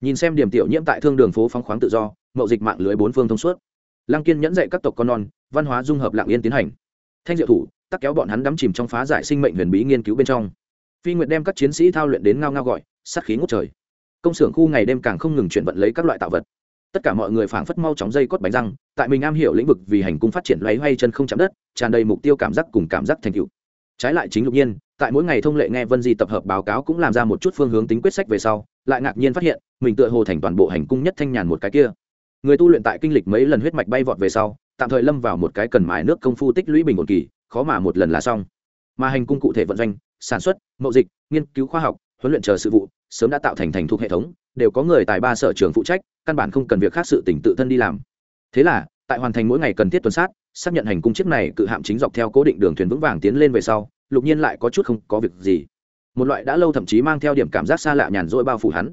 Nhìn xem điểm tiểu nhiễm tại thương đường phố phóng khoáng tự do, mậu dịch mạng lưới bốn phương thông suốt. Lăng kiên nhẫn dạy các tộc con non, văn hóa dung hợp lạng yên tiến hành. Thanh diệu thủ, tắc kéo bọn hắn đắm chìm trong phá giải sinh mệnh huyền bí nghiên cứu bên trong. Phi nguyệt đem các chiến sĩ thao luyện đến ngao ngao gọi, sát khí ngút trời. Công xưởng khu ngày đêm càng không ngừng chuyển vận lấy các loại tạo vật tất cả mọi người phảng phất mau chóng dây cốt bánh răng, tại mình am hiểu lĩnh vực vì hành cung phát triển loay hoay chân không chạm đất, tràn đầy mục tiêu cảm giác cùng cảm giác thành tựu. Trái lại chính lục nhiên, tại mỗi ngày thông lệ nghe vân di tập hợp báo cáo cũng làm ra một chút phương hướng tính quyết sách về sau, lại ngạc nhiên phát hiện, mình tựa hồ thành toàn bộ hành cung nhất thanh nhàn một cái kia. Người tu luyện tại kinh lịch mấy lần huyết mạch bay vọt về sau, tạm thời lâm vào một cái cần mài nước công phu tích lũy bình ổn kỳ, khó mà một lần là xong. Mà hành cung cụ thể vận doanh, sản xuất, mậu dịch, nghiên cứu khoa học, huấn luyện chờ sự vụ, sớm đã tạo thành thành thuộc hệ thống, đều có người tài ba sở trường phụ trách căn bản không cần việc khác sự tỉnh tự thân đi làm. Thế là, tại hoàn thành mỗi ngày cần thiết tuần sát, xác nhận hành cung chiếc này cự hạm chính dọc theo cố định đường thuyền vững vàng tiến lên về sau, lục nhiên lại có chút không có việc gì. Một loại đã lâu thậm chí mang theo điểm cảm giác xa lạ nhàn rỗi bao phủ hắn.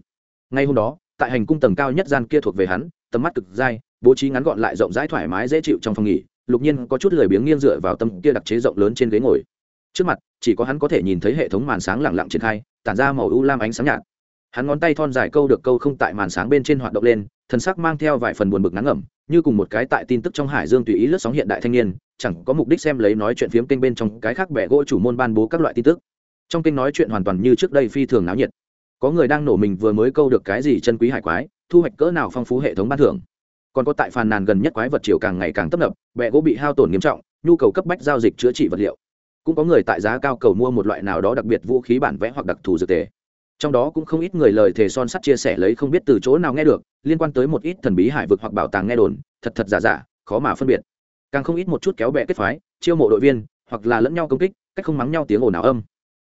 Ngay hôm đó, tại hành cung tầng cao nhất gian kia thuộc về hắn, tầm mắt cực dai, bố trí ngắn gọn lại rộng rãi thoải mái dễ chịu trong phòng nghỉ, lục nhiên có chút lười biếng nghiêng dựa vào tâm kia đặc chế rộng lớn trên ghế ngồi. Trước mặt, chỉ có hắn có thể nhìn thấy hệ thống màn sáng lẳng lặng triển khai, tản ra màu u lam ánh sáng nhạt hắn ngón tay thon dài câu được câu không tại màn sáng bên trên hoạt động lên, thần sắc mang theo vài phần buồn bực ngắn ngẩm, như cùng một cái tại tin tức trong hải dương tùy ý lướt sóng hiện đại thanh niên, chẳng có mục đích xem lấy nói chuyện phiếm kênh bên trong cái khác bẻ gỗ chủ môn ban bố các loại tin tức. Trong kênh nói chuyện hoàn toàn như trước đây phi thường náo nhiệt. Có người đang nổ mình vừa mới câu được cái gì chân quý hải quái, thu hoạch cỡ nào phong phú hệ thống ban thưởng. Còn có tại phàn nàn gần nhất quái vật chiều càng ngày càng tấp nập bẹ gỗ bị hao tổn nghiêm trọng, nhu cầu cấp bách giao dịch chữa trị vật liệu. Cũng có người tại giá cao cầu mua một loại nào đó đặc biệt vũ khí bản vẽ hoặc đặc thù dược tề trong đó cũng không ít người lời thề son sắt chia sẻ lấy không biết từ chỗ nào nghe được, liên quan tới một ít thần bí hải vực hoặc bảo tàng nghe đồn, thật thật giả giả, khó mà phân biệt. Càng không ít một chút kéo bẹ kết phái, chiêu mộ đội viên, hoặc là lẫn nhau công kích, cách không mắng nhau tiếng ồn ào âm.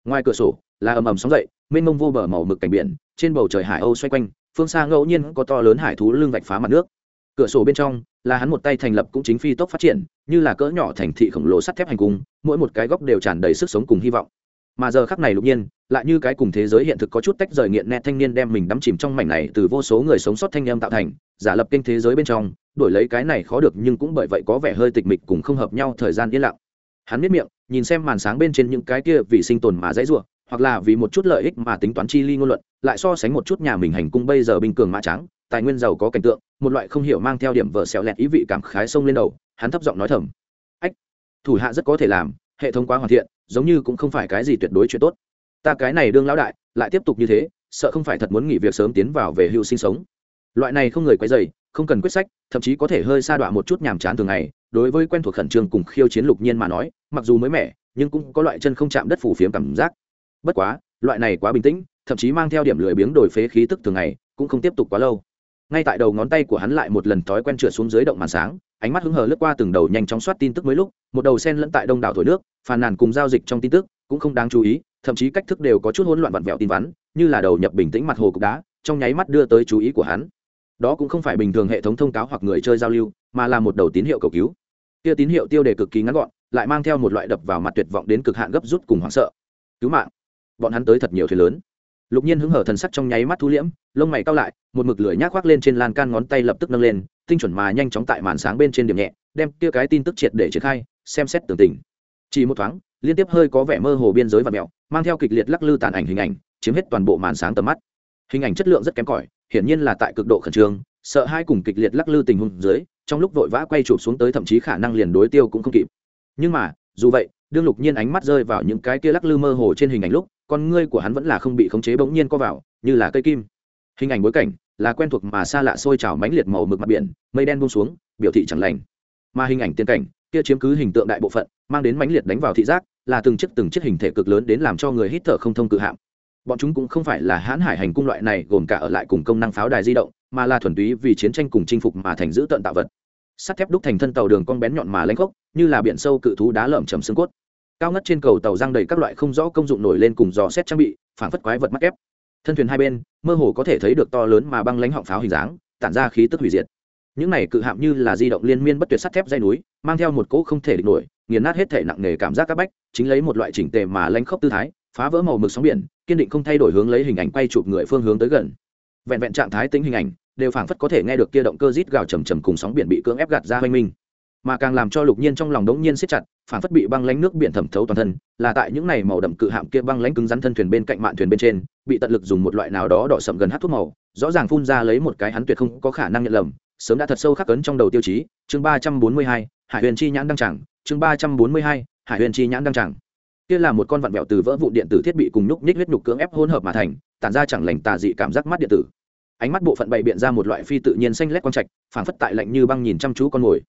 Ngoài cửa sổ, là ầm ầm sóng dậy, mênh mông vô bờ màu mực cảnh biển, trên bầu trời hải âu xoay quanh, phương xa ngẫu nhiên có to lớn hải thú lưng vạch phá mặt nước. Cửa sổ bên trong, là hắn một tay thành lập cũng chính phi tốc phát triển, như là cỡ nhỏ thành thị khổng lồ sắt thép hành cung mỗi một cái góc đều tràn đầy sức sống cùng hy vọng mà giờ khắc này lục nhiên, lại như cái cùng thế giới hiện thực có chút tách rời nghiện nét thanh niên đem mình đắm chìm trong mảnh này từ vô số người sống sót thanh em tạo thành, giả lập kinh thế giới bên trong, đổi lấy cái này khó được nhưng cũng bởi vậy có vẻ hơi tịch mịch cùng không hợp nhau thời gian yên lặng. Hắn biết miệng, nhìn xem màn sáng bên trên những cái kia vì sinh tồn mà dãy ruộng hoặc là vì một chút lợi ích mà tính toán chi ly ngôn luận, lại so sánh một chút nhà mình hành cung bây giờ bình cường mã trắng, tài nguyên giàu có cảnh tượng, một loại không hiểu mang theo điểm vợ xẹo lẹt ý vị cảm khái sông lên đầu, hắn thấp giọng nói thầm. Ách, thủ hạ rất có thể làm hệ thống quá hoàn thiện, giống như cũng không phải cái gì tuyệt đối chuyện tốt. Ta cái này đương lão đại, lại tiếp tục như thế, sợ không phải thật muốn nghỉ việc sớm tiến vào về hưu sinh sống. Loại này không người quấy dày không cần quyết sách, thậm chí có thể hơi sa đọa một chút nhàm chán thường ngày, đối với quen thuộc khẩn trương cùng khiêu chiến lục nhiên mà nói, mặc dù mới mẻ, nhưng cũng có loại chân không chạm đất phủ phiếm cảm giác. Bất quá, loại này quá bình tĩnh, thậm chí mang theo điểm lười biếng đổi phế khí tức thường ngày, cũng không tiếp tục quá lâu. Ngay tại đầu ngón tay của hắn lại một lần thói quen trượt xuống dưới động màn sáng ánh mắt hứng hờ lướt qua từng đầu nhanh chóng soát tin tức mới lúc, một đầu sen lẫn tại đông đảo thổi nước, phàn nàn cùng giao dịch trong tin tức, cũng không đáng chú ý, thậm chí cách thức đều có chút hỗn loạn vặn vẹo tin vắn, như là đầu nhập bình tĩnh mặt hồ cục đá, trong nháy mắt đưa tới chú ý của hắn. Đó cũng không phải bình thường hệ thống thông cáo hoặc người chơi giao lưu, mà là một đầu tín hiệu cầu cứu. Kia tín hiệu tiêu đề cực kỳ ngắn gọn, lại mang theo một loại đập vào mặt tuyệt vọng đến cực hạn gấp rút cùng hoảng sợ. Cứu mạng. Bọn hắn tới thật nhiều thuyền lớn lục nhiên hứng hở thần sắc trong nháy mắt thu liễm, lông mày cao lại, một mực lưỡi nhác khoác lên trên lan can ngón tay lập tức nâng lên, tinh chuẩn mà nhanh chóng tại màn sáng bên trên điểm nhẹ, đem kia cái tin tức triệt để triển khai, xem xét tường tình. Chỉ một thoáng, liên tiếp hơi có vẻ mơ hồ biên giới và mẹo, mang theo kịch liệt lắc lư tàn ảnh hình ảnh, chiếm hết toàn bộ màn sáng tầm mắt. Hình ảnh chất lượng rất kém cỏi, hiển nhiên là tại cực độ khẩn trương, sợ hai cùng kịch liệt lắc lư tình huống dưới, trong lúc vội vã quay chụp xuống tới thậm chí khả năng liền đối tiêu cũng không kịp. Nhưng mà, dù vậy đương lục nhiên ánh mắt rơi vào những cái kia lắc lư mơ hồ trên hình ảnh lúc, con ngươi của hắn vẫn là không bị khống chế bỗng nhiên co vào, như là cây kim. Hình ảnh bối cảnh là quen thuộc mà xa lạ sôi trào mãnh liệt màu mực mặt biển, mây đen buông xuống, biểu thị chẳng lành. Mà hình ảnh tiên cảnh, kia chiếm cứ hình tượng đại bộ phận, mang đến mãnh liệt đánh vào thị giác, là từng chiếc từng chiếc hình thể cực lớn đến làm cho người hít thở không thông cự hạm. Bọn chúng cũng không phải là hãn hải hành cung loại này gồm cả ở lại cùng công năng pháo đài di động, mà là thuần túy vì chiến tranh cùng chinh phục mà thành giữ tận tạo vật sắt thép đúc thành thân tàu đường con bén nhọn mà lanh khốc, như là biển sâu cự thú đá lởm chầm xương cốt. Cao ngất trên cầu tàu giang đầy các loại không rõ công dụng nổi lên cùng dò xét trang bị phản phất quái vật mắc ép thân thuyền hai bên, mơ hồ có thể thấy được to lớn mà băng lánh họng pháo hình dáng, tản ra khí tức hủy diệt. Những này cự hạm như là di động liên miên bất tuyệt sắt thép dây núi, mang theo một cỗ không thể địch nổi, nghiền nát hết thể nặng nề cảm giác các bách, chính lấy một loại chỉnh tề mà lanh khốc tư thái, phá vỡ màu mực sóng biển, kiên định không thay đổi hướng lấy hình ảnh quay chụp người phương hướng tới gần. Vẹn vẹn trạng thái tính hình ảnh đều phảng phất có thể nghe được kia động cơ rít gào trầm trầm cùng sóng biển bị cưỡng ép gạt ra hoanh minh. Mà càng làm cho lục nhiên trong lòng đống nhiên siết chặt, phảng phất bị băng lánh nước biển thẩm thấu toàn thân, là tại những này màu đậm cự hạm kia băng lánh cứng rắn thân thuyền bên cạnh mạn thuyền bên trên, bị tận lực dùng một loại nào đó đỏ sậm gần hát thuốc màu, rõ ràng phun ra lấy một cái hắn tuyệt không có khả năng nhận lầm, sớm đã thật sâu khắc cấn trong đầu tiêu chí, chương ba trăm bốn mươi hai, hải huyền chi nhãn đăng tràng, chương ba trăm bốn mươi hai, hải huyền chi nhãn đăng tràng. Kia là một con vặn vẹo từ vỡ vụ điện tử thiết bị cùng nhúc nhích huyết nhục cưỡng ép hỗn hợp mà thành, tản ra chẳng lành tà dị cảm giác mắt điện tử ánh mắt bộ phận bày biện ra một loại phi tự nhiên xanh lét quang trạch, phảng phất tại lạnh như băng nhìn chăm chú con mồi.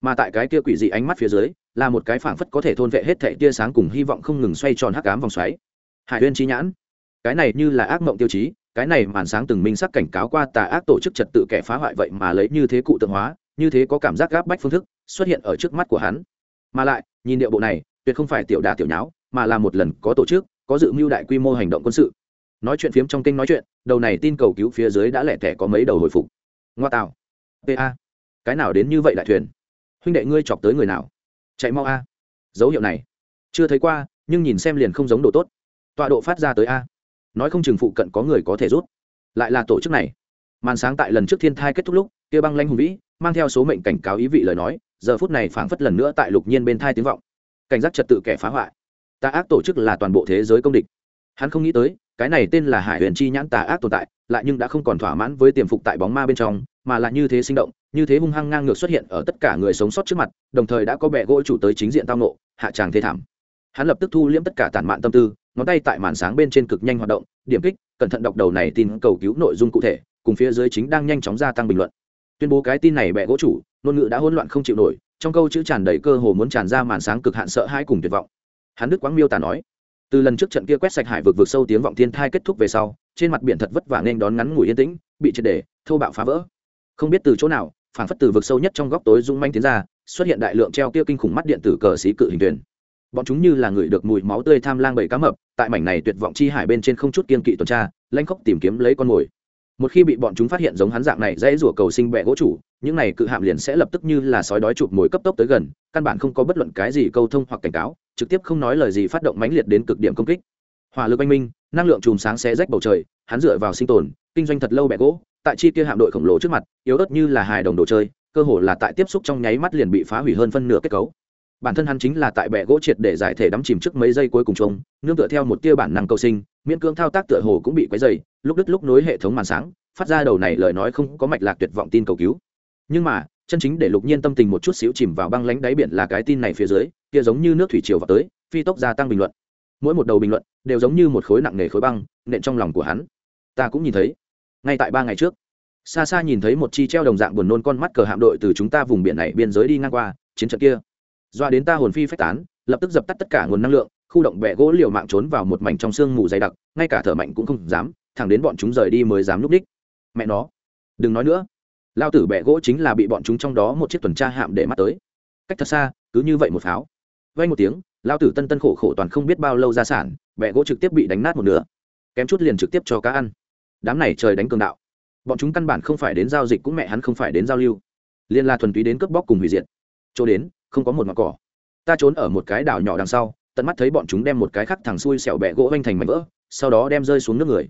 Mà tại cái kia quỷ dị ánh mắt phía dưới, là một cái phảng phất có thể thôn vệ hết thệ tia sáng cùng hy vọng không ngừng xoay tròn hắc ám vòng xoáy. Hải huyên trí nhãn. Cái này như là ác mộng tiêu chí, cái này màn sáng từng minh sắc cảnh cáo qua tà ác tổ chức trật tự kẻ phá hoại vậy mà lấy như thế cụ tượng hóa, như thế có cảm giác gáp bách phương thức, xuất hiện ở trước mắt của hắn. Mà lại, nhìn điệu bộ này, tuyệt không phải tiểu đà tiểu nháo, mà là một lần có tổ chức, có dự mưu đại quy mô hành động quân sự nói chuyện phiếm trong kênh nói chuyện, đầu này tin cầu cứu phía dưới đã lẻ tẻ có mấy đầu hồi phục. Ngoa tạo. Pa cái nào đến như vậy đại thuyền? Huynh đệ ngươi chọc tới người nào? Chạy mau a. Dấu hiệu này. Chưa thấy qua, nhưng nhìn xem liền không giống độ tốt. Tọa độ phát ra tới a. Nói không chừng phụ cận có người có thể rút. Lại là tổ chức này. Màn sáng tại lần trước thiên thai kết thúc lúc, kia băng lanh hùng vĩ, mang theo số mệnh cảnh cáo ý vị lời nói, giờ phút này phảng phất lần nữa tại lục nhiên bên thai tiếng vọng. Cảnh giác trật tự kẻ phá hoại. Ta ác tổ chức là toàn bộ thế giới công địch. Hắn không nghĩ tới cái này tên là hải huyền chi nhãn tà ác tồn tại, lại nhưng đã không còn thỏa mãn với tiềm phục tại bóng ma bên trong, mà là như thế sinh động, như thế hung hăng ngang ngược xuất hiện ở tất cả người sống sót trước mặt, đồng thời đã có bẹ gỗ chủ tới chính diện tao nộ hạ tràng thế thảm. Hắn lập tức thu liễm tất cả tản mạn tâm tư, ngón tay tại màn sáng bên trên cực nhanh hoạt động, điểm kích, cẩn thận đọc đầu này tin cầu cứu nội dung cụ thể, cùng phía dưới chính đang nhanh chóng gia tăng bình luận. Tuyên bố cái tin này bẹ gỗ chủ, ngôn ngữ đã hỗn loạn không chịu nổi, trong câu chữ tràn đầy cơ hồ muốn tràn ra màn sáng cực hạn sợ hãi cùng tuyệt vọng. Hắn đức quáng miêu tả nói từ lần trước trận kia quét sạch hải vực vực sâu tiếng vọng thiên thai kết thúc về sau, trên mặt biển thật vất vả nên đón ngắn ngủi yên tĩnh, bị triệt để thô bạo phá vỡ. Không biết từ chỗ nào phản phất từ vực sâu nhất trong góc tối rung manh tiến ra, xuất hiện đại lượng treo kia kinh khủng mắt điện tử cờ xí cự hình thuyền. Bọn chúng như là người được mùi máu tươi tham lang bầy cá mập, tại mảnh này tuyệt vọng chi hải bên trên không chút kiên kỵ tuần tra, lanh khóc tìm kiếm lấy con mồi. Một khi bị bọn chúng phát hiện giống hắn dạng này dễ rủa cầu sinh bẹ gỗ chủ, những này cự hạm liền sẽ lập tức như là sói đói chụp mồi cấp tốc tới gần, căn bản không có bất luận cái gì câu thông hoặc cảnh cáo trực tiếp không nói lời gì phát động mãnh liệt đến cực điểm công kích. Hỏa lực anh minh, năng lượng chùm sáng xé rách bầu trời, hắn dựa vào sinh tồn, kinh doanh thật lâu bẹ gỗ, tại chi kia hạm đội khổng lồ trước mặt, yếu ớt như là hài đồng đồ chơi, cơ hồ là tại tiếp xúc trong nháy mắt liền bị phá hủy hơn phân nửa kết cấu. Bản thân hắn chính là tại bẹ gỗ triệt để giải thể đắm chìm trước mấy giây cuối cùng chung, nương tựa theo một tia bản năng cầu sinh, miễn cưỡng thao tác tựa hồ cũng bị quấy dày lúc đứt lúc nối hệ thống màn sáng, phát ra đầu này lời nói không có mạch lạc tuyệt vọng tin cầu cứu. Nhưng mà, chân chính để lục nhiên tâm tình một chút xíu chìm vào băng lánh đáy biển là cái tin này phía dưới kia giống như nước thủy triều vào tới, phi tốc gia tăng bình luận. Mỗi một đầu bình luận đều giống như một khối nặng nề khối băng, nện trong lòng của hắn. Ta cũng nhìn thấy. Ngay tại ba ngày trước xa xa nhìn thấy một chi treo đồng dạng buồn nôn con mắt cờ hạm đội từ chúng ta vùng biển này biên giới đi ngang qua, chiến trận kia. Doa đến ta hồn phi phách tán, lập tức dập tắt tất cả nguồn năng lượng, khu động bẹ gỗ liều mạng trốn vào một mảnh trong sương mù dày đặc, ngay cả thở mạnh cũng không dám, thẳng đến bọn chúng rời đi mới dám núp đích. Mẹ nó, đừng nói nữa. Lao tử bẹ gỗ chính là bị bọn chúng trong đó một chiếc tuần tra hạm để mắt tới. Cách thật xa, cứ như vậy một pháo vay một tiếng, lao tử tân tân khổ khổ toàn không biết bao lâu ra sản bẹ gỗ trực tiếp bị đánh nát một nửa. Kém chút liền trực tiếp cho cá ăn. Đám này trời đánh cường đạo. Bọn chúng căn bản không phải đến giao dịch cũng mẹ hắn không phải đến giao lưu. Liên la thuần túy đến cướp bóc cùng hủy diệt. Chỗ đến, không có một mặt cỏ. Ta trốn ở một cái đảo nhỏ đằng sau, tận mắt thấy bọn chúng đem một cái khắc thằng xuôi xẻo bẹ gỗ vanh thành mảnh vỡ, sau đó đem rơi xuống nước người.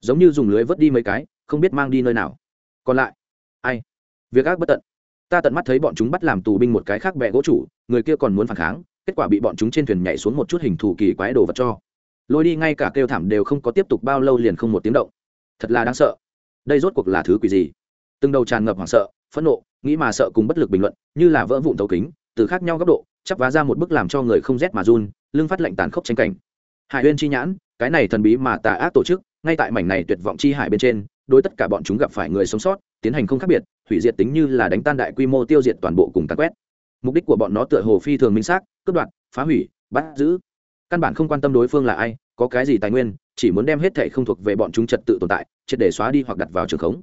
Giống như dùng lưới vớt đi mấy cái, không biết mang đi nơi nào. Còn lại, ai? Việc ác bất tận. Ta tận mắt thấy bọn chúng bắt làm tù binh một cái khác bẹ gỗ chủ, người kia còn muốn phản kháng kết quả bị bọn chúng trên thuyền nhảy xuống một chút hình thù kỳ quái đồ vật cho. Lôi đi ngay cả kêu thảm đều không có tiếp tục bao lâu liền không một tiếng động. Thật là đáng sợ. Đây rốt cuộc là thứ quỷ gì? Từng đầu tràn ngập hoảng sợ, phẫn nộ, nghĩ mà sợ cùng bất lực bình luận, như là vỡ vụn tấu kính, từ khác nhau góc độ, chắp vá ra một bức làm cho người không rét mà run, lưng phát lệnh tàn khốc tranh cảnh. Hải huyên chi nhãn, cái này thần bí mà tà ác tổ chức, ngay tại mảnh này tuyệt vọng chi hải bên trên, đối tất cả bọn chúng gặp phải người sống sót, tiến hành không khác biệt, hủy diệt tính như là đánh tan đại quy mô tiêu diệt toàn bộ cùng tàn quét mục đích của bọn nó tựa hồ phi thường minh xác, cướp đoạt, phá hủy, bắt giữ. Căn bản không quan tâm đối phương là ai, có cái gì tài nguyên, chỉ muốn đem hết thệ không thuộc về bọn chúng trật tự tồn tại, triệt để xóa đi hoặc đặt vào trường khống.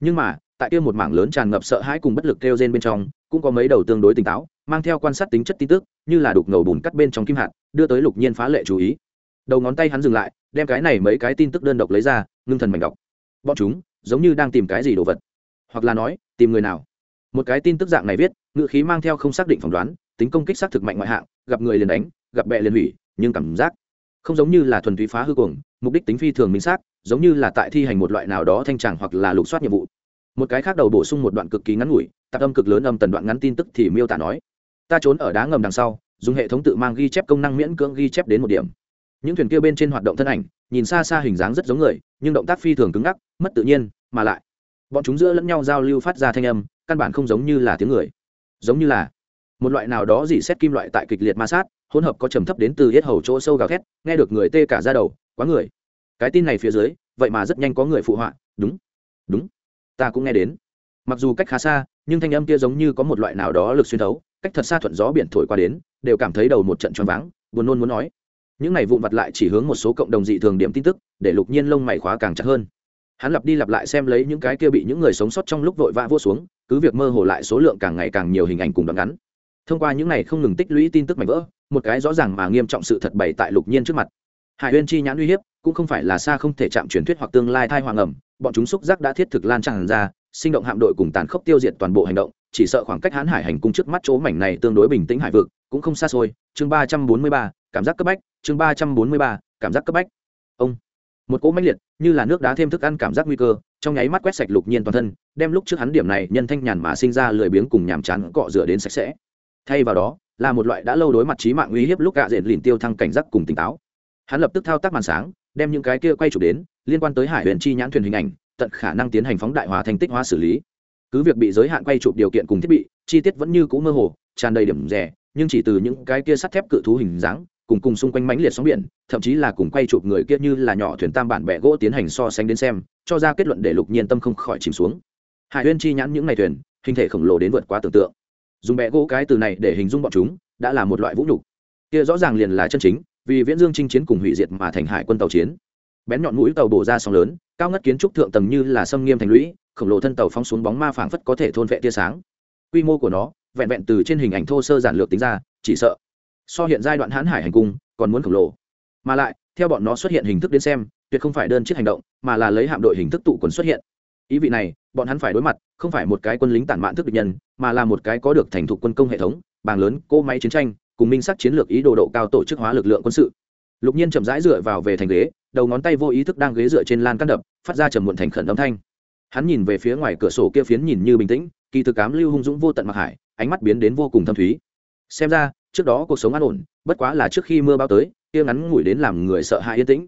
Nhưng mà, tại kia một mảng lớn tràn ngập sợ hãi cùng bất lực kêu gen bên trong, cũng có mấy đầu tương đối tỉnh táo, mang theo quan sát tính chất tin tức, như là đục ngầu bùn cắt bên trong kim hạt, đưa tới lục nhiên phá lệ chú ý. Đầu ngón tay hắn dừng lại, đem cái này mấy cái tin tức đơn độc lấy ra, ngưng thần mảnh đọc. Bọn chúng giống như đang tìm cái gì đồ vật. Hoặc là nói, tìm người nào. Một cái tin tức dạng này viết ngự khí mang theo không xác định phỏng đoán, tính công kích xác thực mạnh ngoại hạng, gặp người liền đánh, gặp bẹ liền hủy, nhưng cảm giác không giống như là thuần túy phá hư cuồng, mục đích tính phi thường minh xác, giống như là tại thi hành một loại nào đó thanh tràng hoặc là lục soát nhiệm vụ. Một cái khác đầu bổ sung một đoạn cực kỳ ngắn ngủi, tạp âm cực lớn âm tần đoạn ngắn tin tức thì miêu tả nói, ta trốn ở đá ngầm đằng sau, dùng hệ thống tự mang ghi chép công năng miễn cưỡng ghi chép đến một điểm. Những thuyền kia bên trên hoạt động thân ảnh, nhìn xa xa hình dáng rất giống người, nhưng động tác phi thường cứng ngắc, mất tự nhiên, mà lại, bọn chúng giữa lẫn nhau giao lưu phát ra thanh âm, căn bản không giống như là tiếng người giống như là một loại nào đó dỉ xét kim loại tại kịch liệt ma sát, hỗn hợp có trầm thấp đến từ hết hầu chỗ sâu gào thét, nghe được người tê cả ra đầu, quá người. Cái tin này phía dưới, vậy mà rất nhanh có người phụ họa, đúng đúng, ta cũng nghe đến. Mặc dù cách khá xa, nhưng thanh âm kia giống như có một loại nào đó lực xuyên thấu, cách thật xa thuận gió biển thổi qua đến, đều cảm thấy đầu một trận choáng váng, buồn nôn muốn nói. Những này vụn vặt lại chỉ hướng một số cộng đồng dị thường điểm tin tức, để lục nhiên lông mày khóa càng chặt hơn. Hắn lặp đi lặp lại xem lấy những cái kia bị những người sống sót trong lúc vội vã vô xuống cứ việc mơ hồ lại số lượng càng ngày càng nhiều hình ảnh cùng đoạn ngắn. Thông qua những này không ngừng tích lũy tin tức mạnh vỡ, một cái rõ ràng mà nghiêm trọng sự thật bày tại lục nhiên trước mặt. Hải huyên chi nhãn uy hiếp, cũng không phải là xa không thể chạm truyền thuyết hoặc tương lai thai hoàng ẩm, bọn chúng xúc giác đã thiết thực lan tràn ra, sinh động hạm đội cùng tàn khốc tiêu diệt toàn bộ hành động, chỉ sợ khoảng cách hãn hải hành cung trước mắt chỗ mảnh này tương đối bình tĩnh hải vực, cũng không xa xôi. Chương ba trăm bốn mươi ba, cảm giác cấp bách, chương ba trăm bốn mươi ba, cảm giác cấp bách. Ông, một cỗ mãnh liệt, như là nước đá thêm thức ăn cảm giác nguy cơ trong nháy mắt quét sạch lục nhiên toàn thân, đem lúc trước hắn điểm này nhân thanh nhàn mà sinh ra lười biếng cùng nhàm chán cọ rửa đến sạch sẽ. Thay vào đó, là một loại đã lâu đối mặt trí mạng uy hiếp lúc gạ diện lìn tiêu thăng cảnh giác cùng tỉnh táo. Hắn lập tức thao tác màn sáng, đem những cái kia quay chụp đến, liên quan tới hải huyền chi nhãn thuyền hình ảnh, tận khả năng tiến hành phóng đại hóa thành tích hóa xử lý. Cứ việc bị giới hạn quay chụp điều kiện cùng thiết bị, chi tiết vẫn như cũ mơ hồ, tràn đầy điểm rẻ nhưng chỉ từ những cái kia sắt thép cự thú hình dáng, cùng cùng xung quanh mãnh liệt sóng biển, thậm chí là cùng quay chụp người kia như là nhỏ thuyền tam bản bẹ gỗ tiến hành so sánh đến xem, cho ra kết luận để lục nhiên tâm không khỏi chìm xuống. Hải huyên chi nhãn những ngày thuyền, hình thể khổng lồ đến vượt quá tưởng tượng. Dùng bẹ gỗ cái từ này để hình dung bọn chúng, đã là một loại vũ nhục. Kia rõ ràng liền là chân chính, vì viễn dương chinh chiến cùng hủy diệt mà thành hải quân tàu chiến. Bén nhọn mũi tàu bổ ra sóng lớn, cao ngất kiến trúc thượng tầng như là sâm nghiêm thành lũy, khổng lồ thân tàu phóng xuống bóng ma phảng phất có thể thôn vệ tia sáng. Quy mô của nó vẹn vẹn từ trên hình ảnh thô sơ giản lược tính ra, chỉ sợ so hiện giai đoạn hãn hải hành cung còn muốn khổng lồ. Mà lại, theo bọn nó xuất hiện hình thức đến xem, tuyệt không phải đơn chiếc hành động, mà là lấy hạm đội hình thức tụ quần xuất hiện. Ý vị này, bọn hắn phải đối mặt, không phải một cái quân lính tản mạn thức địch nhân, mà là một cái có được thành thục quân công hệ thống, bàng lớn, cỗ máy chiến tranh, cùng minh sắc chiến lược ý đồ độ cao tổ chức hóa lực lượng quân sự. Lục nhiên chậm rãi dựa vào về thành ghế, đầu ngón tay vô ý thức đang ghế dựa trên lan căn đập, phát ra trầm muộn thành khẩn âm thanh. Hắn nhìn về phía ngoài cửa sổ kia phiến nhìn như bình tĩnh, kỳ thực cám lưu hung dũng vô tận mặc hải ánh mắt biến đến vô cùng thâm thúy. Xem ra, trước đó cuộc sống an ổn, bất quá là trước khi mưa bao tới, kia ngắn ngủi đến làm người sợ hãi yên tĩnh.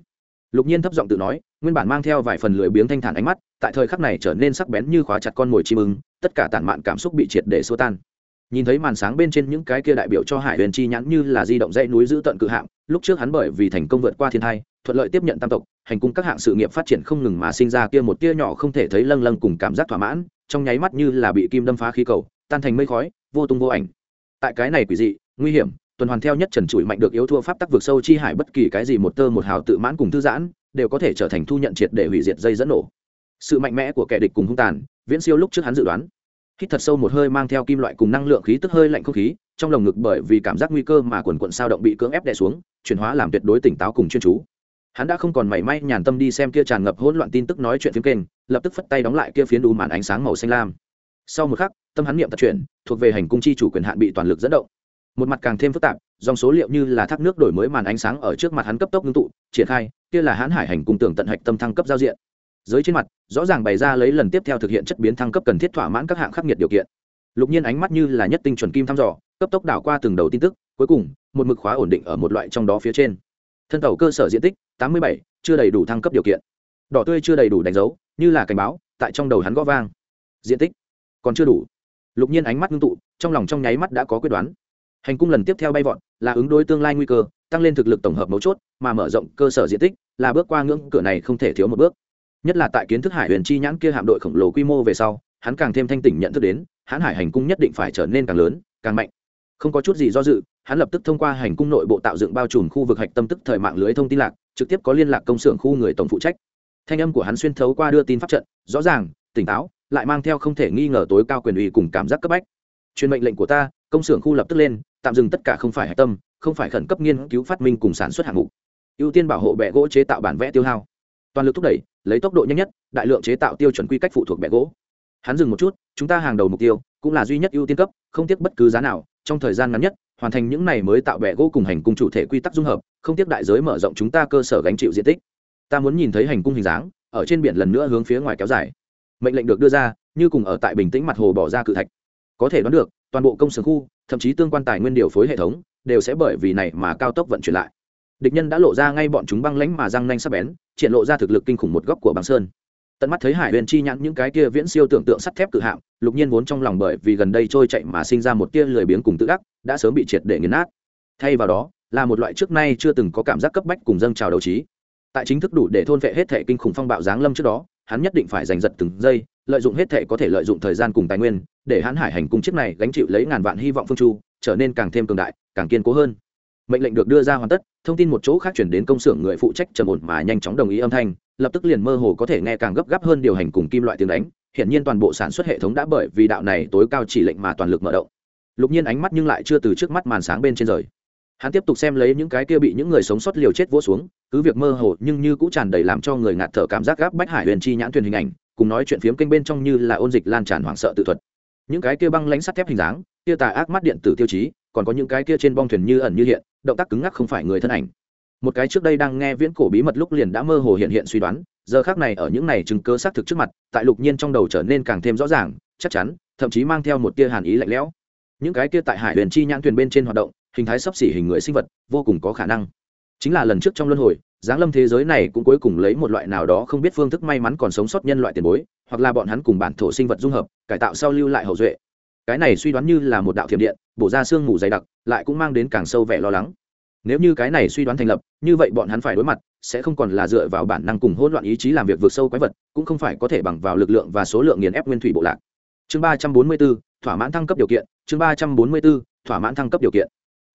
Lục nhiên thấp giọng tự nói, nguyên bản mang theo vài phần lười biếng thanh thản ánh mắt, tại thời khắc này trở nên sắc bén như khóa chặt con mồi chim ưng, tất cả tản mạn cảm xúc bị triệt để xua tan. Nhìn thấy màn sáng bên trên những cái kia đại biểu cho hải huyền chi nhãn như là di động dãy núi giữ tận cự hạng, lúc trước hắn bởi vì thành công vượt qua thiên thai, thuận lợi tiếp nhận tam tộc, hành cung các hạng sự nghiệp phát triển không ngừng mà sinh ra kia một tia nhỏ không thể thấy lâng lâng cùng cảm giác thỏa mãn, trong nháy mắt như là bị kim đâm phá khí cầu, tan thành mây khói vô tung vô ảnh. Tại cái này quỷ dị, nguy hiểm, tuần hoàn theo nhất trần trụi mạnh được yếu thua pháp tắc vực sâu chi hải bất kỳ cái gì một tơ một hào tự mãn cùng thư giãn, đều có thể trở thành thu nhận triệt để hủy diệt dây dẫn nổ. Sự mạnh mẽ của kẻ địch cùng hung tàn, viễn siêu lúc trước hắn dự đoán. Hít thật sâu một hơi mang theo kim loại cùng năng lượng khí tức hơi lạnh không khí, trong lồng ngực bởi vì cảm giác nguy cơ mà quần quận sao động bị cưỡng ép đè xuống, chuyển hóa làm tuyệt đối tỉnh táo cùng chuyên chú. Hắn đã không còn mảy may nhàn tâm đi xem kia tràn ngập hỗn loạn tin tức nói chuyện phim kênh, lập tức phất tay đóng lại kia phiến đủ màn ánh sáng màu xanh lam. Sau một khắc tâm hắn niệm tật chuyển, thuộc về hành cung chi chủ quyền hạn bị toàn lực dẫn động. Một mặt càng thêm phức tạp, dòng số liệu như là thác nước đổi mới màn ánh sáng ở trước mặt hắn cấp tốc ngưng tụ, triển khai, kia là hãn hải hành cung tưởng tận hạch tâm thăng cấp giao diện. Dưới trên mặt, rõ ràng bày ra lấy lần tiếp theo thực hiện chất biến thăng cấp cần thiết thỏa mãn các hạng khắc nghiệt điều kiện. Lục nhiên ánh mắt như là nhất tinh chuẩn kim thăm dò, cấp tốc đảo qua từng đầu tin tức, cuối cùng, một mực khóa ổn định ở một loại trong đó phía trên. Thân tàu cơ sở diện tích, tám mươi bảy, chưa đầy đủ thăng cấp điều kiện. Đỏ tươi chưa đầy đủ đánh dấu, như là cảnh báo, tại trong đầu hắn gõ vang. Diện tích còn chưa đủ lục nhiên ánh mắt ngưng tụ, trong lòng trong nháy mắt đã có quyết đoán. Hành cung lần tiếp theo bay vọt, là ứng đối tương lai nguy cơ, tăng lên thực lực tổng hợp mấu chốt, mà mở rộng cơ sở diện tích, là bước qua ngưỡng cửa này không thể thiếu một bước. Nhất là tại kiến thức hải huyền chi nhãn kia hạm đội khổng lồ quy mô về sau, hắn càng thêm thanh tỉnh nhận thức đến, hãn hải hành cung nhất định phải trở nên càng lớn, càng mạnh. Không có chút gì do dự, hắn lập tức thông qua hành cung nội bộ tạo dựng bao trùm khu vực hạch tâm tức thời mạng lưới thông tin lạc, trực tiếp có liên lạc công xưởng khu người tổng phụ trách. Thanh âm của hắn xuyên thấu qua đưa tin pháp trận, rõ ràng, tỉnh táo lại mang theo không thể nghi ngờ tối cao quyền uy cùng cảm giác cấp bách. Truyền mệnh lệnh của ta, công xưởng khu lập tức lên, tạm dừng tất cả không phải hạch tâm, không phải khẩn cấp nghiên cứu phát minh cùng sản xuất hạng mục. Ưu tiên bảo hộ bẹ gỗ chế tạo bản vẽ tiêu hao. Toàn lực thúc đẩy, lấy tốc độ nhanh nhất, đại lượng chế tạo tiêu chuẩn quy cách phụ thuộc bẹ gỗ. Hắn dừng một chút, chúng ta hàng đầu mục tiêu, cũng là duy nhất ưu tiên cấp, không tiếc bất cứ giá nào, trong thời gian ngắn nhất, hoàn thành những này mới tạo bẹ gỗ cùng hành cung chủ thể quy tắc dung hợp, không tiếc đại giới mở rộng chúng ta cơ sở gánh chịu diện tích. Ta muốn nhìn thấy hành cung hình dáng, ở trên biển lần nữa hướng phía ngoài kéo dài mệnh lệnh được đưa ra, như cùng ở tại bình tĩnh mặt hồ bỏ ra cự thạch. Có thể đoán được, toàn bộ công xưởng khu, thậm chí tương quan tài nguyên điều phối hệ thống, đều sẽ bởi vì này mà cao tốc vận chuyển lại. Địch nhân đã lộ ra ngay bọn chúng băng lánh mà răng nanh sắp bén, triển lộ ra thực lực kinh khủng một góc của băng sơn. Tận mắt thấy hải huyền chi nhãn những cái kia viễn siêu tưởng tượng sắt thép cự hạm, lục nhiên vốn trong lòng bởi vì gần đây trôi chạy mà sinh ra một tia lười biếng cùng tự đắc, đã sớm bị triệt để nghiền nát. Thay vào đó, là một loại trước nay chưa từng có cảm giác cấp bách cùng dâng trào đầu trí. Tại chính thức đủ để thôn vệ hết thể kinh khủng phong bạo giáng lâm trước đó hắn nhất định phải giành giật từng giây, lợi dụng hết thể có thể lợi dụng thời gian cùng tài nguyên, để hắn hải hành cung chiếc này gánh chịu lấy ngàn vạn hy vọng phương chu, trở nên càng thêm cường đại, càng kiên cố hơn. Mệnh lệnh được đưa ra hoàn tất, thông tin một chỗ khác chuyển đến công xưởng người phụ trách trầm ổn mà nhanh chóng đồng ý âm thanh, lập tức liền mơ hồ có thể nghe càng gấp gáp hơn điều hành cùng kim loại tiếng đánh. Hiện nhiên toàn bộ sản xuất hệ thống đã bởi vì đạo này tối cao chỉ lệnh mà toàn lực mở động. Lục nhiên ánh mắt nhưng lại chưa từ trước mắt màn sáng bên trên rời hắn tiếp tục xem lấy những cái kia bị những người sống sót liều chết vỗ xuống, cứ việc mơ hồ nhưng như cũng tràn đầy làm cho người ngạt thở cảm giác gáp bách hải huyền chi nhãn thuyền hình ảnh, cùng nói chuyện phiếm kênh bên trong như là ôn dịch lan tràn hoảng sợ tự thuật. Những cái kia băng lánh sắt thép hình dáng, kia tà ác mắt điện tử tiêu chí, còn có những cái kia trên bong thuyền như ẩn như hiện, động tác cứng ngắc không phải người thân ảnh. Một cái trước đây đang nghe viễn cổ bí mật lúc liền đã mơ hồ hiện hiện suy đoán, giờ khác này ở những này chứng cớ xác thực trước mặt, tại lục nhiên trong đầu trở nên càng thêm rõ ràng, chắc chắn, thậm chí mang theo một tia hàn ý lạnh lẽo. Những cái kia tại hải huyền chi nhãn thuyền bên trên hoạt động hình thái sắp xỉ hình người sinh vật, vô cùng có khả năng. Chính là lần trước trong luân hồi, giáng lâm thế giới này cũng cuối cùng lấy một loại nào đó không biết phương thức may mắn còn sống sót nhân loại tiền bối, hoặc là bọn hắn cùng bản thổ sinh vật dung hợp, cải tạo sau lưu lại hậu duệ. Cái này suy đoán như là một đạo thiểm điện, bổ ra xương mù dày đặc, lại cũng mang đến càng sâu vẻ lo lắng. Nếu như cái này suy đoán thành lập, như vậy bọn hắn phải đối mặt, sẽ không còn là dựa vào bản năng cùng hỗn loạn ý chí làm việc vượt sâu quái vật, cũng không phải có thể bằng vào lực lượng và số lượng nghiền ép nguyên thủy bộ lạc. Chương ba trăm bốn mươi b thỏa mãn thăng cấp điều kiện, chương ba trăm bốn mươi b thỏa mãn thăng cấp điều kiện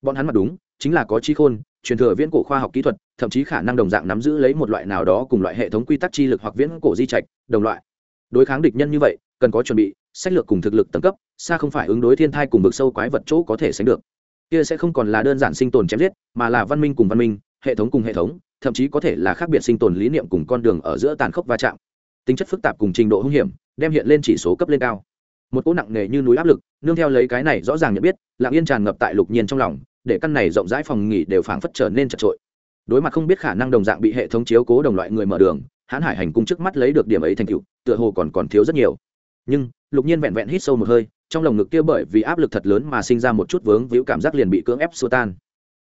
bọn hắn mặt đúng, chính là có trí khôn, truyền thừa viễn cổ khoa học kỹ thuật, thậm chí khả năng đồng dạng nắm giữ lấy một loại nào đó cùng loại hệ thống quy tắc chi lực hoặc viễn cổ di trạch, đồng loại. Đối kháng địch nhân như vậy, cần có chuẩn bị, sách lược cùng thực lực tầng cấp, xa không phải ứng đối thiên thai cùng vực sâu quái vật chỗ có thể sánh được. Kia sẽ không còn là đơn giản sinh tồn chém giết, mà là văn minh cùng văn minh, hệ thống cùng hệ thống, thậm chí có thể là khác biệt sinh tồn lý niệm cùng con đường ở giữa tàn khốc va chạm. Tính chất phức tạp cùng trình độ hung hiểm, đem hiện lên chỉ số cấp lên cao. Một cỗ nặng nề như núi áp lực, nương theo lấy cái này rõ ràng nhận biết, lặng yên tràn ngập tại lục nhiên trong lòng để căn này rộng rãi phòng nghỉ đều phảng phất trở nên chật trội. Đối mặt không biết khả năng đồng dạng bị hệ thống chiếu cố đồng loại người mở đường, hãn hải hành cung trước mắt lấy được điểm ấy thành tựu, tựa hồ còn còn thiếu rất nhiều. Nhưng, lục nhiên vẹn vẹn hít sâu một hơi, trong lồng ngực kia bởi vì áp lực thật lớn mà sinh ra một chút vướng víu cảm giác liền bị cưỡng ép xua tan.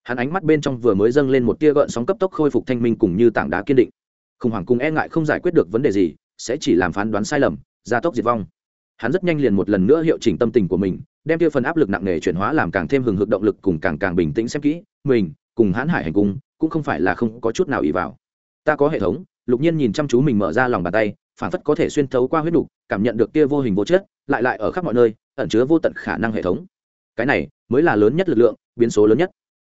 Hắn ánh mắt bên trong vừa mới dâng lên một tia gợn sóng cấp tốc khôi phục thanh minh cùng như tảng đá kiên định. Khủng hoảng cùng e ngại không giải quyết được vấn đề gì, sẽ chỉ làm phán đoán sai lầm, gia tốc diệt vong. Hắn rất nhanh liền một lần nữa hiệu chỉnh tâm tình của mình đem kia phần áp lực nặng nề chuyển hóa làm càng thêm hừng hực động lực cùng càng càng bình tĩnh xem kỹ, mình cùng hãn hải hành cung cũng không phải là không có chút nào ý vào. Ta có hệ thống, lục nhiên nhìn chăm chú mình mở ra lòng bàn tay phản phất có thể xuyên thấu qua huyết đục, cảm nhận được kia vô hình vô chất, lại lại ở khắp mọi nơi, ẩn chứa vô tận khả năng hệ thống. Cái này mới là lớn nhất lực lượng, biến số lớn nhất.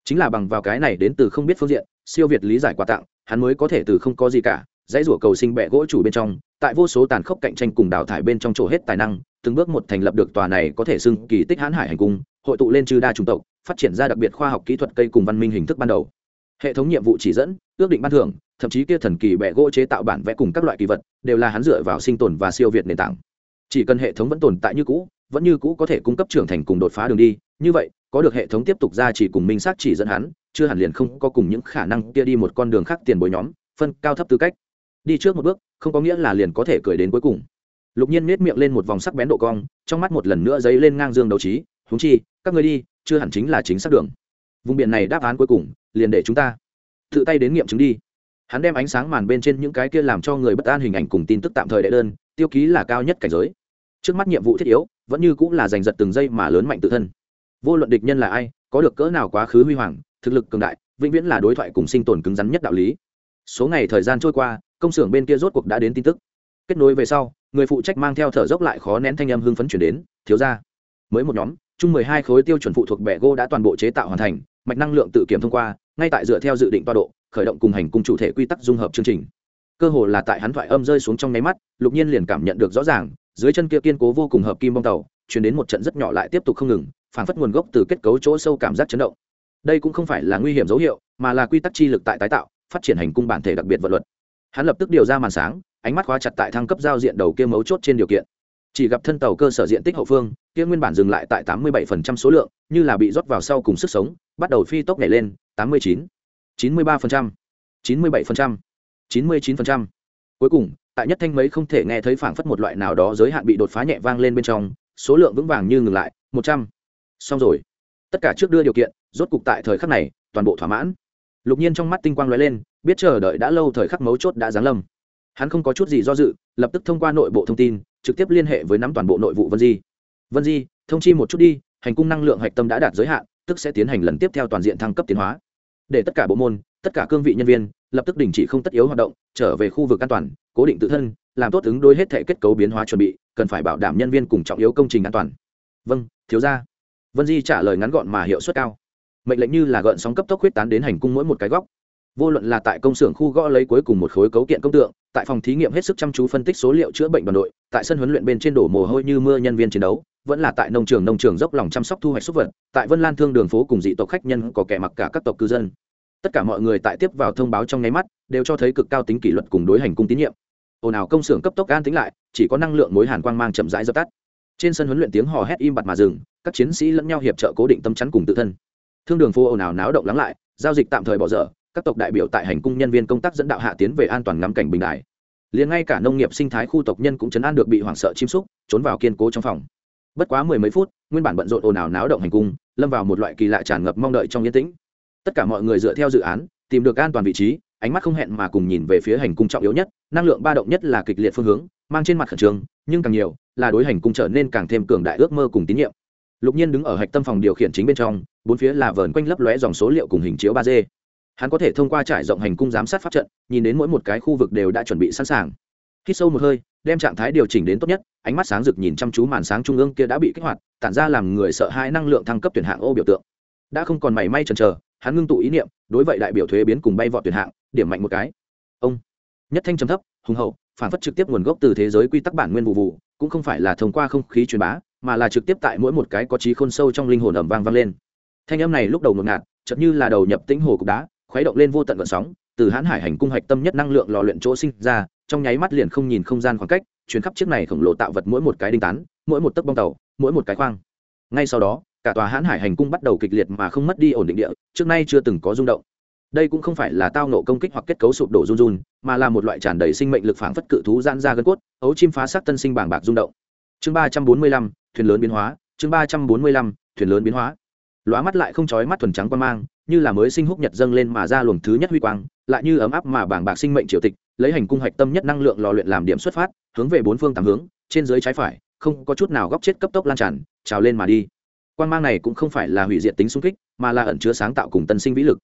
Chính là bằng vào cái này đến từ không biết phương diện, siêu việt lý giải quà tặng, hắn mới có thể từ không có gì cả, dãy rủa cầu sinh bẹ gỗ chủ bên trong, tại vô số tàn khốc cạnh tranh cùng đào thải bên trong chỗ hết tài năng từng bước một thành lập được tòa này có thể xưng kỳ tích hãn hải hành cung, hội tụ lên chư đa chủng tộc, phát triển ra đặc biệt khoa học kỹ thuật cây cùng văn minh hình thức ban đầu. Hệ thống nhiệm vụ chỉ dẫn, ước định ban thưởng, thậm chí kia thần kỳ bẹ gỗ chế tạo bản vẽ cùng các loại kỳ vật, đều là hắn dựa vào sinh tồn và siêu việt nền tảng. Chỉ cần hệ thống vẫn tồn tại như cũ, vẫn như cũ có thể cung cấp trưởng thành cùng đột phá đường đi, như vậy, có được hệ thống tiếp tục ra chỉ cùng minh xác chỉ dẫn hắn, chưa hẳn liền không có cùng những khả năng kia đi một con đường khác tiền bối nhóm, phân cao thấp tư cách. Đi trước một bước, không có nghĩa là liền có thể cười đến cuối cùng lục nhiên nết miệng lên một vòng sắc bén độ cong, trong mắt một lần nữa dấy lên ngang dương đầu trí húng chi, các người đi, chưa hẳn chính là chính xác đường. Vùng biển này đáp án cuối cùng, liền để chúng ta tự tay đến nghiệm chứng đi. Hắn đem ánh sáng màn bên trên những cái kia làm cho người bất an hình ảnh cùng tin tức tạm thời đệ đơn, tiêu ký là cao nhất cảnh giới. Trước mắt nhiệm vụ thiết yếu, vẫn như cũng là giành giật từng giây mà lớn mạnh tự thân. Vô luận địch nhân là ai, có được cỡ nào quá khứ huy hoàng, thực lực cường đại, vĩnh viễn là đối thoại cùng sinh tồn cứng rắn nhất đạo lý. Số ngày thời gian trôi qua, công xưởng bên kia rốt cuộc đã đến tin tức kết nối về sau, người phụ trách mang theo thở dốc lại khó nén thanh âm hưng phấn chuyển đến, thiếu ra mới một nhóm, chung mười hai khối tiêu chuẩn phụ thuộc bẻ gỗ đã toàn bộ chế tạo hoàn thành, mạch năng lượng tự kiểm thông qua, ngay tại dựa theo dự định toa độ, khởi động cùng hành cùng chủ thể quy tắc dung hợp chương trình. Cơ hồ là tại hắn thoại âm rơi xuống trong nháy mắt, lục nhiên liền cảm nhận được rõ ràng, dưới chân kia kiên cố vô cùng hợp kim bong tàu, chuyển đến một trận rất nhỏ lại tiếp tục không ngừng phản phất nguồn gốc từ kết cấu chỗ sâu cảm giác chấn động. Đây cũng không phải là nguy hiểm dấu hiệu, mà là quy tắc chi lực tại tái tạo, phát triển hành cung bản thể đặc biệt vật luật. Hắn lập tức điều ra màn sáng ánh mắt khóa chặt tại thăng cấp giao diện đầu kia mấu chốt trên điều kiện. Chỉ gặp thân tàu cơ sở diện tích hậu phương, kia nguyên bản dừng lại tại tám mươi 87% số lượng, như là bị rót vào sau cùng sức sống, bắt đầu phi tốc nhảy lên, tám mươi chín chín mươi ba chín mươi bảy chín mươi chín cuối cùng, tại nhất thanh mấy không thể nghe thấy phảng phất một loại nào đó giới hạn bị đột phá nhẹ vang lên bên trong, số lượng vững vàng như ngừng lại, một trăm. Xong rồi. Tất cả trước đưa điều kiện, rốt cục tại thời khắc này, toàn bộ thỏa mãn. Lục nhiên trong mắt tinh quang lóe lên, biết chờ đợi đã lâu thời khắc mấu chốt đã giáng lâm hắn không có chút gì do dự, lập tức thông qua nội bộ thông tin, trực tiếp liên hệ với nắm toàn bộ nội vụ vân di. Vân di, thông chi một chút đi, hành cung năng lượng hạch tâm đã đạt giới hạn, tức sẽ tiến hành lần tiếp theo toàn diện thăng cấp tiến hóa. Để tất cả bộ môn, tất cả cương vị nhân viên, lập tức đình chỉ không tất yếu hoạt động, trở về khu vực an toàn, cố định tự thân, làm tốt ứng đối hết thể kết cấu biến hóa chuẩn bị, cần phải bảo đảm nhân viên cùng trọng yếu công trình an toàn. Vâng thiếu ra vân di trả lời ngắn gọn mà hiệu suất cao. Mệnh lệnh như là gợn sóng cấp tốc huyết tán đến hành cung mỗi một cái góc vô luận là tại công xưởng khu gõ lấy cuối cùng một khối cấu kiện công tượng, tại phòng thí nghiệm hết sức chăm chú phân tích số liệu chữa bệnh đoàn đội, tại sân huấn luyện bên trên đổ mồ hôi như mưa nhân viên chiến đấu, vẫn là tại nông trường nông trường dốc lòng chăm sóc thu hoạch súc vật, tại vân lan thương đường phố cùng dị tộc khách nhân có kẻ mặc cả các tộc cư dân. Tất cả mọi người tại tiếp vào thông báo trong nháy mắt, đều cho thấy cực cao tính kỷ luật cùng đối hành cung tín nhiệm. Ồn ào công xưởng cấp tốc an tính lại, chỉ có năng lượng mối hàn quang mang chậm rãi dập tắt. Trên sân huấn luyện tiếng hò hét im bặt mà dừng, các chiến sĩ lẫn nhau hiệp trợ cố định tâm chắn cùng tự thân. Thương đường phố ồn ào náo động lắng lại, giao dịch tạm thời bỏ dở các tộc đại biểu tại hành cung nhân viên công tác dẫn đạo hạ tiến về an toàn ngắm cảnh bình đại. Liền ngay cả nông nghiệp sinh thái khu tộc nhân cũng chấn an được bị hoảng sợ chim súc, trốn vào kiên cố trong phòng. Bất quá mười mấy phút, nguyên bản bận rộn ồn ào náo động hành cung, lâm vào một loại kỳ lạ tràn ngập mong đợi trong yên tĩnh. Tất cả mọi người dựa theo dự án, tìm được an toàn vị trí, ánh mắt không hẹn mà cùng nhìn về phía hành cung trọng yếu nhất, năng lượng ba động nhất là kịch liệt phương hướng, mang trên mặt khẩn trương, nhưng càng nhiều, là đối hành cung trở nên càng thêm cường đại ước mơ cùng tín nhiệm. Lục nhiên đứng ở hạch tâm phòng điều khiển chính bên trong, bốn phía là vờn quanh lấp lóe dòng số liệu cùng hình chiếu ba d hắn có thể thông qua trải rộng hành cung giám sát pháp trận, nhìn đến mỗi một cái khu vực đều đã chuẩn bị sẵn sàng. Khi sâu một hơi, đem trạng thái điều chỉnh đến tốt nhất, ánh mắt sáng rực nhìn chăm chú màn sáng trung ương kia đã bị kích hoạt, tản ra làm người sợ hãi năng lượng thăng cấp tuyển hạng ô biểu tượng. Đã không còn mảy may chần chờ, hắn ngưng tụ ý niệm, đối vậy đại biểu thuế biến cùng bay vọt tuyển hạng, điểm mạnh một cái. Ông, nhất thanh trầm thấp, hùng hậu, phản phất trực tiếp nguồn gốc từ thế giới quy tắc bản nguyên vụ vụ, cũng không phải là thông qua không khí truyền bá, mà là trực tiếp tại mỗi một cái có trí khôn sâu trong linh hồn ẩm vang vang lên. Thanh âm này lúc đầu ngột ngạt, chợt như là đầu nhập tĩnh hồ cục đá khuấy động lên vô tận vận sóng, từ hãn hải hành cung hạch tâm nhất năng lượng lò luyện chỗ sinh ra, trong nháy mắt liền không nhìn không gian khoảng cách chuyến khắp chiếc này khổng lồ tạo vật mỗi một cái đinh tán, mỗi một tấc bong tàu, mỗi một cái khoang. Ngay sau đó, cả tòa hãn hải hành cung bắt đầu kịch liệt mà không mất đi ổn định địa, trước nay chưa từng có rung động. Đây cũng không phải là tao nộ công kích hoặc kết cấu sụp đổ run run, mà là một loại tràn đầy sinh mệnh lực phảng phất cự thú giãn ra gân cốt, ấu chim phá sắc tân sinh bảng bạc rung động. Chương ba trăm bốn mươi lăm, thuyền lớn biến hóa, chương ba trăm bốn mươi lăm, thuyền lớn biến hóa. Lóa mắt lại không chói mắt thuần trắng quan mang như là mới sinh húc nhật dâng lên mà ra luồng thứ nhất huy quang, lại như ấm áp mà bảng bạc sinh mệnh triều tịch, lấy hành cung hạch tâm nhất năng lượng lò luyện làm điểm xuất phát, hướng về bốn phương tám hướng, trên dưới trái phải, không có chút nào góc chết cấp tốc lan tràn, trào lên mà đi. Quan mang này cũng không phải là hủy diệt tính xung kích, mà là ẩn chứa sáng tạo cùng tân sinh vĩ lực.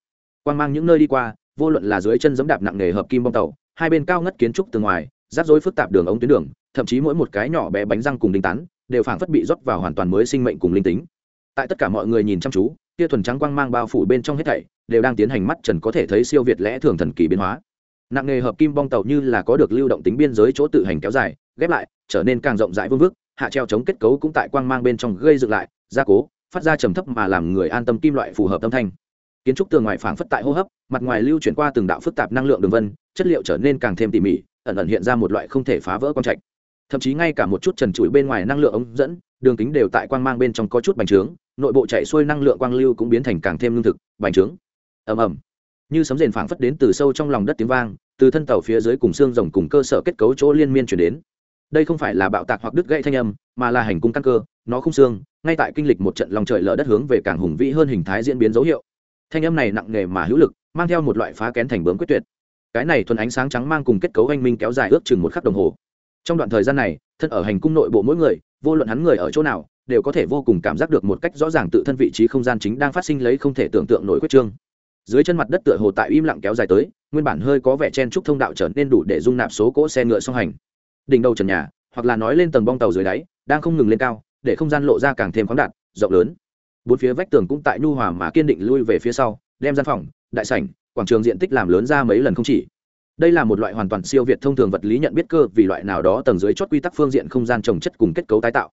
Quan mang những nơi đi qua, vô luận là dưới chân giẫm đạp nặng nề hợp kim bong tàu, hai bên cao ngất kiến trúc từ ngoài, rắc rối phức tạp đường ống tuyến đường, thậm chí mỗi một cái nhỏ bé bánh răng cùng đinh tán, đều phảng phất bị rót vào hoàn toàn mới sinh mệnh cùng linh tính. Tại tất cả mọi người nhìn chăm chú kia thuần trắng quang mang bao phủ bên trong hết thảy, đều đang tiến hành mắt trần có thể thấy siêu việt lẽ thường thần kỳ biến hóa. Nặng nghề hợp kim bong tàu như là có được lưu động tính biên giới chỗ tự hành kéo dài, ghép lại, trở nên càng rộng rãi vương vức, hạ treo chống kết cấu cũng tại quang mang bên trong gây dựng lại, gia cố, phát ra trầm thấp mà làm người an tâm kim loại phù hợp âm thanh. Kiến trúc tường ngoài phảng phất tại hô hấp, mặt ngoài lưu chuyển qua từng đạo phức tạp năng lượng đường vân, chất liệu trở nên càng thêm tỉ mỉ, ẩn ẩn hiện ra một loại không thể phá vỡ quang trạch. Thậm chí ngay cả một chút trần trụi bên ngoài năng lượng ống dẫn đường kính đều tại quang mang bên trong có chút bành trướng, nội bộ chạy xuôi năng lượng quang lưu cũng biến thành càng thêm lương thực, bành trướng. Ầm ầm. Như sấm rền phảng phất đến từ sâu trong lòng đất tiếng vang, từ thân tàu phía dưới cùng xương rồng cùng cơ sở kết cấu chỗ liên miên chuyển đến. Đây không phải là bạo tạc hoặc đứt gãy thanh âm, mà là hành cung căn cơ, nó không xương, ngay tại kinh lịch một trận lòng trời lở đất hướng về càng hùng vĩ hơn hình thái diễn biến dấu hiệu. Thanh âm này nặng nề mà hữu lực, mang theo một loại phá kén thành bướm quyết tuyệt. Cái này thuần ánh sáng trắng mang cùng kết cấu anh minh kéo dài ước chừng một khắc đồng hồ. Trong đoạn thời gian này thân ở hành cung nội bộ mỗi người, vô luận hắn người ở chỗ nào, đều có thể vô cùng cảm giác được một cách rõ ràng tự thân vị trí không gian chính đang phát sinh lấy không thể tưởng tượng nổi quyết trương. Dưới chân mặt đất tựa hồ tại im lặng kéo dài tới, nguyên bản hơi có vẻ chen trúc thông đạo trở nên đủ để dung nạp số cỗ xe ngựa song hành. Đỉnh đầu trần nhà, hoặc là nói lên tầng bong tàu dưới đáy, đang không ngừng lên cao, để không gian lộ ra càng thêm khoáng đạt, rộng lớn. Bốn phía vách tường cũng tại nhu hòa mà kiên định lui về phía sau, đem gian phòng, đại sảnh, quảng trường diện tích làm lớn ra mấy lần không chỉ đây là một loại hoàn toàn siêu việt thông thường vật lý nhận biết cơ, vì loại nào đó tầng dưới chót quy tắc phương diện không gian trồng chất cùng kết cấu tái tạo.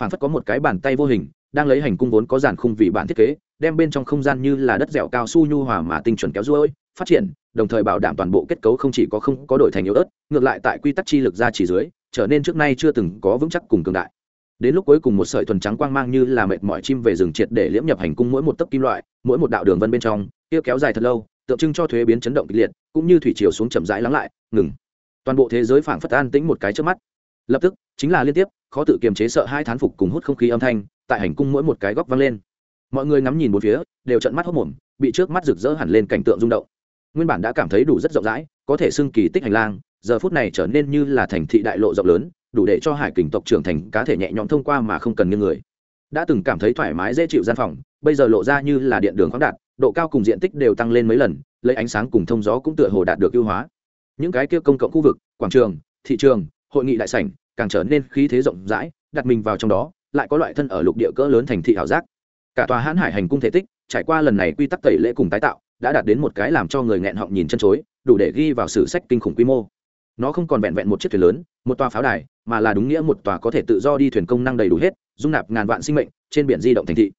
Phản phất có một cái bàn tay vô hình, đang lấy hành cung vốn có giàn khung vì bản thiết kế, đem bên trong không gian như là đất dẻo cao su nhu hòa mà tinh chuẩn kéo ruôi, phát triển, đồng thời bảo đảm toàn bộ kết cấu không chỉ có không có đổi thành yếu ớt, ngược lại tại quy tắc chi lực ra chỉ dưới, trở nên trước nay chưa từng có vững chắc cùng cường đại. Đến lúc cuối cùng một sợi thuần trắng quang mang như là mệt mỏi chim về rừng triệt để liễm nhập hành cung mỗi một tấc kim loại, mỗi một đạo đường vân bên trong, kia kéo dài thật lâu tượng trưng cho thuế biến chấn động kịch liệt, cũng như thủy chiều xuống chậm rãi lắng lại, ngừng. Toàn bộ thế giới phảng phất an tĩnh một cái trước mắt. Lập tức, chính là liên tiếp, khó tự kiềm chế sợ hai thán phục cùng hút không khí âm thanh, tại hành cung mỗi một cái góc vang lên. Mọi người ngắm nhìn một phía, đều trận mắt hốc mồm, bị trước mắt rực rỡ hẳn lên cảnh tượng rung động. Nguyên bản đã cảm thấy đủ rất rộng rãi, có thể xưng kỳ tích hành lang, giờ phút này trở nên như là thành thị đại lộ rộng lớn, đủ để cho hải kình tộc trưởng thành cá thể nhẹ nhõm thông qua mà không cần như người. Đã từng cảm thấy thoải mái dễ chịu gian phòng, bây giờ lộ ra như là điện đường khoáng đạt độ cao cùng diện tích đều tăng lên mấy lần, lấy ánh sáng cùng thông gió cũng tựa hồ đạt được ưu hóa. Những cái kia công cộng khu vực, quảng trường, thị trường, hội nghị đại sảnh, càng trở nên khí thế rộng rãi, đặt mình vào trong đó, lại có loại thân ở lục địa cỡ lớn thành thị ảo giác. Cả tòa hãn hải hành cung thể tích, trải qua lần này quy tắc tẩy lễ cùng tái tạo, đã đạt đến một cái làm cho người nghẹn họng nhìn chân chối, đủ để ghi vào sử sách kinh khủng quy mô. Nó không còn vẹn vẹn một chiếc thuyền lớn, một tòa pháo đài, mà là đúng nghĩa một tòa có thể tự do đi thuyền công năng đầy đủ hết, dung nạp ngàn vạn sinh mệnh trên biển di động thành thị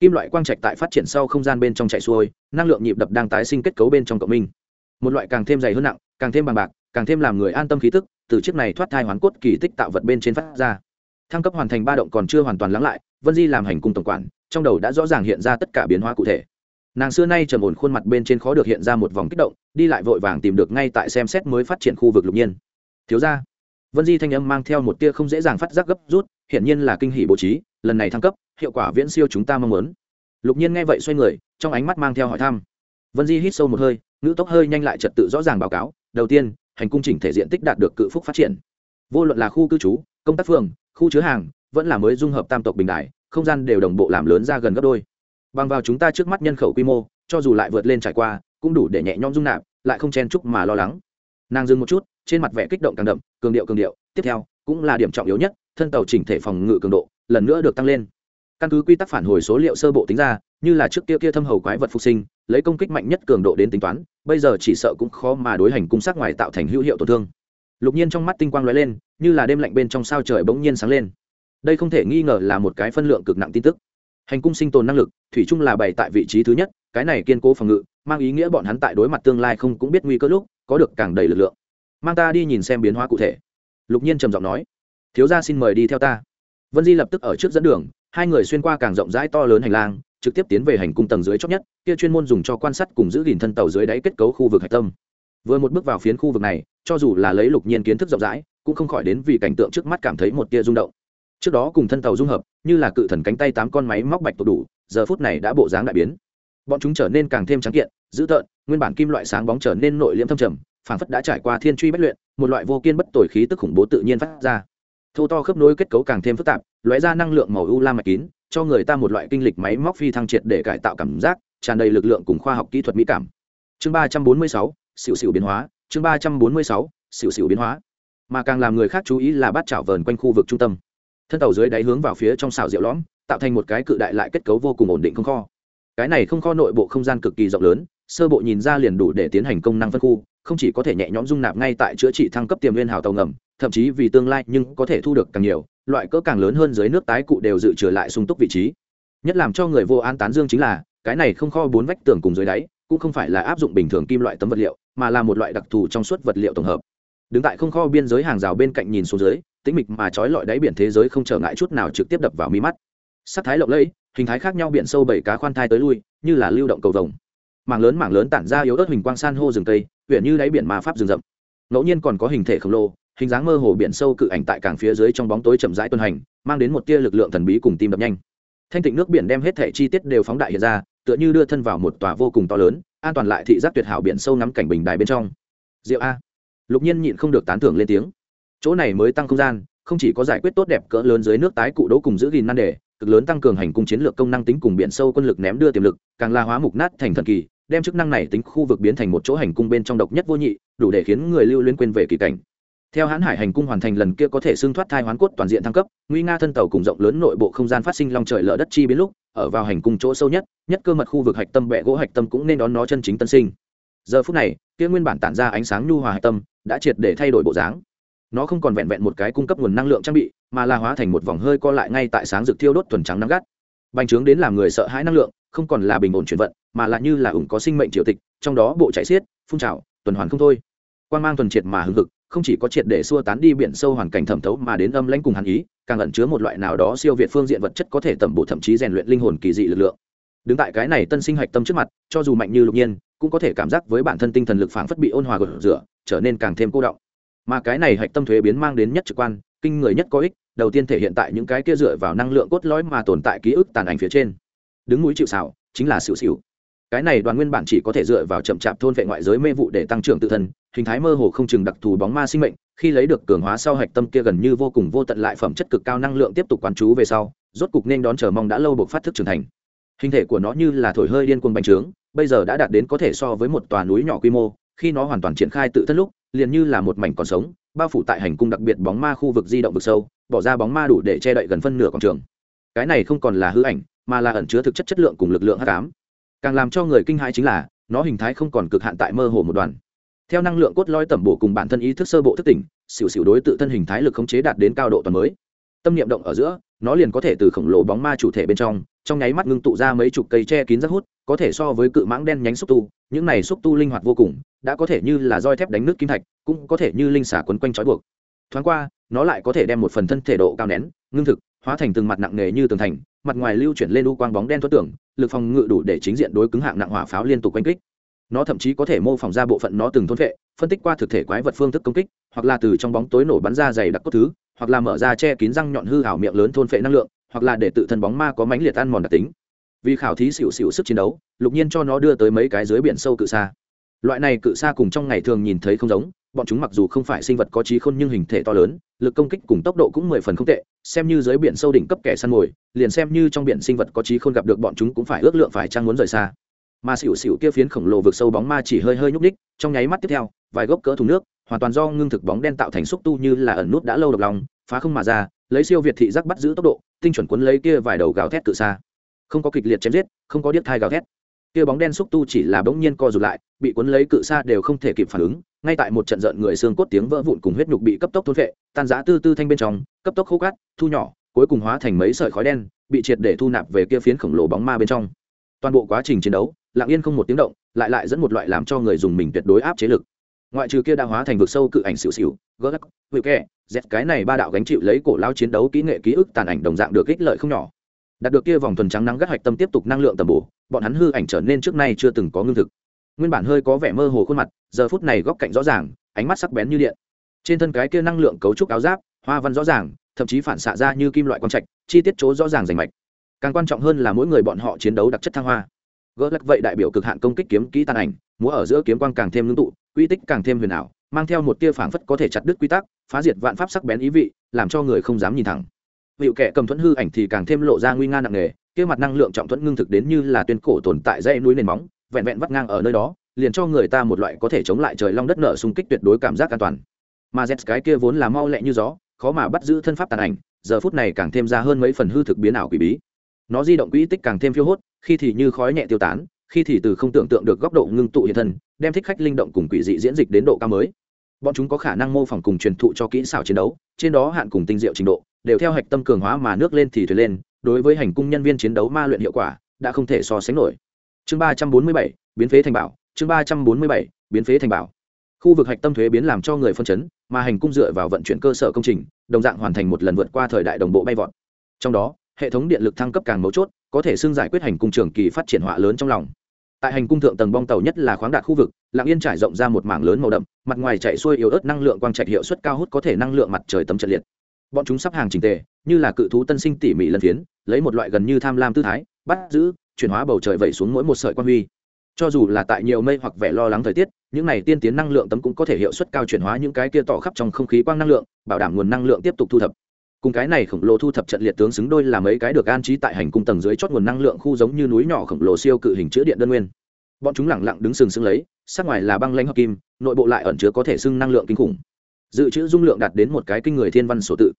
kim loại quang trạch tại phát triển sau không gian bên trong chạy xuôi, năng lượng nhịp đập đang tái sinh kết cấu bên trong cộng minh. Một loại càng thêm dày hơn nặng, càng thêm bằng bạc, càng thêm làm người an tâm khí tức, từ chiếc này thoát thai hoán cốt kỳ tích tạo vật bên trên phát ra. Thăng cấp hoàn thành ba động còn chưa hoàn toàn lắng lại, vân di làm hành cung tổng quản, trong đầu đã rõ ràng hiện ra tất cả biến hóa cụ thể. Nàng xưa nay trầm ổn khuôn mặt bên trên khó được hiện ra một vòng kích động, đi lại vội vàng tìm được ngay tại xem xét mới phát triển khu vực lục nhiên. Thiếu ra vân di thanh âm mang theo một tia không dễ dàng phát giác gấp rút, hiển nhiên là kinh hỷ bố trí lần này thăng cấp, hiệu quả viễn siêu chúng ta mong muốn. Lục nhiên nghe vậy xoay người, trong ánh mắt mang theo hỏi thăm. Vân di hít sâu một hơi, ngữ tốc hơi nhanh lại trật tự rõ ràng báo cáo. Đầu tiên, hành cung chỉnh thể diện tích đạt được cự phúc phát triển. Vô luận là khu cư trú, công tác phường, khu chứa hàng, vẫn là mới dung hợp tam tộc bình đại, không gian đều đồng bộ làm lớn ra gần gấp đôi. Bằng vào chúng ta trước mắt nhân khẩu quy mô, cho dù lại vượt lên trải qua, cũng đủ để nhẹ nhõm dung nạp, lại không chen chúc mà lo lắng. Nàng dừng một chút, trên mặt vẻ kích động càng đậm, cường điệu cường điệu. Tiếp theo, cũng là điểm trọng yếu nhất, thân tàu chỉnh thể phòng ngự cường độ lần nữa được tăng lên. Căn cứ quy tắc phản hồi số liệu sơ bộ tính ra, như là trước kia kia thâm hầu quái vật phục sinh, lấy công kích mạnh nhất cường độ đến tính toán, bây giờ chỉ sợ cũng khó mà đối hành cung sát ngoài tạo thành hữu hiệu tổn thương. Lục nhiên trong mắt tinh quang lóe lên, như là đêm lạnh bên trong sao trời bỗng nhiên sáng lên. Đây không thể nghi ngờ là một cái phân lượng cực nặng tin tức. Hành cung sinh tồn năng lực, thủy chung là bày tại vị trí thứ nhất, cái này kiên cố phòng ngự, mang ý nghĩa bọn hắn tại đối mặt tương lai không cũng biết nguy cơ lúc, có được càng đầy lực lượng. Mang ta đi nhìn xem biến hóa cụ thể. Lục nhiên trầm giọng nói, thiếu gia xin mời đi theo ta vân di lập tức ở trước dẫn đường, hai người xuyên qua càng rộng rãi to lớn hành lang, trực tiếp tiến về hành cung tầng dưới chót nhất, kia chuyên môn dùng cho quan sát cùng giữ gìn thân tàu dưới đáy kết cấu khu vực hạch tâm. Vừa một bước vào phiến khu vực này, cho dù là lấy lục nhiên kiến thức rộng rãi, cũng không khỏi đến vì cảnh tượng trước mắt cảm thấy một tia rung động. Trước đó cùng thân tàu dung hợp, như là cự thần cánh tay tám con máy móc bạch tột đủ, giờ phút này đã bộ dáng đại biến. Bọn chúng trở nên càng thêm trắng kiện, dữ tợn, nguyên bản kim loại sáng bóng trở nên nội liễm thâm trầm, phảng phất đã trải qua thiên truy bất luyện, một loại vô kiên bất tồi khí tức khủng bố tự nhiên phát ra thô to khớp nối kết cấu càng thêm phức tạp, lóe ra năng lượng màu u lam mạch kín, cho người ta một loại kinh lịch máy móc phi thăng triệt để cải tạo cảm giác, tràn đầy lực lượng cùng khoa học kỹ thuật mỹ cảm. Chương ba trăm bốn mươi sáu xịu xịu biến hóa. Chương ba trăm bốn mươi sáu xịu xịu biến hóa. Mà càng làm người khác chú ý là bát chảo vờn quanh khu vực trung tâm. Thân tàu dưới đáy hướng vào phía trong xào rượu lõm, tạo thành một cái cự đại lại kết cấu vô cùng ổn định không kho. Cái này không kho nội bộ không gian cực kỳ rộng lớn, sơ bộ nhìn ra liền đủ để tiến hành công năng phân khu, không chỉ có thể nhẹ nhõm dung nạp ngay tại chữa trị thăng cấp tiềm nguyên hào tàu ngầm thậm chí vì tương lai nhưng có thể thu được càng nhiều, loại cỡ càng lớn hơn dưới nước tái cụ đều dự trừ lại sung túc vị trí. Nhất làm cho người vô an tán dương chính là, cái này không kho bốn vách tường cùng dưới đáy, cũng không phải là áp dụng bình thường kim loại tấm vật liệu, mà là một loại đặc thù trong suốt vật liệu tổng hợp. Đứng tại không kho biên giới hàng rào bên cạnh nhìn xuống dưới, tĩnh mịch mà trói lọi đáy biển thế giới không trở ngại chút nào trực tiếp đập vào mi mắt. Sắc thái lộng lẫy, hình thái khác nhau biển sâu bảy cá khoan thai tới lui, như là lưu động cầu vồng. Mảng lớn mảng lớn tản ra yếu ớt hình quang san hô rừng cây, huyện như đáy biển ma pháp rừng rậm. Ngẫu nhiên còn có hình thể khổng lồ hình dáng mơ hồ biển sâu cự ảnh tại cảng phía dưới trong bóng tối chậm rãi tuần hành, mang đến một tia lực lượng thần bí cùng tim đập nhanh. Thanh tịnh nước biển đem hết thể chi tiết đều phóng đại hiện ra, tựa như đưa thân vào một tòa vô cùng to lớn, an toàn lại thị giác tuyệt hảo biển sâu ngắm cảnh bình đài bên trong. Diệu a. Lục nhiên nhịn không được tán thưởng lên tiếng. Chỗ này mới tăng không gian, không chỉ có giải quyết tốt đẹp cỡ lớn dưới nước tái cụ đỗ cùng giữ gìn nan đề, cực lớn tăng cường hành cung chiến lược công năng tính cùng biển sâu quân lực ném đưa tiềm lực, càng la hóa mục nát thành thần kỳ, đem chức năng này tính khu vực biến thành một chỗ hành cung bên trong độc nhất vô nhị, đủ để khiến người lưu liên quên về kỳ cảnh theo hãn hải hành cung hoàn thành lần kia có thể xưng thoát thai hoán cốt toàn diện thăng cấp, nguy nga thân tàu cùng rộng lớn nội bộ không gian phát sinh long trời lở đất chi biến lúc, ở vào hành cung chỗ sâu nhất nhất cơ mật khu vực hạch tâm bẹ gỗ hạch tâm cũng nên đón nó chân chính tân sinh. Giờ phút này, kia nguyên bản tản ra ánh sáng nhu hòa hạch tâm, đã triệt để thay đổi bộ dáng. Nó không còn vẹn vẹn một cái cung cấp nguồn năng lượng trang bị, mà là hóa thành một vòng hơi co lại ngay tại sáng rực thiêu đốt thuần trắng nắng gắt. Bành trướng đến làm người sợ hãi năng lượng, không còn là bình ổn chuyển vận, mà là như là ủng có sinh mệnh triều tịch, trong đó bộ chạy xiết, phun trào, tuần hoàn không thôi. Quan mang tuần triệt mà hưng hực không chỉ có triệt để xua tán đi biển sâu hoàn cảnh thẩm thấu mà đến âm lãnh cùng hàn ý, càng ẩn chứa một loại nào đó siêu việt phương diện vật chất có thể tẩm bổ thậm chí rèn luyện linh hồn kỳ dị lực lượng. Đứng tại cái này tân sinh hạch tâm trước mặt, cho dù mạnh như lục nhiên, cũng có thể cảm giác với bản thân tinh thần lực phảng phất bị ôn hòa gột rửa, trở nên càng thêm cô động mà cái này hạch tâm thuế biến mang đến nhất trực quan, kinh người nhất có ích, đầu tiên thể hiện tại những cái kia dựa vào năng lượng cốt lõi mà tồn tại ký ức tàn ảnh phía trên. Đứng núi chịu xảo chính là xỉu xỉu cái này đoàn nguyên bản chỉ có thể dựa vào chậm chạp thôn vệ ngoại giới mê vụ để tăng trưởng tự thân, hình thái mơ hồ không chừng đặc thù bóng ma sinh mệnh, khi lấy được cường hóa sau hạch tâm kia gần như vô cùng vô tận lại phẩm chất cực cao năng lượng tiếp tục quán chú về sau, rốt cục nên đón chờ mong đã lâu buộc phát thức trưởng thành. Hình thể của nó như là thổi hơi điên cuồng bành trướng, bây giờ đã đạt đến có thể so với một tòa núi nhỏ quy mô, khi nó hoàn toàn triển khai tự thân lúc, liền như là một mảnh còn sống, bao phủ tại hành cung đặc biệt bóng ma khu vực di động vực sâu, bỏ ra bóng ma đủ để che đậy gần phân nửa quảng trường. Cái này không còn là hư ảnh, mà là ẩn chứa thực chất chất lượng cùng lực lượng h tám càng làm cho người kinh hãi chính là, nó hình thái không còn cực hạn tại mơ hồ một đoàn theo năng lượng cốt lõi tẩm bổ cùng bản thân ý thức sơ bộ thức tỉnh, xỉu xỉu đối tự thân hình thái lực khống chế đạt đến cao độ toàn mới. Tâm niệm động ở giữa, nó liền có thể từ khổng lồ bóng ma chủ thể bên trong trong nháy mắt ngưng tụ ra mấy chục cây che kín rất hút, có thể so với cự mãng đen nhánh xúc tu, những này xúc tu linh hoạt vô cùng, đã có thể như là roi thép đánh nước kim thạch, cũng có thể như linh xả quấn quanh trói buộc. Thoáng qua, nó lại có thể đem một phần thân thể độ cao nén, ngưng thực, hóa thành từng mặt nặng nề như tường thành, mặt ngoài lưu chuyển lên u quang bóng đen thoát tưởng lực phòng ngự đủ để chính diện đối cứng hạng nặng hỏa pháo liên tục quanh kích. Nó thậm chí có thể mô phỏng ra bộ phận nó từng thôn vệ, phân tích qua thực thể quái vật phương thức công kích, hoặc là từ trong bóng tối nổ bắn ra dày đặc cốt thứ, hoặc là mở ra che kín răng nhọn hư hảo miệng lớn thôn phệ năng lượng, hoặc là để tự thân bóng ma có mánh liệt ăn mòn đặc tính. Vì khảo thí xỉu xỉu sức chiến đấu, lục nhiên cho nó đưa tới mấy cái dưới biển sâu cự xa. Loại này cự xa cùng trong ngày thường nhìn thấy không giống bọn chúng mặc dù không phải sinh vật có trí khôn nhưng hình thể to lớn, lực công kích cùng tốc độ cũng mười phần không tệ, xem như dưới biển sâu đỉnh cấp kẻ săn mồi, liền xem như trong biển sinh vật có trí khôn gặp được bọn chúng cũng phải ước lượng phải trang muốn rời xa. Mà xỉu xỉu kia phiến khổng lồ vượt sâu bóng ma chỉ hơi hơi nhúc ních trong nháy mắt tiếp theo, vài gốc cỡ thùng nước, hoàn toàn do ngưng thực bóng đen tạo thành xúc tu như là ẩn nút đã lâu độc lòng phá không mà ra, lấy siêu việt thị giác bắt giữ tốc độ, tinh chuẩn quấn lấy kia vài đầu gào thét tự xa không có kịch liệt chém giết, không có điếc thai gào thét. Kia bóng đen xúc tu chỉ là bỗng nhiên co rụt lại, bị cuốn lấy cự xa đều không thể kịp phản ứng ngay tại một trận giận người xương cốt tiếng vỡ vụn cùng huyết nhục bị cấp tốc thôn vệ tan giã tư tư thanh bên trong, cấp tốc khô cát, thu nhỏ, cuối cùng hóa thành mấy sợi khói đen, bị triệt để thu nạp về kia phiến khổng lồ bóng ma bên trong. Toàn bộ quá trình chiến đấu, lặng yên không một tiếng động, lại lại dẫn một loại làm cho người dùng mình tuyệt đối áp chế lực. Ngoại trừ kia đã hóa thành vực sâu cự ảnh xỉu xỉu gỡ lắc hữu kẹ dẹt cái này ba đạo gánh chịu lấy cổ lao chiến đấu kỹ nghệ ký ức tàn ảnh đồng dạng được ích lợi không nhỏ. Đạt được kia vòng thuần trắng nắng gắt hạch tâm tiếp tục năng lượng tầm bổ, bọn hắn hư ảnh trở nên trước nay chưa từng có ngưng thực nguyên bản hơi có vẻ mơ hồ khuôn mặt, giờ phút này góc cạnh rõ ràng, ánh mắt sắc bén như điện. Trên thân cái kia năng lượng cấu trúc áo giáp, hoa văn rõ ràng, thậm chí phản xạ ra như kim loại quang trạch, chi tiết chỗ rõ ràng rành mạch. Càng quan trọng hơn là mỗi người bọn họ chiến đấu đặc chất thăng hoa. Gỡ lắc vậy đại biểu cực hạn công kích kiếm kỹ tàn ảnh, múa ở giữa kiếm quang càng thêm ngưng tụ, quy tích càng thêm huyền ảo, mang theo một tia phảng phất có thể chặt đứt quy tắc, phá diệt vạn pháp sắc bén ý vị, làm cho người không dám nhìn thẳng. Hiệu kẻ cầm thuẫn hư ảnh thì càng thêm lộ ra nguy nga nặng nề, kia mặt năng lượng trọng thuẫn ngưng thực đến như là tuyên cổ tồn tại dãy núi nền móng vẹn vẹn vắt ngang ở nơi đó, liền cho người ta một loại có thể chống lại trời long đất nở xung kích tuyệt đối cảm giác an toàn. Mà z cái kia vốn là mau lẹ như gió, khó mà bắt giữ thân pháp tàn ảnh, giờ phút này càng thêm ra hơn mấy phần hư thực biến ảo quỷ bí. Nó di động quỹ tích càng thêm phiêu hốt, khi thì như khói nhẹ tiêu tán, khi thì từ không tưởng tượng được góc độ ngưng tụ hiện thân, đem thích khách linh động cùng quỷ dị diễn dịch đến độ cao mới. Bọn chúng có khả năng mô phỏng cùng truyền thụ cho kỹ xảo chiến đấu, trên đó hạn cùng tinh diệu trình độ, đều theo hạch tâm cường hóa mà nước lên thì thuyền lên, đối với hành cung nhân viên chiến đấu ma luyện hiệu quả, đã không thể so sánh nổi chương ba trăm bốn mươi bảy, biến phế thành bảo. Chương ba trăm bốn mươi bảy, biến phế thành bảo. Khu vực hạch tâm thuế biến làm cho người phân chấn, mà hành cung dựa vào vận chuyển cơ sở công trình, đồng dạng hoàn thành một lần vượt qua thời đại đồng bộ bay vọt. Trong đó, hệ thống điện lực thăng cấp càng mấu chốt, có thể xưng giải quyết hành cung trường kỳ phát triển họa lớn trong lòng. Tại hành cung thượng tầng bong tàu nhất là khoáng đạt khu vực lạng yên trải rộng ra một mảng lớn màu đậm, mặt ngoài chạy xuôi yếu ớt năng lượng quang trạch hiệu suất cao hút có thể năng lượng mặt trời tấm trận liệt. Bọn chúng sắp hàng trình tề, như là cự thú tân sinh tỉ mỉ lần phiến, lấy một loại gần như tham lam tư thái, bắt giữ chuyển hóa bầu trời vẩy xuống mỗi một sợi quan huy. Cho dù là tại nhiều mây hoặc vẻ lo lắng thời tiết, những này tiên tiến năng lượng tấm cũng có thể hiệu suất cao chuyển hóa những cái kia tỏ khắp trong không khí quang năng lượng, bảo đảm nguồn năng lượng tiếp tục thu thập. Cùng cái này khổng lồ thu thập trận liệt tướng xứng đôi là mấy cái được an trí tại hành cung tầng dưới chót nguồn năng lượng khu giống như núi nhỏ khổng lồ siêu cự hình chữ điện đơn nguyên. Bọn chúng lẳng lặng đứng sừng sững lấy sát ngoài là băng lãnh hợp kim, nội bộ lại ẩn chứa có thể xưng năng lượng kinh khủng. Dự trữ dung lượng đạt đến một cái kinh người thiên văn số tự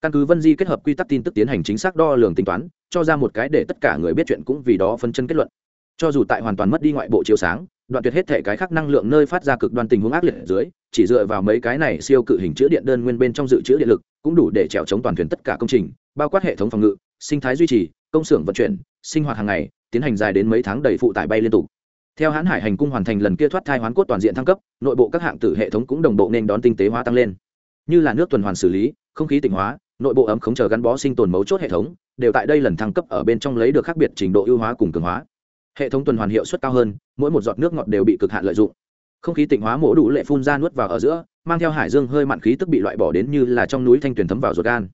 căn cứ vân di kết hợp quy tắc tin tức tiến hành chính xác đo lường tính toán, cho ra một cái để tất cả người biết chuyện cũng vì đó phân chân kết luận. Cho dù tại hoàn toàn mất đi ngoại bộ chiếu sáng, đoạn tuyệt hết thể cái khác năng lượng nơi phát ra cực đoan tình huống ác liệt ở dưới, chỉ dựa vào mấy cái này siêu cự hình chữ điện đơn nguyên bên trong dự trữ điện lực, cũng đủ để trèo chống toàn thuyền tất cả công trình, bao quát hệ thống phòng ngự, sinh thái duy trì, công xưởng vận chuyển, sinh hoạt hàng ngày, tiến hành dài đến mấy tháng đầy phụ tải bay liên tục. Theo hãn hải hành cung hoàn thành lần kia thoát thai hoán cốt toàn diện thăng cấp, nội bộ các hạng tử hệ thống cũng đồng bộ nên đón tinh tế hóa tăng lên. Như là nước tuần hoàn xử lý, không khí tỉnh hóa nội bộ ấm khống chờ gắn bó sinh tồn mấu chốt hệ thống, đều tại đây lần thăng cấp ở bên trong lấy được khác biệt trình độ ưu hóa cùng cường hóa. Hệ thống tuần hoàn hiệu suất cao hơn, mỗi một giọt nước ngọt đều bị cực hạn lợi dụng. Không khí tịnh hóa mổ đủ lệ phun ra nuốt vào ở giữa, mang theo hải dương hơi mặn khí tức bị loại bỏ đến như là trong núi thanh tuyền thấm vào ruột gan.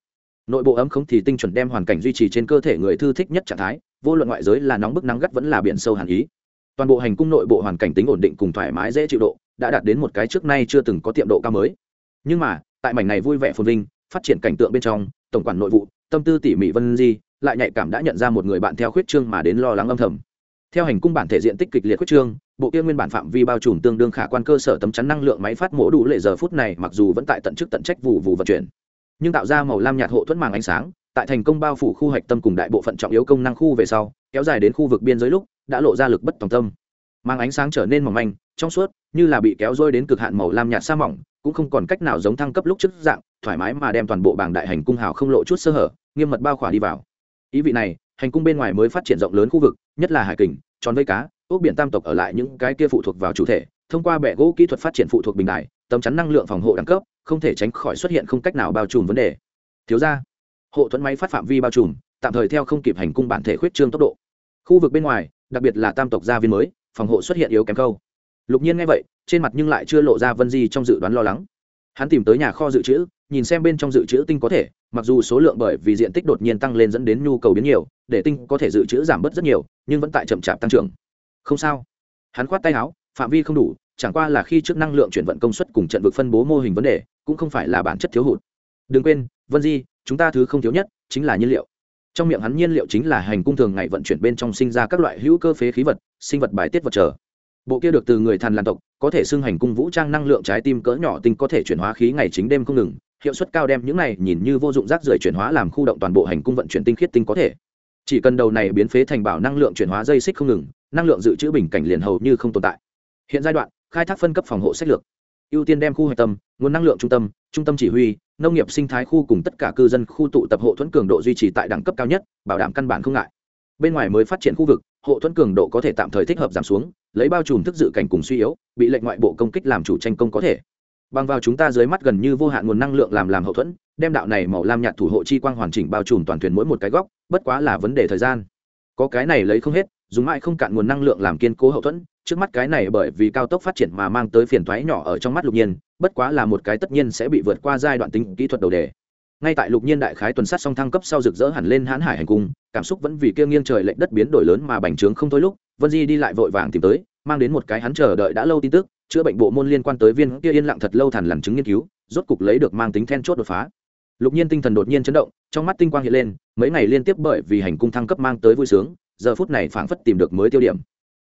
Nội bộ ấm không thì tinh chuẩn đem hoàn cảnh duy trì trên cơ thể người thư thích nhất trạng thái, vô luận ngoại giới là nóng bức nắng gắt vẫn là biển sâu hàn ý. Toàn bộ hành cung nội bộ hoàn cảnh tính ổn định cùng thoải mái dễ chịu độ, đã đạt đến một cái trước nay chưa từng có tiệm độ cao mới. Nhưng mà, tại mảnh này vui vẻ phồn vinh phát triển cảnh tượng bên trong, tổng quản nội vụ, tâm tư tỉ mỉ vân di, lại nhạy cảm đã nhận ra một người bạn theo khuyết trương mà đến lo lắng âm thầm. Theo hành cung bản thể diện tích kịch liệt khuyết trương, bộ kia nguyên bản phạm vi bao trùm tương đương khả quan cơ sở tấm chắn năng lượng máy phát mổ đủ lệ giờ phút này mặc dù vẫn tại tận chức tận trách vụ vụ vận chuyển, nhưng tạo ra màu lam nhạt hộ thuẫn màng ánh sáng, tại thành công bao phủ khu hạch tâm cùng đại bộ phận trọng yếu công năng khu về sau, kéo dài đến khu vực biên giới lúc, đã lộ ra lực bất tòng tâm. Mang ánh sáng trở nên mỏng manh, trong suốt, như là bị kéo rôi đến cực hạn màu lam nhạt sa mỏng, cũng không còn cách nào giống thăng cấp lúc trước dạng thoải mái mà đem toàn bộ bảng đại hành cung hào không lộ chút sơ hở, nghiêm mật bao khỏa đi vào. Ý vị này, hành cung bên ngoài mới phát triển rộng lớn khu vực, nhất là hải kình, tròn vây cá, ốc biển tam tộc ở lại những cái kia phụ thuộc vào chủ thể, thông qua bệ gỗ kỹ thuật phát triển phụ thuộc bình đại tấm chắn năng lượng phòng hộ đẳng cấp, không thể tránh khỏi xuất hiện không cách nào bao trùm vấn đề. Thiếu ra hộ thuẫn máy phát phạm vi bao trùm, tạm thời theo không kịp hành cung bản thể khuyết trương tốc độ. Khu vực bên ngoài, đặc biệt là tam tộc gia viên mới, phòng hộ xuất hiện yếu kém câu. Lục nhiên nghe vậy, trên mặt nhưng lại chưa lộ ra vân di trong dự đoán lo lắng hắn tìm tới nhà kho dự trữ, nhìn xem bên trong dự trữ tinh có thể, mặc dù số lượng bởi vì diện tích đột nhiên tăng lên dẫn đến nhu cầu biến nhiều, để tinh có thể dự trữ giảm bớt rất nhiều, nhưng vẫn tại chậm chạp tăng trưởng. Không sao. Hắn khoát tay áo, phạm vi không đủ, chẳng qua là khi trước năng lượng chuyển vận công suất cùng trận vực phân bố mô hình vấn đề, cũng không phải là bản chất thiếu hụt. Đừng quên, vân di, chúng ta thứ không thiếu nhất chính là nhiên liệu. Trong miệng hắn nhiên liệu chính là hành cung thường ngày vận chuyển bên trong sinh ra các loại hữu cơ phế khí vật, sinh vật bài tiết vật trở bộ kia được từ người thần lan tộc, có thể xưng hành cung vũ trang năng lượng trái tim cỡ nhỏ tinh có thể chuyển hóa khí ngày chính đêm không ngừng, hiệu suất cao đem những này nhìn như vô dụng rác rưởi chuyển hóa làm khu động toàn bộ hành cung vận chuyển tinh khiết tinh có thể. Chỉ cần đầu này biến phế thành bảo năng lượng chuyển hóa dây xích không ngừng, năng lượng dự trữ bình cảnh liền hầu như không tồn tại. Hiện giai đoạn, khai thác phân cấp phòng hộ sách lược. Ưu tiên đem khu hạch tâm, nguồn năng lượng trung tâm trung tâm chỉ huy, nông nghiệp sinh thái khu cùng tất cả cư dân khu tụ tập hộ thuẫn cường độ duy trì tại đẳng cấp cao nhất, bảo đảm căn bản không ngại bên ngoài mới phát triển khu vực, hộ thuẫn cường độ có thể tạm thời thích hợp giảm xuống, lấy bao trùm thức dự cảnh cùng suy yếu, bị lệnh ngoại bộ công kích làm chủ tranh công có thể. Bằng vào chúng ta dưới mắt gần như vô hạn nguồn năng lượng làm làm hậu thuẫn, đem đạo này màu lam nhạt thủ hộ chi quang hoàn chỉnh bao trùm toàn thuyền mỗi một cái góc, bất quá là vấn đề thời gian. Có cái này lấy không hết, dùng mãi không cạn nguồn năng lượng làm kiên cố hậu thuẫn, trước mắt cái này bởi vì cao tốc phát triển mà mang tới phiền thoái nhỏ ở trong mắt lục nhiên, bất quá là một cái tất nhiên sẽ bị vượt qua giai đoạn tính kỹ thuật đầu đề ngay tại lục nhiên đại khái tuần sát song thăng cấp sau rực rỡ hẳn lên hãn hải hành cung, cảm xúc vẫn vì kia nghiêng trời lệnh đất biến đổi lớn mà bành trướng không thôi lúc, vân di đi lại vội vàng tìm tới, mang đến một cái hắn chờ đợi đã lâu tin tức, chữa bệnh bộ môn liên quan tới viên kia yên lặng thật lâu thẳn lằn chứng nghiên cứu, rốt cục lấy được mang tính then chốt đột phá. Lục nhiên tinh thần đột nhiên chấn động, trong mắt tinh quang hiện lên, mấy ngày liên tiếp bởi vì hành cung thăng cấp mang tới vui sướng, giờ phút này phảng phất tìm được mới tiêu điểm.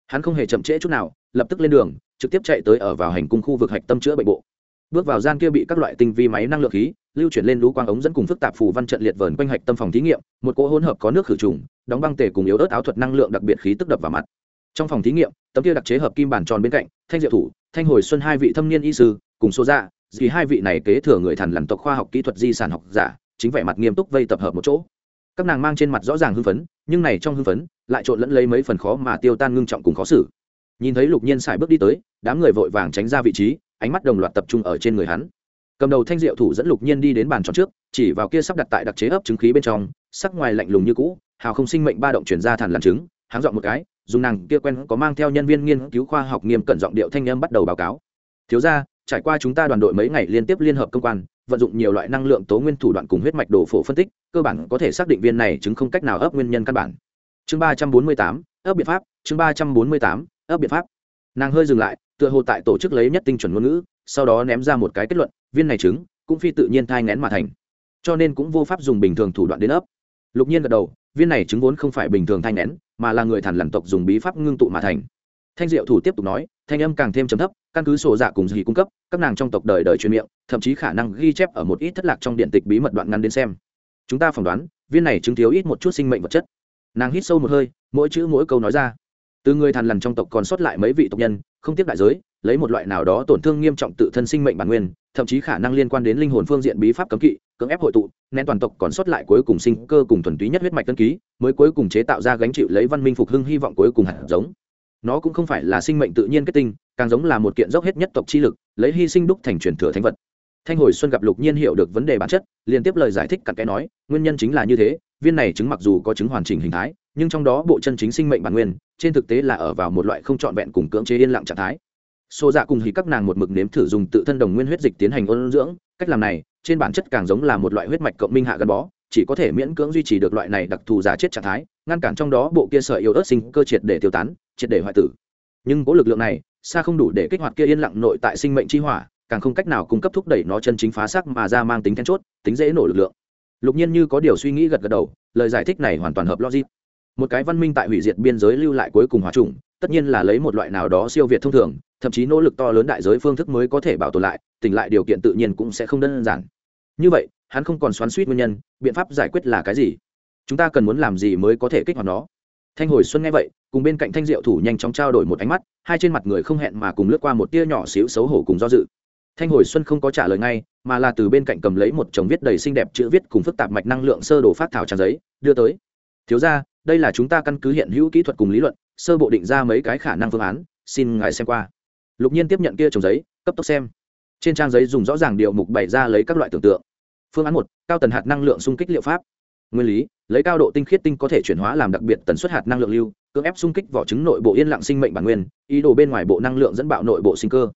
Hắn không hề chậm trễ chút nào, lập tức lên đường, trực tiếp chạy tới ở vào hành cung khu vực hạch tâm chữa bệnh bộ bước vào gian kia bị các loại tinh vi máy năng lượng khí, lưu chuyển lên lũ quang ống dẫn cùng phức tạp phù văn trận liệt vờn quanh hạch tâm phòng thí nghiệm, một cỗ hỗn hợp có nước khử trùng, đóng băng tể cùng yếu ớt áo thuật năng lượng đặc biệt khí tức đập vào mặt. Trong phòng thí nghiệm, tấm kia đặc chế hợp kim bàn tròn bên cạnh, thanh diệu thủ, thanh hồi xuân hai vị thâm niên y sư, cùng số ra vì hai vị này kế thừa người thần làm tộc khoa học kỹ thuật di sản học giả, chính vẻ mặt nghiêm túc vây tập hợp một chỗ. Các nàng mang trên mặt rõ ràng hưng phấn, nhưng này trong hưng phấn, lại trộn lẫn lấy mấy phần khó mà tiêu tan ngưng trọng cùng khó xử. Nhìn thấy lục nhiên xài bước đi tới, đám người vội vàng tránh ra vị trí ánh mắt đồng loạt tập trung ở trên người hắn. Cầm đầu thanh diệu thủ dẫn lục nhiên đi đến bàn tròn trước, chỉ vào kia sắp đặt tại đặc chế ấp trứng khí bên trong, sắc ngoài lạnh lùng như cũ, hào không sinh mệnh ba động chuyển ra thản làm trứng, háng dọn một cái, dùng nàng kia quen có mang theo nhân viên nghiên cứu khoa học nghiêm cẩn giọng điệu thanh âm bắt đầu báo cáo. Thiếu ra trải qua chúng ta đoàn đội mấy ngày liên tiếp liên hợp công quan, vận dụng nhiều loại năng lượng tố nguyên thủ đoạn cùng huyết mạch đồ phổ phân tích, cơ bản có thể xác định viên này chứng không cách nào ấp nguyên nhân căn bản. Chương ba trăm bốn mươi tám, ấp biện pháp, chương ba trăm bốn mươi tám, ấp biện pháp. Nàng hơi dừng lại tựa hồ tại tổ chức lấy nhất tinh chuẩn ngôn ngữ, sau đó ném ra một cái kết luận, viên này trứng cũng phi tự nhiên thai ngén mà thành. Cho nên cũng vô pháp dùng bình thường thủ đoạn đến ấp. Lục nhiên gật đầu, viên này trứng vốn không phải bình thường thai ngén mà là người thản lằn tộc dùng bí pháp ngưng tụ mà thành. Thanh diệu thủ tiếp tục nói, thanh âm càng thêm chấm thấp, căn cứ sổ dạ cùng gì cung cấp, các nàng trong tộc đời đời truyền miệng, thậm chí khả năng ghi chép ở một ít thất lạc trong điện tịch bí mật đoạn ngắn đến xem. Chúng ta phỏng đoán, viên này chứng thiếu ít một chút sinh mệnh vật chất. Nàng hít sâu một hơi, mỗi chữ mỗi câu nói ra. Từ người thằn lằn trong tộc còn sót lại mấy vị tộc nhân không tiếp đại giới, lấy một loại nào đó tổn thương nghiêm trọng tự thân sinh mệnh bản nguyên, thậm chí khả năng liên quan đến linh hồn phương diện bí pháp cấm kỵ, cưỡng ép hội tụ, nên toàn tộc còn sót lại cuối cùng sinh cơ cùng thuần túy nhất huyết mạch tân ký, mới cuối cùng chế tạo ra gánh chịu lấy văn minh phục hưng hy vọng cuối cùng hạt giống. Nó cũng không phải là sinh mệnh tự nhiên kết tinh, càng giống là một kiện dốc hết nhất tộc chi lực, lấy hy sinh đúc thành truyền thừa thánh vật. Thanh hồi xuân gặp lục nhiên hiểu được vấn đề bản chất, liên tiếp lời giải thích cặn cái nói, nguyên nhân chính là như thế viên này chứng mặc dù có chứng hoàn chỉnh hình thái, nhưng trong đó bộ chân chính sinh mệnh bản nguyên, trên thực tế là ở vào một loại không trọn vẹn cùng cưỡng chế yên lặng trạng thái. Xô dạ cùng hí các nàng một mực nếm thử dùng tự thân đồng nguyên huyết dịch tiến hành ôn dưỡng, cách làm này, trên bản chất càng giống là một loại huyết mạch cộng minh hạ gắn bó, chỉ có thể miễn cưỡng duy trì được loại này đặc thù giả chết trạng thái, ngăn cản trong đó bộ kia sợi yếu ớt sinh cơ triệt để tiêu tán, triệt để hoại tử. Nhưng cố lực lượng này, xa không đủ để kích hoạt kia yên lặng nội tại sinh mệnh chi hỏa, càng không cách nào cung cấp thúc đẩy nó chân chính phá sắc mà ra mang tính then chốt, tính dễ nổ lực lượng lục nhiên như có điều suy nghĩ gật gật đầu, lời giải thích này hoàn toàn hợp logic. Một cái văn minh tại hủy diệt biên giới lưu lại cuối cùng hòa trùng, tất nhiên là lấy một loại nào đó siêu việt thông thường, thậm chí nỗ lực to lớn đại giới phương thức mới có thể bảo tồn lại, tỉnh lại điều kiện tự nhiên cũng sẽ không đơn giản. Như vậy, hắn không còn xoắn suýt nguyên nhân, biện pháp giải quyết là cái gì? Chúng ta cần muốn làm gì mới có thể kích hoạt nó? Thanh hồi xuân nghe vậy, cùng bên cạnh thanh diệu thủ nhanh chóng trao đổi một ánh mắt, hai trên mặt người không hẹn mà cùng lướt qua một tia nhỏ xíu xấu hổ cùng do dự thanh hồi xuân không có trả lời ngay, mà là từ bên cạnh cầm lấy một chồng viết đầy xinh đẹp chữ viết cùng phức tạp mạch năng lượng sơ đồ phát thảo trang giấy, đưa tới. Thiếu ra đây là chúng ta căn cứ hiện hữu kỹ thuật cùng lý luận, sơ bộ định ra mấy cái khả năng phương án, xin ngài xem qua. Lục nhiên tiếp nhận kia chồng giấy, cấp tốc xem. Trên trang giấy dùng rõ ràng điệu mục bày ra lấy các loại tưởng tượng. Phương án một, cao tần hạt năng lượng xung kích liệu pháp. Nguyên lý, lấy cao độ tinh khiết tinh có thể chuyển hóa làm đặc biệt tần suất hạt năng lượng lưu, cưỡng ép xung kích vỏ trứng nội bộ yên lặng sinh mệnh bản nguyên, ý đồ bên ngoài bộ năng lượng dẫn bạo nội bộ sinh cơ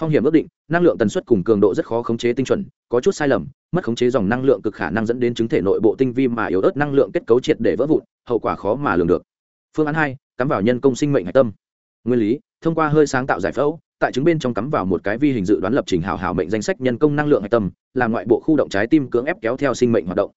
phong hiểm ước định, năng lượng tần suất cùng cường độ rất khó khống chế tinh chuẩn, có chút sai lầm, mất khống chế dòng năng lượng cực khả năng dẫn đến chứng thể nội bộ tinh vi mà yếu ớt năng lượng kết cấu triệt để vỡ vụn, hậu quả khó mà lường được. Phương án hai, cắm vào nhân công sinh mệnh hạch tâm. Nguyên lý, thông qua hơi sáng tạo giải phẫu, tại chứng bên trong cắm vào một cái vi hình dự đoán lập trình hảo hảo mệnh danh sách nhân công năng lượng hạch tâm là ngoại bộ khu động trái tim cưỡng ép kéo theo sinh mệnh hoạt động.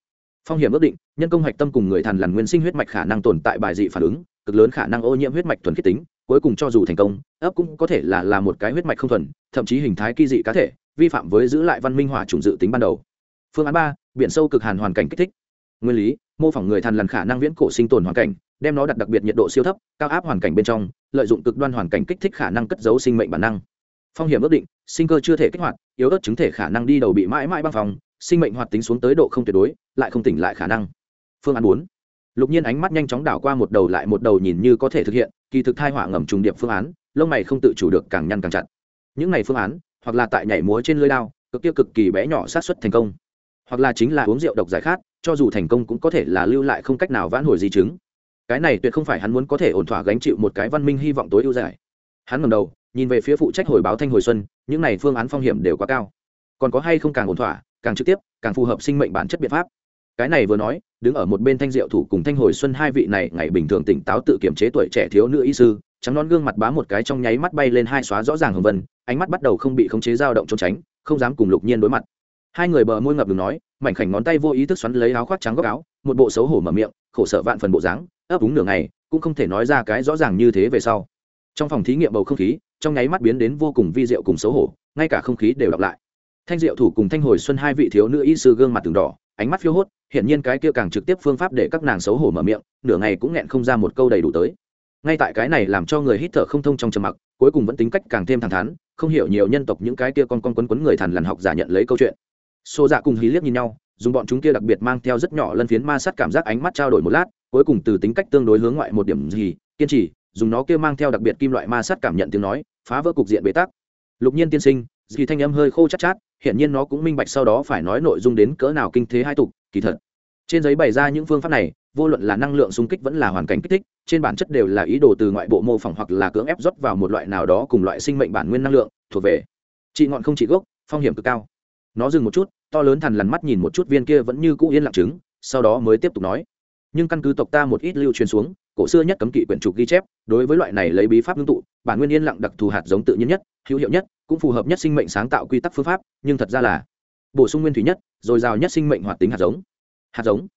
Phong hiểm ước định, nhân công hạch tâm cùng người thần lằn nguyên sinh huyết mạch khả năng tồn tại bài dị phản ứng, cực lớn khả năng ô nhiễm huyết mạch thuần khiết tính, cuối cùng cho dù thành công, ấp cũng có thể là là một cái huyết mạch không thuần thậm chí hình thái kỳ dị cá thể, vi phạm với giữ lại văn minh hỏa chủng dự tính ban đầu. Phương án ba, biển sâu cực hàn hoàn cảnh kích thích. Nguyên lý, mô phỏng người thần lần khả năng viễn cổ sinh tồn hoàn cảnh, đem nó đặt đặc biệt nhiệt độ siêu thấp, cao áp hoàn cảnh bên trong, lợi dụng cực đoan hoàn cảnh kích thích khả năng cất giấu sinh mệnh bản năng. Phong hiểm ước định, sinh cơ chưa thể kích hoạt, yếu ớt chứng thể khả năng đi đầu bị mãi mãi băng phòng, sinh mệnh hoạt tính xuống tới độ không tuyệt đối, lại không tỉnh lại khả năng. Phương án bốn, lục nhiên ánh mắt nhanh chóng đảo qua một đầu lại một đầu nhìn như có thể thực hiện, kỳ thực thai hỏa ngầm trùng điệp phương án, lông mày không tự chủ được càng nhăn càng chặt những này phương án hoặc là tại nhảy múa trên lưới lao, cực kia cực kỳ bé nhỏ sát xuất thành công. Hoặc là chính là uống rượu độc giải khát cho dù thành công cũng có thể là lưu lại không cách nào vãn hồi di chứng. Cái này tuyệt không phải hắn muốn có thể ổn thỏa gánh chịu một cái văn minh hy vọng tối ưu giải hắn ngầm đầu nhìn về phía phụ trách hồi báo thanh hồi xuân những này phương án phong hiểm đều quá cao. Còn có hay không càng ổn thỏa càng trực tiếp càng phù hợp sinh mệnh bản chất biện pháp. Cái này vừa nói đứng ở một bên thanh diệu thủ cùng thanh hồi xuân hai vị này ngày bình thường tỉnh táo tự kiểm chế tuổi trẻ thiếu nữ y sư trắng non gương mặt bá một cái trong nháy mắt bay lên hai xóa rõ ràng hồng vân, ánh mắt bắt đầu không bị khống chế dao động trốn tránh, không dám cùng lục nhiên đối mặt. Hai người bờ môi ngập đừng nói, mảnh khảnh ngón tay vô ý thức xoắn lấy áo khoác trắng góc áo, một bộ xấu hổ mở miệng, khổ sở vạn phần bộ dáng, ấp úng nửa ngày, cũng không thể nói ra cái rõ ràng như thế về sau. Trong phòng thí nghiệm bầu không khí, trong nháy mắt biến đến vô cùng vi diệu cùng xấu hổ, ngay cả không khí đều đọc lại. Thanh diệu thủ cùng thanh hồi xuân hai vị thiếu nữ y sư gương mặt từng đỏ, ánh mắt phiêu hốt hiện nhiên cái kia càng trực tiếp phương pháp để các nàng xấu hổ mở miệng, nửa ngày cũng nghẹn không ra một câu đầy đủ tới ngay tại cái này làm cho người hít thở không thông trong trầm mặc cuối cùng vẫn tính cách càng thêm thẳng thắn không hiểu nhiều nhân tộc những cái kia con con quấn quấn người thằn lằn học giả nhận lấy câu chuyện. Xô dạ cùng hí liếc nhìn nhau dùng bọn chúng kia đặc biệt mang theo rất nhỏ lân phiến ma sát cảm giác ánh mắt trao đổi một lát cuối cùng từ tính cách tương đối hướng ngoại một điểm gì kiên trì dùng nó kia mang theo đặc biệt kim loại ma sát cảm nhận tiếng nói phá vỡ cục diện bế tắc. Lục nhiên tiên sinh dì thanh âm hơi khô chắc chát, chát hiện nhiên nó cũng minh bạch sau đó phải nói nội dung đến cỡ nào kinh thế hai tục kỳ thật. Trên giấy bày ra những phương pháp này vô luận là năng lượng xung kích vẫn là hoàn cảnh kích thích trên bản chất đều là ý đồ từ ngoại bộ mô phỏng hoặc là cưỡng ép rót vào một loại nào đó cùng loại sinh mệnh bản nguyên năng lượng, thuộc về. Trị ngọn không trị gốc, phong hiểm cực cao. Nó dừng một chút, to lớn thằn lằn mắt nhìn một chút viên kia vẫn như cũ yên lặng chứng sau đó mới tiếp tục nói. Nhưng căn cứ tộc ta một ít lưu truyền xuống, cổ xưa nhất cấm kỵ quyển trục ghi chép, đối với loại này lấy bí pháp ngưng tụ, bản nguyên yên lặng đặc thù hạt giống tự nhiên nhất, hữu hiệu nhất, cũng phù hợp nhất sinh mệnh sáng tạo quy tắc phương pháp, nhưng thật ra là bổ sung nguyên thủy nhất dồi dào nhất sinh mệnh hoạt tính hạt giống. Hạt giống.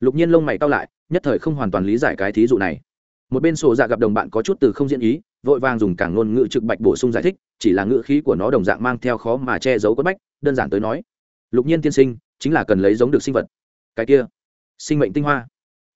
Lục nhiên lông mày cao lại, nhất thời không hoàn toàn lý giải cái thí dụ này một bên sổ dạ gặp đồng bạn có chút từ không diễn ý, vội vàng dùng cảng ngôn ngữ trực bạch bổ sung giải thích, chỉ là ngữ khí của nó đồng dạng mang theo khó mà che giấu quất bách, đơn giản tới nói. Lục nhiên tiên sinh, chính là cần lấy giống được sinh vật. Cái kia, sinh mệnh tinh hoa.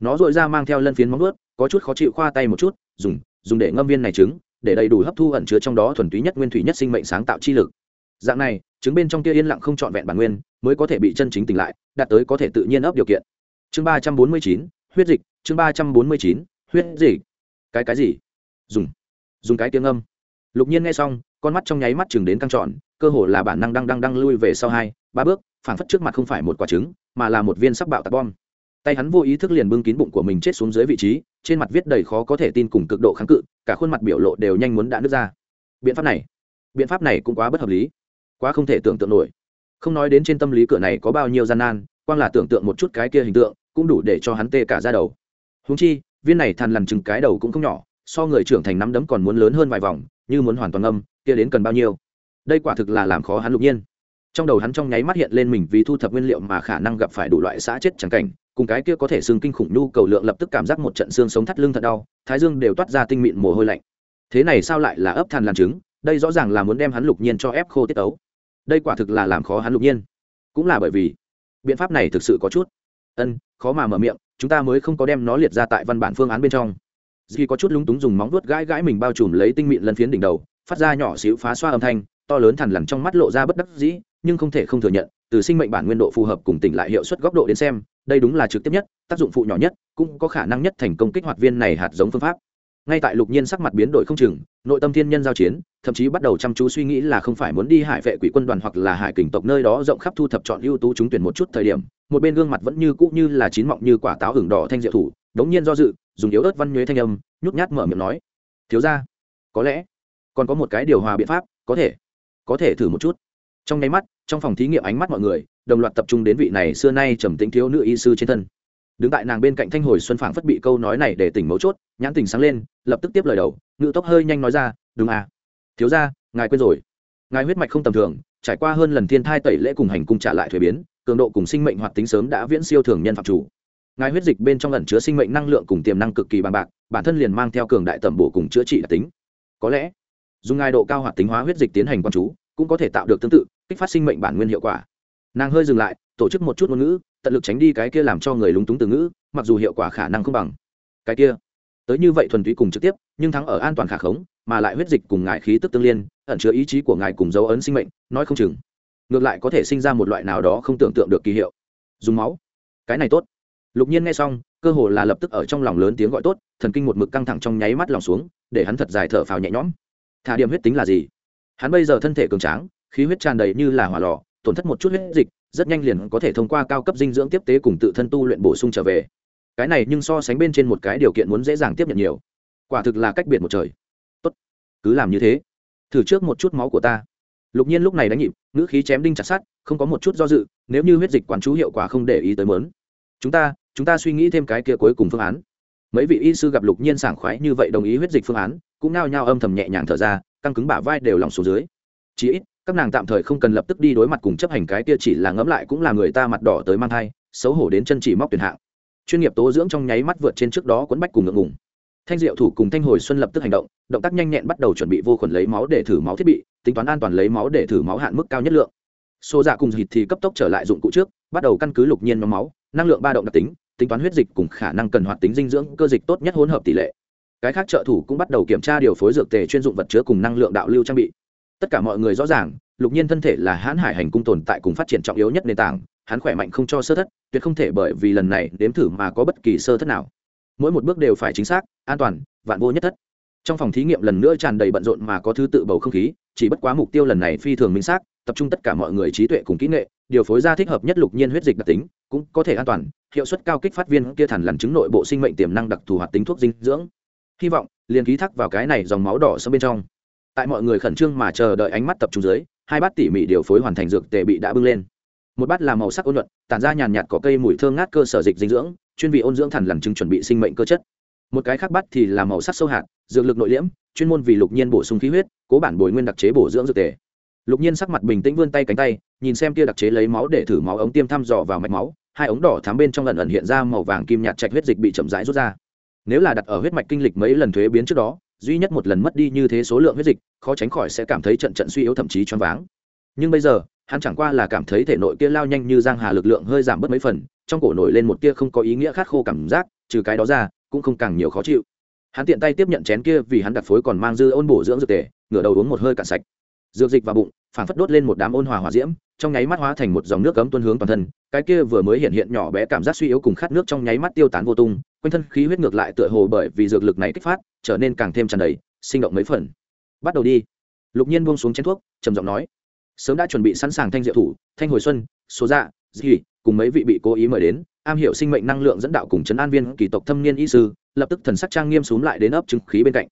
Nó dội ra mang theo lân phiến móng ướt có chút khó chịu khoa tay một chút, dùng dùng để ngâm viên này trứng, để đầy đủ hấp thu ẩn chứa trong đó thuần túy nhất nguyên thủy nhất sinh mệnh sáng tạo chi lực. Dạng này, trứng bên trong kia yên lặng không trọn vẹn bản nguyên, mới có thể bị chân chính tỉnh lại, đạt tới có thể tự nhiên ấp điều kiện. Chương ba trăm bốn mươi chín, huyết dịch, chương ba trăm bốn mươi chín huyết gì, cái cái gì? Dùng. Dùng cái tiếng âm. Lục nhiên nghe xong con mắt trong nháy mắt chừng đến căng trọn cơ hồ là bản năng đang đang đang lui về sau hai ba bước phảng phất trước mặt không phải một quả trứng mà là một viên sắc bạo tạc bom. Tay hắn vô ý thức liền bưng kín bụng của mình chết xuống dưới vị trí trên mặt viết đầy khó có thể tin cùng cực độ kháng cự cả khuôn mặt biểu lộ đều nhanh muốn đã nứt ra. Biện pháp này biện pháp này cũng quá bất hợp lý quá không thể tưởng tượng nổi. Không nói đến trên tâm lý cửa này có bao nhiêu gian nan quang là tưởng tượng một chút cái kia hình tượng cũng đủ để cho hắn tê cả ra đầu. Húng chi viên này thằn lằn chừng cái đầu cũng không nhỏ, so người trưởng thành nắm đấm còn muốn lớn hơn vài vòng, như muốn hoàn toàn âm, kia đến cần bao nhiêu. Đây quả thực là làm khó hắn lục nhiên. Trong đầu hắn trong nháy mắt hiện lên mình vì thu thập nguyên liệu mà khả năng gặp phải đủ loại xã chết chẳng cảnh, cùng cái kia có thể xương kinh khủng nhu cầu lượng lập tức cảm giác một trận xương sống thắt lưng thật đau, thái dương đều toát ra tinh mịn mồ hôi lạnh. Thế này sao lại là ấp thàn làm trứng? Đây rõ ràng là muốn đem hắn lục nhiên cho ép khô tiết tấu. Đây quả thực là làm khó hắn lục nhiên. Cũng là bởi vì, biện pháp này thực sự có chút. Ân, khó mà mở miệng chúng ta mới không có đem nó liệt ra tại văn bản phương án bên trong. Khi có chút lúng túng dùng móng vuốt gãi gãi mình bao trùm lấy tinh mịn lân phiến đỉnh đầu, phát ra nhỏ xíu phá xoa âm thanh, to lớn thằn lằn trong mắt lộ ra bất đắc dĩ, nhưng không thể không thừa nhận, từ sinh mệnh bản nguyên độ phù hợp cùng tỉnh lại hiệu suất góc độ đến xem, đây đúng là trực tiếp nhất, tác dụng phụ nhỏ nhất, cũng có khả năng nhất thành công kích hoạt viên này hạt giống phương pháp. Ngay tại lục nhiên sắc mặt biến đổi không chừng, nội tâm thiên nhân giao chiến, thậm chí bắt đầu chăm chú suy nghĩ là không phải muốn đi hải vệ quỷ quân đoàn hoặc là hải kình tộc nơi đó rộng khắp thu thập chọn ưu tú chúng tuyển một chút thời điểm một bên gương mặt vẫn như cũ như là chín mọng như quả táo hưởng đỏ thanh diệu thủ, đống nhiên do dự, dùng yếu ớt văn nhuế thanh âm, nhút nhát mở miệng nói, thiếu ra có lẽ còn có một cái điều hòa biện pháp, có thể có thể thử một chút. Trong nháy mắt, trong phòng thí nghiệm ánh mắt mọi người, đồng loạt tập trung đến vị này xưa nay trầm tính thiếu nữ y sư trên thân. Đứng tại nàng bên cạnh thanh hồi xuân phảng phất bị câu nói này để tỉnh mấu chốt, nhãn tình sáng lên, lập tức tiếp lời đầu ngự tốc hơi nhanh nói ra, đúng à. Thiếu ra ngài quên rồi. Ngài huyết mạch không tầm thường, trải qua hơn lần thiên thai tẩy lễ cùng hành cung trả lại thuế biến cường độ cùng sinh mệnh hoạt tính sớm đã viễn siêu thường nhân phạm chủ. Ngài huyết dịch bên trong ẩn chứa sinh mệnh năng lượng cùng tiềm năng cực kỳ bằng bạc, bản thân liền mang theo cường đại tẩm bổ cùng chữa trị đặc tính. Có lẽ, dùng ngài độ cao hoạt tính hóa huyết dịch tiến hành quan chú, cũng có thể tạo được tương tự, kích phát sinh mệnh bản nguyên hiệu quả. Nàng hơi dừng lại, tổ chức một chút ngôn ngữ, tận lực tránh đi cái kia làm cho người lúng túng từ ngữ, mặc dù hiệu quả khả năng không bằng. Cái kia, tới như vậy thuần túy cùng trực tiếp, nhưng thắng ở an toàn khả khống, mà lại huyết dịch cùng ngài khí tức tương liên, ẩn chứa ý chí của ngài cùng dấu ấn sinh mệnh, nói không chừng ngược lại có thể sinh ra một loại nào đó không tưởng tượng được kỳ hiệu. Dùng máu. Cái này tốt. Lục nhiên nghe xong, cơ hồ là lập tức ở trong lòng lớn tiếng gọi tốt, thần kinh một mực căng thẳng trong nháy mắt lòng xuống, để hắn thật dài thở phào nhẹ nhõm. Thả điểm huyết tính là gì? Hắn bây giờ thân thể cường tráng, khí huyết tràn đầy như là hỏa lò, tổn thất một chút huyết dịch, rất nhanh liền có thể thông qua cao cấp dinh dưỡng tiếp tế cùng tự thân tu luyện bổ sung trở về. Cái này nhưng so sánh bên trên một cái điều kiện muốn dễ dàng tiếp nhận nhiều. Quả thực là cách biệt một trời. Tốt. Cứ làm như thế. Thử trước một chút máu của ta lục nhiên lúc này đánh nhịp, ngữ khí chém đinh chặt sát không có một chút do dự, nếu như huyết dịch quán chú hiệu quả không để ý tới mớn. Chúng ta chúng ta suy nghĩ thêm cái kia cuối cùng phương án. Mấy vị y sư gặp lục nhiên sảng khoái như vậy đồng ý huyết dịch phương án, cũng nao nhao âm thầm nhẹ nhàng thở ra, căng cứng bả vai đều lòng xuống dưới. Chí ít, các nàng tạm thời không cần lập tức đi đối mặt cùng chấp hành cái kia chỉ là ngẫm lại cũng là người ta mặt đỏ tới mang thai, xấu hổ đến chân chỉ móc tuyển hạng. Chuyên nghiệp tố dưỡng trong nháy mắt vượt trên trước đó quấn bách cùng ngượng ngùng thanh diệu thủ cùng thanh hồi xuân lập tức hành động động tác nhanh nhẹn bắt đầu chuẩn bị vô khuẩn lấy máu để thử máu thiết bị, tính toán an toàn lấy máu để thử máu hạn mức cao nhất lượng. Xô dạ cùng hít thì cấp tốc trở lại dụng cụ trước, bắt đầu căn cứ lục nhiên nhóm máu, năng lượng ba động đặc tính tính toán huyết dịch cùng khả năng cần hoạt tính dinh dưỡng cơ dịch tốt nhất hỗn hợp tỷ lệ. Cái khác trợ thủ cũng bắt đầu kiểm tra điều phối dược tề chuyên dụng vật chứa cùng năng lượng đạo lưu trang bị. Tất cả mọi người rõ ràng, lục nhiên thân thể là hãn hải hành cung tồn tại cùng phát triển trọng yếu nhất nền tảng, hắn khỏe mạnh không cho sơ thất, tuyệt không thể bởi vì lần này đếm thử mà có bất kỳ sơ thất nào mỗi một bước đều phải chính xác, an toàn, vạn vô nhất thất. Trong phòng thí nghiệm lần nữa tràn đầy bận rộn mà có thứ tự bầu không khí, chỉ bất quá mục tiêu lần này phi thường minh xác, tập trung tất cả mọi người trí tuệ cùng kỹ nghệ, điều phối ra thích hợp nhất lục nhiên huyết dịch đặc tính, cũng có thể an toàn, hiệu suất cao kích phát viên kia thẳn lằn chứng nội bộ sinh mệnh tiềm năng đặc thù hoạt tính thuốc dinh dưỡng. Hy vọng, liền ký thắc vào cái này dòng máu đỏ sâu bên trong. Tại mọi người khẩn trương mà chờ đợi ánh mắt tập trung dưới, hai bát tỉ mỉ điều phối hoàn thành dược tề bị đã bưng lên. Một bát là màu sắc ôn nhuận, tản ra nhàn nhạt có cây mùi thơm ngát cơ sở dịch dinh dưỡng chuyên vị ôn dưỡng thẳn lằn chứng chuẩn bị sinh mệnh cơ chất. Một cái khác bắt thì là màu sắc sâu hạt, dược lực nội liễm, chuyên môn vì lục nhiên bổ sung khí huyết, cố bản bồi nguyên đặc chế bổ dưỡng dược tề. Lục nhiên sắc mặt bình tĩnh vươn tay cánh tay, nhìn xem kia đặc chế lấy máu để thử máu ống tiêm thăm dò vào mạch máu, hai ống đỏ thám bên trong lần ẩn hiện ra màu vàng kim nhạt trạch huyết dịch bị chậm rãi rút ra. Nếu là đặt ở huyết mạch kinh lịch mấy lần thuế biến trước đó, duy nhất một lần mất đi như thế số lượng huyết dịch, khó tránh khỏi sẽ cảm thấy trận trận suy yếu thậm chí choáng váng. Nhưng bây giờ hắn chẳng qua là cảm thấy thể nội kia lao nhanh như giang hà lực lượng hơi giảm bớt mấy phần, trong cổ nổi lên một kia không có ý nghĩa khát khô cảm giác, trừ cái đó ra, cũng không càng nhiều khó chịu. Hắn tiện tay tiếp nhận chén kia vì hắn đặt phối còn mang dư ôn bổ dưỡng dược tề, ngửa đầu uống một hơi cạn sạch. Dược dịch vào bụng phản phất đốt lên một đám ôn hòa hòa diễm, trong nháy mắt hóa thành một dòng nước cấm tuôn hướng toàn thân, cái kia vừa mới hiện hiện nhỏ bé cảm giác suy yếu cùng khát nước trong nháy mắt tiêu tán vô tung, quanh thân khí huyết ngược lại tựa hồ bởi vì dược lực này kích phát, trở nên càng thêm tràn đầy, sinh động mấy phần. Bắt đầu đi. Lục nhiên buông xuống chén thuốc, trầm giọng nói sớm đã chuẩn bị sẵn sàng thanh diệu thủ, thanh hồi xuân, số dạ dị cùng mấy vị bị cố ý mời đến, am hiểu sinh mệnh năng lượng dẫn đạo cùng chấn an viên kỳ tộc thâm niên y sư, lập tức thần sắc trang nghiêm xuống lại đến ấp chứng khí bên cạnh.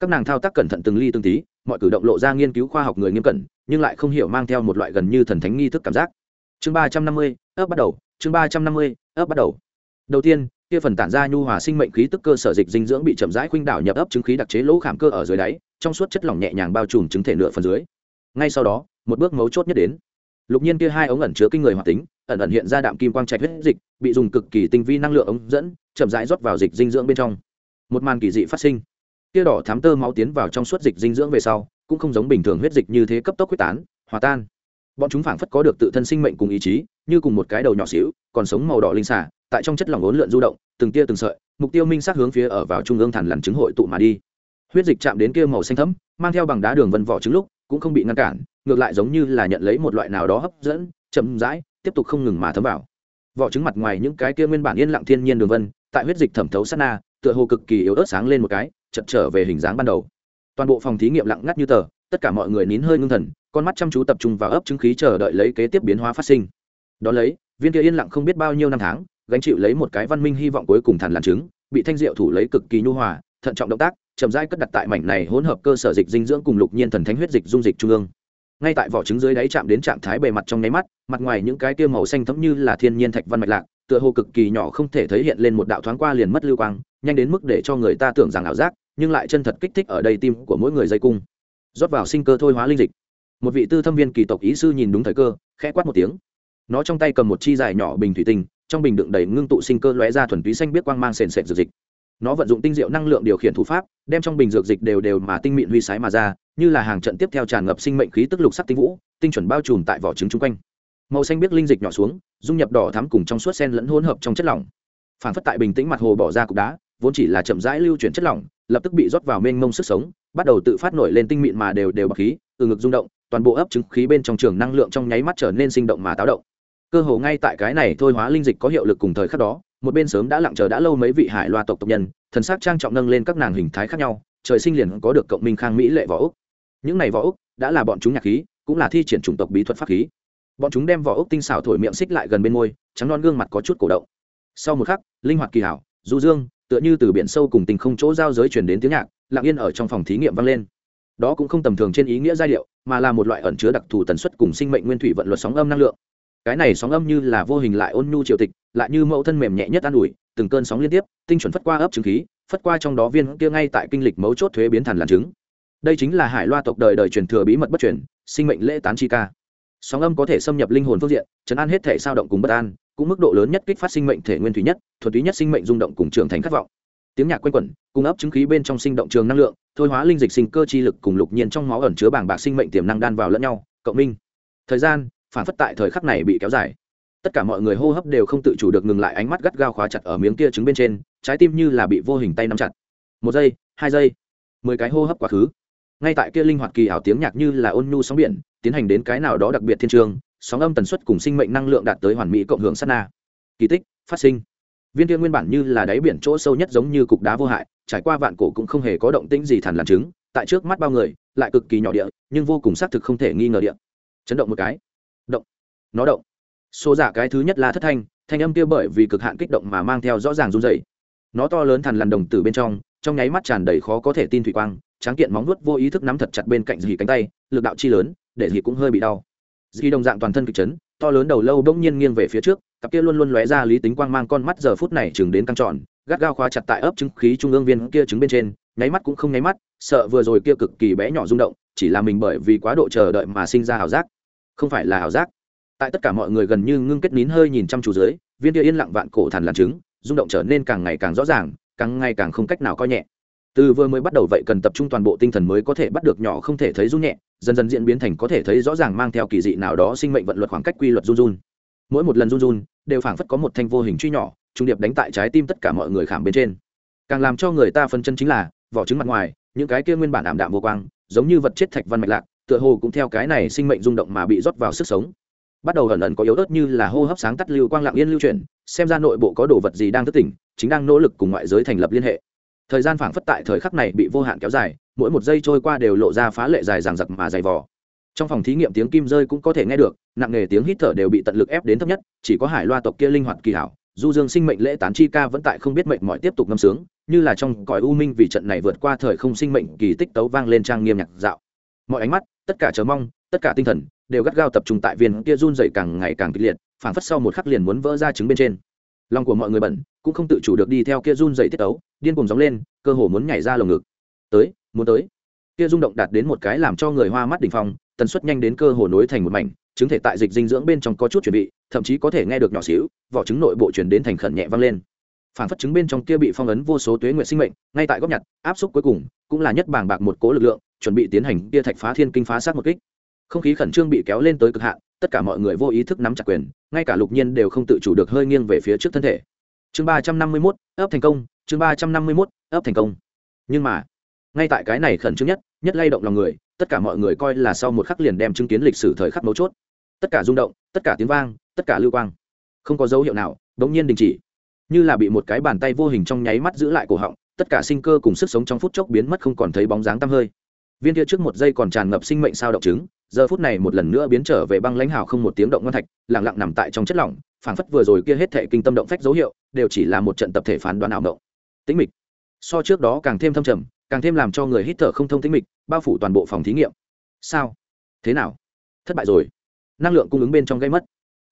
Các nàng thao tác cẩn thận từng ly từng tí, mọi cử động lộ ra nghiên cứu khoa học người nghiêm cẩn, nhưng lại không hiểu mang theo một loại gần như thần thánh nghi thức cảm giác. Chương ba trăm năm mươi, ấp bắt đầu, chương ba trăm năm mươi, ấp bắt đầu. Đầu tiên, kia phần tản ra nhu hòa sinh mệnh khí tức cơ sở dịch dinh dưỡng bị chậm rãi khuynh đảo nhập ấp chứng khí đặc chế lỗ khảm cơ ở dưới đáy, trong suốt chất lỏng nhẹ nhàng bao trùm chứng thể nửa phần dưới. Ngay sau đó một bước mấu chốt nhất đến. Lục nhiên kia hai ống ẩn chứa kinh người hoạt tính, ẩn ẩn hiện ra đạm kim quang trạch huyết dịch, bị dùng cực kỳ tinh vi năng lượng ống dẫn, chậm rãi rót vào dịch dinh dưỡng bên trong. Một màn kỳ dị phát sinh. Kia đỏ thám tơ máu tiến vào trong suốt dịch dinh dưỡng về sau, cũng không giống bình thường huyết dịch như thế cấp tốc huyết tán, hòa tan. Bọn chúng phảng phất có được tự thân sinh mệnh cùng ý chí, như cùng một cái đầu nhỏ xíu, còn sống màu đỏ linh xả tại trong chất lỏng ốn lượn du động, từng tia từng sợi, mục tiêu minh sát hướng phía ở vào trung ương thẳn lằn trứng hội tụ mà đi. Huyết dịch chạm đến kia màu xanh thẫm, mang theo bằng đá đường vân vỏ trứng lúc, cũng không bị ngăn cản ngược lại giống như là nhận lấy một loại nào đó hấp dẫn, chậm rãi, tiếp tục không ngừng mà thấm vào. Vỏ trứng mặt ngoài những cái kia nguyên bản yên lặng thiên nhiên đường vân, tại huyết dịch thẩm thấu sát na, tựa hồ cực kỳ yếu ớt sáng lên một cái chật trở về hình dáng ban đầu. Toàn bộ phòng thí nghiệm lặng ngắt như tờ, tất cả mọi người nín hơi ngưng thần, con mắt chăm chú tập trung vào ấp chứng khí chờ đợi lấy kế tiếp biến hóa phát sinh. Đ ó lấy, viên kia yên lặng không biết bao nhiêu năm tháng, gánh chịu lấy một cái văn minh hy vọng cuối cùng thằn làm trứng, bị thanh diệu thủ lấy cực kỳ nhu hòa, thận trọng động tác, chậm rãi cất đặt tại mảnh này hỗn hợp cơ sở dịch dinh dưỡng cùng lục nhiên thần thánh huyết dịch dung dịch trung ương ngay tại vỏ trứng dưới đáy chạm đến trạng thái bề mặt trong nháy mắt, mặt ngoài những cái kia màu xanh thấm như là thiên nhiên thạch văn mạch lạc, tựa hồ cực kỳ nhỏ không thể thấy hiện lên một đạo thoáng qua liền mất lưu quang, nhanh đến mức để cho người ta tưởng rằng ảo giác, nhưng lại chân thật kích thích ở đây tim của mỗi người dây cung. Rót vào sinh cơ thôi hóa linh dịch. Một vị tư thâm viên kỳ tộc ý sư nhìn đúng thời cơ, khẽ quát một tiếng. Nó trong tay cầm một chi dài nhỏ bình thủy tinh, trong bình đựng đầy ngưng tụ sinh cơ lóe ra thuần túy xanh biết quang mang sền sệt dược dịch. Nó vận dụng tinh diệu năng lượng điều khiển thủ pháp, đem trong bình dược dịch đều đều mà tinh mịn huy sái mà ra như là hàng trận tiếp theo tràn ngập sinh mệnh khí tức lục sắc tinh vũ, tinh chuẩn bao trùm tại vỏ trứng chung quanh. Màu xanh biết linh dịch nhỏ xuống, dung nhập đỏ thắm cùng trong suốt sen lẫn hỗn hợp trong chất lỏng. Phản phất tại bình tĩnh mặt hồ bỏ ra cục đá, vốn chỉ là chậm rãi lưu chuyển chất lỏng, lập tức bị rót vào mênh mông sức sống, bắt đầu tự phát nổi lên tinh mịn mà đều đều bọc khí, từ ngực rung động, toàn bộ ấp trứng khí bên trong trường năng lượng trong nháy mắt trở nên sinh động mà táo động. Cơ hồ ngay tại cái này thôi hóa linh dịch có hiệu lực cùng thời khắc đó, một bên sớm đã lặng chờ đã lâu mấy vị hải loa tộc tộc nhân, thần sắc trang trọng nâng lên các nàng hình thái khác nhau, trời sinh liền có được cộng minh khang mỹ lệ võ úc những này võ ốc đã là bọn chúng nhạc khí, cũng là thi triển chủng tộc bí thuật pháp khí. Bọn chúng đem vỏ ốc tinh xảo thổi miệng xích lại gần bên môi, trắng non gương mặt có chút cổ động. Sau một khắc, linh hoạt kỳ hảo, du dương, tựa như từ biển sâu cùng tình không chỗ giao giới chuyển đến tiếng nhạc, lặng yên ở trong phòng thí nghiệm vang lên. Đó cũng không tầm thường trên ý nghĩa giai điệu, mà là một loại ẩn chứa đặc thù tần suất cùng sinh mệnh nguyên thủy vận luật sóng âm năng lượng. Cái này sóng âm như là vô hình lại ôn nhu triều tịch, lại như mẫu thân mềm nhẹ nhất an ủi, từng cơn sóng liên tiếp, tinh chuẩn phất qua ấp trứng khí, phất qua trong đó viên kia ngay tại kinh lịch mấu chốt thuế biến thành làn trứng đây chính là hải loa tộc đời đời truyền thừa bí mật bất truyền, sinh mệnh lễ tán chi ca. Sóng âm có thể xâm nhập linh hồn phương diện, chấn an hết thể sao động cùng bất an, cũng mức độ lớn nhất kích phát sinh mệnh thể nguyên thủy nhất, thuần túy nhất sinh mệnh rung động cùng trưởng thành khát vọng. Tiếng nhạc quanh quẩn cung ấp chứng khí bên trong sinh động trường năng lượng, thôi hóa linh dịch sinh cơ chi lực cùng lục nhiên trong máu ẩn chứa bảng bạc sinh mệnh tiềm năng đan vào lẫn nhau, cộng minh. Thời gian, phản phất tại thời khắc này bị kéo dài. Tất cả mọi người hô hấp đều không tự chủ được ngừng lại ánh mắt gắt gao khóa chặt ở miếng kia trứng bên trên, trái tim như là bị vô hình tay nắm chặt. Một giây, hai giây, mười cái hô hấp quá khứ ngay tại kia linh hoạt kỳ ảo tiếng nhạc như là ôn nhu sóng biển, tiến hành đến cái nào đó đặc biệt thiên trường, sóng âm tần suất cùng sinh mệnh năng lượng đạt tới hoàn mỹ cộng hưởng sát na. Kỳ tích, phát sinh. Viên kia nguyên bản như là đáy biển chỗ sâu nhất giống như cục đá vô hại, trải qua vạn cổ cũng không hề có động tĩnh gì thản làm chứng, tại trước mắt bao người, lại cực kỳ nhỏ địa, nhưng vô cùng xác thực không thể nghi ngờ địa. Chấn động một cái. Động. Nó động. Xô giả cái thứ nhất là thất thanh thanh âm kia bởi vì cực hạn kích động mà mang theo rõ ràng run dày nó to lớn thằn lằn đồng từ bên trong trong nháy mắt tràn đầy khó có thể tin thủy quang tráng kiện móng vuốt vô ý thức nắm thật chặt bên cạnh dì cánh tay, lực đạo chi lớn, để dì cũng hơi bị đau. Dì đồng dạng toàn thân kịch chấn, to lớn đầu lâu bỗng nhiên nghiêng về phía trước, cặp kia luôn luôn lóe ra lý tính quang mang con mắt giờ phút này chừng đến căng tròn, gắt gao khóa chặt tại ấp trứng khí trung ương viên kia trứng bên trên, nháy mắt cũng không nháy mắt, sợ vừa rồi kia cực kỳ bé nhỏ rung động, chỉ là mình bởi vì quá độ chờ đợi mà sinh ra ảo giác. Không phải là ảo giác. Tại tất cả mọi người gần như ngưng kết nín hơi nhìn chăm chú dưới, viên kia yên lặng vạn cổ thằn làn trứng, rung động trở nên càng ngày càng rõ ràng, càng ngày càng không cách nào coi nhẹ từ vừa mới bắt đầu vậy cần tập trung toàn bộ tinh thần mới có thể bắt được nhỏ không thể thấy run nhẹ, dần dần diễn biến thành có thể thấy rõ ràng mang theo kỳ dị nào đó sinh mệnh vận luật khoảng cách quy luật run run. Mỗi một lần run run, đều phảng phất có một thanh vô hình truy nhỏ, trung điệp đánh tại trái tim tất cả mọi người khảm bên trên. Càng làm cho người ta phân chân chính là, vỏ trứng mặt ngoài, những cái kia nguyên bản ảm đạm vô quang, giống như vật chết thạch văn mạch lạc, tựa hồ cũng theo cái này sinh mệnh rung động mà bị rót vào sức sống. Bắt đầu ẩn ẩn có yếu ớt như là hô hấp sáng tắt lưu quang lặng yên lưu chuyển, xem ra nội bộ có đồ vật gì đang thức tỉnh, chính đang nỗ lực cùng ngoại giới thành lập liên hệ thời gian phảng phất tại thời khắc này bị vô hạn kéo dài, mỗi một giây trôi qua đều lộ ra phá lệ dài ràng giặc mà dày vò. Trong phòng thí nghiệm tiếng kim rơi cũng có thể nghe được, nặng nề tiếng hít thở đều bị tận lực ép đến thấp nhất, chỉ có hải loa tộc kia linh hoạt kỳ hảo, du dương sinh mệnh lễ tán chi ca vẫn tại không biết mệnh mọi tiếp tục ngâm sướng, như là trong cõi u minh vì trận này vượt qua thời không sinh mệnh kỳ tích tấu vang lên trang nghiêm nhạc dạo. Mọi ánh mắt, tất cả chờ mong, tất cả tinh thần, đều gắt gao tập trung tại viên kia run dày càng ngày càng kịch liệt, phảng phất sau một khắc liền muốn vỡ ra trứng bên trên lòng của mọi người bẩn, cũng không tự chủ được đi theo kia run dậy tiết tấu, điên cùng gióng lên, cơ hồ muốn nhảy ra lồng ngực. Tới, muốn tới. Kia rung động đạt đến một cái làm cho người hoa mắt đỉnh phong, tần suất nhanh đến cơ hồ nối thành một mảnh, chứng thể tại dịch dinh dưỡng bên trong có chút chuẩn bị, thậm chí có thể nghe được nhỏ xíu, vỏ trứng nội bộ truyền đến thành khẩn nhẹ vang lên. Phản phất trứng bên trong kia bị phong ấn vô số tuế nguyện sinh mệnh, ngay tại góc nhặt, áp xúc cuối cùng, cũng là nhất bảng bạc một cố lực lượng, chuẩn bị tiến hành kia thạch phá thiên kinh phá sát một kích. Không khí khẩn trương bị kéo lên tới cực hạn tất cả mọi người vô ý thức nắm chặt quyền, ngay cả lục nhiên đều không tự chủ được hơi nghiêng về phía trước thân thể. Chương ba trăm năm mươi mốt, ấp thành công, chương ba trăm năm mươi mốt, ấp thành công. Nhưng mà, ngay tại cái này khẩn trương nhất nhất lay động lòng người, tất cả mọi người coi là sau một khắc liền đem chứng kiến lịch sử thời khắc mấu chốt. Tất cả rung động, tất cả tiếng vang, tất cả lưu quang. Không có dấu hiệu nào đ ỗ n g nhiên đình chỉ. Như là bị một cái bàn tay vô hình trong nháy mắt giữ lại cổ họng, tất cả sinh cơ cùng sức sống trong phút chốc biến mất không còn thấy bóng dáng tăm hơi. Viên kia trước một giây còn tràn ngập sinh mệnh sao động chứng giờ phút này một lần nữa biến trở về băng lãnh hào không một tiếng động ngon thạch lẳng lặng nằm tại trong chất lỏng, phảng phất vừa rồi kia hết thệ kinh tâm động phách dấu hiệu, đều chỉ là một trận tập thể phán đoán ảo động tĩnh mịch. So trước đó càng thêm thâm trầm, càng thêm làm cho người hít thở không thông tĩnh mịch, bao phủ toàn bộ phòng thí nghiệm. Sao? Thế nào? Thất bại rồi. Năng lượng cung ứng bên trong gây mất.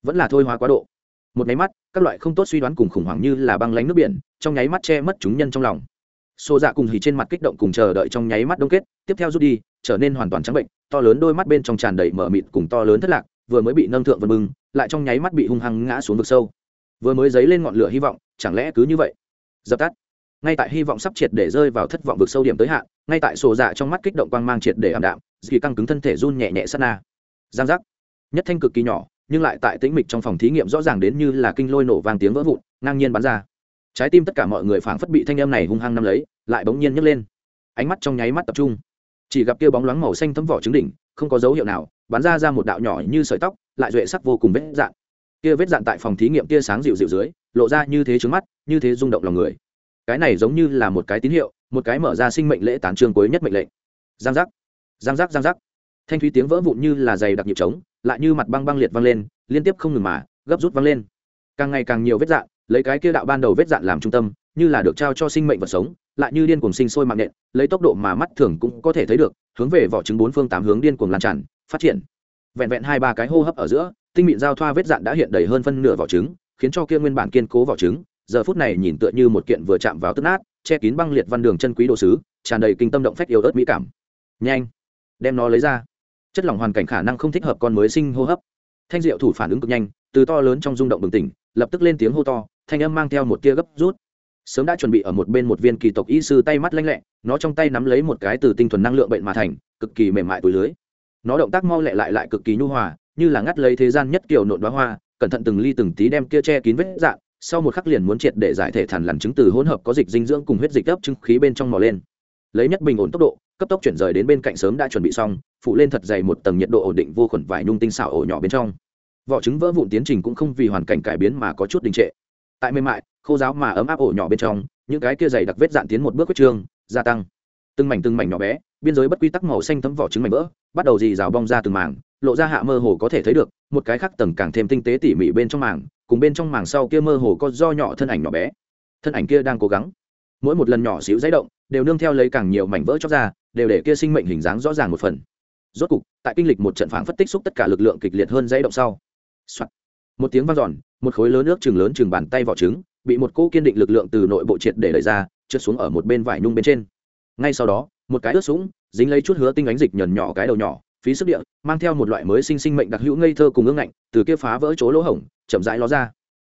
Vẫn là thôi hóa quá độ. Một nháy mắt, các loại không tốt suy đoán cùng khủng hoảng như là băng lánh nước biển, trong nháy mắt che mất chúng nhân trong lòng. Xô dạ cùng hì trên mặt kích động cùng chờ đợi trong nháy mắt đông kết, tiếp theo rút đi, trở nên hoàn toàn trắng bệnh to lớn đôi mắt bên trong tràn đầy mở mịt cùng to lớn thất lạc, vừa mới bị nâng thượng vân bưng, lại trong nháy mắt bị hung hăng ngã xuống vực sâu. Vừa mới dấy lên ngọn lửa hy vọng, chẳng lẽ cứ như vậy? Dập tắt. Ngay tại hy vọng sắp triệt để rơi vào thất vọng vực sâu điểm tới hạn, ngay tại sổ dạ trong mắt kích động quang mang triệt để ảm đạm, dì căng cứng thân thể run nhẹ nhẹ sát na. Giang giác. Nhất thanh cực kỳ nhỏ, nhưng lại tại tĩnh mịch trong phòng thí nghiệm rõ ràng đến như là kinh lôi nổ vang tiếng vỡ vụn, ngang nhiên bắn ra. Trái tim tất cả mọi người phảng phất bị thanh âm này hung hăng nắm lấy, lại bỗng nhiên nhấc lên. Ánh mắt trong nháy mắt tập trung chỉ gặp kia bóng loáng màu xanh thấm vỏ trứng đỉnh, không có dấu hiệu nào, bắn ra ra một đạo nhỏ như sợi tóc, lại duệ sắc vô cùng vết dạn. Kia vết dạn tại phòng thí nghiệm tia sáng dịu dịu dưới, lộ ra như thế trứng mắt, như thế rung động lòng người. Cái này giống như là một cái tín hiệu, một cái mở ra sinh mệnh lễ tán trương cuối nhất mệnh lệnh. Giang giác giang giác giang giác. Thanh thúy tiếng vỡ vụn như là dày đặc nhịp trống, lại như mặt băng băng liệt văng lên, liên tiếp không ngừng mà, gấp rút văng lên. Càng ngày càng nhiều vết dạn, lấy cái kia đạo ban đầu vết dạn làm trung tâm, như là được trao cho sinh mệnh vật sống lại như điên cuồng sinh sôi mạng nện lấy tốc độ mà mắt thường cũng có thể thấy được, hướng về vỏ trứng bốn phương tám hướng điên cuồng lan tràn, phát triển. Vẹn vẹn hai ba cái hô hấp ở giữa, tinh mịn giao thoa vết dạn đã hiện đầy hơn phân nửa vỏ trứng, khiến cho kia nguyên bản kiên cố vỏ trứng, giờ phút này nhìn tựa như một kiện vừa chạm vào tức nát, che kín băng liệt văn đường chân quý đồ sứ, tràn đầy kinh tâm động phách yêu ớt mỹ cảm. Nhanh, đem nó lấy ra. Chất lỏng hoàn cảnh khả năng không thích hợp con mới sinh hô hấp. Thanh diệu thủ phản ứng cực nhanh, từ to lớn trong rung động bừng tỉnh, lập tức lên tiếng hô to, thanh âm mang theo một tia gấp rút sớm đã chuẩn bị ở một bên một viên kỳ tộc y sư tay mắt lanh lẹ, nó trong tay nắm lấy một cái từ tinh thuần năng lượng bệnh mà thành, cực kỳ mềm mại túi lưới. Nó động tác mau lẹ lại lại cực kỳ nhu hòa, như là ngắt lấy thế gian nhất kiểu nộn đoá hoa, cẩn thận từng ly từng tí đem kia che kín vết dạng sau một khắc liền muốn triệt để giải thể thản lằn chứng từ hỗn hợp có dịch dinh dưỡng cùng huyết dịch ấp trưng khí bên trong mò lên. Lấy nhất bình ổn tốc độ, cấp tốc chuyển rời đến bên cạnh sớm đã chuẩn bị xong, phụ lên thật dày một tầng nhiệt độ ổn định vô khuẩn vải nhung tinh xảo ổ nhỏ bên trong. Vỏ trứng vỡ vụn tiến trình cũng không vì hoàn cảnh cải biến mà có chút đình trệ tại mềm mại, khô giáo mà ấm áp ổ nhỏ bên trong, những cái kia dày đặc vết dạn tiến một bước quyết trương, gia tăng. Từng mảnh từng mảnh nhỏ bé, biên giới bất quy tắc màu xanh thấm vỏ trứng mảnh vỡ, bắt đầu dì rào bong ra từng mảng, lộ ra hạ mơ hồ có thể thấy được, một cái khác tầng càng thêm tinh tế tỉ mỉ bên trong màng cùng bên trong màng sau kia mơ hồ có do nhỏ thân ảnh nhỏ bé. Thân ảnh kia đang cố gắng. Mỗi một lần nhỏ xíu dãy động, đều nương theo lấy càng nhiều mảnh vỡ chóc ra, đều để kia sinh mệnh hình dáng rõ ràng một phần. Rốt cục, tại kinh lịch một trận phảng phất tích xúc tất cả lực lượng kịch liệt hơn dãy động sau、Soạn một tiếng vang dọn, một khối lớn nước chừng lớn chừng bàn tay vỏ trứng, bị một cỗ kiên định lực lượng từ nội bộ triệt để đẩy ra, trượt xuống ở một bên vải nhung bên trên. Ngay sau đó, một cái ướt sũng, dính lấy chút hứa tinh ánh dịch nhờn nhỏ cái đầu nhỏ, phí sức địa, mang theo một loại mới sinh sinh mệnh đặc hữu ngây thơ cùng ương ngạnh, từ kia phá vỡ chỗ lỗ hổng, chậm rãi ló ra.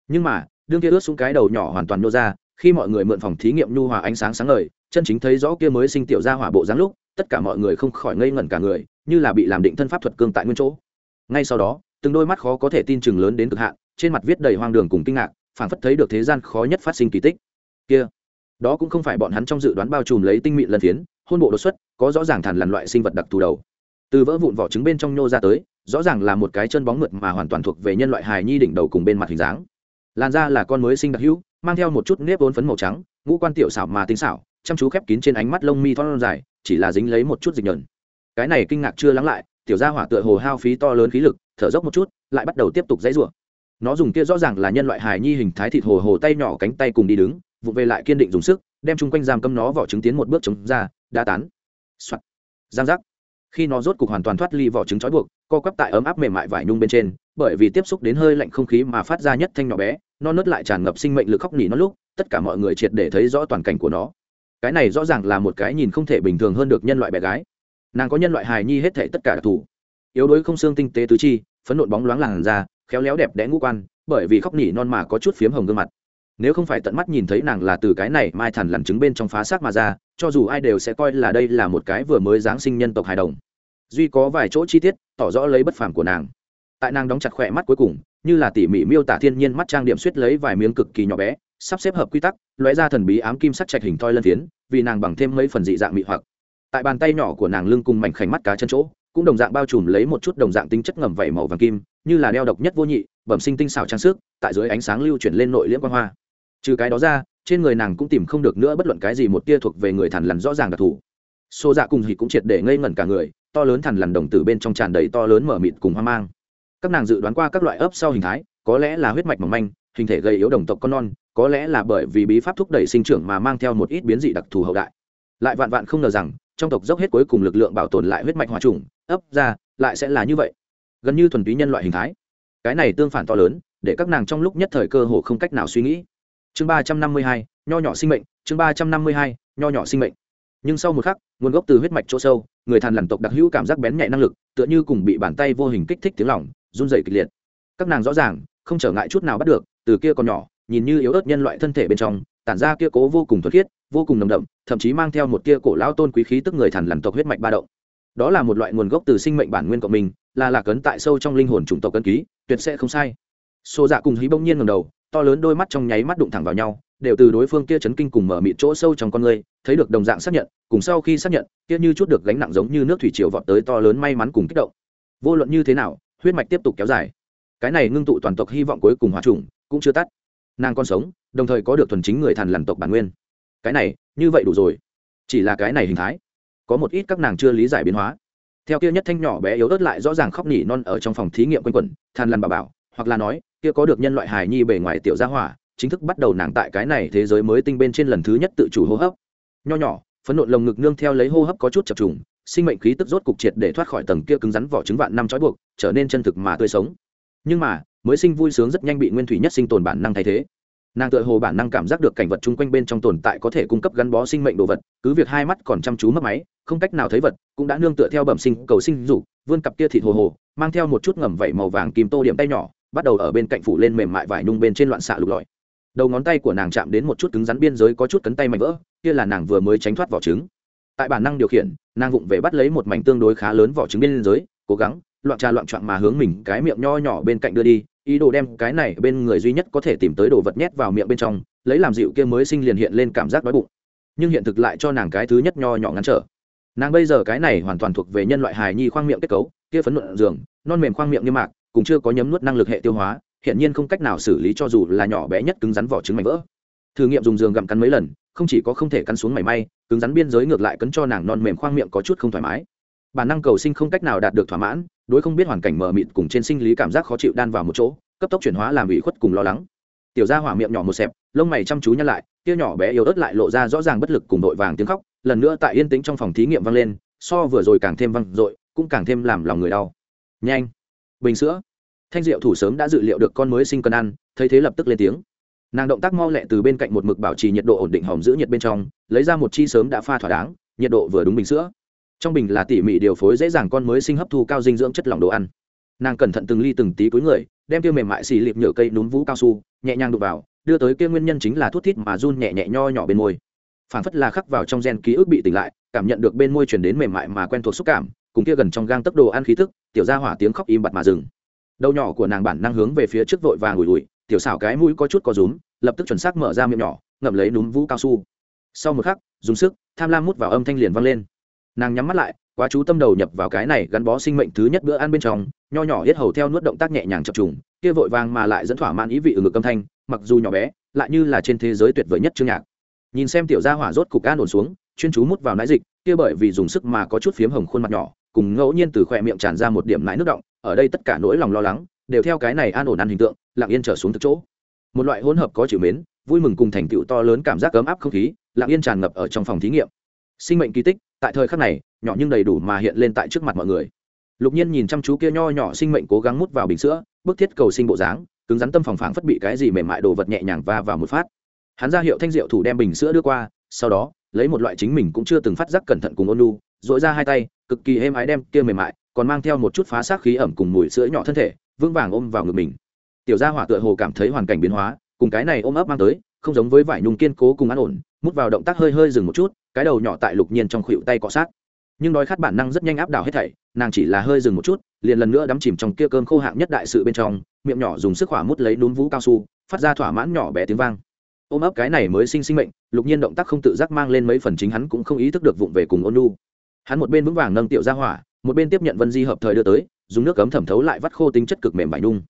Nhưng mà, đương kia ướt xuống cái đầu nhỏ hoàn toàn nô ra, khi mọi người mượn phòng thí nghiệm nhu hòa ánh sáng sáng ngời, chân chính thấy rõ kia mới sinh tiểu ra hỏa bộ dáng lúc, tất cả mọi người không khỏi ngây ngẩn cả người, như là bị làm định thân pháp thuật cương tại nguyên chỗ. Ngay sau đó từng đôi mắt khó có thể tin chừng lớn đến cực hạn, trên mặt viết đầy hoang đường cùng kinh ngạc, phảng phất thấy được thế gian khó nhất phát sinh kỳ tích. Kia, đó cũng không phải bọn hắn trong dự đoán bao trùm lấy tinh mịn lần phiến, hôn bộ đột xuất, có rõ ràng thản lằn loại sinh vật đặc thù đầu. Từ vỡ vụn vỏ trứng bên trong nhô ra tới, rõ ràng là một cái chân bóng mượt mà hoàn toàn thuộc về nhân loại hài nhi đỉnh đầu cùng bên mặt hình dáng. Làn da là con mới sinh đặc hữu, mang theo một chút nếp vốn phấn màu trắng, ngũ quan tiểu xảo mà tinh xảo, chăm chú khép kín trên ánh mắt lông mi thon dài, chỉ là dính lấy một chút dịch nhờn. Cái này kinh ngạc chưa lắng lại, tiểu gia hỏa tựa hồ hao phí to lớn khí lực thở dốc một chút, lại bắt đầu tiếp tục dãy rủa. Nó dùng kia rõ ràng là nhân loại hài nhi hình thái thịt hồ hồ tay nhỏ cánh tay cùng đi đứng vụ về lại kiên định dùng sức, đem chung quanh giam cấm nó vỏ trứng tiến một bước chống ra đa tán. Soạt. Giang giác. Khi nó rốt cục hoàn toàn thoát ly vỏ trứng trói buộc, co quắp tại ấm áp mềm mại vải nhung bên trên, bởi vì tiếp xúc đến hơi lạnh không khí mà phát ra nhất thanh nhỏ bé, nó nớt lại tràn ngập sinh mệnh lực khóc nỉ nó lúc, tất cả mọi người triệt để thấy rõ toàn cảnh của nó. Cái này rõ ràng là một cái nhìn không thể bình thường hơn được nhân loại bé gái. Nàng có nhân loại hài nhi hết thể tất cả đặc thù yếu đuối không xương tinh tế tứ chi, phấn nộn bóng loáng làn da, khéo léo đẹp đẽ ngũ quan, bởi vì khóc nỉ non mà có chút phiếm hồng gương mặt. Nếu không phải tận mắt nhìn thấy nàng là từ cái này mai thản lằn trứng bên trong phá xác mà ra, cho dù ai đều sẽ coi là đây là một cái vừa mới giáng sinh nhân tộc hài đồng. Duy có vài chỗ chi tiết, tỏ rõ lấy bất phàm của nàng. Tại nàng đóng chặt khỏe mắt cuối cùng, như là tỉ mỉ miêu tả thiên nhiên mắt trang điểm suýt lấy vài miếng cực kỳ nhỏ bé, sắp xếp hợp quy tắc, lóe ra thần bí ám kim sắc trạch hình thoi lân phiến, vì nàng bằng thêm mấy phần dị dạng mị hoặc. Tại bàn tay nhỏ của nàng lưng cùng mảnh khảnh mắt cá chân chỗ cũng đồng dạng bao trùm lấy một chút đồng dạng tính chất ngầm vẩy màu vàng kim, như là đeo độc nhất vô nhị, bẩm sinh tinh xảo trang sức, tại dưới ánh sáng lưu chuyển lên nội liễm quan hoa. Trừ cái đó ra, trên người nàng cũng tìm không được nữa bất luận cái gì một tia thuộc về người thằn lằn rõ ràng đặc thù. Xô dạ cùng hỉ cũng triệt để ngây ngẩn cả người, to lớn thằn lằn đồng tử bên trong tràn đầy to lớn mở mịt cùng hoang mang. Các nàng dự đoán qua các loại ấp sau hình thái, có lẽ là huyết mạch mỏng manh, hình thể gây yếu đồng tộc con non, có lẽ là bởi vì bí pháp thúc đẩy sinh trưởng mà mang theo một ít biến dị đặc thù hậu đại. Lại vạn vạn không ngờ rằng, trong tộc dốc hết cuối cùng lực lượng bảo tồn lại huyết mạch hòa trùng ấp ra, lại sẽ là như vậy. Gần như thuần túy nhân loại hình thái. Cái này tương phản to lớn, để các nàng trong lúc nhất thời cơ hồ không cách nào suy nghĩ. Chương ba trăm năm mươi hai, nho nhỏ sinh mệnh, chương ba trăm năm mươi hai, nho nhỏ sinh mệnh. Nhưng sau một khắc, nguồn gốc từ huyết mạch chỗ sâu, người thàn lằn tộc đặc hữu cảm giác bén nhạy năng lực, tựa như cùng bị bàn tay vô hình kích thích tiếng lỏng run dày kịch liệt. Các nàng rõ ràng, không trở ngại chút nào bắt được, từ kia còn nhỏ, nhìn như yếu ớt nhân loại thân thể bên trong, tản ra kia cố vô cùng thuật khiết, vô cùng nồng đậm, thậm chí mang theo một tia cổ lao tôn quý khí tức người thằn lằn tộc huyết mạch ba động đó là một loại nguồn gốc từ sinh mệnh bản nguyên của mình, là lạc ấn tại sâu trong linh hồn chủng tộc cân ký, tuyệt sẽ không sai. Xô dạ cùng hí bỗng nhiên ngầm đầu, to lớn đôi mắt trong nháy mắt đụng thẳng vào nhau, đều từ đối phương kia chấn kinh cùng mở mịt chỗ sâu trong con người, thấy được đồng dạng xác nhận, cùng sau khi xác nhận, kia như chút được gánh nặng giống như nước thủy triều vọt tới to lớn may mắn cùng kích động. Vô luận như thế nào, huyết mạch tiếp tục kéo dài. Cái này ngưng tụ toàn tộc hy vọng cuối cùng hòa trùng, cũng chưa tắt. Nàng còn sống, đồng thời có được thuần chính người thần lằn tộc bản nguyên. Cái này, như vậy đủ rồi. Chỉ là cái này hình thái có một ít các nàng chưa lý giải biến hóa. Theo kia nhất thanh nhỏ bé yếu ớt lại rõ ràng khóc nỉ non ở trong phòng thí nghiệm quanh quẩn than lằn bà bảo, hoặc là nói, kia có được nhân loại hài nhi bề ngoài tiểu gia hỏa, chính thức bắt đầu nàng tại cái này thế giới mới tinh bên trên lần thứ nhất tự chủ hô hấp. Nho nhỏ, phấn nộn lồng ngực nương theo lấy hô hấp có chút chập trùng, sinh mệnh khí tức rốt cục triệt để thoát khỏi tầng kia cứng rắn vỏ trứng vạn năm trói buộc, trở nên chân thực mà tươi sống. Nhưng mà, mới sinh vui sướng rất nhanh bị nguyên thủy nhất sinh tồn bản năng thay thế. Nàng tự hồ bản năng cảm giác được cảnh vật chung quanh bên trong tồn tại có thể cung cấp gắn bó sinh mệnh đồ vật, cứ việc hai mắt còn chăm chú mất máy không cách nào thấy vật, cũng đã nương tựa theo bẩm sinh cầu sinh dục, vươn cặp kia thịt hồ hồ, mang theo một chút ngầm vẩy màu vàng kim tô điểm tay nhỏ, bắt đầu ở bên cạnh phủ lên mềm mại vải nhung bên trên loạn xạ lục lọi. Đầu ngón tay của nàng chạm đến một chút cứng rắn biên giới có chút cấn tay mạnh vỡ, kia là nàng vừa mới tránh thoát vỏ trứng. Tại bản năng điều khiển, nàng vụng về bắt lấy một mảnh tương đối khá lớn vỏ trứng biên giới cố gắng loạn trà loạn trọn mà hướng mình cái miệng nho nhỏ bên cạnh đưa đi, ý đồ đem cái này bên người duy nhất có thể tìm tới đồ vật nhét vào miệng bên trong, lấy làm dịu kia mới sinh liền hiện lên cảm giác đói bụng. Nhưng hiện thực lại cho nàng cái thứ nhất nho nhỏ ngắn trở nàng bây giờ cái này hoàn toàn thuộc về nhân loại hài nhi khoang miệng kết cấu, kia phấn nhuận giường, non mềm khoang miệng như mạc cũng chưa có nhấm nuốt năng lực hệ tiêu hóa, hiện nhiên không cách nào xử lý cho dù là nhỏ bé nhất cứng rắn vỏ trứng mảnh vỡ. Thử nghiệm dùng giường gặm cắn mấy lần, không chỉ có không thể cắn xuống mảy may, cứng rắn biên giới ngược lại cấn cho nàng non mềm khoang miệng có chút không thoải mái. Bản năng cầu sinh không cách nào đạt được thỏa mãn, đối không biết hoàn cảnh mờ mịt cùng trên sinh lý cảm giác khó chịu đan vào một chỗ, cấp tốc chuyển hóa làm ủy khuất cùng lo lắng. Tiểu gia hỏa miệng nhỏ một xẹp, lông mày chăm chú nhăn lại kia nhỏ bé yếu ớt lại lộ ra rõ ràng bất lực cùng đội vàng tiếng khóc lần nữa tại yên tĩnh trong phòng thí nghiệm vang lên, so vừa rồi càng thêm vang dội, cũng càng thêm làm lòng người đau. Nhanh! Bình sữa! Thanh diệu thủ sớm đã dự liệu được con mới sinh cần ăn, thấy thế lập tức lên tiếng. Nàng động tác mau lẹ từ bên cạnh một mực bảo trì nhiệt độ ổn định hòm giữ nhiệt bên trong, lấy ra một chi sớm đã pha thỏa đáng, nhiệt độ vừa đúng bình sữa. Trong bình là tỉ mỉ điều phối dễ dàng con mới sinh hấp thu cao dinh dưỡng chất lỏng đồ ăn. Nàng cẩn thận từng ly từng tí cuối người, đem tiêu mềm mại xì lịp nhựa cây núm vũ cao su, nhẹ nhàng đục vào, đưa tới kia nguyên nhân chính là thuốc thít mà run nhẹ nhẹ nho nhỏ bên môi phản phất là khắc vào trong gen ký ức bị tỉnh lại, cảm nhận được bên môi chuyển đến mềm mại mà quen thuộc xúc cảm, cùng kia gần trong gang tốc độ ăn khí thức tiểu ra hỏa tiếng khóc im bặt mà dừng. Đầu nhỏ của nàng bản năng hướng về phía trước vội vàng ủi ủi, tiểu xảo cái mũi có chút có rúm, lập tức chuẩn xác mở ra miệng nhỏ, ngậm lấy núm vũ cao su. Sau một khắc, dùng sức, tham lam mút vào âm thanh liền vang lên. Nàng nhắm mắt lại, quá chú tâm đầu nhập vào cái này gắn bó sinh mệnh thứ nhất bữa ăn bên trong, nho nhỏ hết hầu theo nuốt động tác nhẹ nhàng chập trùng, kia vội vàng mà lại dẫn thỏa man ý vị ở ngực âm thanh, mặc dù nhỏ bé, lại như là trên thế giới tuyệt vời nhất chương nhạc nhìn xem tiểu gia hỏa rốt cục an ổn xuống, chuyên chú mút vào nãi dịch, kia bởi vì dùng sức mà có chút phiếm hồng khuôn mặt nhỏ, cùng ngẫu nhiên từ khỏe miệng tràn ra một điểm nãi nước động, ở đây tất cả nỗi lòng lo lắng, đều theo cái này an ổn ăn hình tượng, lặng yên trở xuống thực chỗ. Một loại hỗn hợp có chịu mến, vui mừng cùng thành tựu to lớn cảm giác ấm áp không khí, lặng yên tràn ngập ở trong phòng thí nghiệm. Sinh mệnh kỳ tích, tại thời khắc này, nhỏ nhưng đầy đủ mà hiện lên tại trước mặt mọi người. Lục nhiên nhìn chăm chú kia nho nhỏ sinh mệnh cố gắng mút vào bình sữa, bức thiết cầu sinh bộ dáng, cứng rắn tâm phòng phảng phất bị cái gì mềm mại đồ vật nhẹ nhàng va vào một phát hắn ra hiệu thanh diệu thủ đem bình sữa đưa qua, sau đó, lấy một loại chính mình cũng chưa từng phát giác cẩn thận cùng ôn lu dội ra hai tay, cực kỳ êm ái đem kia mềm mại, còn mang theo một chút phá xác khí ẩm cùng mùi sữa nhỏ thân thể, vững vàng ôm vào ngực mình. Tiểu gia hỏa tựa hồ cảm thấy hoàn cảnh biến hóa, cùng cái này ôm ấp mang tới, không giống với vải nhung kiên cố cùng an ổn, mút vào động tác hơi hơi dừng một chút, cái đầu nhỏ tại lục nhiên trong khuỵu tay cọ sát. Nhưng đói khát bản năng rất nhanh áp đảo hết thảy, nàng chỉ là hơi dừng một chút, liền lần nữa đắm chìm trong kia cơm khô hạng nhất đại sự bên trong, miệng nhỏ dùng sức hỏa mút lấy núm vũ cao su, phát ra thỏa mãn nhỏ bé tiếng vang ôm ấp cái này mới sinh sinh mệnh, lục nhiên động tác không tự giác mang lên mấy phần chính hắn cũng không ý thức được vụng về cùng ôn nu hắn một bên vững vàng nâng tiểu ra hỏa, một bên tiếp nhận vân di hợp thời đưa tới, dùng nước cấm thẩm thấu lại vắt khô tính chất cực mềm vải nhung.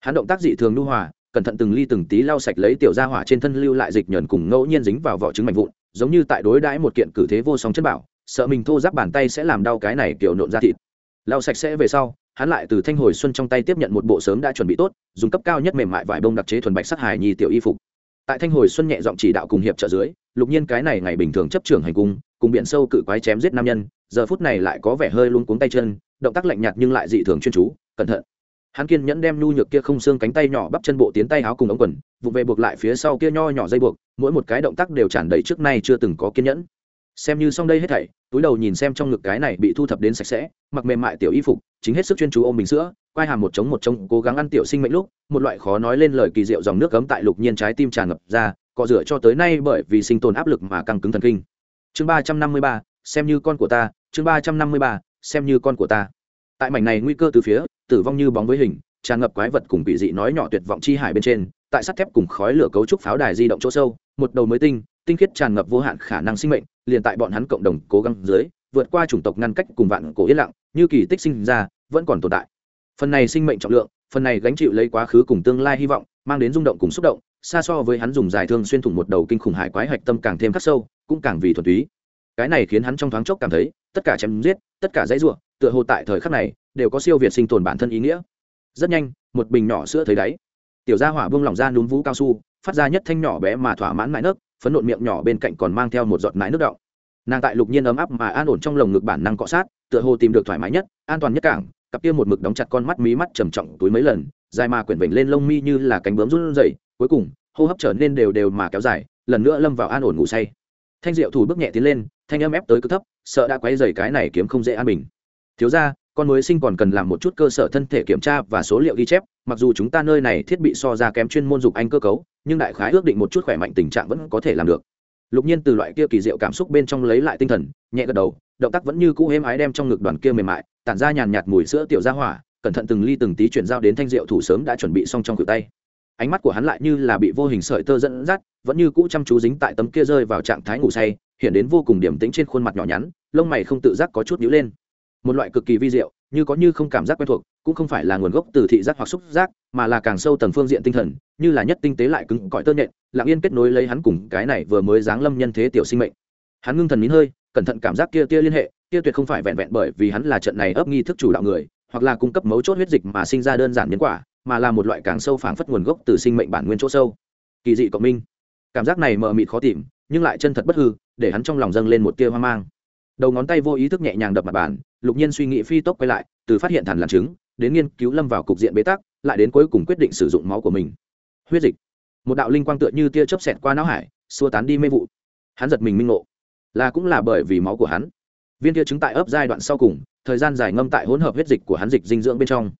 Hắn động tác dị thường nu hòa, cẩn thận từng ly từng tí lau sạch lấy tiểu ra hỏa trên thân lưu lại dịch nhờn cùng ngẫu nhiên dính vào vỏ trứng mạnh vụn, giống như tại đối đãi một kiện cử thế vô song chất bảo, sợ mình thô giáp bàn tay sẽ làm đau cái này kiểu nộn ra thịt. Lau sạch sẽ về sau, hắn lại từ thanh hồi xuân trong tay tiếp nhận một bộ sớm đã chuẩn bị tốt, dùng cấp cao nhất mềm mại vải bông đặc chế thuần bạch sắc hài nhi tiểu y phục tại thanh hồi xuân nhẹ giọng chỉ đạo cùng hiệp trợ dưới, lục nhiên cái này ngày bình thường chấp trưởng hành cung, cùng biển sâu cự quái chém giết nam nhân, giờ phút này lại có vẻ hơi luôn cuống tay chân, động tác lạnh nhạt nhưng lại dị thường chuyên chú, cẩn thận. Hắn kiên nhẫn đem nhu nhược kia không xương cánh tay nhỏ bắp chân bộ tiến tay áo cùng ống quần, vụ về buộc lại phía sau kia nho nhỏ dây buộc, mỗi một cái động tác đều tràn đầy trước nay chưa từng có kiên nhẫn. Xem như xong đây hết thảy, túi đầu nhìn xem trong ngực cái này bị thu thập đến sạch sẽ, mặc mềm mại tiểu y phục, chính hết sức chuyên chú ôm bình sữa quai hàm một trống một trống, cố gắng ăn tiểu sinh mệnh lúc, một loại khó nói lên lời kỳ diệu dòng nước cấm tại lục nhiên trái tim tràn ngập ra, cọ rửa cho tới nay bởi vì sinh tồn áp lực mà căng cứng thần kinh. Chương ba trăm năm mươi ba, xem như con của ta, chương ba trăm năm mươi ba, xem như con của ta. Tại mảnh này nguy cơ từ phía, tử vong như bóng với hình, tràn ngập quái vật cùng bị dị nói nhỏ tuyệt vọng chi hải bên trên, tại sắt thép cùng khói lửa cấu trúc pháo đài di động chỗ sâu, một đầu mới tinh tinh khiết tràn ngập vô hạn khả năng sinh mệnh, liền tại bọn hắn cộng đồng cố gắng dưới, vượt qua chủng tộc ngăn cách cùng vạn cổ yên lặng, như kỳ tích sinh ra, vẫn còn tồn tại phần này sinh mệnh trọng lượng, phần này gánh chịu lấy quá khứ cùng tương lai hy vọng, mang đến rung động cùng xúc động, xa so với hắn dùng dài thương xuyên thủng một đầu kinh khủng hải quái hạch tâm càng thêm khắc sâu, cũng càng vì thuần túy. Cái này khiến hắn trong thoáng chốc cảm thấy, tất cả chém giết, tất cả dãy ruộng tựa hồ tại thời khắc này, đều có siêu việt sinh tồn bản thân ý nghĩa. Rất nhanh, một bình nhỏ sữa thấy đáy. Tiểu gia hỏa vương lỏng ra núm vũ cao su, phát ra nhất thanh nhỏ bé mà thỏa mãn mãi nước, phấn nộn miệng nhỏ bên cạnh còn mang theo một giọt mãi nước đọng. Nàng tại lục nhiên ấm áp mà an ổn trong lồng ngực bản năng cọ sát, tựa hồ tìm được thoải mái nhất, an toàn nhất cảng cặp kia một mực đóng chặt con mắt, mí mắt trầm trọng túi mấy lần, dài mà quyển vểnh lên lông mi như là cánh bướm run rẩy, cuối cùng, hô hấp trở nên đều đều mà kéo dài, lần nữa lâm vào an ổn ngủ say. Thanh diệu thủ bước nhẹ tiến lên, thanh âm ép tới cực thấp, sợ đã quấy dày cái này kiếm không dễ an bình. Thiếu ra con mới sinh còn cần làm một chút cơ sở thân thể kiểm tra và số liệu ghi chép, mặc dù chúng ta nơi này thiết bị so ra kém chuyên môn dục anh cơ cấu, nhưng đại khái ước định một chút khỏe mạnh tình trạng vẫn có thể làm được. Lục nhiên từ loại kia kỳ diệu cảm xúc bên trong lấy lại tinh thần, nhẹ gật đầu động tác vẫn như cũ êm ái đem trong ngực đoàn kia mềm mại, tản ra nhàn nhạt mùi sữa tiểu ra hỏa, cẩn thận từng ly từng tí chuyển giao đến thanh rượu thủ sớm đã chuẩn bị xong trong cửa tay. Ánh mắt của hắn lại như là bị vô hình sợi tơ dẫn dắt, vẫn như cũ chăm chú dính tại tấm kia rơi vào trạng thái ngủ say, hiện đến vô cùng điểm tĩnh trên khuôn mặt nhỏ nhắn, lông mày không tự giác có chút nhíu lên. Một loại cực kỳ vi diệu, như có như không cảm giác quen thuộc, cũng không phải là nguồn gốc từ thị giác hoặc xúc giác, mà là càng sâu tầng phương diện tinh thần, như là nhất tinh tế lại cứng cỏi tơ nhện, lặng yên kết nối lấy hắn cùng cái này vừa mới giáng lâm nhân thế tiểu sinh mệnh. Hắn ngưng thần nín hơi cẩn thận cảm giác kia kia liên hệ, kia tuyệt không phải vẹn vẹn bởi vì hắn là trận này ấp nghi thức chủ đạo người, hoặc là cung cấp mấu chốt huyết dịch mà sinh ra đơn giản nhân quả, mà là một loại càng sâu phảng phất nguồn gốc từ sinh mệnh bản nguyên chỗ sâu. Kỳ dị cộng minh. Cảm giác này mờ mịt khó tìm, nhưng lại chân thật bất hư, để hắn trong lòng dâng lên một tia hoang mang. Đầu ngón tay vô ý thức nhẹ nhàng đập mặt bàn, lục nhiên suy nghĩ phi tốc quay lại, từ phát hiện thản làm chứng, đến nghiên cứu lâm vào cục diện bế tắc, lại đến cuối cùng quyết định sử dụng máu của mình. Huyết dịch. Một đạo linh quang tựa như tia chớp xẹt qua não hải, xua tán đi mê vụ. Hắn giật mình minh ngộ là cũng là bởi vì máu của hắn. Viên kia chứng tại ấp giai đoạn sau cùng, thời gian dài ngâm tại hỗn hợp huyết dịch của hắn dịch dinh dưỡng bên trong.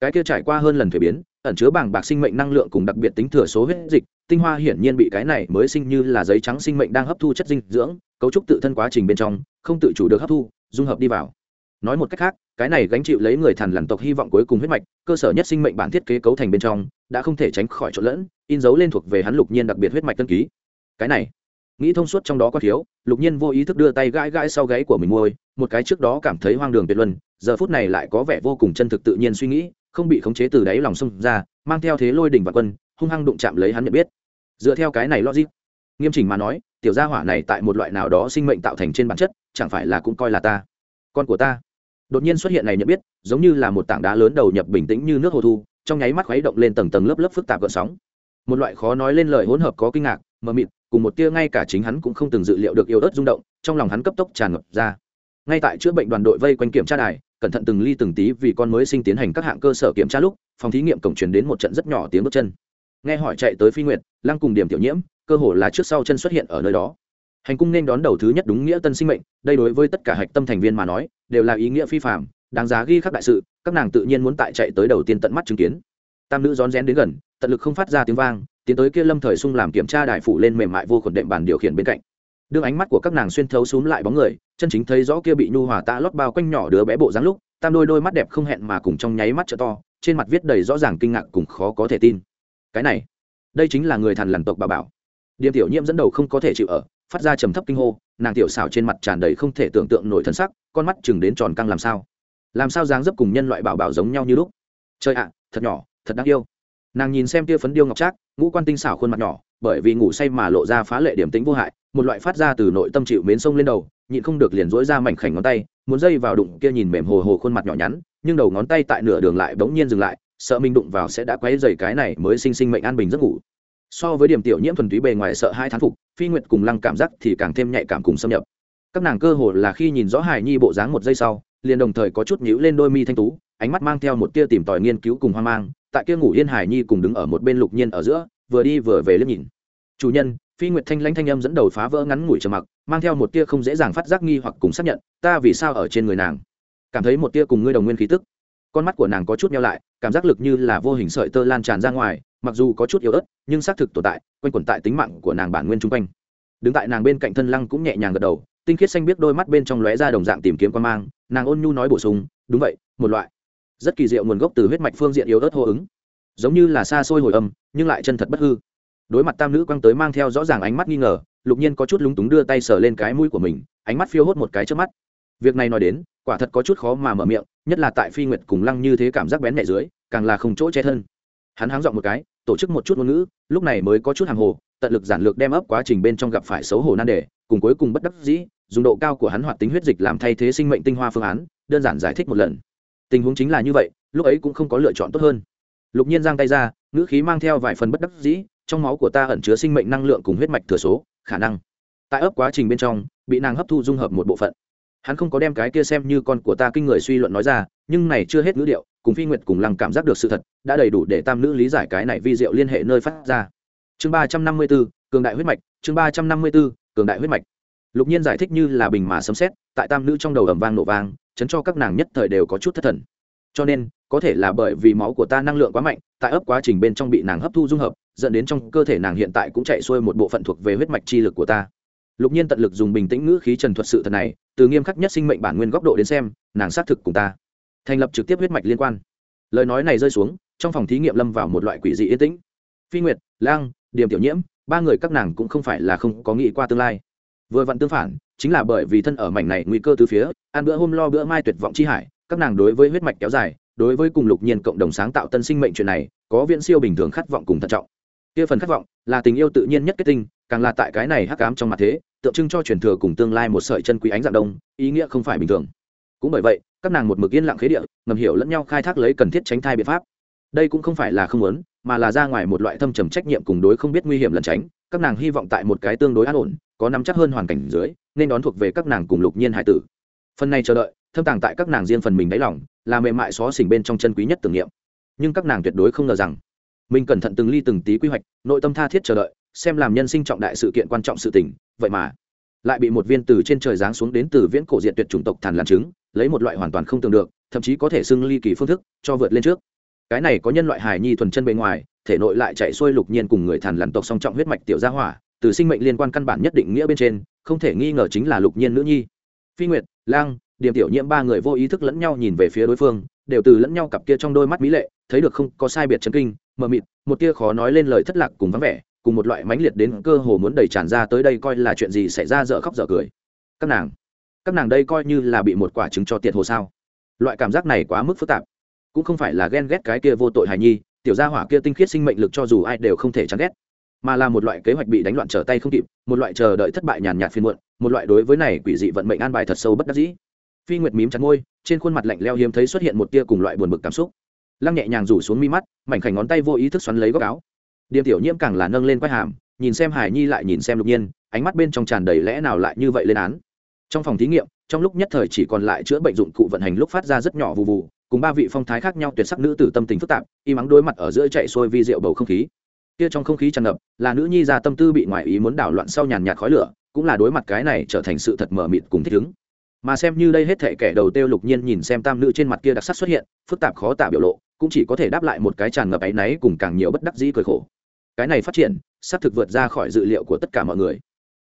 Cái kia trải qua hơn lần thuế biến, ẩn chứa bảng bạc sinh mệnh năng lượng cùng đặc biệt tính thừa số huyết dịch, tinh hoa hiển nhiên bị cái này mới sinh như là giấy trắng sinh mệnh đang hấp thu chất dinh dưỡng, cấu trúc tự thân quá trình bên trong, không tự chủ được hấp thu, dung hợp đi vào. Nói một cách khác, cái này gánh chịu lấy người thần lằn tộc hy vọng cuối cùng huyết mạch, cơ sở nhất sinh mệnh bản thiết kế cấu thành bên trong, đã không thể tránh khỏi trộn lẫn, in dấu lên thuộc về hắn lục nhiên đặc biệt huyết mạch tân ký. Cái này nghĩ thông suốt trong đó có thiếu, lục nhiên vô ý thức đưa tay gãi gãi sau gáy của mình môi, một cái trước đó cảm thấy hoang đường tuyệt luân, giờ phút này lại có vẻ vô cùng chân thực tự nhiên suy nghĩ, không bị khống chế từ đáy lòng xông ra, mang theo thế lôi đỉnh và quân, hung hăng đụng chạm lấy hắn nhận biết. Dựa theo cái này logic, nghiêm chỉnh mà nói, tiểu gia hỏa này tại một loại nào đó sinh mệnh tạo thành trên bản chất, chẳng phải là cũng coi là ta, con của ta. Đột nhiên xuất hiện này nhận biết, giống như là một tảng đá lớn đầu nhập bình tĩnh như nước hồ thu, trong nháy mắt khuấy động lên tầng tầng lớp lớp phức tạp gợn sóng. Một loại khó nói lên lời hỗn hợp có kinh ngạc, mờ mịt cùng một tia ngay cả chính hắn cũng không từng dự liệu được yêu ớt rung động, trong lòng hắn cấp tốc tràn ngập ra. Ngay tại chữa bệnh đoàn đội vây quanh kiểm tra đài, cẩn thận từng ly từng tí vì con mới sinh tiến hành các hạng cơ sở kiểm tra lúc, phòng thí nghiệm cổng truyền đến một trận rất nhỏ tiếng bước chân. Nghe hỏi chạy tới phi nguyệt, lăng cùng điểm tiểu nhiễm, cơ hồ là trước sau chân xuất hiện ở nơi đó. Hành cung nên đón đầu thứ nhất đúng nghĩa tân sinh mệnh, đây đối với tất cả hạch tâm thành viên mà nói, đều là ý nghĩa phi phạm đáng giá ghi khắc đại sự, các nàng tự nhiên muốn tại chạy tới đầu tiên tận mắt chứng kiến. Tam nữ rón rén đến gần, tận lực không phát ra tiếng vang tiến tới kia lâm thời sung làm kiểm tra đại phủ lên mềm mại vô khuẩn đệm bàn điều khiển bên cạnh. Đương ánh mắt của các nàng xuyên thấu xúm lại bóng người, chân chính thấy rõ kia bị nhu hòa tạ lót bao quanh nhỏ đứa bé bộ dáng lúc, tam đôi đôi mắt đẹp không hẹn mà cùng trong nháy mắt trợ to, trên mặt viết đầy rõ ràng kinh ngạc cùng khó có thể tin. Cái này, đây chính là người thần lằn tộc bà bảo. Điểm tiểu nhiễm dẫn đầu không có thể chịu ở, phát ra trầm thấp kinh hô, nàng tiểu xảo trên mặt tràn đầy không thể tưởng tượng nổi thân sắc, con mắt chừng đến tròn căng làm sao? Làm sao dáng dấp cùng nhân loại bảo bảo giống nhau như lúc? Trời ạ, thật nhỏ, thật đáng yêu nàng nhìn xem tia phấn điêu ngọc trác, ngũ quan tinh xảo khuôn mặt nhỏ, bởi vì ngủ say mà lộ ra phá lệ điểm tính vô hại, một loại phát ra từ nội tâm chịu mến sông lên đầu, nhịn không được liền dỗi ra mảnh khảnh ngón tay, muốn dây vào đụng kia nhìn mềm hồ hồ khuôn mặt nhỏ nhắn, nhưng đầu ngón tay tại nửa đường lại bỗng nhiên dừng lại, sợ mình đụng vào sẽ đã quấy dày cái này mới sinh sinh mệnh an bình giấc ngủ. So với điểm tiểu nhiễm thuần túy bề ngoài sợ hai thán phục, phi nguyệt cùng lăng cảm giác thì càng thêm nhạy cảm cùng xâm nhập. Các nàng cơ hồ là khi nhìn rõ hài nhi bộ dáng một giây sau, liền đồng thời có chút nhíu lên đôi mi thanh tú, ánh mắt mang theo một tia tìm tòi nghiên cứu cùng hoang mang tại kia ngủ yên hài nhi cùng đứng ở một bên lục nhiên ở giữa, vừa đi vừa về liếc nhìn. Chủ nhân, phi nguyệt thanh lãnh thanh âm dẫn đầu phá vỡ ngắn ngủi trầm mặc, mang theo một tia không dễ dàng phát giác nghi hoặc cùng xác nhận, ta vì sao ở trên người nàng? Cảm thấy một tia cùng ngươi đồng nguyên khí tức. Con mắt của nàng có chút nhau lại, cảm giác lực như là vô hình sợi tơ lan tràn ra ngoài, mặc dù có chút yếu ớt, nhưng xác thực tồn tại, quanh quẩn tại tính mạng của nàng bản nguyên chung quanh. Đứng tại nàng bên cạnh thân lăng cũng nhẹ nhàng gật đầu, tinh khiết xanh biết đôi mắt bên trong lóe ra đồng dạng tìm kiếm quan mang, nàng ôn nhu nói bổ sung, đúng vậy, một loại rất kỳ diệu nguồn gốc từ huyết mạch phương diện yếu ớt hô ứng. Giống như là xa xôi hồi âm, nhưng lại chân thật bất hư. Đối mặt tam nữ quăng tới mang theo rõ ràng ánh mắt nghi ngờ, lục nhiên có chút lúng túng đưa tay sờ lên cái mũi của mình, ánh mắt phiêu hốt một cái trước mắt. Việc này nói đến, quả thật có chút khó mà mở miệng, nhất là tại phi nguyệt cùng lăng như thế cảm giác bén nhẹ dưới, càng là không chỗ che thân. Hắn háng dọn một cái, tổ chức một chút ngôn ngữ, lúc này mới có chút hàng hồ, tận lực giản lược đem ấp quá trình bên trong gặp phải xấu hổ nan đề, cùng cuối cùng bất đắc dĩ, dùng độ cao của hắn hoạt tính huyết dịch làm thay thế sinh mệnh tinh hoa phương án, đơn giản giải thích một lần tình huống chính là như vậy, lúc ấy cũng không có lựa chọn tốt hơn. Lục nhiên giang tay ra, ngữ khí mang theo vài phần bất đắc dĩ, trong máu của ta ẩn chứa sinh mệnh năng lượng cùng huyết mạch thừa số, khả năng. Tại ấp quá trình bên trong, bị nàng hấp thu dung hợp một bộ phận. Hắn không có đem cái kia xem như con của ta kinh người suy luận nói ra, nhưng này chưa hết ngữ điệu, cùng phi nguyệt cùng lăng cảm giác được sự thật, đã đầy đủ để tam nữ lý giải cái này vi diệu liên hệ nơi phát ra. Chương ba trăm năm mươi b ố cường đại huyết mạch, chương ba trăm năm mươi b ố cường đại huyết mạch. Lục nhiên giải thích như là bình mà sấm xét tại tam nữ trong đầu ầm vang nổ vang chấn cho các nàng nhất thời đều có chút thất thần. Cho nên, có thể là bởi vì máu của ta năng lượng quá mạnh, tại ấp quá trình bên trong bị nàng hấp thu dung hợp, dẫn đến trong cơ thể nàng hiện tại cũng chạy xuôi một bộ phận thuộc về huyết mạch chi lực của ta. Lục nhiên tận lực dùng bình tĩnh ngữ khí trần thuật sự thật này, từ nghiêm khắc nhất sinh mệnh bản nguyên góc độ đến xem, nàng xác thực cùng ta thành lập trực tiếp huyết mạch liên quan. Lời nói này rơi xuống, trong phòng thí nghiệm lâm vào một loại quỷ dị yên tĩnh. Phi nguyệt, lang điểm tiểu nhiễm, ba người các nàng cũng không phải là không có nghĩ qua tương lai vừa vặn tương phản, chính là bởi vì thân ở mảnh này nguy cơ từ phía, ăn bữa hôm lo bữa mai tuyệt vọng chi hải, các nàng đối với huyết mạch kéo dài, đối với cùng lục nhiên cộng đồng sáng tạo tân sinh mệnh chuyện này, có viễn siêu bình thường khát vọng cùng thận trọng. Kia phần khát vọng, là tình yêu tự nhiên nhất kết tinh, càng là tại cái này hắc ám trong mặt thế, tượng trưng cho truyền thừa cùng tương lai một sợi chân quý ánh dạng đông, ý nghĩa không phải bình thường. Cũng bởi vậy, các nàng một mực yên lặng khế địa, ngầm hiểu lẫn nhau khai thác lấy cần thiết tránh thai biện pháp. Đây cũng không phải là không muốn, mà là ra ngoài một loại thâm trầm trách nhiệm cùng đối không biết nguy hiểm lẩn tránh, các nàng hy vọng tại một cái tương đối an ổn có nắm chắc hơn hoàn cảnh dưới, nên đón thuộc về các nàng cùng lục nhiên hải tử. Phần này chờ đợi, thâm tàng tại các nàng riêng phần mình đáy lòng, là mềm mại xó xỉnh bên trong chân quý nhất tưởng niệm. Nhưng các nàng tuyệt đối không ngờ rằng, mình cẩn thận từng ly từng tí quy hoạch, nội tâm tha thiết chờ đợi, xem làm nhân sinh trọng đại sự kiện quan trọng sự tình, vậy mà lại bị một viên từ trên trời giáng xuống đến từ viễn cổ diện tuyệt chủng tộc thàn làm chứng lấy một loại hoàn toàn không tưởng được, thậm chí có thể xưng ly kỳ phương thức, cho vượt lên trước. Cái này có nhân loại hài nhi thuần chân bề ngoài, thể nội lại chạy xuôi lục nhiên cùng người thàn làm tộc song trọng huyết mạch tiểu gia hỏa từ sinh mệnh liên quan căn bản nhất định nghĩa bên trên, không thể nghi ngờ chính là lục nhiên nữ nhi. Phi nguyệt, lang điểm tiểu nhiễm ba người vô ý thức lẫn nhau nhìn về phía đối phương, đều từ lẫn nhau cặp kia trong đôi mắt mỹ lệ, thấy được không có sai biệt chấn kinh, mờ mịt, một tia khó nói lên lời thất lạc cùng vắng vẻ, cùng một loại mãnh liệt đến cơ hồ muốn đầy tràn ra tới đây coi là chuyện gì xảy ra dở khóc dở cười. Các nàng các nàng đây coi như là bị một quả trứng cho tiệt hồ sao? Loại cảm giác này quá mức phức tạp. Cũng không phải là ghen ghét cái kia vô tội hài nhi, tiểu gia hỏa kia tinh khiết sinh mệnh lực cho dù ai đều không thể chán ghét mà là một loại kế hoạch bị đánh loạn trở tay không kịp, một loại chờ đợi thất bại nhàn nhạt phiên muộn, một loại đối với này quỷ dị vận mệnh an bài thật sâu bất đắc dĩ. Phi nguyệt mím chặt ngôi trên khuôn mặt lạnh leo hiếm thấy xuất hiện một tia cùng loại buồn bực cảm xúc. Lăng nhẹ nhàng rủ xuống mi mắt, mảnh khảnh ngón tay vô ý thức xoắn lấy góc áo. Điềm tiểu nhiễm càng là nâng lên quai hàm, nhìn xem hải nhi lại nhìn xem lục nhiên, ánh mắt bên trong tràn đầy lẽ nào lại như vậy lên án. Trong phòng thí nghiệm, trong lúc nhất thời chỉ còn lại chữa bệnh dụng cụ vận hành lúc phát ra rất nhỏ vụ vụ cùng ba vị phong thái khác nhau tuyệt sắc nữ tử tâm tình phức tạp, y mắng đối mặt ở giữa chạy xuôi vi rượu bầu không khí kia trong không khí tràn ngập, là nữ nhi ra tâm tư bị ngoại ý muốn đảo loạn sau nhàn nhạt khói lửa, cũng là đối mặt cái này trở thành sự thật mờ mịt cùng thích ứng. Mà xem như đây hết thể kẻ đầu tiêu lục nhiên nhìn xem tam nữ trên mặt kia đặc sắc xuất hiện, phức tạp khó tả biểu lộ, cũng chỉ có thể đáp lại một cái tràn ngập áy náy cùng càng nhiều bất đắc dĩ cười khổ. Cái này phát triển, xác thực vượt ra khỏi dự liệu của tất cả mọi người.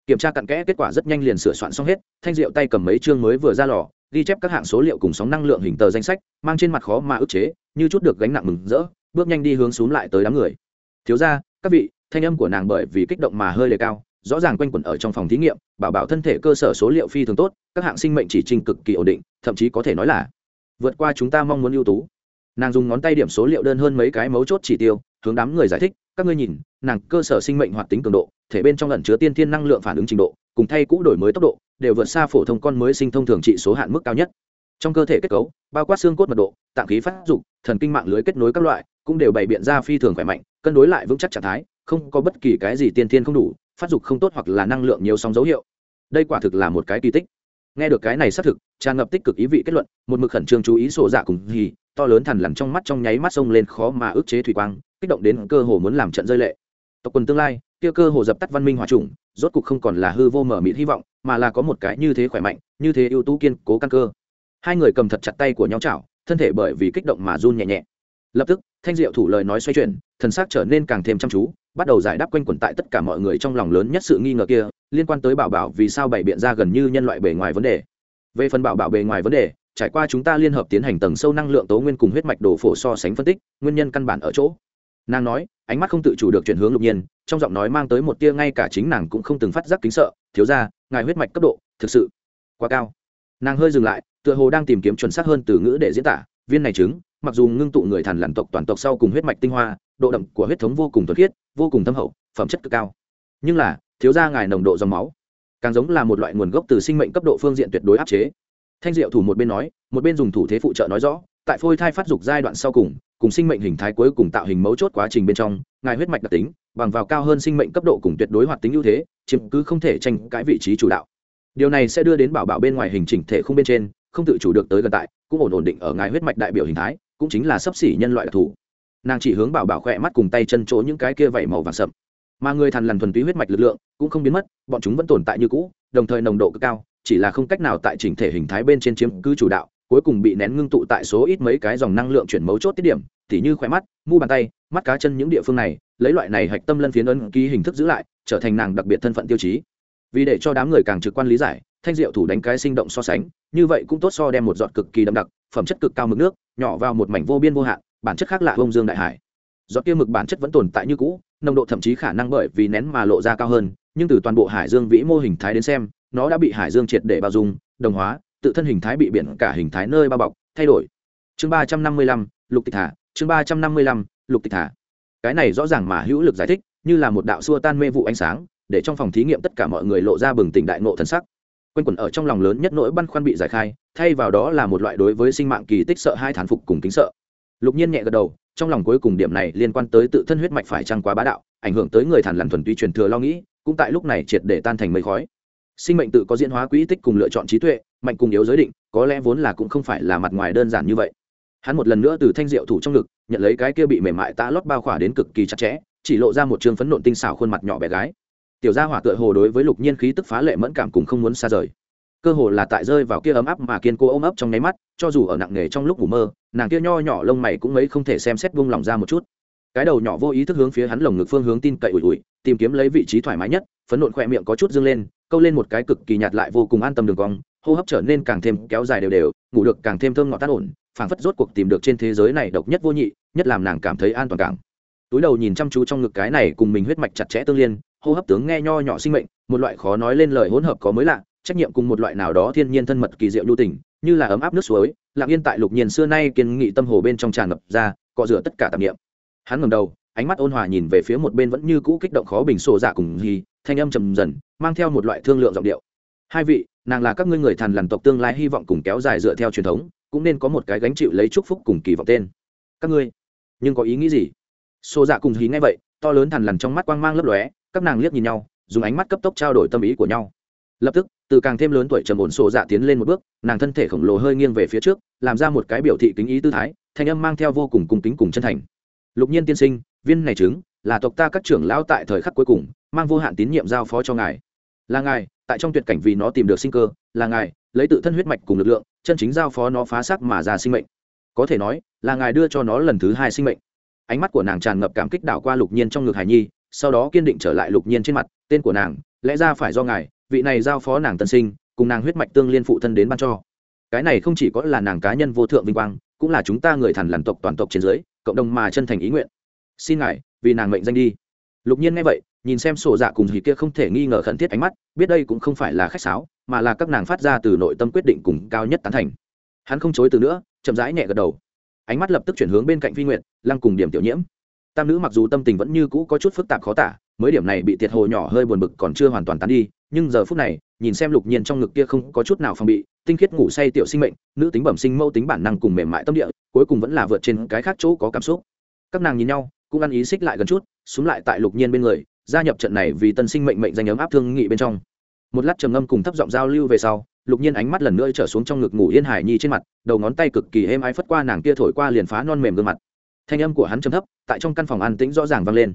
Kiểm tra cặn kẽ kết quả rất nhanh liền sửa soạn xong hết, thanh diệu tay cầm mấy chương mới vừa ra lò, ghi chép các hạng số liệu cùng sóng năng lượng hình tờ danh sách, mang trên mặt khó mà ức chế, như chút được gánh nặng mừng rỡ, bước nhanh đi hướng xuống lại tới đám người. Thiếu ra các vị, thanh âm của nàng bởi vì kích động mà hơi đề cao, rõ ràng quanh quẩn ở trong phòng thí nghiệm, bảo bảo thân thể cơ sở số liệu phi thường tốt, các hạng sinh mệnh chỉ trình cực kỳ ổn định, thậm chí có thể nói là vượt qua chúng ta mong muốn ưu tú. Nàng dùng ngón tay điểm số liệu đơn hơn mấy cái mấu chốt chỉ tiêu, hướng đám người giải thích, các ngươi nhìn, nàng cơ sở sinh mệnh hoạt tính cường độ, thể bên trong lẩn chứa tiên thiên năng lượng phản ứng trình độ, cùng thay cũ đổi mới tốc độ, đều vượt xa phổ thông con mới sinh thông thường trị số hạn mức cao nhất trong cơ thể kết cấu, bao quát xương cốt mật độ, tạng khí phát dục, thần kinh mạng lưới kết nối các loại, cũng đều bày biện ra phi thường khỏe mạnh, cân đối lại vững chắc trạng thái, không có bất kỳ cái gì tiên thiên không đủ, phát dục không tốt hoặc là năng lượng nhiều sóng dấu hiệu. Đây quả thực là một cái kỳ tích. Nghe được cái này xác thực, tràn ngập tích cực ý vị kết luận, một mực khẩn trương chú ý sổ dạ cùng hì to lớn thằn lằn trong mắt trong nháy mắt sông lên khó mà ức chế thủy quang, kích động đến cơ hồ muốn làm trận rơi lệ. Tộc quần tương lai, kia cơ hồ dập tắt văn minh hòa trùng, rốt cục không còn là hư vô mở mịt hy vọng, mà là có một cái như thế khỏe mạnh, như thế ưu tú kiên cố căn cơ hai người cầm thật chặt tay của nhau chảo, thân thể bởi vì kích động mà run nhẹ nhẹ. Lập tức, thanh diệu thủ lời nói xoay chuyển, thần xác trở nên càng thêm chăm chú, bắt đầu giải đáp quanh quẩn tại tất cả mọi người trong lòng lớn nhất sự nghi ngờ kia, liên quan tới bảo bảo vì sao bảy biện ra gần như nhân loại bề ngoài vấn đề. Về phần bảo bảo bề ngoài vấn đề, trải qua chúng ta liên hợp tiến hành tầng sâu năng lượng tố nguyên cùng huyết mạch đồ phổ so sánh phân tích, nguyên nhân căn bản ở chỗ. Nàng nói, ánh mắt không tự chủ được chuyển hướng lục nhiên, trong giọng nói mang tới một tia ngay cả chính nàng cũng không từng phát giác kính sợ, thiếu ra ngài huyết mạch cấp độ thực sự quá cao. Nàng hơi dừng lại tựa hồ đang tìm kiếm chuẩn xác hơn từ ngữ để diễn tả. Viên này chứng mặc dù ngưng tụ người thần lằn tộc toàn tộc sau cùng huyết mạch tinh hoa, độ đậm của huyết thống vô cùng thuật khiết, vô cùng thâm hậu, phẩm chất cực cao. Nhưng là, thiếu ra ngài nồng độ dòng máu, càng giống là một loại nguồn gốc từ sinh mệnh cấp độ phương diện tuyệt đối áp chế. Thanh diệu thủ một bên nói, một bên dùng thủ thế phụ trợ nói rõ, tại phôi thai phát dục giai đoạn sau cùng cùng sinh mệnh hình thái cuối cùng tạo hình mấu chốt quá trình bên trong, ngài huyết mạch đặc tính, bằng vào cao hơn sinh mệnh cấp độ cùng tuyệt đối hoạt tính ưu thế, chiếm cứ không thể tranh cãi vị trí chủ đạo. Điều này sẽ đưa đến bảo bảo bên ngoài hình chỉnh thể không bên trên không tự chủ được tới gần tại, cũng ổn ổn định ở ngài huyết mạch đại biểu hình thái, cũng chính là sấp xỉ nhân loại đặc thù. Nàng chỉ hướng bảo bảo khỏe mắt cùng tay chân chỗ những cái kia vẩy màu vàng sậm. Mà người thằn lằn thuần túy huyết mạch lực lượng cũng không biến mất, bọn chúng vẫn tồn tại như cũ, đồng thời nồng độ cực cao, chỉ là không cách nào tại chỉnh thể hình thái bên trên chiếm cứ chủ đạo, cuối cùng bị nén ngưng tụ tại số ít mấy cái dòng năng lượng chuyển mấu chốt tiết điểm, tỉ như khỏe mắt, mu bàn tay, mắt cá chân những địa phương này, lấy loại này hạch tâm lân phiến ấn ký hình thức giữ lại, trở thành nàng đặc biệt thân phận tiêu chí. Vì để cho đám người càng trực quan lý giải thanh diệu thủ đánh cái sinh động so sánh, như vậy cũng tốt so đem một giọt cực kỳ đậm đặc, phẩm chất cực cao mực nước, nhỏ vào một mảnh vô biên vô hạn, bản chất khác lạ bông dương đại hải. Giọt kia mực bản chất vẫn tồn tại như cũ, nồng độ thậm chí khả năng bởi vì nén mà lộ ra cao hơn, nhưng từ toàn bộ hải dương vĩ mô hình thái đến xem, nó đã bị hải dương triệt để bao dung, đồng hóa, tự thân hình thái bị biển cả hình thái nơi bao bọc, thay đổi. Chương ba trăm năm mươi lăm, lục tịch thả, chương ba trăm năm mươi lăm, lục tịch thả. Cái này rõ ràng mà hữu lực giải thích, như là một đạo xua tan mê vụ ánh sáng, để trong phòng thí nghiệm tất cả mọi người lộ ra bừng tỉnh đại nộ thân sắc quanh quẩn ở trong lòng lớn nhất nỗi băn khoăn bị giải khai, thay vào đó là một loại đối với sinh mạng kỳ tích sợ hai thán phục cùng kính sợ. Lục nhiên nhẹ gật đầu, trong lòng cuối cùng điểm này liên quan tới tự thân huyết mạch phải trăng quá bá đạo, ảnh hưởng tới người thản lằn thuần túy truyền thừa lo nghĩ, cũng tại lúc này triệt để tan thành mây khói. Sinh mệnh tự có diễn hóa quỹ tích cùng lựa chọn trí tuệ, mạnh cùng yếu giới định, có lẽ vốn là cũng không phải là mặt ngoài đơn giản như vậy. Hắn một lần nữa từ thanh diệu thủ trong ngực, nhận lấy cái kia bị mềm mại tạ lót bao khỏa đến cực kỳ chặt chẽ, chỉ lộ ra một trường phấn nộn tinh xảo khuôn mặt nhỏ bé gái tiểu gia hỏa tựa hồ đối với lục nhiên khí tức phá lệ mẫn cảm cùng không muốn xa rời. Cơ hồ là tại rơi vào kia ấm áp mà kiên cố ôm ấp trong nháy mắt, cho dù ở nặng nề trong lúc ngủ mơ, nàng kia nho nhỏ lông mày cũng mấy không thể xem xét buông lỏng ra một chút. Cái đầu nhỏ vô ý thức hướng phía hắn lồng ngực phương hướng tin cậy ủi ủi, tìm kiếm lấy vị trí thoải mái nhất, phấn nộn khỏe miệng có chút dâng lên, câu lên một cái cực kỳ nhạt lại vô cùng an tâm đường cong, hô hấp trở nên càng thêm kéo dài đều đều, ngủ được càng thêm thơm ngọt tát ổn, phảng phất rốt cuộc tìm được trên thế giới này độc nhất vô nhị, nhất làm nàng cảm thấy an toàn càng túi đầu nhìn chăm chú trong ngực cái này cùng mình huyết mạch chặt chẽ tương liên hô hấp tướng nghe nho nhỏ sinh mệnh, một loại khó nói lên lời hỗn hợp có mới lạ, trách nhiệm cùng một loại nào đó thiên nhiên thân mật kỳ diệu lưu tình, như là ấm áp nước suối, lặng yên tại lục nhiên xưa nay kiên nghị tâm hồ bên trong tràn ngập ra, cọ rửa tất cả tạp niệm. Hắn ngầm đầu, ánh mắt ôn hòa nhìn về phía một bên vẫn như cũ kích động khó bình sổ dạ cùng hì thanh âm trầm dần, mang theo một loại thương lượng giọng điệu. Hai vị, nàng là các ngươi người thần lằn tộc tương lai hy vọng cùng kéo dài dựa theo truyền thống, cũng nên có một cái gánh chịu lấy chúc phúc cùng kỳ vọng tên. Các ngươi, nhưng có ý nghĩ gì? Sổ dạ cùng hì ngay vậy, to lớn thần lằn trong mắt quang mang lấp lóe các nàng liếc nhìn nhau, dùng ánh mắt cấp tốc trao đổi tâm ý của nhau. Lập tức, từ càng thêm lớn tuổi trầm ổn sổ dạ tiến lên một bước, nàng thân thể khổng lồ hơi nghiêng về phía trước, làm ra một cái biểu thị kính ý tư thái, thanh âm mang theo vô cùng cung kính cùng chân thành. Lục nhiên tiên sinh, viên này chứng là tộc ta các trưởng lão tại thời khắc cuối cùng, mang vô hạn tín nhiệm giao phó cho ngài. Là ngài, tại trong tuyệt cảnh vì nó tìm được sinh cơ, là ngài, lấy tự thân huyết mạch cùng lực lượng, chân chính giao phó nó phá xác mà ra sinh mệnh. Có thể nói, là ngài đưa cho nó lần thứ hai sinh mệnh. Ánh mắt của nàng tràn ngập cảm kích đảo qua lục nhiên trong ngực hải nhi sau đó kiên định trở lại lục nhiên trên mặt, tên của nàng, lẽ ra phải do ngài, vị này giao phó nàng tân sinh, cùng nàng huyết mạch tương liên phụ thân đến ban cho. Cái này không chỉ có là nàng cá nhân vô thượng vinh quang, cũng là chúng ta người thần lằn tộc toàn tộc trên dưới, cộng đồng mà chân thành ý nguyện. Xin ngài, vì nàng mệnh danh đi. Lục nhiên nghe vậy, nhìn xem sổ dạ cùng hì kia không thể nghi ngờ khẩn thiết ánh mắt, biết đây cũng không phải là khách sáo, mà là các nàng phát ra từ nội tâm quyết định cùng cao nhất tán thành. Hắn không chối từ nữa, chậm rãi nhẹ gật đầu. Ánh mắt lập tức chuyển hướng bên cạnh phi nguyện lăng cùng điểm tiểu nhiễm tam nữ mặc dù tâm tình vẫn như cũ có chút phức tạp khó tả, mới điểm này bị thiệt hồ nhỏ hơi buồn bực còn chưa hoàn toàn tán đi, nhưng giờ phút này, nhìn xem lục nhiên trong ngực kia không có chút nào phòng bị, tinh khiết ngủ say tiểu sinh mệnh, nữ tính bẩm sinh mâu tính bản năng cùng mềm mại tâm địa, cuối cùng vẫn là vượt trên cái khác chỗ có cảm xúc. Các nàng nhìn nhau, cũng ăn ý xích lại gần chút xuống lại tại lục nhiên bên người, gia nhập trận này vì tân sinh mệnh mệnh danh ấm áp thương nghị bên trong. Một lát trầm ngâm cùng thấp giọng giao lưu về sau, lục nhiên ánh mắt lần nữa trở xuống trong ngực ngủ yên hải nhi trên mặt, đầu ngón tay cực kỳ êm ái phất qua nàng kia thổi qua liền phá non mềm gương mặt thanh âm của hắn trầm thấp, tại trong căn phòng an tĩnh rõ ràng vang lên.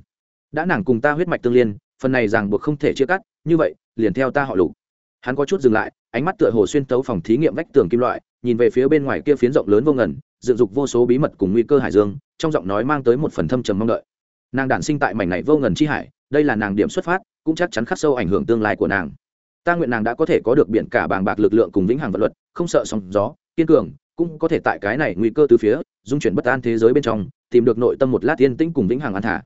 Đã nàng cùng ta huyết mạch tương liên, phần này ràng buộc không thể chia cắt, như vậy, liền theo ta họ lục. Hắn có chút dừng lại, ánh mắt tựa hồ xuyên tấu phòng thí nghiệm vách tường kim loại, nhìn về phía bên ngoài kia phiến rộng lớn vô ngần, dựng dục vô số bí mật cùng nguy cơ hải dương, trong giọng nói mang tới một phần thâm trầm mong đợi. Nàng đản sinh tại mảnh này vô ngần chi hải, đây là nàng điểm xuất phát, cũng chắc chắn khắc sâu ảnh hưởng tương lai của nàng. Ta nguyện nàng đã có thể có được biển cả bàng bạc lực lượng cùng vĩnh hằng vật luật, không sợ sóng gió, kiên cường, cũng có thể tại cái này nguy cơ từ phía, dung chuyển bất an thế giới bên trong tìm được nội tâm một lát yên tĩnh cùng vĩnh hằng an thả.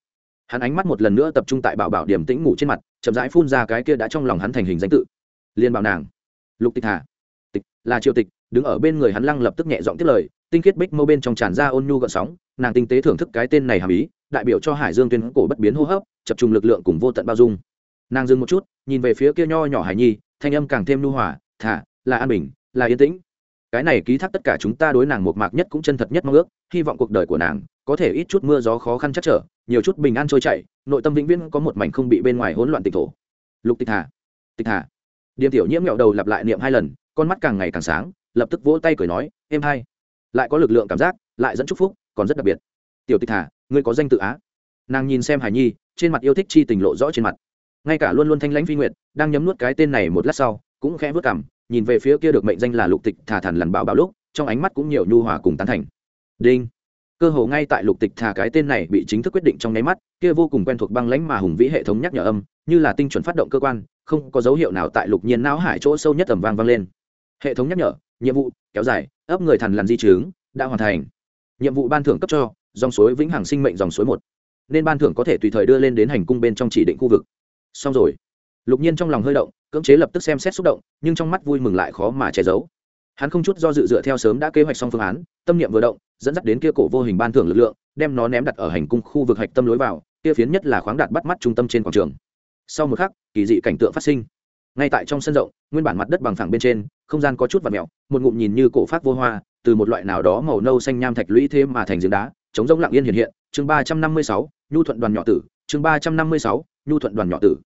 Hắn ánh mắt một lần nữa tập trung tại bảo bảo điểm tĩnh ngủ trên mặt, chậm rãi phun ra cái kia đã trong lòng hắn thành hình danh tự. Liên bảo nàng. Lục tịch hà. Tịch, là triệu tịch, đứng ở bên người hắn lăng lập tức nhẹ giọng tiếp lời, tinh khiết bích mâu bên trong tràn ra ôn nhu gợn sóng, nàng tinh tế thưởng thức cái tên này hàm ý, đại biểu cho hải dương tuyên cổ bất biến hô hấp, chập trùng lực lượng cùng vô tận bao dung. Nàng dừng một chút, nhìn về phía kia nho nhỏ hải nhi, thanh âm càng thêm nu hòa, thả, là an bình, là yên tĩnh cái này ký thác tất cả chúng ta đối nàng một mạc nhất cũng chân thật nhất mong ước, hy vọng cuộc đời của nàng có thể ít chút mưa gió khó khăn chắc trở, nhiều chút bình an trôi chảy, nội tâm vĩnh viễn có một mảnh không bị bên ngoài hỗn loạn tịch thổ. Lục tịch hà tịch hà. Điềm tiểu nhiễm nghẹo đầu lặp lại niệm hai lần, con mắt càng ngày càng sáng, lập tức vỗ tay cười nói, em hai, lại có lực lượng cảm giác, lại dẫn chúc phúc, còn rất đặc biệt. Tiểu tịch hà, ngươi có danh tự á? Nàng nhìn xem hải nhi, trên mặt yêu thích chi tình lộ rõ trên mặt. Ngay cả luôn luôn thanh lãnh phi nguyệt, đang nhấm nuốt cái tên này một lát sau, cũng khẽ vớt cảm nhìn về phía kia được mệnh danh là lục tịch thà thản lằn bảo bảo lúc, trong ánh mắt cũng nhiều nhu hòa cùng tán thành. Đinh. Cơ hồ ngay tại lục tịch thà cái tên này bị chính thức quyết định trong nháy mắt, kia vô cùng quen thuộc băng lãnh mà hùng vĩ hệ thống nhắc nhở âm, như là tinh chuẩn phát động cơ quan, không có dấu hiệu nào tại lục nhiên não hải chỗ sâu nhất tầm vang vang lên. Hệ thống nhắc nhở, nhiệm vụ, kéo dài, ấp người thần lằn di chứng, đã hoàn thành. Nhiệm vụ ban thưởng cấp cho, dòng suối vĩnh hằng sinh mệnh dòng suối một. Nên ban thưởng có thể tùy thời đưa lên đến hành cung bên trong chỉ định khu vực. Xong rồi. Lục nhiên trong lòng hơi động cưỡng chế lập tức xem xét xúc động, nhưng trong mắt vui mừng lại khó mà che giấu. Hắn không chút do dự dựa theo sớm đã kế hoạch xong phương án, tâm niệm vừa động, dẫn dắt đến kia cổ vô hình ban thưởng lực lượng, đem nó ném đặt ở hành cung khu vực hạch tâm lối vào, kia phiến nhất là khoáng đạt bắt mắt trung tâm trên quảng trường. Sau một khắc, kỳ dị cảnh tượng phát sinh. Ngay tại trong sân rộng, nguyên bản mặt đất bằng phẳng bên trên, không gian có chút và mẹo một ngụm nhìn như cổ phát vô hoa, từ một loại nào đó màu nâu xanh nham thạch lũy thế mà thành giếng đá, chống rông lặng yên hiện hiện. Chương ba trăm năm mươi sáu, nhu thuận đoàn nhỏ tử, chương ba trăm năm mươi sáu, nhu thuận đoàn nhỏ tử.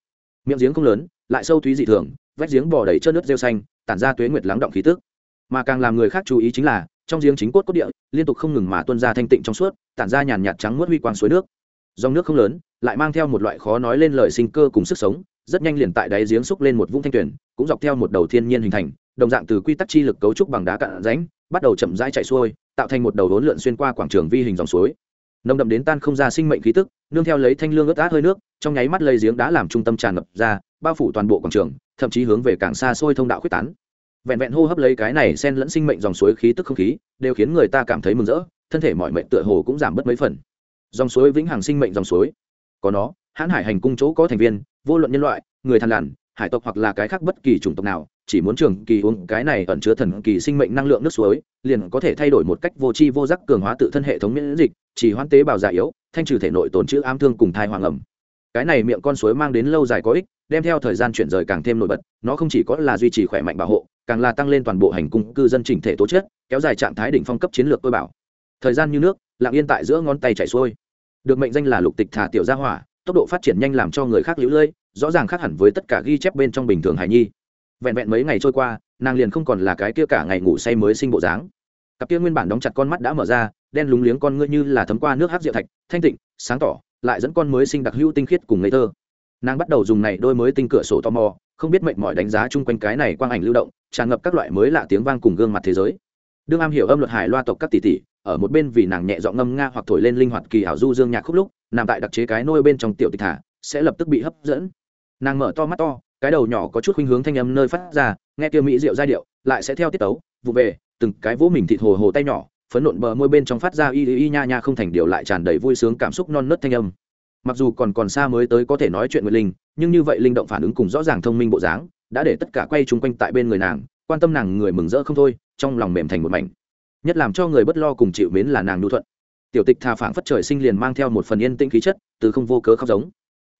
Miệng giếng không lớn lại sâu thúy dị thường, vách giếng bò đầy trơn nước rêu xanh, tản ra tuế nguyệt lắng động khí tức. Mà càng làm người khác chú ý chính là, trong giếng chính cốt cốt địa, liên tục không ngừng mà tuôn ra thanh tịnh trong suốt, tản ra nhàn nhạt trắng muốt huy quang suối nước. Dòng nước không lớn, lại mang theo một loại khó nói lên lời sinh cơ cùng sức sống, rất nhanh liền tại đáy giếng xúc lên một vũng thanh tuyển cũng dọc theo một đầu thiên nhiên hình thành, đồng dạng từ quy tắc chi lực cấu trúc bằng đá cạn rãnh, bắt đầu chậm rãi chạy xuôi, tạo thành một đầu đốn lượn xuyên qua quảng trường vi hình dòng suối. Nồng đậm đến tan không ra sinh mệnh khí tức, nương theo lấy thanh lương ướt át hơi nước, trong nháy mắt lấy giếng đá làm trung tâm tràn ngập ra bao phủ toàn bộ quảng trường, thậm chí hướng về càng xa xôi thông đạo quyết tán. Vẹn vẹn hô hấp lấy cái này xen lẫn sinh mệnh dòng suối khí tức không khí, đều khiến người ta cảm thấy mừng rỡ, thân thể mọi mệnh tựa hồ cũng giảm bớt mấy phần. Dòng suối vĩnh hằng sinh mệnh dòng suối. Có nó, hãn hải hành cung chỗ có thành viên, vô luận nhân loại, người thằn lằn, hải tộc hoặc là cái khác bất kỳ chủng tộc nào, chỉ muốn trường kỳ uống cái này ẩn chứa thần kỳ sinh mệnh năng lượng nước suối, liền có thể thay đổi một cách vô tri vô giác cường hóa tự thân hệ thống miễn dịch chỉ hoãn tế bào già yếu, thanh trừ thể nội tồn chữ ám thương cùng thai hoàng ẩm cái này miệng con suối mang đến lâu dài có ích, đem theo thời gian chuyển rời càng thêm nổi bật, nó không chỉ có là duy trì khỏe mạnh bảo hộ, càng là tăng lên toàn bộ hành cung cư dân chỉnh thể tố chất, kéo dài trạng thái đỉnh phong cấp chiến lược tôi bảo. Thời gian như nước, lặng yên tại giữa ngón tay chảy xuôi. Được mệnh danh là lục tịch thả tiểu gia hỏa, tốc độ phát triển nhanh làm cho người khác lũ lơi, rõ ràng khác hẳn với tất cả ghi chép bên trong bình thường hải nhi. Vẹn vẹn mấy ngày trôi qua, nàng liền không còn là cái kia cả ngày ngủ say mới sinh bộ dáng. Cặp kia nguyên bản đóng chặt con mắt đã mở ra, đen lúng liếng con ngươi như là thấm qua nước hát rượu thạch, thanh tịnh, sáng tỏ lại dẫn con mới sinh đặc hữu tinh khiết cùng ngây thơ. Nàng bắt đầu dùng này đôi mới tinh cửa sổ tò mò, không biết mệnh mỏi đánh giá chung quanh cái này quang ảnh lưu động, tràn ngập các loại mới lạ tiếng vang cùng gương mặt thế giới. Đương am hiểu âm luật hải loa tộc các tỷ tỷ, ở một bên vì nàng nhẹ dọn ngâm nga hoặc thổi lên linh hoạt kỳ ảo du dương nhạc khúc lúc, nằm tại đặc chế cái nôi bên trong tiểu tịch thả, sẽ lập tức bị hấp dẫn. Nàng mở to mắt to, cái đầu nhỏ có chút khuynh hướng thanh âm nơi phát ra, nghe kia mỹ rượu giai điệu, lại sẽ theo tiết tấu, vụ về, từng cái vỗ mình thịt hồ hồ tay nhỏ phấn nộn bờ môi bên trong phát ra y y nha nha không thành điều lại tràn đầy vui sướng cảm xúc non nớt thanh âm. Mặc dù còn còn xa mới tới có thể nói chuyện với linh, nhưng như vậy linh động phản ứng cùng rõ ràng thông minh bộ dáng đã để tất cả quay chung quanh tại bên người nàng, quan tâm nàng người mừng rỡ không thôi, trong lòng mềm thành một mảnh. Nhất làm cho người bất lo cùng chịu mến là nàng nhu thuận. Tiểu tịch thà phảng phất trời sinh liền mang theo một phần yên tĩnh khí chất, từ không vô cớ khóc giống.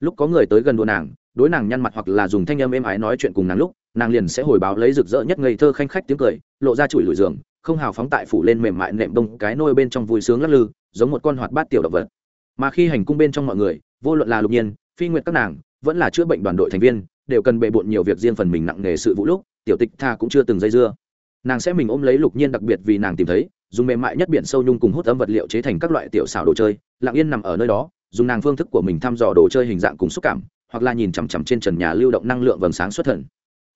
Lúc có người tới gần đùa nàng, đối nàng nhăn mặt hoặc là dùng thanh âm êm ái nói chuyện cùng nàng lúc, nàng liền sẽ hồi báo lấy rực rỡ nhất ngây thơ khanh khách tiếng cười, lộ ra chùi lùi giường không hào phóng tại phủ lên mềm mại nệm bông, cái nôi bên trong vui sướng lắc lư, giống một con hoạt bát tiểu động vật. Mà khi hành cung bên trong mọi người, vô luận là lục nhiên, phi nguyện các nàng, vẫn là chữa bệnh đoàn đội thành viên, đều cần bề bộn nhiều việc riêng phần mình nặng nề sự vụ lúc, tiểu tịch tha cũng chưa từng dây dưa. Nàng sẽ mình ôm lấy lục nhiên đặc biệt vì nàng tìm thấy, dùng mềm mại nhất biển sâu nhung cùng hút ấm vật liệu chế thành các loại tiểu xảo đồ chơi, lặng yên nằm ở nơi đó, dùng nàng phương thức của mình thăm dò đồ chơi hình dạng cùng xúc cảm, hoặc là nhìn chằm chằm trên trần nhà lưu động năng lượng vầng sáng xuất thần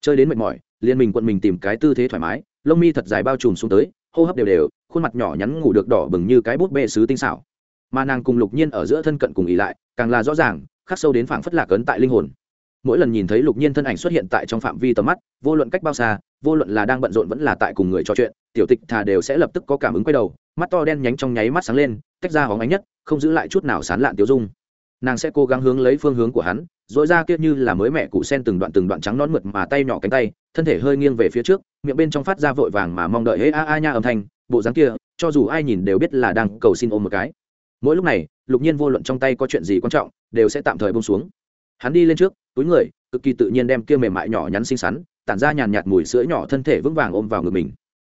chơi đến mệt mỏi liên mình quận mình tìm cái tư thế thoải mái, lông mi thật dài bao trùm xuống tới, hô hấp đều đều, khuôn mặt nhỏ nhắn ngủ được đỏ bừng như cái bút bê sứ tinh xảo. Mà nàng cùng lục nhiên ở giữa thân cận cùng ỉ lại, càng là rõ ràng, khắc sâu đến phảng phất lạc ấn tại linh hồn. Mỗi lần nhìn thấy lục nhiên thân ảnh xuất hiện tại trong phạm vi tầm mắt, vô luận cách bao xa, vô luận là đang bận rộn vẫn là tại cùng người trò chuyện, tiểu tịch thà đều sẽ lập tức có cảm ứng quay đầu, mắt to đen nhánh trong nháy mắt sáng lên, tách ra hóng ánh nhất, không giữ lại chút nào sán lạn tiêu dung. Nàng sẽ cố gắng hướng lấy phương hướng của hắn dội ra kia như là mới mẹ cụ sen từng đoạn từng đoạn trắng non mượt mà tay nhỏ cánh tay, thân thể hơi nghiêng về phía trước, miệng bên trong phát ra vội vàng mà mong đợi hễ a a nha âm thanh, bộ dáng kia, cho dù ai nhìn đều biết là đang cầu xin ôm một cái. Mỗi lúc này, lục nhiên vô luận trong tay có chuyện gì quan trọng, đều sẽ tạm thời bông xuống. Hắn đi lên trước, túi người, cực kỳ tự nhiên đem kia mềm mại nhỏ nhắn xinh xắn, tản ra nhàn nhạt mùi sữa nhỏ thân thể vững vàng ôm vào ngực mình.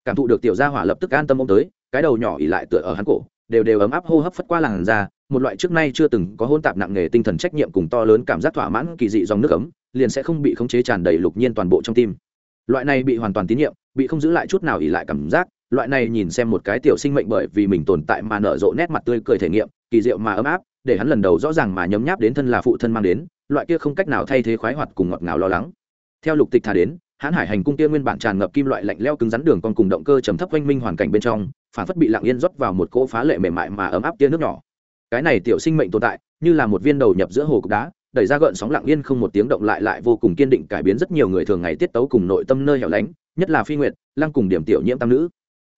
Cảm thụ được tiểu gia hỏa lập tức an tâm ôm tới, cái đầu nhỏ ỉ lại tựa ở hắn cổ, đều đều ấm áp hô hấp phất qua làn da một loại trước nay chưa từng có hôn tạp nặng nề tinh thần trách nhiệm cùng to lớn cảm giác thỏa mãn kỳ dị dòng nước ấm, liền sẽ không bị khống chế tràn đầy lục nhiên toàn bộ trong tim. Loại này bị hoàn toàn tín nhiệm, bị không giữ lại chút nào ỉ lại cảm giác, loại này nhìn xem một cái tiểu sinh mệnh bởi vì mình tồn tại mà nở rộ nét mặt tươi cười thể nghiệm, kỳ diệu mà ấm áp, để hắn lần đầu rõ ràng mà nhấm nháp đến thân là phụ thân mang đến, loại kia không cách nào thay thế khoái hoạt cùng ngọt ngào lo lắng. Theo lục tịch thả đến, hãn hải hành cung kia nguyên bản tràn ngập kim loại lạnh leo cứng rắn đường con cùng động cơ trầm thấp oanh minh hoàn cảnh bên trong, phản phất bị lặng yên rót vào một cỗ phá lệ mềm mại mà ấm áp tia nước nhỏ cái này tiểu sinh mệnh tồn tại, như là một viên đầu nhập giữa hồ cục đá, đẩy ra gợn sóng lặng yên không một tiếng động lại lại vô cùng kiên định cải biến rất nhiều người thường ngày tiết tấu cùng nội tâm nơi hẻo lánh, nhất là phi nguyệt, lăng cùng điểm tiểu nhiễm tam nữ.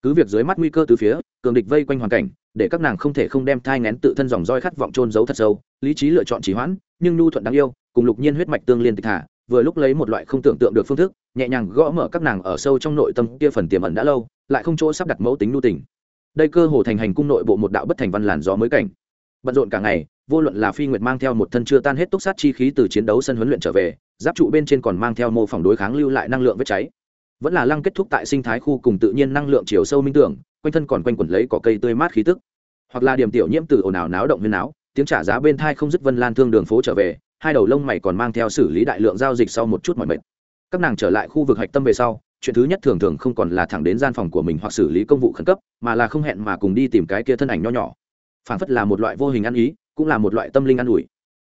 Cứ việc dưới mắt nguy cơ từ phía, cường địch vây quanh hoàn cảnh, để các nàng không thể không đem thai ngén tự thân dòng roi khát vọng trôn giấu thật sâu, lý trí lựa chọn trì hoãn, nhưng nhu thuận đáng yêu, cùng lục nhiên huyết mạch tương liên tịch thả, vừa lúc lấy một loại không tưởng tượng được phương thức, nhẹ nhàng gõ mở các nàng ở sâu trong nội tâm kia phần tiềm ẩn đã lâu, lại không chỗ sắp đặt mẫu tính nu tình. Đây cơ hồ thành hành cung nội bộ một đạo bất thành văn làn gió mới cảnh bận rộn cả ngày, vô luận là phi nguyệt mang theo một thân chưa tan hết túc sát chi khí từ chiến đấu sân huấn luyện trở về, giáp trụ bên trên còn mang theo mô phỏng đối kháng lưu lại năng lượng vết cháy. Vẫn là lăng kết thúc tại sinh thái khu cùng tự nhiên năng lượng chiều sâu minh tưởng, quanh thân còn quanh quẩn lấy cỏ cây tươi mát khí tức. Hoặc là điểm tiểu nhiễm từ ồn ào náo động huyên náo, tiếng trả giá bên thai không dứt vân lan thương đường phố trở về, hai đầu lông mày còn mang theo xử lý đại lượng giao dịch sau một chút mọi mệt. Các nàng trở lại khu vực hạch tâm về sau, chuyện thứ nhất thường thường không còn là thẳng đến gian phòng của mình hoặc xử lý công vụ khẩn cấp, mà là không hẹn mà cùng đi tìm cái kia thân ảnh nho nhỏ phản phất là một loại vô hình ăn ý, cũng là một loại tâm linh ăn ủi.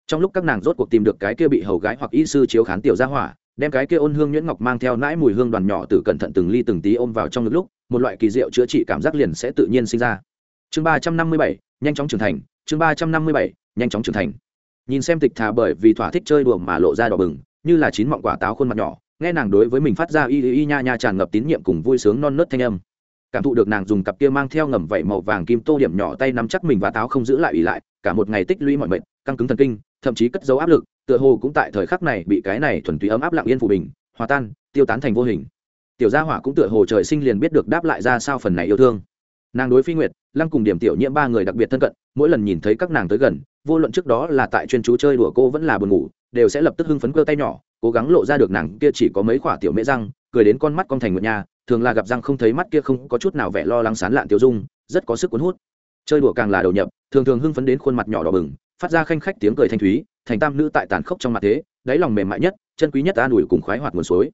Trong lúc các nàng rốt cuộc tìm được cái kia bị hầu gái hoặc y sư chiếu khán tiểu gia hỏa, đem cái kia ôn hương nhuyễn ngọc mang theo nãi mùi hương đoàn nhỏ từ cẩn thận từng ly từng tí ôm vào trong ngực lúc, một loại kỳ diệu chữa trị cảm giác liền sẽ tự nhiên sinh ra. Chương ba trăm năm mươi bảy, nhanh chóng trưởng thành. Chương ba trăm năm mươi bảy, nhanh chóng trưởng thành. Nhìn xem tịch thà bởi vì thỏa thích chơi đùa mà lộ ra đỏ bừng, như là chín mọng quả táo khuôn mặt nhỏ, nghe nàng đối với mình phát ra y y nha nha tràn ngập tín nhiệm cùng vui sướng non nớt thanh âm cảm thụ được nàng dùng cặp kia mang theo ngầm vẩy màu vàng kim tô điểm nhỏ tay nắm chắc mình và táo không giữ lại ủy lại, cả một ngày tích lũy mọi mệnh căng cứng thần kinh, thậm chí cất dấu áp lực, tựa hồ cũng tại thời khắc này bị cái này thuần túy ấm áp lặng yên phủ bình, hòa tan, tiêu tán thành vô hình. Tiểu gia hỏa cũng tựa hồ trời sinh liền biết được đáp lại ra sao phần này yêu thương. Nàng đối phi nguyệt, lăng cùng điểm tiểu nhiễm ba người đặc biệt thân cận, mỗi lần nhìn thấy các nàng tới gần, vô luận trước đó là tại chuyên chú chơi đùa cô vẫn là buồn ngủ, đều sẽ lập tức hưng phấn cơ tay nhỏ, cố gắng lộ ra được nàng kia chỉ có mấy khoả tiểu mễ răng cười đến con mắt con thành nguyệt nhà thường là gặp răng không thấy mắt kia không có chút nào vẻ lo lắng sán lạn tiêu dung, rất có sức cuốn hút. Chơi đùa càng là đầu nhập, thường thường hưng phấn đến khuôn mặt nhỏ đỏ bừng, phát ra khanh khách tiếng cười thanh thúy, thành tam nữ tại tàn khốc trong mặt thế, đáy lòng mềm mại nhất, chân quý nhất an ủi cùng khoái hoạt nguồn suối.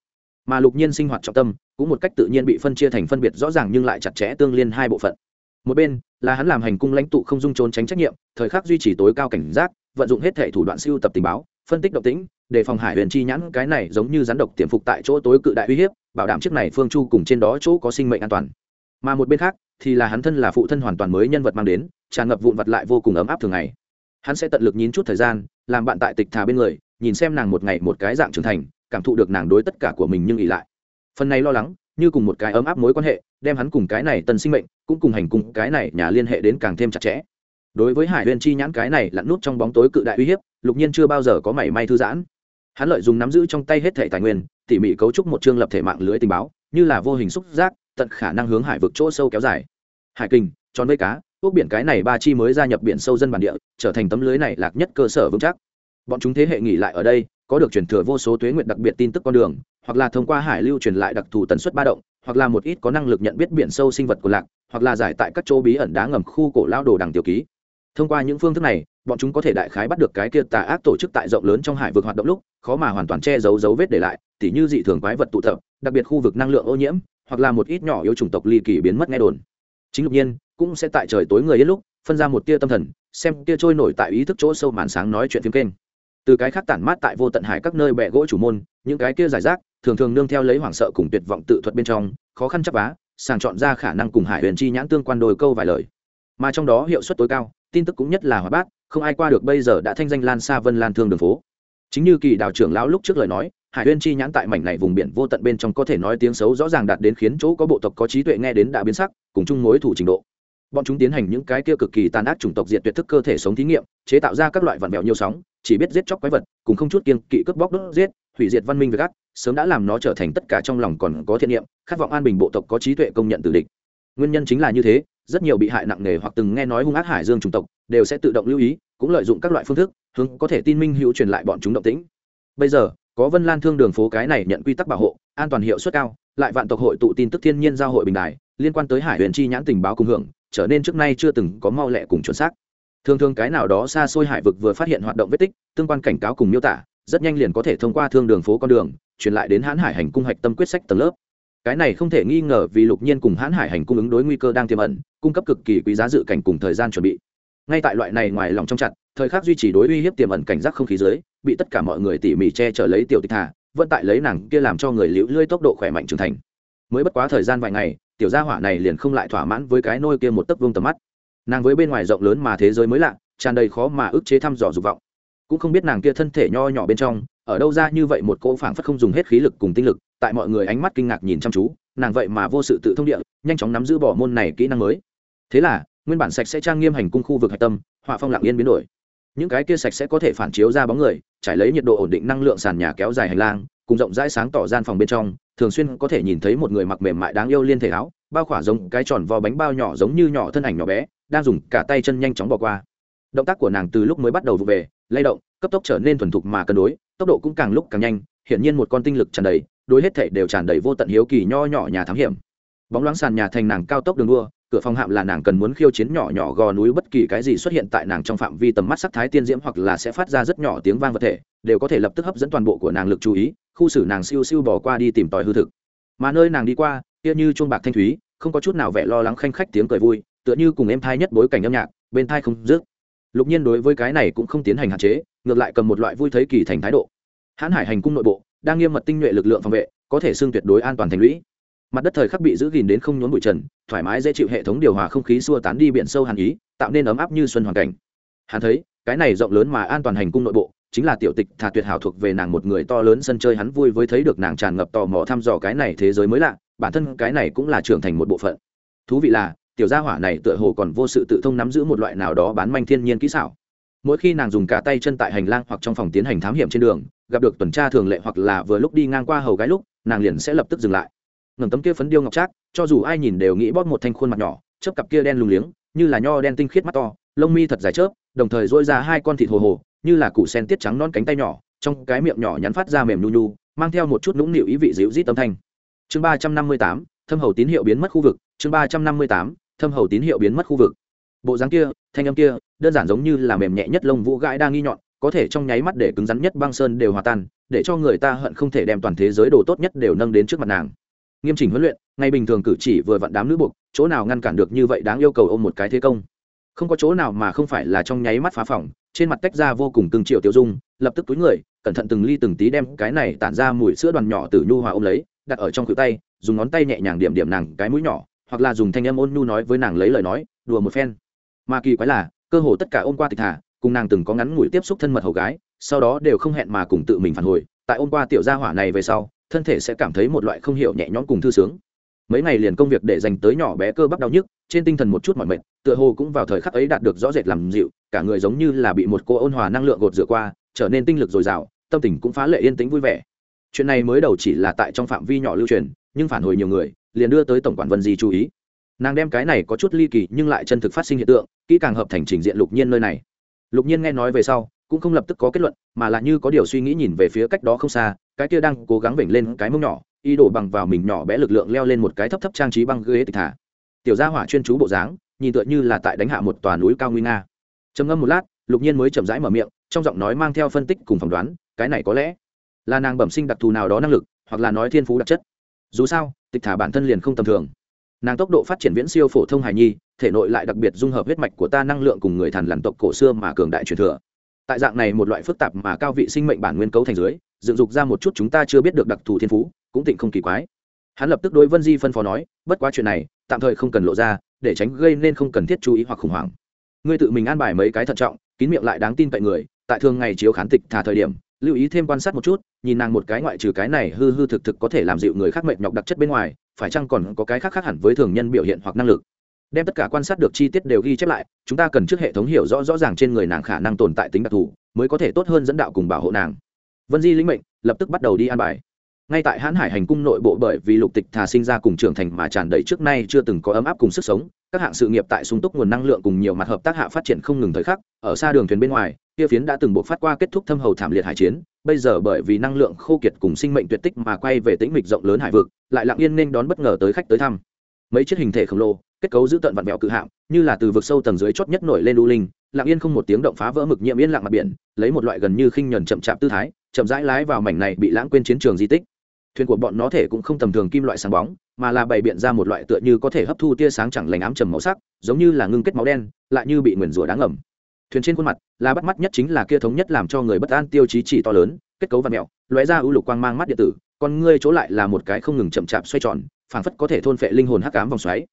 Mà lục nhiên sinh hoạt trọng tâm, cũng một cách tự nhiên bị phân chia thành phân biệt rõ ràng nhưng lại chặt chẽ tương liên hai bộ phận. Một bên, là hắn làm hành cung lãnh tụ không dung trốn tránh trách nhiệm, thời khắc duy trì tối cao cảnh giác, vận dụng hết thể thủ đoạn siêu tập tình báo, phân tích động tĩnh để phòng hải huyền chi nhãn, cái này giống như rắn độc tiềm phục tại chỗ tối cự đại uy hiếp, bảo đảm chiếc này phương chu cùng trên đó chỗ có sinh mệnh an toàn. Mà một bên khác, thì là hắn thân là phụ thân hoàn toàn mới nhân vật mang đến, tràn ngập vụn vặt lại vô cùng ấm áp thường ngày. Hắn sẽ tận lực nhín chút thời gian, làm bạn tại tịch thà bên người, nhìn xem nàng một ngày một cái dạng trưởng thành, cảm thụ được nàng đối tất cả của mình nhưng ỉ lại. Phần này lo lắng, như cùng một cái ấm áp mối quan hệ, đem hắn cùng cái này tân sinh mệnh, cũng cùng hành cùng cái này nhà liên hệ đến càng thêm chặt chẽ. Đối với hải huyền chi nhãn, cái này lặn nút trong bóng tối cự đại uy hiếp, lục nhiên chưa bao giờ có mảy may thư giãn hắn lợi dùng nắm giữ trong tay hết thể tài nguyên, tỉ mỉ cấu trúc một chương lập thể mạng lưới tình báo, như là vô hình xúc giác, tận khả năng hướng hải vực chỗ sâu kéo dài. Hải kinh tròn vây cá ốc biển cái này ba chi mới gia nhập biển sâu dân bản địa, trở thành tấm lưới này lạc nhất cơ sở vững chắc. Bọn chúng thế hệ nghỉ lại ở đây, có được truyền thừa vô số tuế nguyện đặc biệt tin tức con đường, hoặc là thông qua hải lưu truyền lại đặc thù tần suất ba động, hoặc là một ít có năng lực nhận biết biển sâu sinh vật của lạc, hoặc là giải tại các chỗ bí ẩn đá ngầm khu cổ lao đồ đằng tiểu ký thông qua những phương thức này, bọn chúng có thể đại khái bắt được cái kia tà ác tổ chức tại rộng lớn trong hải vực hoạt động lúc, khó mà hoàn toàn che giấu dấu vết để lại, tỉ như dị thường quái vật tụ tập, đặc biệt khu vực năng lượng ô nhiễm, hoặc là một ít nhỏ yếu chủng tộc ly kỳ biến mất nghe đồn. Chính lục nhiên, cũng sẽ tại trời tối người ít lúc, phân ra một tia tâm thần, xem tia trôi nổi tại ý thức chỗ sâu màn sáng nói chuyện phim kênh. Từ cái khác tản mát tại vô tận hải các nơi bẹ gỗ chủ môn, những cái kia giải rác, thường thường nương theo lấy hoảng sợ cùng tuyệt vọng tự thuật bên trong, khó khăn chấp vá, sàng chọn ra khả năng cùng hải huyền chi nhãn tương quan đôi câu vài lời. Mà trong đó hiệu suất tối cao tin tức cũng nhất là hòa bát, không ai qua được bây giờ đã thanh danh lan xa vân lan thương đường phố. Chính như kỳ đào trưởng lão lúc trước lời nói, hải huyên chi nhãn tại mảnh này vùng biển vô tận bên trong có thể nói tiếng xấu rõ ràng đạt đến khiến chỗ có bộ tộc có trí tuệ nghe đến đã biến sắc, cùng chung mối thủ trình độ. Bọn chúng tiến hành những cái kia cực kỳ tàn ác chủng tộc diệt tuyệt thức cơ thể sống thí nghiệm, chế tạo ra các loại vạn mèo nhiều sóng, chỉ biết giết chóc quái vật, cùng không chút kiên kỵ cướp bóc đốt giết, hủy diệt văn minh với gắt sớm đã làm nó trở thành tất cả trong lòng còn có thiện niệm, khát vọng an bình bộ tộc có trí tuệ công nhận từ địch. Nguyên nhân chính là như thế rất nhiều bị hại nặng nề hoặc từng nghe nói hung ác hải dương chủng tộc, đều sẽ tự động lưu ý, cũng lợi dụng các loại phương thức, hướng có thể tin minh hữu truyền lại bọn chúng động tĩnh. Bây giờ, có vân lan thương đường phố cái này nhận quy tắc bảo hộ, an toàn hiệu suất cao, lại vạn tộc hội tụ tin tức thiên nhiên giao hội bình đài, liên quan tới hải huyền chi nhãn tình báo cùng hưởng, trở nên trước nay chưa từng có mau lẹ cùng chuẩn xác. Thường thường cái nào đó xa xôi hải vực vừa phát hiện hoạt động vết tích, tương quan cảnh cáo cùng miêu tả, rất nhanh liền có thể thông qua thương đường phố con đường, truyền lại đến hãn hải hành cung hạch tâm quyết sách tầng lớp cái này không thể nghi ngờ vì lục nhiên cùng hãn hải hành cung ứng đối nguy cơ đang tiềm ẩn, cung cấp cực kỳ quý giá dự cảnh cùng thời gian chuẩn bị. Ngay tại loại này ngoài lòng trong chặt, thời khắc duy trì đối uy hiếp tiềm ẩn cảnh giác không khí dưới, bị tất cả mọi người tỉ mỉ che chở lấy tiểu tịch thả vẫn tại lấy nàng kia làm cho người liễu lươi tốc độ khỏe mạnh trưởng thành. Mới bất quá thời gian vài ngày, tiểu gia hỏa này liền không lại thỏa mãn với cái nôi kia một tấc vương tầm mắt. Nàng với bên ngoài rộng lớn mà thế giới mới lạ, tràn đầy khó mà ức chế thăm dò dục vọng. Cũng không biết nàng kia thân thể nho nhỏ bên trong, ở đâu ra như vậy một cỗ phảng phất không dùng hết khí lực cùng tinh lực tại mọi người ánh mắt kinh ngạc nhìn chăm chú, nàng vậy mà vô sự tự thông địa, nhanh chóng nắm giữ bỏ môn này kỹ năng mới. Thế là, nguyên bản sạch sẽ trang nghiêm hành cung khu vực hạch tâm, họa phong lặng yên biến đổi. Những cái kia sạch sẽ có thể phản chiếu ra bóng người, trải lấy nhiệt độ ổn định năng lượng sàn nhà kéo dài hành lang, cùng rộng rãi sáng tỏ gian phòng bên trong, thường xuyên có thể nhìn thấy một người mặc mềm mại đáng yêu liên thể áo, bao khỏa giống cái tròn vo bánh bao nhỏ giống như nhỏ thân ảnh nhỏ bé, đang dùng cả tay chân nhanh chóng bỏ qua. Động tác của nàng từ lúc mới bắt đầu vụ về, lay động, cấp tốc trở nên thuần thục mà cân đối, tốc độ cũng càng lúc càng nhanh, hiển nhiên một con tinh lực tràn đầy đối hết thảy đều tràn đầy vô tận hiếu kỳ nho nhỏ nhà thám hiểm. Bóng loáng sàn nhà thành nàng cao tốc đường đua, cửa phòng hạm là nàng cần muốn khiêu chiến nhỏ nhỏ gò núi bất kỳ cái gì xuất hiện tại nàng trong phạm vi tầm mắt sắc thái tiên diễm hoặc là sẽ phát ra rất nhỏ tiếng vang vật thể, đều có thể lập tức hấp dẫn toàn bộ của nàng lực chú ý, khu xử nàng siêu siêu bỏ qua đi tìm tòi hư thực. Mà nơi nàng đi qua, kia như chuông bạc thanh thúy, không có chút nào vẻ lo lắng khanh khách tiếng cười vui, tựa như cùng em thai nhất bối cảnh âm nhạc, bên thai không dứt. Lục nhiên đối với cái này cũng không tiến hành hạn chế, ngược lại cầm một loại vui thấy kỳ thành thái độ. Hãn hải hành cung nội bộ đang nghiêm mật tinh nhuệ lực lượng phòng vệ, có thể xưng tuyệt đối an toàn thành lũy. Mặt đất thời khắc bị giữ gìn đến không nhốn bụi trần, thoải mái dễ chịu hệ thống điều hòa không khí xua tán đi biển sâu hàn ý, tạo nên ấm áp như xuân hoàn cảnh. Hắn thấy, cái này rộng lớn mà an toàn hành cung nội bộ, chính là tiểu tịch thà tuyệt hảo thuộc về nàng một người to lớn sân chơi, hắn vui với thấy được nàng tràn ngập tò mò thăm dò cái này thế giới mới lạ, bản thân cái này cũng là trưởng thành một bộ phận. Thú vị là, tiểu gia hỏa này tựa hồ còn vô sự tự thông nắm giữ một loại nào đó bán manh thiên nhiên kỹ xảo. Mỗi khi nàng dùng cả tay chân tại hành lang hoặc trong phòng tiến hành thám hiểm trên đường gặp được tuần tra thường lệ hoặc là vừa lúc đi ngang qua hầu gái lúc, nàng liền sẽ lập tức dừng lại. Ngầm tấm kia phấn điêu ngọc trác, cho dù ai nhìn đều nghĩ bóp một thanh khuôn mặt nhỏ, chớp cặp kia đen lùng liếng, như là nho đen tinh khiết mắt to, lông mi thật dài chớp, đồng thời dỗi ra hai con thịt hồ hồ, như là củ sen tiết trắng non cánh tay nhỏ, trong cái miệng nhỏ nhắn phát ra mềm nhu nhu, mang theo một chút nũng nịu ý vị dịu rít âm thanh. Chương ba trăm năm mươi tám, thâm hầu tín hiệu biến mất khu vực. Chương ba trăm năm mươi tám, thâm hầu tín hiệu biến mất khu vực. Bộ dáng kia, thanh âm kia, đơn giản giống như là mềm nhẹ nhất lông vũ gãi đang nghi nhọn có thể trong nháy mắt để cứng rắn nhất băng sơn đều hòa tan, để cho người ta hận không thể đem toàn thế giới đồ tốt nhất đều nâng đến trước mặt nàng. Nghiêm chỉnh huấn luyện ngay bình thường cử chỉ vừa vặn đám nữ buộc, chỗ nào ngăn cản được như vậy đáng yêu cầu ôm một cái thế công. Không có chỗ nào mà không phải là trong nháy mắt phá phỏng trên mặt tách ra vô cùng từng triệu tiêu dung, lập tức túi người, cẩn thận từng ly từng tí đem cái này tản ra mùi sữa đoàn nhỏ từ nhu hòa ôm lấy, đặt ở trong khuỷu tay, dùng ngón tay nhẹ nhàng điểm điểm nàng cái mũi nhỏ, hoặc là dùng thanh âm ôn nhu nói với nàng lấy lời nói, đùa một phen. Mà kỳ quái là, cơ hồ tất cả ôm qua tịch thả cùng nàng từng có ngắn ngủi tiếp xúc thân mật hầu gái, sau đó đều không hẹn mà cùng tự mình phản hồi. Tại ôm qua tiểu gia hỏa này về sau, thân thể sẽ cảm thấy một loại không hiểu nhẹ nhõm cùng thư sướng. Mấy ngày liền công việc để dành tới nhỏ bé cơ bắp đau nhức, trên tinh thần một chút mọi mệt, tựa hồ cũng vào thời khắc ấy đạt được rõ rệt làm dịu, cả người giống như là bị một cô ôn hòa năng lượng gột rửa qua, trở nên tinh lực dồi dào, tâm tình cũng phá lệ yên tĩnh vui vẻ. Chuyện này mới đầu chỉ là tại trong phạm vi nhỏ lưu truyền, nhưng phản hồi nhiều người, liền đưa tới tổng quản vân di chú ý. Nàng đem cái này có chút ly kỳ nhưng lại chân thực phát sinh hiện tượng, kỹ càng hợp thành trình diện lục nhiên nơi này lục nhiên nghe nói về sau, cũng không lập tức có kết luận, mà là như có điều suy nghĩ nhìn về phía cách đó không xa, cái kia đang cố gắng vểnh lên cái mông nhỏ y đổ bằng vào mình nhỏ bé lực lượng leo lên một cái thấp thấp trang trí băng ghế tịch thả. Tiểu gia hỏa chuyên chú bộ dáng, nhìn tựa như là tại đánh hạ một tòa núi cao nguy nga. Trầm ngâm một lát, lục nhiên mới chậm rãi mở miệng, trong giọng nói mang theo phân tích cùng phỏng đoán, cái này có lẽ là nàng bẩm sinh đặc thù nào đó năng lực, hoặc là nói thiên phú đặc chất. Dù sao, tịch thả bản thân liền không tầm thường nàng tốc độ phát triển viễn siêu phổ thông hài nhi, thể nội lại đặc biệt dung hợp huyết mạch của ta năng lượng cùng người thần lằn tộc cổ xưa mà cường đại truyền thừa. Tại dạng này một loại phức tạp mà cao vị sinh mệnh bản nguyên cấu thành dưới, dựng dục ra một chút chúng ta chưa biết được đặc thù thiên phú, cũng tịnh không kỳ quái. Hắn lập tức đối vân di phân phó nói, bất quá chuyện này, tạm thời không cần lộ ra, để tránh gây nên không cần thiết chú ý hoặc khủng hoảng. Ngươi tự mình an bài mấy cái thận trọng, kín miệng lại đáng tin cậy người, tại thường ngày chiếu khán tịch thả thời điểm, lưu ý thêm quan sát một chút, nhìn nàng một cái ngoại trừ cái này hư hư thực thực có thể làm dịu người khác mệt nhọc đặc chất bên ngoài phải chăng còn có cái khác khác hẳn với thường nhân biểu hiện hoặc năng lực? Đem tất cả quan sát được chi tiết đều ghi chép lại, chúng ta cần trước hệ thống hiểu rõ rõ ràng trên người nàng khả năng tồn tại tính đặc thù, mới có thể tốt hơn dẫn đạo cùng bảo hộ nàng. Vân di lĩnh mệnh, lập tức bắt đầu đi an bài. Ngay tại hãn hải hành cung nội bộ bởi vì lục tịch thà sinh ra cùng trưởng thành mà tràn đầy trước nay chưa từng có ấm áp cùng sức sống, các hạng sự nghiệp tại sung túc nguồn năng lượng cùng nhiều mặt hợp tác hạ phát triển không ngừng thời khắc, ở xa đường thuyền bên ngoài, kia phiến đã từng buộc phát qua kết thúc thâm hầu thảm liệt hải chiến bây giờ bởi vì năng lượng khô kiệt cùng sinh mệnh tuyệt tích mà quay về tĩnh mịch rộng lớn hải vực, lại lặng yên nên đón bất ngờ tới khách tới thăm mấy chiếc hình thể khổng lồ, kết cấu giữ tận vặn vẹo cự hạm như là từ vực sâu tầng dưới chót nhất nổi lên đu linh, lặng yên không một tiếng động phá vỡ mực nhiễm yên lặng mặt biển, lấy một loại gần như khinh nhẫn chậm chạp tư thái, chậm rãi lái vào mảnh này bị lãng quên chiến trường di tích thuyền của bọn nó thể cũng không tầm thường kim loại sáng bóng, mà là bày biện ra một loại tựa như có thể hấp thu tia sáng chẳng lành ám trầm màu sắc, giống như là ngưng kết máu đen, lại như bị nguyền rủa đáng ngầm thuyền trên khuôn mặt, là bắt mắt nhất chính là kia thống nhất làm cho người bất an tiêu chí chỉ to lớn, kết cấu và mẹo lóe ra ưu lục quang mang mắt điện tử còn ngươi chỗ lại là một cái không ngừng chậm chạp xoay tròn, phảng phất có thể thôn phệ linh hồn hắc ám vòng xoáy.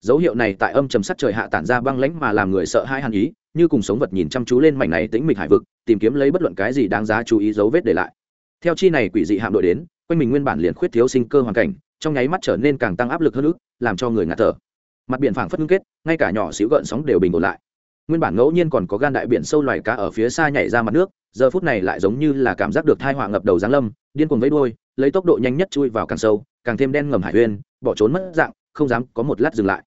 Dấu hiệu này tại âm trầm sắt trời hạ tản ra băng lãnh mà làm người sợ hãi hàn ý, như cùng sống vật nhìn chăm chú lên mảnh này tĩnh mịch hải vực, tìm kiếm lấy bất luận cái gì đáng giá chú ý dấu vết để lại. Theo chi này quỷ dị hạm đội đến, quanh mình nguyên bản liền khuyết thiếu sinh cơ hoàn cảnh, trong nháy mắt trở nên càng tăng áp lực hơn nữa, làm cho người ngạt thở. Mặt biển phảng phất ngưng kết, ngay cả nhỏ xíu gợn sóng đều bình ổn lại nguyên bản ngẫu nhiên còn có gan đại biển sâu loài cá ở phía xa nhảy ra mặt nước, giờ phút này lại giống như là cảm giác được thai họa ngập đầu giáng lâm, điên cuồng vẫy đuôi, lấy tốc độ nhanh nhất chui vào càng sâu, càng thêm đen ngầm hải uyên, bỏ trốn mất dạng, không dám có một lát dừng lại.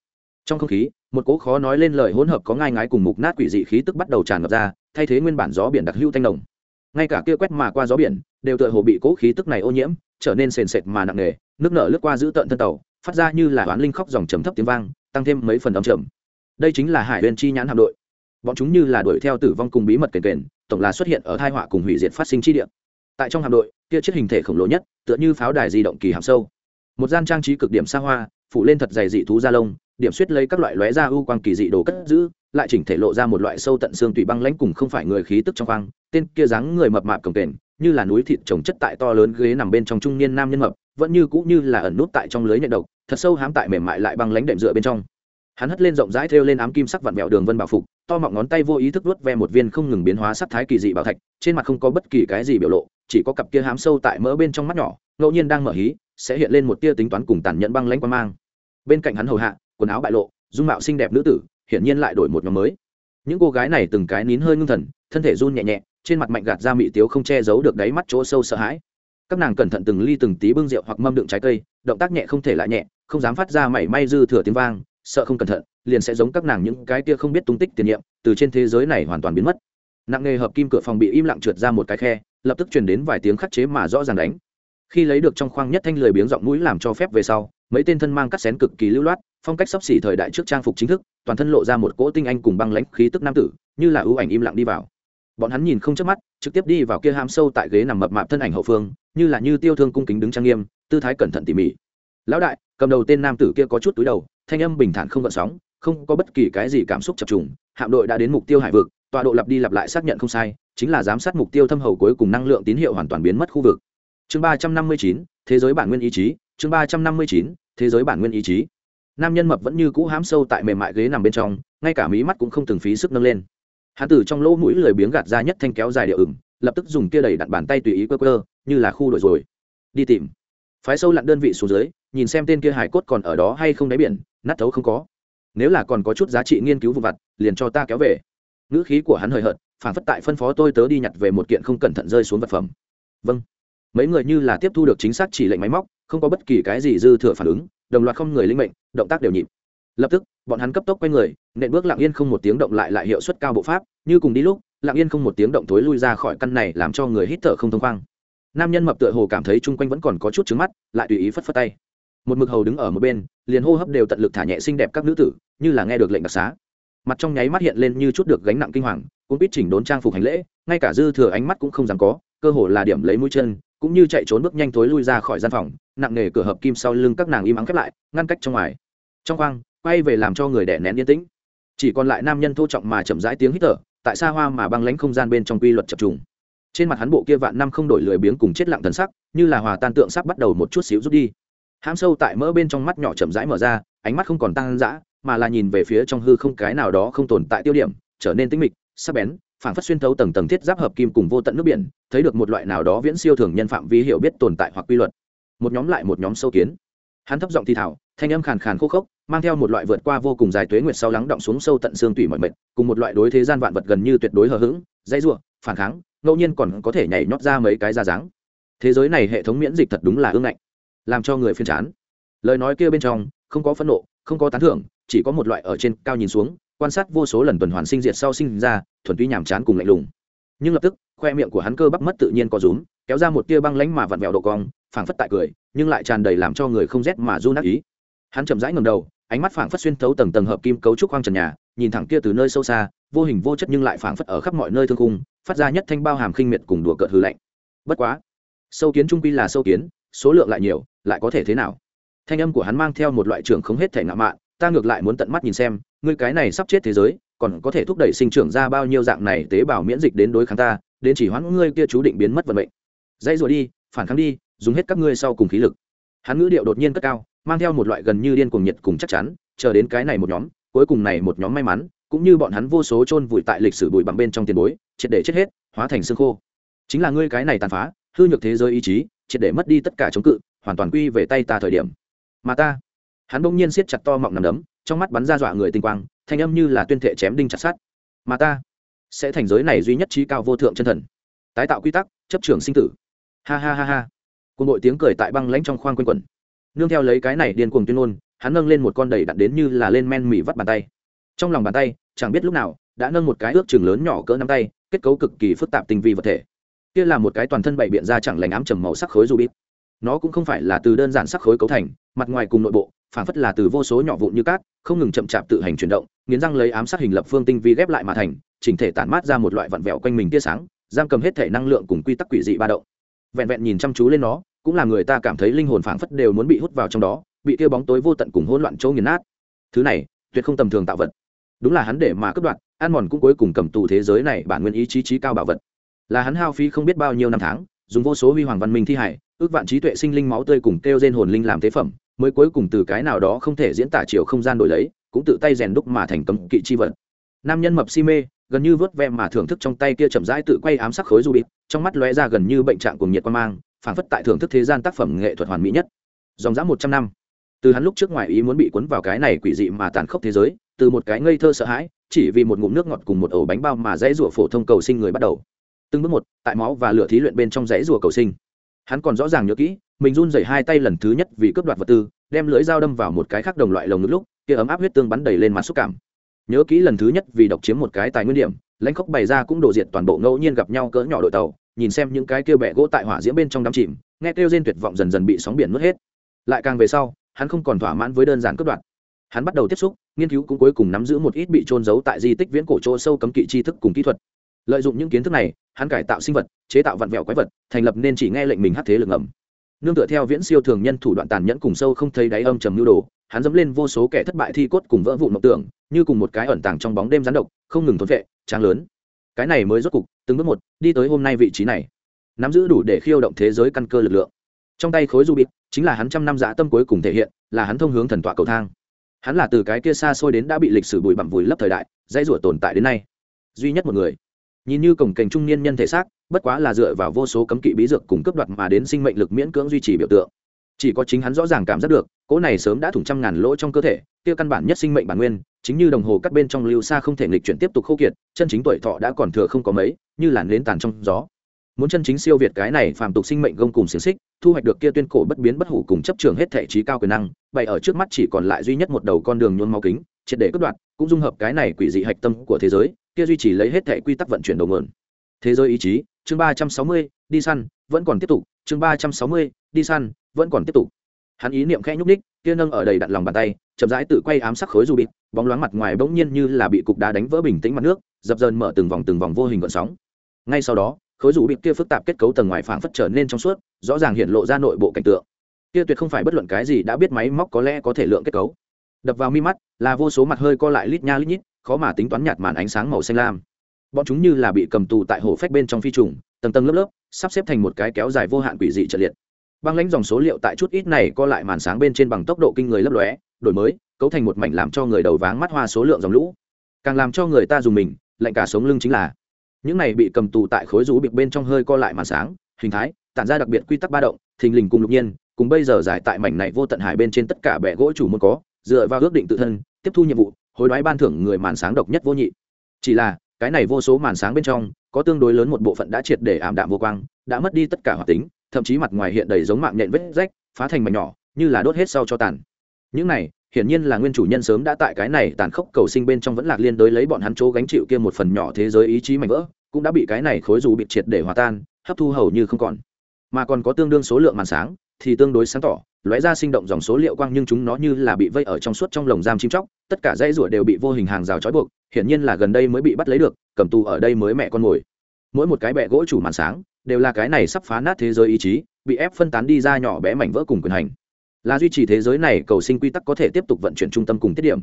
Trong không khí, một cỗ khó nói lên lời hỗn hợp có ngai ngái cùng mục nát quỷ dị khí tức bắt đầu tràn ngập ra, thay thế nguyên bản gió biển đặc hữu thanh đồng. Ngay cả kia quét mà qua gió biển, đều tựa hồ bị cỗ khí tức này ô nhiễm, trở nên sền sệt mà nặng nề, nước nở lướt qua giữ tận thân tàu, phát ra như là oán linh khóc dòng trầm thấp tiếng vang, tăng thêm mấy phần âm trầm. Đây chính là hải uyên chi nhãn hạm đội bọn chúng như là đuổi theo tử vong cùng bí mật kền kền, tổng là xuất hiện ở thai họa cùng hủy diệt phát sinh chi địa. Tại trong hạm đội, kia chiếc hình thể khổng lồ nhất, tựa như pháo đài di động kỳ hạm sâu. Một gian trang trí cực điểm xa hoa, phủ lên thật dày dị thú da lông, điểm suýt lấy các loại lóe da ưu quang kỳ dị đồ cất giữ, lại chỉnh thể lộ ra một loại sâu tận xương tùy băng lãnh cùng không phải người khí tức trong khoang, tên kia dáng người mập mạp cổng kềnh, như là núi thịt trồng chất tại to lớn ghế nằm bên trong trung niên nam nhân mập, vẫn như cũ như là ẩn nút tại trong lưới nhện độc, thật sâu hám tại mềm mại lại băng lãnh đệm dựa bên trong. Hắn hất lên rộng rãi thêu lên ám kim sắc vặn vẹo đường vân bảo phục to mọng ngón tay vô ý thức vuốt ve một viên không ngừng biến hóa sắc thái kỳ dị bảo thạch, trên mặt không có bất kỳ cái gì biểu lộ, chỉ có cặp kia hám sâu tại mỡ bên trong mắt nhỏ, ngẫu nhiên đang mở hí, sẽ hiện lên một tia tính toán cùng tàn nhẫn băng lãnh quan mang. Bên cạnh hắn hầu hạ, quần áo bại lộ, dung mạo xinh đẹp nữ tử, hiển nhiên lại đổi một nhóm mới. Những cô gái này từng cái nín hơi ngưng thần, thân thể run nhẹ nhẹ, trên mặt mạnh gạt ra mị tiếu không che giấu được đáy mắt chỗ sâu sợ hãi. Các nàng cẩn thận từng ly từng tí bưng rượu hoặc mâm đựng trái cây, động tác nhẹ không thể lại nhẹ, không dám phát ra mảy may dư thừa tiếng vang, sợ không cẩn thận liền sẽ giống các nàng những cái kia không biết tung tích tiền nhiệm, từ trên thế giới này hoàn toàn biến mất. Nặng nghề hợp kim cửa phòng bị im lặng trượt ra một cái khe, lập tức truyền đến vài tiếng khắc chế mà rõ ràng đánh. Khi lấy được trong khoang nhất thanh lười biếng giọng mũi làm cho phép về sau, mấy tên thân mang cắt xén cực kỳ lưu loát, phong cách sắp xỉ thời đại trước trang phục chính thức, toàn thân lộ ra một cỗ tinh anh cùng băng lãnh khí tức nam tử, như là ưu ảnh im lặng đi vào. Bọn hắn nhìn không chớp mắt, trực tiếp đi vào kia ham sâu tại ghế nằm mập mạp thân ảnh hậu phương, như là như tiêu thương cung kính đứng trang nghiêm, tư thái cẩn thận tỉ mỉ. Lão đại, cầm đầu tên nam tử kia có chút túi đầu, thanh âm bình thản không gợn sóng không có bất kỳ cái gì cảm xúc chập trùng, hạm đội đã đến mục tiêu hải vực, tọa độ lặp đi lặp lại xác nhận không sai, chính là giám sát mục tiêu thâm hầu cuối cùng năng lượng tín hiệu hoàn toàn biến mất khu vực. Chương ba trăm năm mươi chín, thế giới bản nguyên ý chí, chương ba trăm năm mươi chín, thế giới bản nguyên ý chí. Nam nhân mập vẫn như cũ hám sâu tại mềm mại ghế nằm bên trong, ngay cả mí mắt cũng không từng phí sức nâng lên. Hắn tử trong lỗ mũi lười biếng gạt ra nhất thanh kéo dài địa ửng, lập tức dùng kia đẩy đặt bàn tay tùy ý quơ quơ, như là khu đổi rồi. Đi tìm. Phái sâu lặn đơn vị xuống dưới, nhìn xem tên kia hải cốt còn ở đó hay không đáy biển, nát thấu không có nếu là còn có chút giá trị nghiên cứu vụ vặt, liền cho ta kéo về. Ngữ khí của hắn hời hợt, phản phất tại phân phó tôi tớ đi nhặt về một kiện không cẩn thận rơi xuống vật phẩm. Vâng. Mấy người như là tiếp thu được chính xác chỉ lệnh máy móc, không có bất kỳ cái gì dư thừa phản ứng, đồng loạt không người linh mệnh, động tác đều nhịp. Lập tức, bọn hắn cấp tốc quay người, nện bước lặng yên không một tiếng động lại lại hiệu suất cao bộ pháp, như cùng đi lúc, lặng yên không một tiếng động thối lui ra khỏi căn này làm cho người hít thở không thông khoang. Nam nhân mập tựa hồ cảm thấy chung quanh vẫn còn có chút trứng mắt, lại tùy ý phất phất tay một mực hầu đứng ở một bên, liền hô hấp đều tận lực thả nhẹ xinh đẹp các nữ tử, như là nghe được lệnh đặc xá. Mặt trong nháy mắt hiện lên như chút được gánh nặng kinh hoàng cũng biết chỉnh đốn trang phục hành lễ, ngay cả dư thừa ánh mắt cũng không dám có, cơ hồ là điểm lấy mũi chân, cũng như chạy trốn bước nhanh thối lui ra khỏi gian phòng, nặng nề cửa hợp kim sau lưng các nàng im ắng khép lại, ngăn cách trong ngoài. Trong khoang, quay về làm cho người đẻ nén yên tĩnh. Chỉ còn lại nam nhân thô trọng mà chậm rãi tiếng hít thở, tại xa hoa mà băng lánh không gian bên trong quy luật chập trùng. Trên mặt hắn bộ kia vạn năm không đổi lười biếng cùng chết lặng thần sắc, như là hòa tan tượng sắp bắt đầu một chút xíu rút đi hãm sâu tại mỡ bên trong mắt nhỏ chậm rãi mở ra, ánh mắt không còn tăng dã, mà là nhìn về phía trong hư không cái nào đó không tồn tại tiêu điểm, trở nên tinh mịch, sắc bén, phảng phất xuyên thấu tầng tầng thiết giáp hợp kim cùng vô tận nước biển, thấy được một loại nào đó viễn siêu thường nhân phạm vi hiểu biết tồn tại hoặc quy luật. Một nhóm lại một nhóm sâu kiến. Hắn thấp giọng thi thảo thanh âm khàn khàn khô khốc, mang theo một loại vượt qua vô cùng dài tuế nguyệt sau lắng động xuống sâu tận xương tủy mọi mệt, cùng một loại đối thế gian vạn vật gần như tuyệt đối hờ hững, dãy ruộng phản kháng, ngẫu nhiên còn có thể nhảy nhót ra mấy cái ra dáng. Thế giới này hệ thống miễn dịch thật đúng là ương ngạnh làm cho người phiên chán. Lời nói kia bên trong không có phẫn nộ không có tán thưởng chỉ có một loại ở trên cao nhìn xuống quan sát vô số lần tuần hoàn sinh diệt sau sinh ra thuần túy nhàm chán cùng lạnh lùng. Nhưng lập tức khoe miệng của hắn cơ bắp mất tự nhiên có rúm kéo ra một tia băng lánh mà vặn vẹo độ cong phảng phất tại cười nhưng lại tràn đầy làm cho người không rét mà run nát ý. Hắn chậm rãi ngầm đầu ánh mắt phảng phất xuyên thấu tầng tầng hợp kim cấu trúc khoang trần nhà nhìn thẳng kia từ nơi sâu xa vô hình vô chất nhưng lại phảng phất ở khắp mọi nơi thương khung, phát ra nhất thanh bao hàm khinh miệt cùng đùa cợt hư lạnh. Bất quá sâu kiến trung quy là sâu kiến số lượng lại nhiều lại có thể thế nào? Thanh âm của hắn mang theo một loại trưởng không hết thể ngạo mạn, ta ngược lại muốn tận mắt nhìn xem, ngươi cái này sắp chết thế giới, còn có thể thúc đẩy sinh trưởng ra bao nhiêu dạng này tế bào miễn dịch đến đối kháng ta, đến chỉ hoãn ngươi kia chú định biến mất vận mệnh. Dãy rồi đi, phản kháng đi, dùng hết các ngươi sau cùng khí lực. Hắn ngữ điệu đột nhiên cất cao, mang theo một loại gần như điên cuồng nhiệt cùng chắc chắn, chờ đến cái này một nhóm, cuối cùng này một nhóm may mắn, cũng như bọn hắn vô số chôn vùi tại lịch sử bụi bằng bên trong tiền bối, triệt để chết hết, hóa thành xương khô. Chính là ngươi cái này tàn phá, hư nhược thế giới ý chí, triệt để mất đi tất cả chống cự hoàn toàn quy về tay ta thời điểm. Mà ta, hắn bỗng nhiên siết chặt to mọng nằm đấm, trong mắt bắn ra dọa người tinh quang, thanh âm như là tuyên thệ chém đinh chặt sát mà ta, sẽ thành giới này duy nhất trí cao vô thượng chân thần, tái tạo quy tắc, chấp trường sinh tử. Ha ha ha ha. Cùng đội tiếng cười tại băng lãnh trong khoang quanh quẩn. Nương theo lấy cái này điên cuồng tuyên ngôn, hắn nâng lên một con đầy đặn đến như là lên men mì vắt bàn tay. Trong lòng bàn tay, chẳng biết lúc nào, đã nâng một cái ước chừng lớn nhỏ cỡ nắm tay, kết cấu cực kỳ phức tạp tinh vi vật thể. Kia là một cái toàn thân bảy biện ra chẳng lành ám trầm màu sắc khối rubik nó cũng không phải là từ đơn giản sắc khối cấu thành, mặt ngoài cùng nội bộ phản phất là từ vô số nhỏ vụn như cát, không ngừng chậm chạp tự hành chuyển động, nghiến răng lấy ám sát hình lập phương tinh vi ghép lại mà thành, chỉnh thể tản mát ra một loại vặn vẹo quanh mình tia sáng, giam cầm hết thể năng lượng cùng quy tắc quỷ dị ba động. Vẹn vẹn nhìn chăm chú lên nó, cũng là người ta cảm thấy linh hồn phảng phất đều muốn bị hút vào trong đó, bị tia bóng tối vô tận cùng hỗn loạn chỗ nghiền nát. Thứ này, tuyệt không tầm thường tạo vật. Đúng là hắn để mà cướp đoạt ăn mòn cũng cuối cùng cầm tù thế giới này bản nguyên ý chí trí cao bảo vật. Là hắn hao phí không biết bao nhiêu năm tháng, dùng vô số huy hoàng văn minh thi hải ước vạn trí tuệ sinh linh máu tươi cùng kêu gen hồn linh làm tế phẩm, mới cuối cùng từ cái nào đó không thể diễn tả chiều không gian đổi lấy, cũng tự tay rèn đúc mà thành cấm kỵ chi vật. Nam nhân mập si mê, gần như vớt ve mà thưởng thức trong tay kia chậm rãi tự quay ám sắc khối du bịt, trong mắt lóe ra gần như bệnh trạng cùng nhiệt quan mang, phảng phất tại thưởng thức thế gian tác phẩm nghệ thuật hoàn mỹ nhất. Dòng dã một trăm năm. Từ hắn lúc trước ngoài ý muốn bị cuốn vào cái này quỷ dị mà tàn khốc thế giới, từ một cái ngây thơ sợ hãi, chỉ vì một ngụm nước ngọt cùng một ổ bánh bao mà dãy rủa phổ thông cầu sinh người bắt đầu. Từng bước một, tại máu và lửa thí luyện bên trong dãy rủa cầu sinh hắn còn rõ ràng nhớ kỹ, mình run rẩy hai tay lần thứ nhất vì cướp đoạt vật tư, đem lưỡi dao đâm vào một cái khác đồng loại lồng ngực lúc, kia ấm áp huyết tương bắn đầy lên mặt xúc cảm. Nhớ kỹ lần thứ nhất vì độc chiếm một cái tài nguyên điểm, lãnh khốc bày ra cũng đổ diệt toàn bộ ngẫu nhiên gặp nhau cỡ nhỏ đội tàu, nhìn xem những cái kêu bẹ gỗ tại hỏa diễm bên trong đám chìm, nghe kêu rên tuyệt vọng dần dần bị sóng biển mất hết. Lại càng về sau, hắn không còn thỏa mãn với đơn giản cướp đoạt. Hắn bắt đầu tiếp xúc, nghiên cứu cũng cuối cùng nắm giữ một ít bị trôn giấu tại di tích viễn cổ chỗ sâu cấm kỵ tri thức cùng kỹ thuật. Lợi dụng những kiến thức này hắn cải tạo sinh vật, chế tạo vặn vẹo quái vật, thành lập nên chỉ nghe lệnh mình hát thế lực ngầm. Nương tựa theo viễn siêu thường nhân thủ đoạn tàn nhẫn cùng sâu không thấy đáy âm trầm nhu đồ, hắn dẫm lên vô số kẻ thất bại thi cốt cùng vỡ vụn mộng tưởng, như cùng một cái ẩn tàng trong bóng đêm rắn độc, không ngừng thốn vệ, trang lớn. Cái này mới rốt cục, từng bước một, đi tới hôm nay vị trí này. Nắm giữ đủ để khiêu động thế giới căn cơ lực lượng. Trong tay khối du bịt, chính là hắn trăm năm dã tâm cuối cùng thể hiện, là hắn thông hướng thần tọa cầu thang. Hắn là từ cái kia xa xôi đến đã bị lịch sử bụi bặm vùi lấp thời đại, dãy rủa tồn tại đến nay. Duy nhất một người nhìn như cổng cảnh trung niên nhân thể xác, bất quá là dựa vào vô số cấm kỵ bí dược cùng cấp đoạt mà đến sinh mệnh lực miễn cưỡng duy trì biểu tượng. Chỉ có chính hắn rõ ràng cảm giác được, cỗ này sớm đã thủng trăm ngàn lỗ trong cơ thể tiêu căn bản nhất sinh mệnh bản nguyên, chính như đồng hồ cắt bên trong lưu xa không thể nghịch chuyển tiếp tục khô kiệt, chân chính tuổi thọ đã còn thừa không có mấy, như làn nến tàn trong gió. Muốn chân chính siêu việt cái này phàm tục sinh mệnh gông cùng xiềng xích, thu hoạch được kia tuyên cổ bất biến bất hủ cùng chấp trường hết thể trí cao quyền năng bày ở trước mắt chỉ còn lại duy nhất một đầu con đường nhuôn máu kính, triệt để cất đoạn cũng dung hợp cái này quỷ dị hạch tâm của thế giới kia duy trì lấy hết thể quy tắc vận chuyển đầu nguồn. Thế giới ý chí chương ba trăm sáu mươi đi săn vẫn còn tiếp tục chương ba trăm sáu mươi đi săn vẫn còn tiếp tục. Hắn ý niệm khẽ nhúc nhích, kia nâng ở đầy đặn lòng bàn tay chậm rãi tự quay ám sắc khối du bịt bóng loáng mặt ngoài bỗng nhiên như là bị cục đá đánh vỡ bình tĩnh mặt nước dập dờn mở từng vòng từng vòng vô hình gợn sóng. Ngay sau đó khối rủ kia phức tạp kết cấu tầng ngoài phảng phất trở nên trong suốt rõ ràng hiện lộ ra nội bộ cảnh tượng. Kia tuyệt không phải bất luận cái gì đã biết máy móc có lẽ có thể lượng kết cấu. Đập vào mi mắt là vô số mặt hơi co lại lít nha lít nhít khó mà tính toán nhạt màn ánh sáng màu xanh lam. Bọn chúng như là bị cầm tù tại hồ phách bên trong phi trùng, tầng tầng lớp lớp, sắp xếp thành một cái kéo dài vô hạn quỷ dị trật liệt. Băng lãnh dòng số liệu tại chút ít này co lại màn sáng bên trên bằng tốc độ kinh người lấp lóe, đổi mới, cấu thành một mảnh làm cho người đầu váng mắt hoa số lượng dòng lũ. Càng làm cho người ta dùng mình, lạnh cả sống lưng chính là. Những này bị cầm tù tại khối rú bịp bên trong hơi co lại màn sáng, hình thái, tản ra đặc biệt quy tắc ba động, thình lình cùng lục nhiên, cùng bây giờ giải tại mảnh này vô tận hải bên trên tất cả bẻ gỗ chủ muốn có, dựa vào ước định tự thân, tiếp thu nhiệm vụ hối đoái ban thưởng người màn sáng độc nhất vô nhị. Chỉ là, cái này vô số màn sáng bên trong, có tương đối lớn một bộ phận đã triệt để ảm đạm vô quang, đã mất đi tất cả hoạt tính, thậm chí mặt ngoài hiện đầy giống mạng nhện vết rách, phá thành mảnh nhỏ, như là đốt hết sau cho tàn. Những này, hiển nhiên là nguyên chủ nhân sớm đã tại cái này tàn khốc cầu sinh bên trong vẫn lạc liên đối lấy bọn hắn chỗ gánh chịu kia một phần nhỏ thế giới ý chí mạnh vỡ, cũng đã bị cái này khối dù bị triệt để hòa tan, hấp thu hầu như không còn. Mà còn có tương đương số lượng màn sáng, thì tương đối sáng tỏ lóe ra sinh động dòng số liệu quang nhưng chúng nó như là bị vây ở trong suốt trong lồng giam chim chóc, tất cả dây rủa đều bị vô hình hàng rào trói buộc, hiển nhiên là gần đây mới bị bắt lấy được, cầm tù ở đây mới mẹ con mồi mỗi một cái bẹ gỗ chủ màn sáng, đều là cái này sắp phá nát thế giới ý chí, bị ép phân tán đi ra nhỏ bé mảnh vỡ cùng quyền hành. Là duy trì thế giới này, cầu sinh quy tắc có thể tiếp tục vận chuyển trung tâm cùng tiết điểm.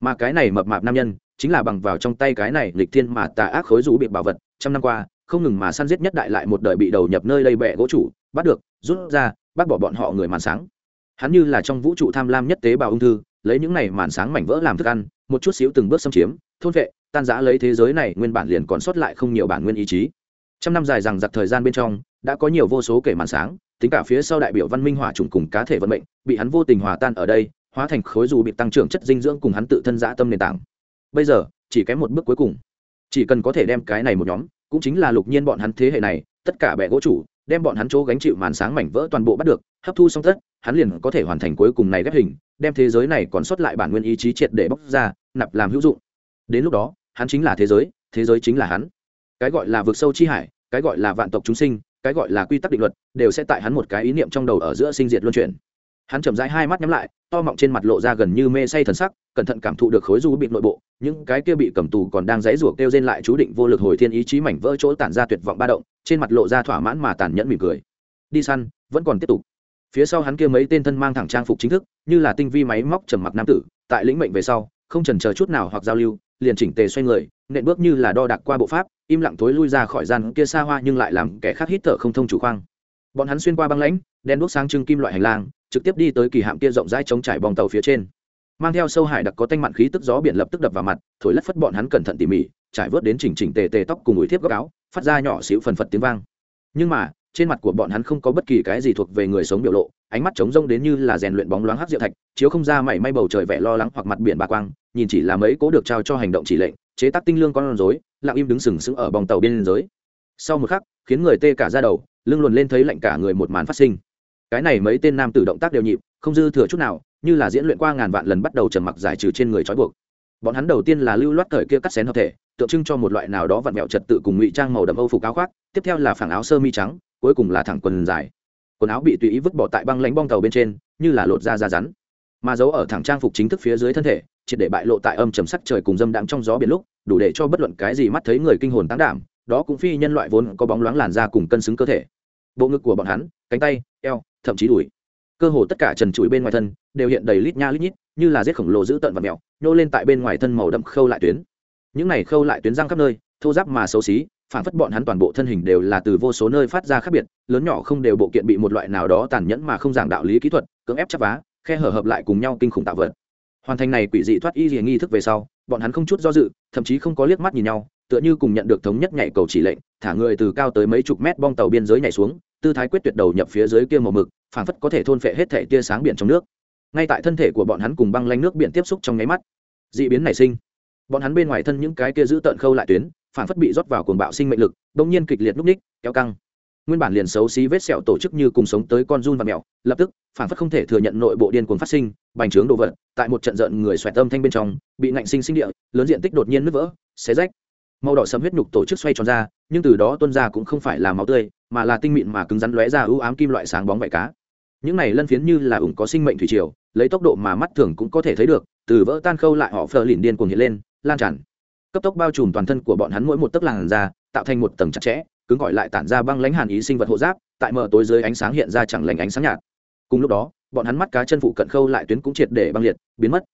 Mà cái này mập mạp nam nhân, chính là bằng vào trong tay cái này lịch thiên mà tà ác khối rũ bị bảo vật, trăm năm qua, không ngừng mà săn giết nhất đại lại một đời bị đầu nhập nơi đây bẹ gỗ chủ, bắt được, rút ra bắt bỏ bọn họ người màn sáng hắn như là trong vũ trụ tham lam nhất tế bào ung thư, lấy những này màn sáng mảnh vỡ làm thức ăn, một chút xíu từng bước xâm chiếm, thôn vệ, tan giã lấy thế giới này, nguyên bản liền còn sót lại không nhiều bản nguyên ý chí. Trăm năm dài rằng giặc thời gian bên trong, đã có nhiều vô số kể màn sáng, tính cả phía sau đại biểu văn minh hỏa trùng cùng cá thể vận mệnh, bị hắn vô tình hòa tan ở đây, hóa thành khối dù bị tăng trưởng chất dinh dưỡng cùng hắn tự thân dã tâm nền tảng. Bây giờ, chỉ kém một bước cuối cùng. Chỉ cần có thể đem cái này một nhóm, cũng chính là lục nhiên bọn hắn thế hệ này, tất cả bệ gỗ chủ, đem bọn hắn chỗ gánh chịu màn sáng mảnh vỡ toàn bộ bắt được, hấp thu xong tất hắn liền có thể hoàn thành cuối cùng này ghép hình, đem thế giới này còn sót lại bản nguyên ý chí triệt để bóc ra, nạp làm hữu dụng. Đến lúc đó, hắn chính là thế giới thế giới chính là hắn. Cái gọi là vực sâu chi hải, cái gọi là vạn tộc chúng sinh, cái gọi là quy tắc định luật, đều sẽ tại hắn một cái ý niệm trong đầu ở giữa sinh diệt luân chuyển. Hắn chậm rãi hai mắt nhắm lại, to mọng trên mặt lộ ra gần như mê say thần sắc, cẩn thận cảm thụ được khối du bị nội bộ, những cái kia bị cầm tù còn đang dãy rủa kêu trên lại chú định vô lực hồi thiên ý chí mảnh vỡ chỗ tản ra tuyệt vọng ba động, trên mặt lộ ra thỏa mãn mà tàn nhẫn mỉm cười. Đi săn, vẫn còn tiếp tục phía sau hắn kia mấy tên thân mang thẳng trang phục chính thức, như là tinh vi máy móc trầm mặc nam tử, tại lĩnh mệnh về sau, không trần chờ chút nào hoặc giao lưu, liền chỉnh tề xoay người, nện bước như là đo đạc qua bộ pháp, im lặng thối lui ra khỏi gian kia xa hoa nhưng lại làm kẻ khác hít thở không thông chủ khoang. Bọn hắn xuyên qua băng lãnh, đen đuốc sáng trưng kim loại hành lang, trực tiếp đi tới kỳ hạm kia rộng rãi chống trải bong tàu phía trên. Mang theo sâu hải đặc có tanh mặn khí tức gió biển lập tức đập vào mặt, thổi lất phất bọn hắn cẩn thận tỉ mỉ, trải vớt đến chỉnh chỉnh tề tề tóc cùng ủi thiếp góc áo, phát ra nhỏ xíu phần phật tiếng vang. Nhưng mà trên mặt của bọn hắn không có bất kỳ cái gì thuộc về người sống biểu lộ, ánh mắt trống rông đến như là rèn luyện bóng loáng hát diệu thạch, chiếu không ra mảy may bầu trời vẻ lo lắng hoặc mặt biển bà quang, nhìn chỉ là mấy cố được trao cho hành động chỉ lệnh, chế tác tinh lương con rối, lặng im đứng sừng sững ở bong tàu biên giới sau một khắc, khiến người tê cả ra đầu, lưng luồn lên thấy lạnh cả người một màn phát sinh. Cái này mấy tên nam tử động tác đều nhịp, không dư thừa chút nào, như là diễn luyện qua ngàn vạn lần bắt đầu trầm mặc giải trừ trên người trói buộc bọn hắn đầu tiên là lưu loát thời kia cắt xén hợp thể, tượng trưng cho một loại nào đó vặn vẹo trật tự cùng ngụy trang màu đậm âu phục áo khoác, tiếp theo là phẳng áo sơ mi trắng, cuối cùng là thẳng quần dài. Quần áo bị tùy ý vứt bỏ tại băng lánh bong tàu bên trên, như là lột da da rắn. Mà giấu ở thẳng trang phục chính thức phía dưới thân thể, triệt để bại lộ tại âm trầm sắc trời cùng dâm đạm trong gió biển lúc, đủ để cho bất luận cái gì mắt thấy người kinh hồn tán đảm, đó cũng phi nhân loại vốn có bóng loáng làn da cùng cân xứng cơ thể. Bộ ngực của bọn hắn, cánh tay, eo, thậm chí đùi. Cơ hồ tất cả trần trụi bên ngoài thân, đều hiện đầy lít nha lít nhít như là giết khổng lồ dữ tận và mèo, nhô lên tại bên ngoài thân màu đậm khâu lại tuyến. Những này khâu lại tuyến răng khắp nơi, thô giáp mà xấu xí phản phất bọn hắn toàn bộ thân hình đều là từ vô số nơi phát ra khác biệt, lớn nhỏ không đều bộ kiện bị một loại nào đó tàn nhẫn mà không giảng đạo lý kỹ thuật, cưỡng ép chắp vá, khe hở hợp lại cùng nhau kinh khủng tạo vật. Hoàn thành này quỷ dị thoát y gì nghi thức về sau, bọn hắn không chút do dự, thậm chí không có liếc mắt nhìn nhau, tựa như cùng nhận được thống nhất nhảy cầu chỉ lệnh, thả người từ cao tới mấy chục mét bong tàu biên giới nhảy xuống, tư thái quyết tuyệt đầu nhập phía dưới kia màu mực, phảng phất có thể thôn phệ hết thể tia sáng biển trong nước ngay tại thân thể của bọn hắn cùng băng lanh nước biển tiếp xúc trong nháy mắt d ị biến nảy sinh. Bọn hắn bên ngoài thân những cái kia giữ tợn khâu lại tuyến, phản phất bị rót vào cuồng bạo sinh mệnh lực, bỗng nhiên kịch liệt núp ních, kéo căng. Nguyên bản liền xấu xí vết sẹo tổ chức như cùng sống tới con run và mèo, lập tức, phản phất không thể thừa nhận nội bộ điên cuồng phát sinh, bành trướng đồ vật, tại một trận giận người xoẹt âm thanh bên trong, bị nạnh sinh sinh địa, lớn diện tích đột nhiên nứt vỡ, xé rách. Màu đỏ sẫm huyết nhục tổ chức xoay tròn ra, nhưng từ đó tuôn ra cũng không phải là máu tươi, mà là tinh mịn mà cứng rắn lóe ra ưu ám kim loại sáng bóng vảy cá những này lân phiến như là ủng có sinh mệnh thủy triều, lấy tốc độ mà mắt thường cũng có thể thấy được, từ vỡ tan khâu lại họ phờ lìn điên cuồng hiện lên, lan tràn. Cấp tốc bao trùm toàn thân của bọn hắn mỗi một tấc làn da, tạo thành một tầng chặt chẽ, cứng gọi lại tản ra băng lãnh hàn ý sinh vật hộ giáp, tại mở tối dưới ánh sáng hiện ra chẳng lành ánh sáng nhạt. Cùng lúc đó, bọn hắn mắt cá chân phụ cận khâu lại tuyến cũng triệt để băng liệt, biến mất.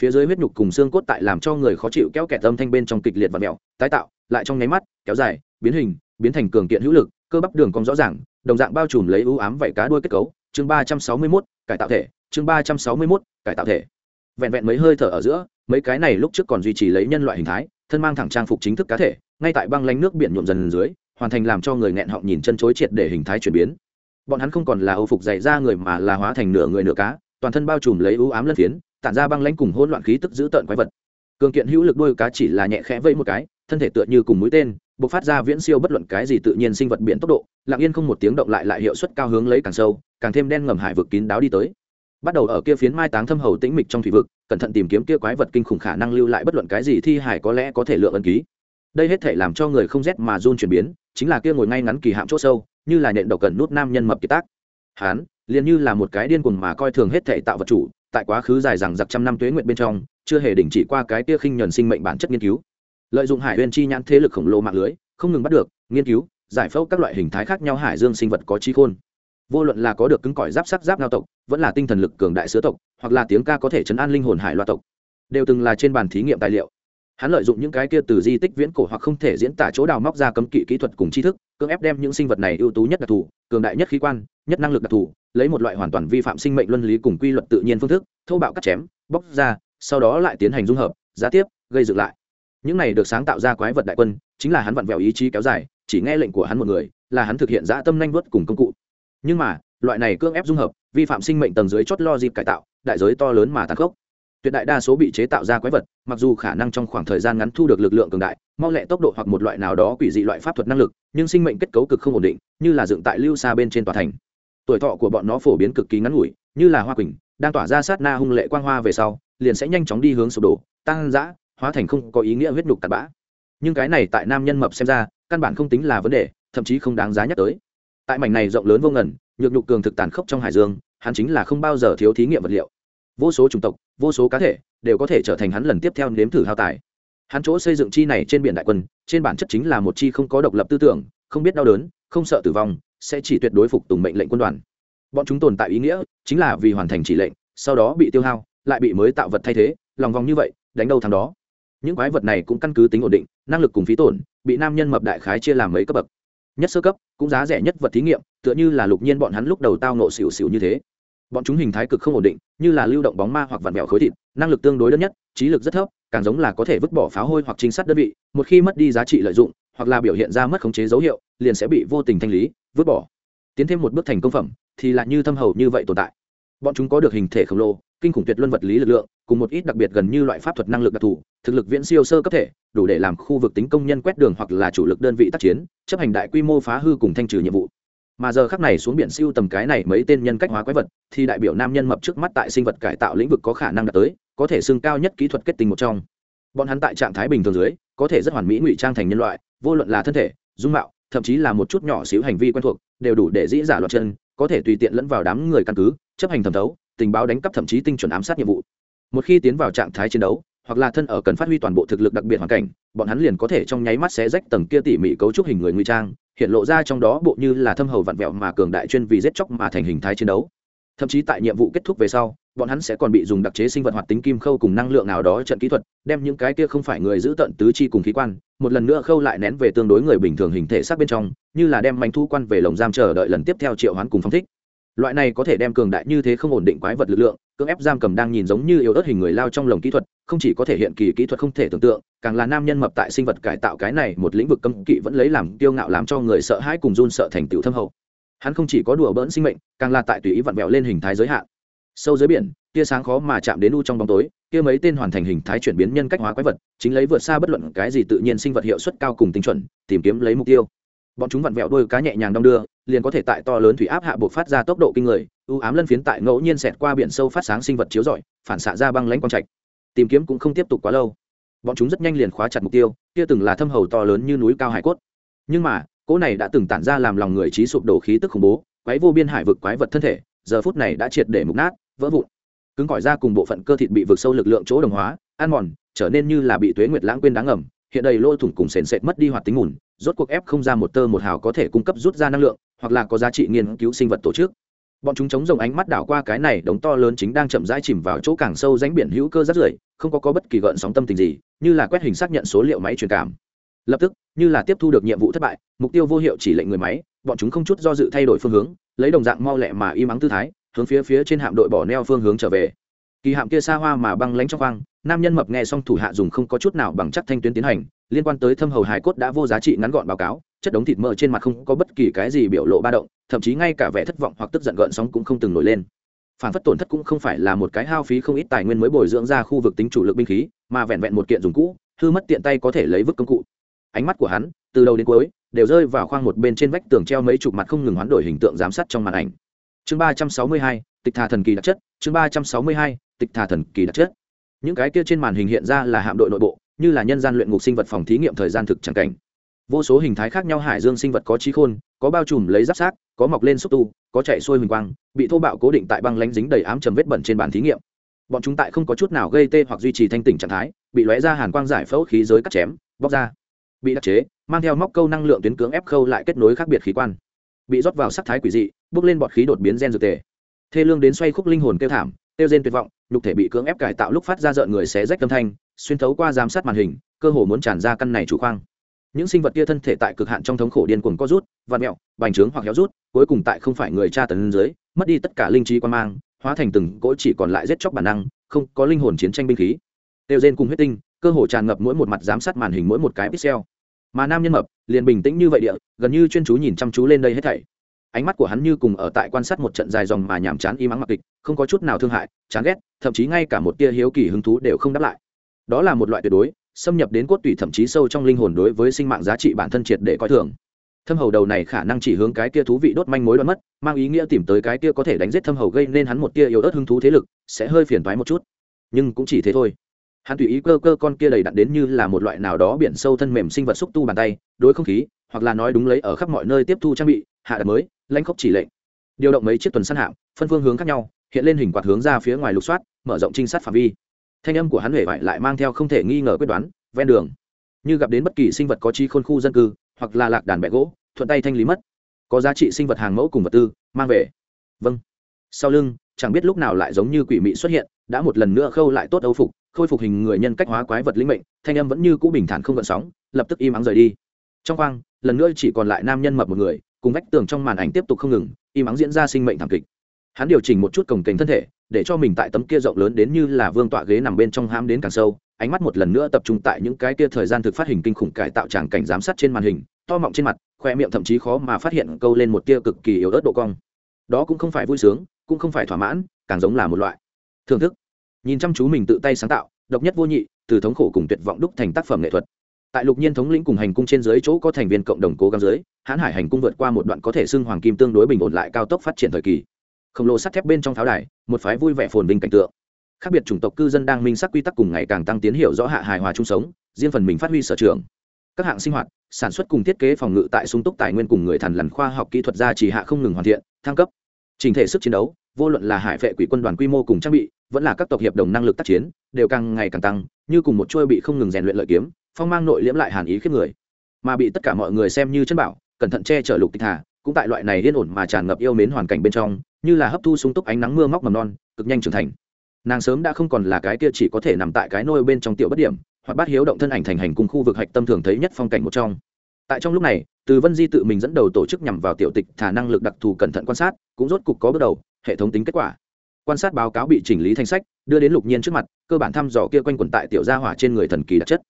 Phía dưới huyết nhục cùng xương cốt tại làm cho người khó chịu kéo kẹt âm thanh bên trong kịch liệt và mèo tái tạo, lại trong nháy mắt, kéo dài, biến hình, biến thành cường kiện hữu lực, cơ bắp đường cong rõ ràng, đồng dạng bao trùm lấy ưu ám vảy cá đuôi kết cấu chương ba trăm sáu mươi mốt, cải tạo thể, chương ba trăm sáu mươi mốt, cải tạo thể. Vẹn vẹn mấy hơi thở ở giữa, mấy cái này lúc trước còn duy trì lấy nhân loại hình thái, thân mang thẳng trang phục chính thức cá thể, ngay tại băng lánh nước biển nhuộm dần dưới, hoàn thành làm cho người nghẹn họng nhìn chân chối triệt để hình thái chuyển biến. Bọn hắn không còn là âu phục dày ra người mà là hóa thành nửa người nửa cá, toàn thân bao trùm lấy ưu ám lân phiến, tản ra băng lãnh cùng hỗn loạn khí tức giữ tợn quái vật. Cường kiện hữu lực đôi cá chỉ là nhẹ khẽ vẫy một cái, thân thể tựa như cùng mũi tên, bộc phát ra viễn siêu bất luận cái gì tự nhiên sinh vật biển tốc độ, lặng yên không một tiếng động lại lại hiệu suất cao hướng lấy càng sâu càng thêm đen ngầm hải vực kín đáo đi tới. Bắt đầu ở kia phiến mai táng thâm hầu tĩnh mịch trong thủy vực, cẩn thận tìm kiếm kia quái vật kinh khủng khả năng lưu lại bất luận cái gì thi hải có lẽ có thể lượng ân ký. Đây hết thể làm cho người không rét mà run chuyển biến, chính là kia ngồi ngay ngắn kỳ hạm chỗ sâu, như là nhện độc cần nút nam nhân mập kiệt tác. Hán, liền như là một cái điên cuồng mà coi thường hết thể tạo vật chủ, tại quá khứ dài rằng giặc trăm năm tuế nguyện bên trong, chưa hề đình chỉ qua cái kia khinh nhuần sinh mệnh bản chất nghiên cứu. Lợi dụng hải huyên chi nhãn thế lực khổng lồ mạng lưới, không ngừng bắt được, nghiên cứu, giải phẫu các loại hình thái khác nhau hải dương sinh vật có trí khôn vô luận là có được cứng cỏi giáp sắc giáp ngao tộc, vẫn là tinh thần lực cường đại sứ tộc, hoặc là tiếng ca có thể chấn an linh hồn hải loa tộc, đều từng là trên bàn thí nghiệm tài liệu. Hắn lợi dụng những cái kia từ di tích viễn cổ hoặc không thể diễn tả chỗ đào móc ra cấm kỵ kỹ thuật cùng tri thức, cưỡng ép đem những sinh vật này ưu tú nhất đặc thù, cường đại nhất khí quan, nhất năng lực đặc thù, lấy một loại hoàn toàn vi phạm sinh mệnh luân lý cùng quy luật tự nhiên phương thức, thô bạo cắt chém, bóc ra, sau đó lại tiến hành dung hợp giá tiếp, gây dựng lại. Những này được sáng tạo ra quái vật đại quân, chính là hắn vặn vẹo ý chí kéo dài, chỉ nghe lệnh của hắn một người, là hắn thực hiện dã tâm nhanh vớt cùng công cụ nhưng mà, loại này cưỡng ép dung hợp, vi phạm sinh mệnh tầng dưới chót lo dịp cải tạo, đại giới to lớn mà tàn khốc. Tuyệt đại đa số bị chế tạo ra quái vật, mặc dù khả năng trong khoảng thời gian ngắn thu được lực lượng cường đại, mau lẹ tốc độ hoặc một loại nào đó quỷ dị loại pháp thuật năng lực, nhưng sinh mệnh kết cấu cực không ổn định, như là dựng tại lưu xa bên trên tòa thành. Tuổi thọ của bọn nó phổ biến cực kỳ ngắn ngủi, như là hoa quỳnh, đang tỏa ra sát na hung lệ quang hoa về sau, liền sẽ nhanh chóng đi hướng sụp đổ, tăng dã, hóa thành không có ý nghĩa huyết nhục tạt bã. Nhưng cái này tại nam nhân mập xem ra, căn bản không tính là vấn đề, thậm chí không đáng giá nhắc tới tại mảnh này rộng lớn vô ngần, nhược nhục cường thực tàn khốc trong hải dương, hắn chính là không bao giờ thiếu thí nghiệm vật liệu. Vô số chủng tộc, vô số cá thể đều có thể trở thành hắn lần tiếp theo nếm thử hao tài. Hắn chỗ xây dựng chi này trên biển đại quân, trên bản chất chính là một chi không có độc lập tư tưởng, không biết đau đớn, không sợ tử vong, sẽ chỉ tuyệt đối phục tùng mệnh lệnh quân đoàn. Bọn chúng tồn tại ý nghĩa chính là vì hoàn thành chỉ lệnh, sau đó bị tiêu hao, lại bị mới tạo vật thay thế, lòng vòng như vậy, đánh đâu thằng đó. Những quái vật này cũng căn cứ tính ổn định, năng lực cùng phí tổn, bị nam nhân mập đại khái chia làm mấy cấp bậc nhất sơ cấp, cũng giá rẻ nhất vật thí nghiệm, tựa như là lục nhiên bọn hắn lúc đầu tao nộ xỉu xỉu như thế. Bọn chúng hình thái cực không ổn định, như là lưu động bóng ma hoặc vặn vẹo khối thịt, năng lực tương đối đơn nhất, trí lực rất thấp, càng giống là có thể vứt bỏ pháo hôi hoặc trinh sát đơn vị, một khi mất đi giá trị lợi dụng, hoặc là biểu hiện ra mất khống chế dấu hiệu, liền sẽ bị vô tình thanh lý, vứt bỏ. Tiến thêm một bước thành công phẩm, thì là như thâm hầu như vậy tồn tại bọn chúng có được hình thể khổng lồ, kinh khủng tuyệt luân vật lý lực lượng, cùng một ít đặc biệt gần như loại pháp thuật năng lực đặc thù, thực lực viễn siêu sơ cấp thể, đủ để làm khu vực tính công nhân quét đường hoặc là chủ lực đơn vị tác chiến, chấp hành đại quy mô phá hư cùng thanh trừ nhiệm vụ. Mà giờ khắc này xuống biển siêu tầm cái này mấy tên nhân cách hóa quái vật, thì đại biểu nam nhân mập trước mắt tại sinh vật cải tạo lĩnh vực có khả năng đạt tới, có thể xưng cao nhất kỹ thuật kết tinh một trong. Bọn hắn tại trạng thái bình thường dưới, có thể rất hoàn mỹ ngụy trang thành nhân loại, vô luận là thân thể, dung mạo, thậm chí là một chút nhỏ xíu hành vi quen thuộc, đều đủ để dĩ giả loạt chân, có thể tùy tiện lẫn vào đám người căn cứ chấp hành thẩm thấu, tình báo đánh cắp thậm chí tinh chuẩn ám sát nhiệm vụ. Một khi tiến vào trạng thái chiến đấu, hoặc là thân ở cần phát huy toàn bộ thực lực đặc biệt hoàn cảnh, bọn hắn liền có thể trong nháy mắt xé rách tầng kia tỉ mỉ cấu trúc hình người nguy trang, hiện lộ ra trong đó bộ như là thâm hầu vặn vẹo mà cường đại chuyên vì giết chóc mà thành hình thái chiến đấu. Thậm chí tại nhiệm vụ kết thúc về sau, bọn hắn sẽ còn bị dùng đặc chế sinh vật hoạt tính kim khâu cùng năng lượng nào đó trận kỹ thuật, đem những cái kia không phải người giữ tận tứ chi cùng khí quan, một lần nữa khâu lại nén về tương đối người bình thường hình thể xác bên trong, như là đem manh thu quan về lồng giam chờ đợi lần tiếp theo triệu hoán cùng phong thích loại này có thể đem cường đại như thế không ổn định quái vật lực lượng, cưỡng ép giam cầm đang nhìn giống như yếu ớt hình người lao trong lồng kỹ thuật, không chỉ có thể hiện kỳ kỹ thuật không thể tưởng tượng, càng là nam nhân mập tại sinh vật cải tạo cái này một lĩnh vực cấm kỵ vẫn lấy làm kiêu ngạo làm cho người sợ hãi cùng run sợ thành tựu thâm hậu. Hắn không chỉ có đùa bỡn sinh mệnh, càng là tại tùy ý vặn vẹo lên hình thái giới hạn. Sâu dưới biển, tia sáng khó mà chạm đến u trong bóng tối, kia mấy tên hoàn thành hình thái chuyển biến nhân cách hóa quái vật, chính lấy vượt xa bất luận cái gì tự nhiên sinh vật hiệu suất cao cùng tinh chuẩn, tìm kiếm lấy mục tiêu. Bọn chúng vặn vẹo đôi cá nhẹ nhàng đong đưa liền có thể tại to lớn thủy áp hạ buộc phát ra tốc độ kinh người, u ám lân phiến tại ngẫu nhiên xẹt qua biển sâu phát sáng sinh vật chiếu rọi, phản xạ ra băng lãnh quang trạch. Tìm kiếm cũng không tiếp tục quá lâu. Bọn chúng rất nhanh liền khóa chặt mục tiêu, kia từng là thâm hầu to lớn như núi cao hải cốt. Nhưng mà, cỗ này đã từng tản ra làm lòng người trí sụp đổ khí tức khủng bố quái vô biên hải vực quái vật thân thể, giờ phút này đã triệt để mục nát, vỡ vụn. Cứng cỏi ra cùng bộ phận cơ thịt bị vực sâu lực lượng chỗ đồng hóa, ăn mòn, trở nên như là bị tuế nguyệt lãng quên đáng ngầm, hiện đầy lỗ thủng cùng sền sệt mất đi hoạt tính mùn rốt cuộc ép không ra một tơ một hào có thể cung cấp rút ra năng lượng hoặc là có giá trị nghiên cứu sinh vật tổ chức. Bọn chúng chống rồng ánh mắt đảo qua cái này đống to lớn chính đang chậm rãi chìm vào chỗ càng sâu rãnh biển hữu cơ rất rưởi không có, có bất kỳ gợn sóng tâm tình gì như là quét hình xác nhận số liệu máy truyền cảm. Lập tức như là tiếp thu được nhiệm vụ thất bại mục tiêu vô hiệu chỉ lệnh người máy bọn chúng không chút do dự thay đổi phương hướng lấy đồng dạng mau lẹ mà im ắng tư thái hướng phía phía trên hạm đội bỏ neo phương hướng trở về. Kỳ hạm kia xa hoa mà băng lánh trong khoang nam nhân mập nghe xong thủ hạ dùng không có chút nào bằng chắc thanh tuyến tiến hành liên quan tới thâm hầu hải cốt đã vô giá trị ngắn gọn báo cáo, chất đống thịt mỡ trên mặt không có bất kỳ cái gì biểu lộ ba động, thậm chí ngay cả vẻ thất vọng hoặc tức giận gợn sóng cũng không từng nổi lên. Phản phất tổn thất cũng không phải là một cái hao phí không ít tài nguyên mới bồi dưỡng ra khu vực tính chủ lực binh khí, mà vẹn vẹn một kiện dùng cũ, hư mất tiện tay có thể lấy vứt công cụ. Ánh mắt của hắn, từ đầu đến cuối, đều rơi vào khoang một bên trên vách tường treo mấy chục mặt không ngừng hoán đổi hình tượng giám sát trong màn ảnh. Chương ba trăm sáu mươi hai, tịch thà thần kỳ đặc chất, chương ba trăm sáu mươi hai, tịch thà thần kỳ đặc chất. Những cái kia trên màn hình hiện ra là hạm đội nội bộ như là nhân gian luyện ngục sinh vật phòng thí nghiệm thời gian thực chẳng cảnh. Vô số hình thái khác nhau hải dương sinh vật có trí khôn, có bao trùm lấy giáp sát, có mọc lên xúc tu, có chạy xuôi huỳnh quang, bị thô bạo cố định tại băng lánh dính đầy ám trầm vết bẩn trên bàn thí nghiệm. Bọn chúng tại không có chút nào gây tê hoặc duy trì thanh tỉnh trạng thái, bị lóe ra hàn quang giải phẫu khí giới cắt chém, bóc ra, bị đặc chế, mang theo móc câu năng lượng tuyến cưỡng ép khâu lại kết nối khác biệt khí quan. Bị rót vào sắc thái quỷ dị, bước lên bọt khí đột biến gen dược tề. Thê lương đến xoay khúc linh hồn kêu thảm, kêu gen tuyệt vọng nhục thể bị cưỡng ép cải tạo lúc phát ra rợn người xé rách âm thanh, xuyên thấu qua giám sát màn hình, cơ hồ muốn tràn ra căn này chủ khoang. Những sinh vật kia thân thể tại cực hạn trong thống khổ điên cuồng co rút vạt mẹo, bành trướng hoặc héo rút, cuối cùng tại không phải người cha tấn dưới, mất đi tất cả linh trí quan mang, hóa thành từng cỗ chỉ còn lại giết chóc bản năng, không có linh hồn chiến tranh binh khí. Đều rên cùng huyết tinh, cơ hồ tràn ngập mỗi một mặt giám sát màn hình mỗi một cái pixel. Mà nam nhân mập, liền bình tĩnh như vậy địa, gần như chuyên chú nhìn chăm chú lên đây hết thảy ánh mắt của hắn như cùng ở tại quan sát một trận dài dòng mà nhàm chán y mắng mặc kịch, không có chút nào thương hại, chán ghét, thậm chí ngay cả một tia hiếu kỳ hứng thú đều không đáp lại. Đó là một loại tuyệt đối, xâm nhập đến cốt tủy thậm chí sâu trong linh hồn đối với sinh mạng giá trị bản thân triệt để coi thường. Thâm hầu đầu này khả năng chỉ hướng cái kia thú vị đốt manh mối đoán mất, mang ý nghĩa tìm tới cái kia có thể đánh giết thâm hầu gây nên hắn một tia yếu ớt hứng thú thế lực, sẽ hơi phiền toái một chút. Nhưng cũng chỉ thế thôi. Hắn tùy ý cơ cơ con kia đầy đặn đến như là một loại nào đó biển sâu thân mềm sinh vật xúc tu bàn tay, đối không khí, hoặc là nói đúng lấy ở khắp mọi nơi tiếp thu trang bị, hạ đặt mới lãnh khốc chỉ lệnh. Điều động mấy chiếc tuần săn hạm, phân phương hướng khác nhau, hiện lên hình quạt hướng ra phía ngoài lục soát, mở rộng trinh sát phạm vi. Thanh âm của hắn huệ vải lại mang theo không thể nghi ngờ quyết đoán, ven đường. Như gặp đến bất kỳ sinh vật có chi khôn khu dân cư, hoặc là lạc đàn bẹ gỗ, thuận tay thanh lý mất. Có giá trị sinh vật hàng mẫu cùng vật tư, mang về. Vâng. Sau lưng, chẳng biết lúc nào lại giống như quỷ mị xuất hiện, đã một lần nữa khâu lại tốt âu phục, khôi phục hình người nhân cách hóa quái vật linh mệnh, thanh âm vẫn như cũ bình thản không gợn sóng, lập tức im ắng rời đi. Trong khoang, lần nữa chỉ còn lại nam nhân mập một người cùng vách tường trong màn ảnh tiếp tục không ngừng im ắng diễn ra sinh mệnh thảm kịch. Hắn điều chỉnh một chút cồng kềnh thân thể, để cho mình tại tấm kia rộng lớn đến như là vương tọa ghế nằm bên trong hãm đến càng sâu, ánh mắt một lần nữa tập trung tại những cái kia thời gian thực phát hình kinh khủng cải tạo tràng cảnh giám sát trên màn hình, to mọng trên mặt, khoe miệng thậm chí khó mà phát hiện câu lên một tia cực kỳ yếu ớt độ cong. Đó cũng không phải vui sướng, cũng không phải thỏa mãn, càng giống là một loại thưởng thức. Nhìn chăm chú mình tự tay sáng tạo, độc nhất vô nhị, từ thống khổ cùng tuyệt vọng đúc thành tác phẩm nghệ thuật tại lục nhiên thống lĩnh cùng hành cung trên dưới chỗ có thành viên cộng đồng cố gắng dưới, hãn hải hành cung vượt qua một đoạn có thể xưng hoàng kim tương đối bình ổn lại cao tốc phát triển thời kỳ. Khổng lồ sắt thép bên trong pháo đài, một phái vui vẻ phồn vinh cảnh tượng. Khác biệt chủng tộc cư dân đang minh sắc quy tắc cùng ngày càng tăng tiến hiểu rõ hạ hài hòa chung sống, riêng phần mình phát huy sở trường. Các hạng sinh hoạt, sản xuất cùng thiết kế phòng ngự tại sung túc tài nguyên cùng người thần lằn khoa học kỹ thuật gia chỉ hạ không ngừng hoàn thiện, thăng cấp. Trình thể sức chiến đấu, vô luận là hải vệ quỷ quân đoàn quy mô cùng trang bị, vẫn là các tộc hiệp đồng năng lực tác chiến, đều càng ngày càng tăng, như cùng một chuôi bị không ngừng rèn luyện lợi kiếm phong mang nội liễm lại hàn ý khiếp người. Mà bị tất cả mọi người xem như chân bảo, cẩn thận che chở lục tịch thả cũng tại loại này yên ổn mà tràn ngập yêu mến hoàn cảnh bên trong, như là hấp thu sung túc ánh nắng mưa móc mầm non, cực nhanh trưởng thành. Nàng sớm đã không còn là cái kia chỉ có thể nằm tại cái nôi bên trong tiểu bất điểm, hoặc bát hiếu động thân ảnh thành hành cùng khu vực hạch tâm thường thấy nhất phong cảnh một trong. Tại trong lúc này, từ vân di tự mình dẫn đầu tổ chức nhằm vào tiểu tịch thả năng lực đặc thù cẩn thận quan sát, cũng rốt cục có bước đầu, hệ thống tính kết quả. Quan sát báo cáo bị chỉnh lý thành sách, đưa đến lục nhiên trước mặt, cơ bản thăm dò kia quanh quẩn tại tiểu gia hỏa trên người thần kỳ đặc chất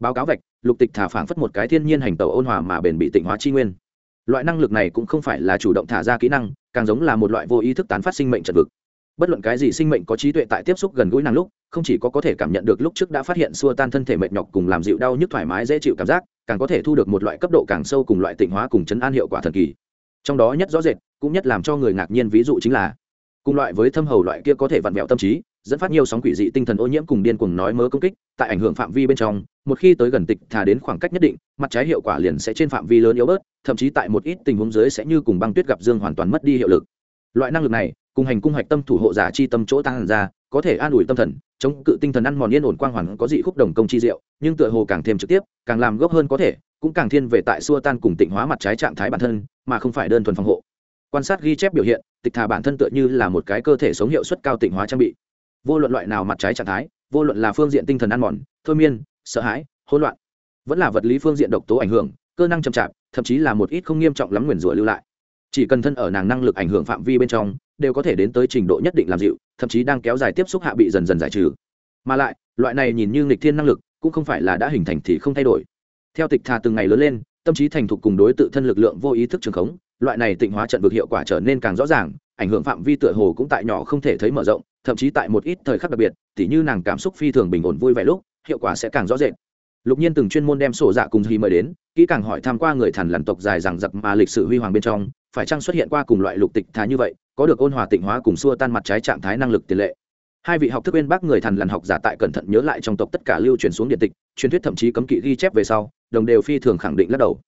báo cáo vạch, lục tịch thả phảng phất một cái thiên nhiên hành tẩu ôn hòa mà bền bị tịnh hóa chi nguyên. Loại năng lực này cũng không phải là chủ động thả ra kỹ năng, càng giống là một loại vô ý thức tán phát sinh mệnh trận vực. Bất luận cái gì sinh mệnh có trí tuệ tại tiếp xúc gần gũi năng lúc, không chỉ có có thể cảm nhận được lúc trước đã phát hiện xua tan thân thể mệt nhọc cùng làm dịu đau nhức thoải mái dễ chịu cảm giác, càng có thể thu được một loại cấp độ càng sâu cùng loại tịnh hóa cùng chấn an hiệu quả thần kỳ. Trong đó nhất rõ rệt, cũng nhất làm cho người ngạc nhiên ví dụ chính là, cùng loại với thâm hầu loại kia có thể vặn vẹo tâm trí dẫn phát nhiều sóng quỷ dị tinh thần ô nhiễm cùng điên cuồng nói mớ công kích, tại ảnh hưởng phạm vi bên trong, một khi tới gần tịch thả đến khoảng cách nhất định, mặt trái hiệu quả liền sẽ trên phạm vi lớn yếu bớt, thậm chí tại một ít tình huống dưới sẽ như cùng băng tuyết gặp dương hoàn toàn mất đi hiệu lực. Loại năng lực này, cùng hành cung hạch tâm thủ hộ giả chi tâm chỗ tăng ra, có thể an ủi tâm thần, chống cự tinh thần ăn mòn yên ổn quang hoàn có dị khúc đồng công chi diệu, nhưng tựa hồ càng thêm trực tiếp, càng làm gốc hơn có thể, cũng càng thiên về tại xua tan cùng tịnh hóa mặt trái trạng thái bản thân, mà không phải đơn thuần phòng hộ. Quan sát ghi chép biểu hiện, tịch thà bản thân tựa như là một cái cơ thể sống hiệu suất cao tịnh hóa trang bị vô luận loại nào mặt trái trạng thái, vô luận là phương diện tinh thần ăn mòn, thôi miên, sợ hãi, hỗn loạn, vẫn là vật lý phương diện độc tố ảnh hưởng, cơ năng chậm chạp, thậm chí là một ít không nghiêm trọng lắm nguyền rủa lưu lại. Chỉ cần thân ở nàng năng lực ảnh hưởng phạm vi bên trong, đều có thể đến tới trình độ nhất định làm dịu, thậm chí đang kéo dài tiếp xúc hạ bị dần dần giải trừ. Mà lại, loại này nhìn như nghịch thiên năng lực, cũng không phải là đã hình thành thì không thay đổi. Theo tịch thà từng ngày lớn lên, tâm trí thành thục cùng đối tự thân lực lượng vô ý thức trường khống, loại này tịnh hóa trận vực hiệu quả trở nên càng rõ ràng, ảnh hưởng phạm vi tựa hồ cũng tại nhỏ không thể thấy mở rộng thậm chí tại một ít thời khắc đặc biệt, tỉ như nàng cảm xúc phi thường bình ổn vui vẻ lúc, hiệu quả sẽ càng rõ rệt. Lục nhiên từng chuyên môn đem sổ dạ cùng hì mời đến, kỹ càng hỏi tham qua người thần lằn tộc dài rằng giặc mà lịch sử huy hoàng bên trong, phải chăng xuất hiện qua cùng loại lục tịch thá như vậy, có được ôn hòa tịnh hóa cùng xua tan mặt trái trạng thái năng lực tiền lệ. Hai vị học thức bên bác người thần lằn học giả tại cẩn thận nhớ lại trong tộc tất cả lưu truyền xuống điện tịch, truyền thuyết thậm chí cấm kỵ ghi chép về sau, đồng đều phi thường khẳng định lắc đầu.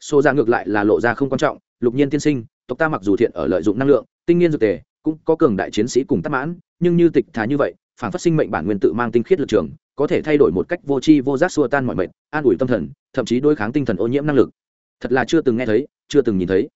Xô ra dạ ngược lại là lộ ra không quan trọng, lục nhiên tiên sinh, tộc ta mặc dù thiện ở lợi dụng năng lượng, tinh nhiên dược tề cũng có cường đại chiến sĩ cùng tắc mãn, nhưng như tịch thá như vậy, phản phát sinh mệnh bản nguyên tự mang tinh khiết lực trường, có thể thay đổi một cách vô tri vô giác xua tan mọi mệnh, an ủi tâm thần, thậm chí đối kháng tinh thần ô nhiễm năng lực. Thật là chưa từng nghe thấy, chưa từng nhìn thấy.